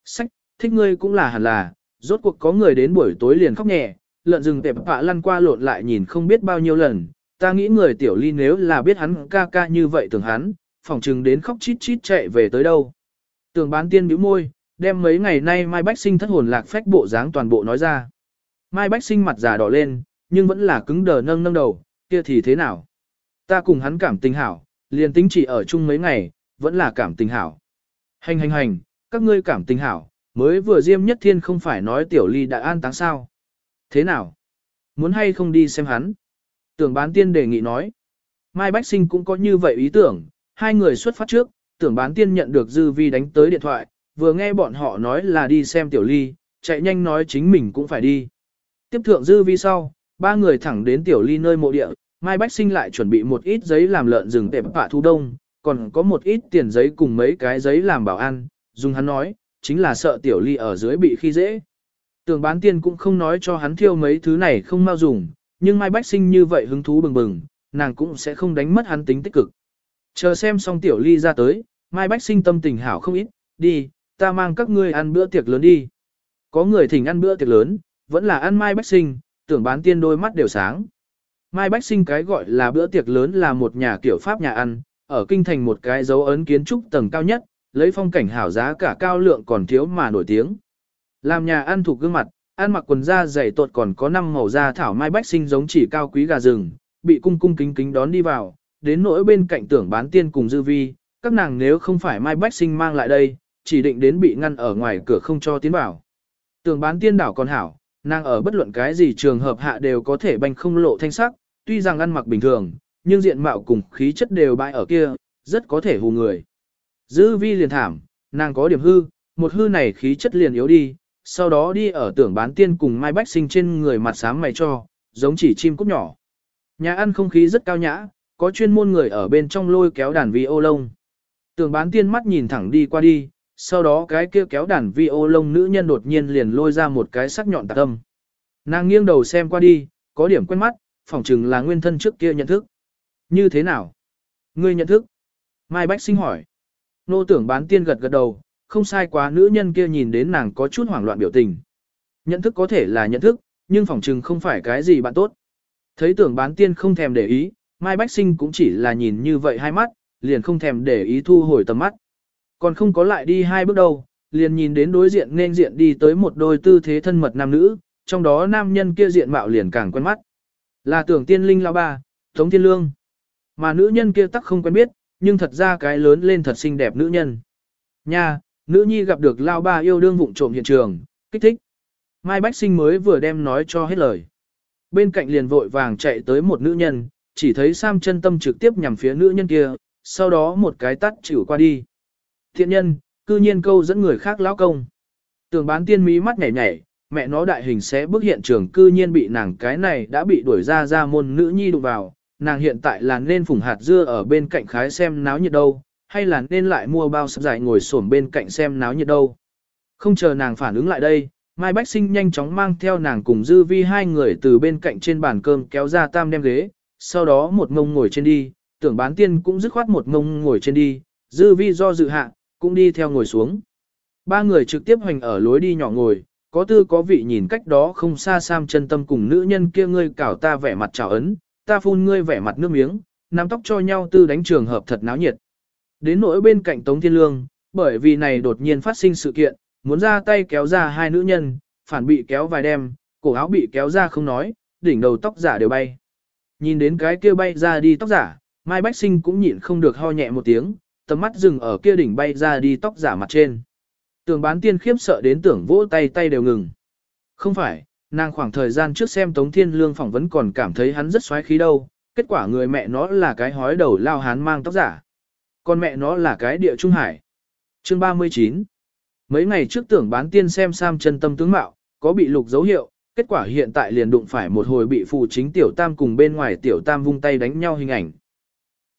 Sách, thích ngươi cũng là hẳn là, rốt cuộc có người đến buổi tối liền khóc nhẹ, lợn rừng tẹp bạ lăn qua lộn lại nhìn không biết bao nhiêu lần. Ta nghĩ người tiểu ly nếu là biết hắn ca ca như vậy tưởng hắn, phỏng chừng đến khóc chít chít chạy về tới đâu. Tưởng bán tiên bĩu môi, đem mấy ngày nay Mai Bách Sinh thất hồn lạc phách bộ dáng toàn bộ nói ra. Mai Bách Sinh mặt già đỏ lên, nhưng vẫn là cứng đờ nâng nâng đầu, kia thì thế nào? Ta cùng hắn cảm tình hảo, liền tính chỉ ở chung mấy ngày, vẫn là cảm tình hảo. Hành hành hành, các ngươi cảm tình hảo, mới vừa Diêm Nhất Thiên không phải nói tiểu ly đã an táng sao. Thế nào? Muốn hay không đi xem hắn? Tưởng bán tiên đề nghị nói. Mai Bách Sinh cũng có như vậy ý tưởng, hai người xuất phát trước, tưởng bán tiên nhận được Dư Vi đánh tới điện thoại, vừa nghe bọn họ nói là đi xem tiểu ly, chạy nhanh nói chính mình cũng phải đi. Tiếp thượng Dư Vi sau, ba người thẳng đến tiểu ly nơi mộ địa, Mai Bách Sinh lại chuẩn bị một ít giấy làm lợn rừng tệp bạ thu đông, còn có một ít tiền giấy cùng mấy cái giấy làm bảo an, dùng hắn nói, chính là sợ tiểu ly ở dưới bị khi dễ. Tường bán tiền cũng không nói cho hắn thiêu mấy thứ này không mau dùng, nhưng Mai Bách Sinh như vậy hứng thú bừng bừng, nàng cũng sẽ không đánh mất hắn tính tích cực. Chờ xem xong tiểu ly ra tới, Mai Bách Sinh tâm tình hảo không ít, đi, ta mang các ngươi ăn bữa tiệc lớn đi. Có người thỉnh ăn bữa tiệc lớn, vẫn là ăn Mai Bách Sinh, tưởng bán tiên đôi mắt đều sáng. Mai Bách Sinh cái gọi là bữa tiệc lớn là một nhà kiểu Pháp nhà ăn, ở kinh thành một cái dấu ấn kiến trúc tầng cao nhất, lấy phong cảnh hảo giá cả cao lượng còn thiếu mà nổi tiếng. Làm nhà ăn thuộc gương mặt, ăn mặc quần da dày tột còn có năm màu da thảo mai bách sinh giống chỉ cao quý gà rừng, bị cung cung kính kính đón đi vào, đến nỗi bên cạnh tưởng bán tiên cùng dư vi, các nàng nếu không phải mai bách sinh mang lại đây, chỉ định đến bị ngăn ở ngoài cửa không cho tiến vào. Tưởng bán tiên đảo còn hảo, nàng ở bất luận cái gì trường hợp hạ đều có thể banh không lộ thanh sắc, tuy rằng ăn mặc bình thường, nhưng diện mạo cùng khí chất đều bại ở kia, rất có thể hù người. Dư vi liền thảm, nàng có điểm hư, một hư này khí chất liền yếu đi, sau đó đi ở tưởng bán tiên cùng Mai Bách Sinh trên người mặt sáng mày cho, giống chỉ chim cút nhỏ. Nhà ăn không khí rất cao nhã, có chuyên môn người ở bên trong lôi kéo đàn vi ô lông. Tưởng bán tiên mắt nhìn thẳng đi qua đi, sau đó cái kia kéo đàn vi ô lông nữ nhân đột nhiên liền lôi ra một cái sắc nhọn tạc âm. Nàng nghiêng đầu xem qua đi, có điểm quen mắt, phỏng chừng là nguyên thân trước kia nhận thức. Như thế nào? Ngươi nhận thức? Mai Bách sinh hỏi. Nô tưởng bán tiên gật gật đầu, không sai quá nữ nhân kia nhìn đến nàng có chút hoảng loạn biểu tình. Nhận thức có thể là nhận thức, nhưng phỏng chừng không phải cái gì bạn tốt. Thấy tưởng bán tiên không thèm để ý, Mai Bách Sinh cũng chỉ là nhìn như vậy hai mắt, liền không thèm để ý thu hồi tầm mắt. Còn không có lại đi hai bước đâu, liền nhìn đến đối diện nên diện đi tới một đôi tư thế thân mật nam nữ, trong đó nam nhân kia diện mạo liền càng quen mắt. Là tưởng tiên linh lão ba, Tống Thiên Lương. Mà nữ nhân kia tắc không quen biết, nhưng thật ra cái lớn lên thật xinh đẹp nữ nhân. Nha, Nữ nhi gặp được lao ba yêu đương vụng trộm hiện trường, kích thích. Mai Bách Sinh mới vừa đem nói cho hết lời. Bên cạnh liền vội vàng chạy tới một nữ nhân, chỉ thấy Sam chân tâm trực tiếp nhằm phía nữ nhân kia, sau đó một cái tắt chịu qua đi. Thiện nhân, cư nhiên câu dẫn người khác lão công. Tưởng bán tiên mỹ mắt nhảy nhảy, mẹ nó đại hình sẽ bước hiện trường cư nhiên bị nàng cái này đã bị đuổi ra ra môn nữ nhi đụng vào. Nàng hiện tại là nên phùng hạt dưa ở bên cạnh khái xem náo nhiệt đâu, hay là nên lại mua bao sắp dài ngồi xổm bên cạnh xem náo nhiệt đâu. Không chờ nàng phản ứng lại đây, Mai Bách Sinh nhanh chóng mang theo nàng cùng Dư Vi hai người từ bên cạnh trên bàn cơm kéo ra tam đem ghế, sau đó một ngông ngồi trên đi, tưởng bán tiên cũng dứt khoát một ngông ngồi trên đi, Dư Vi do dự hạ, cũng đi theo ngồi xuống. Ba người trực tiếp hoành ở lối đi nhỏ ngồi, có tư có vị nhìn cách đó không xa Sam chân tâm cùng nữ nhân kia ngươi cảo ta vẻ mặt chào ấn, ta phun ngươi vẻ mặt nước miếng, nắm tóc cho nhau tư đánh trường hợp thật náo nhiệt. Đến nỗi bên cạnh Tống Thiên Lương, bởi vì này đột nhiên phát sinh sự kiện, muốn ra tay kéo ra hai nữ nhân, phản bị kéo vài đêm, cổ áo bị kéo ra không nói, đỉnh đầu tóc giả đều bay. Nhìn đến cái kia bay ra đi tóc giả, Mai Bách Sinh cũng nhịn không được ho nhẹ một tiếng, tầm mắt dừng ở kia đỉnh bay ra đi tóc giả mặt trên. Tường bán tiên khiếp sợ đến tưởng vỗ tay tay đều ngừng. Không phải, nàng khoảng thời gian trước xem Tống Thiên Lương phỏng vấn còn cảm thấy hắn rất xoáy khí đâu, kết quả người mẹ nó là cái hói đầu lao hán mang tóc giả. Còn mẹ nó là cái địa trung hải. Chương 39 Mấy ngày trước tưởng bán tiên xem Sam chân tâm tướng mạo, có bị lục dấu hiệu, kết quả hiện tại liền đụng phải một hồi bị phụ chính tiểu tam cùng bên ngoài tiểu tam vung tay đánh nhau hình ảnh,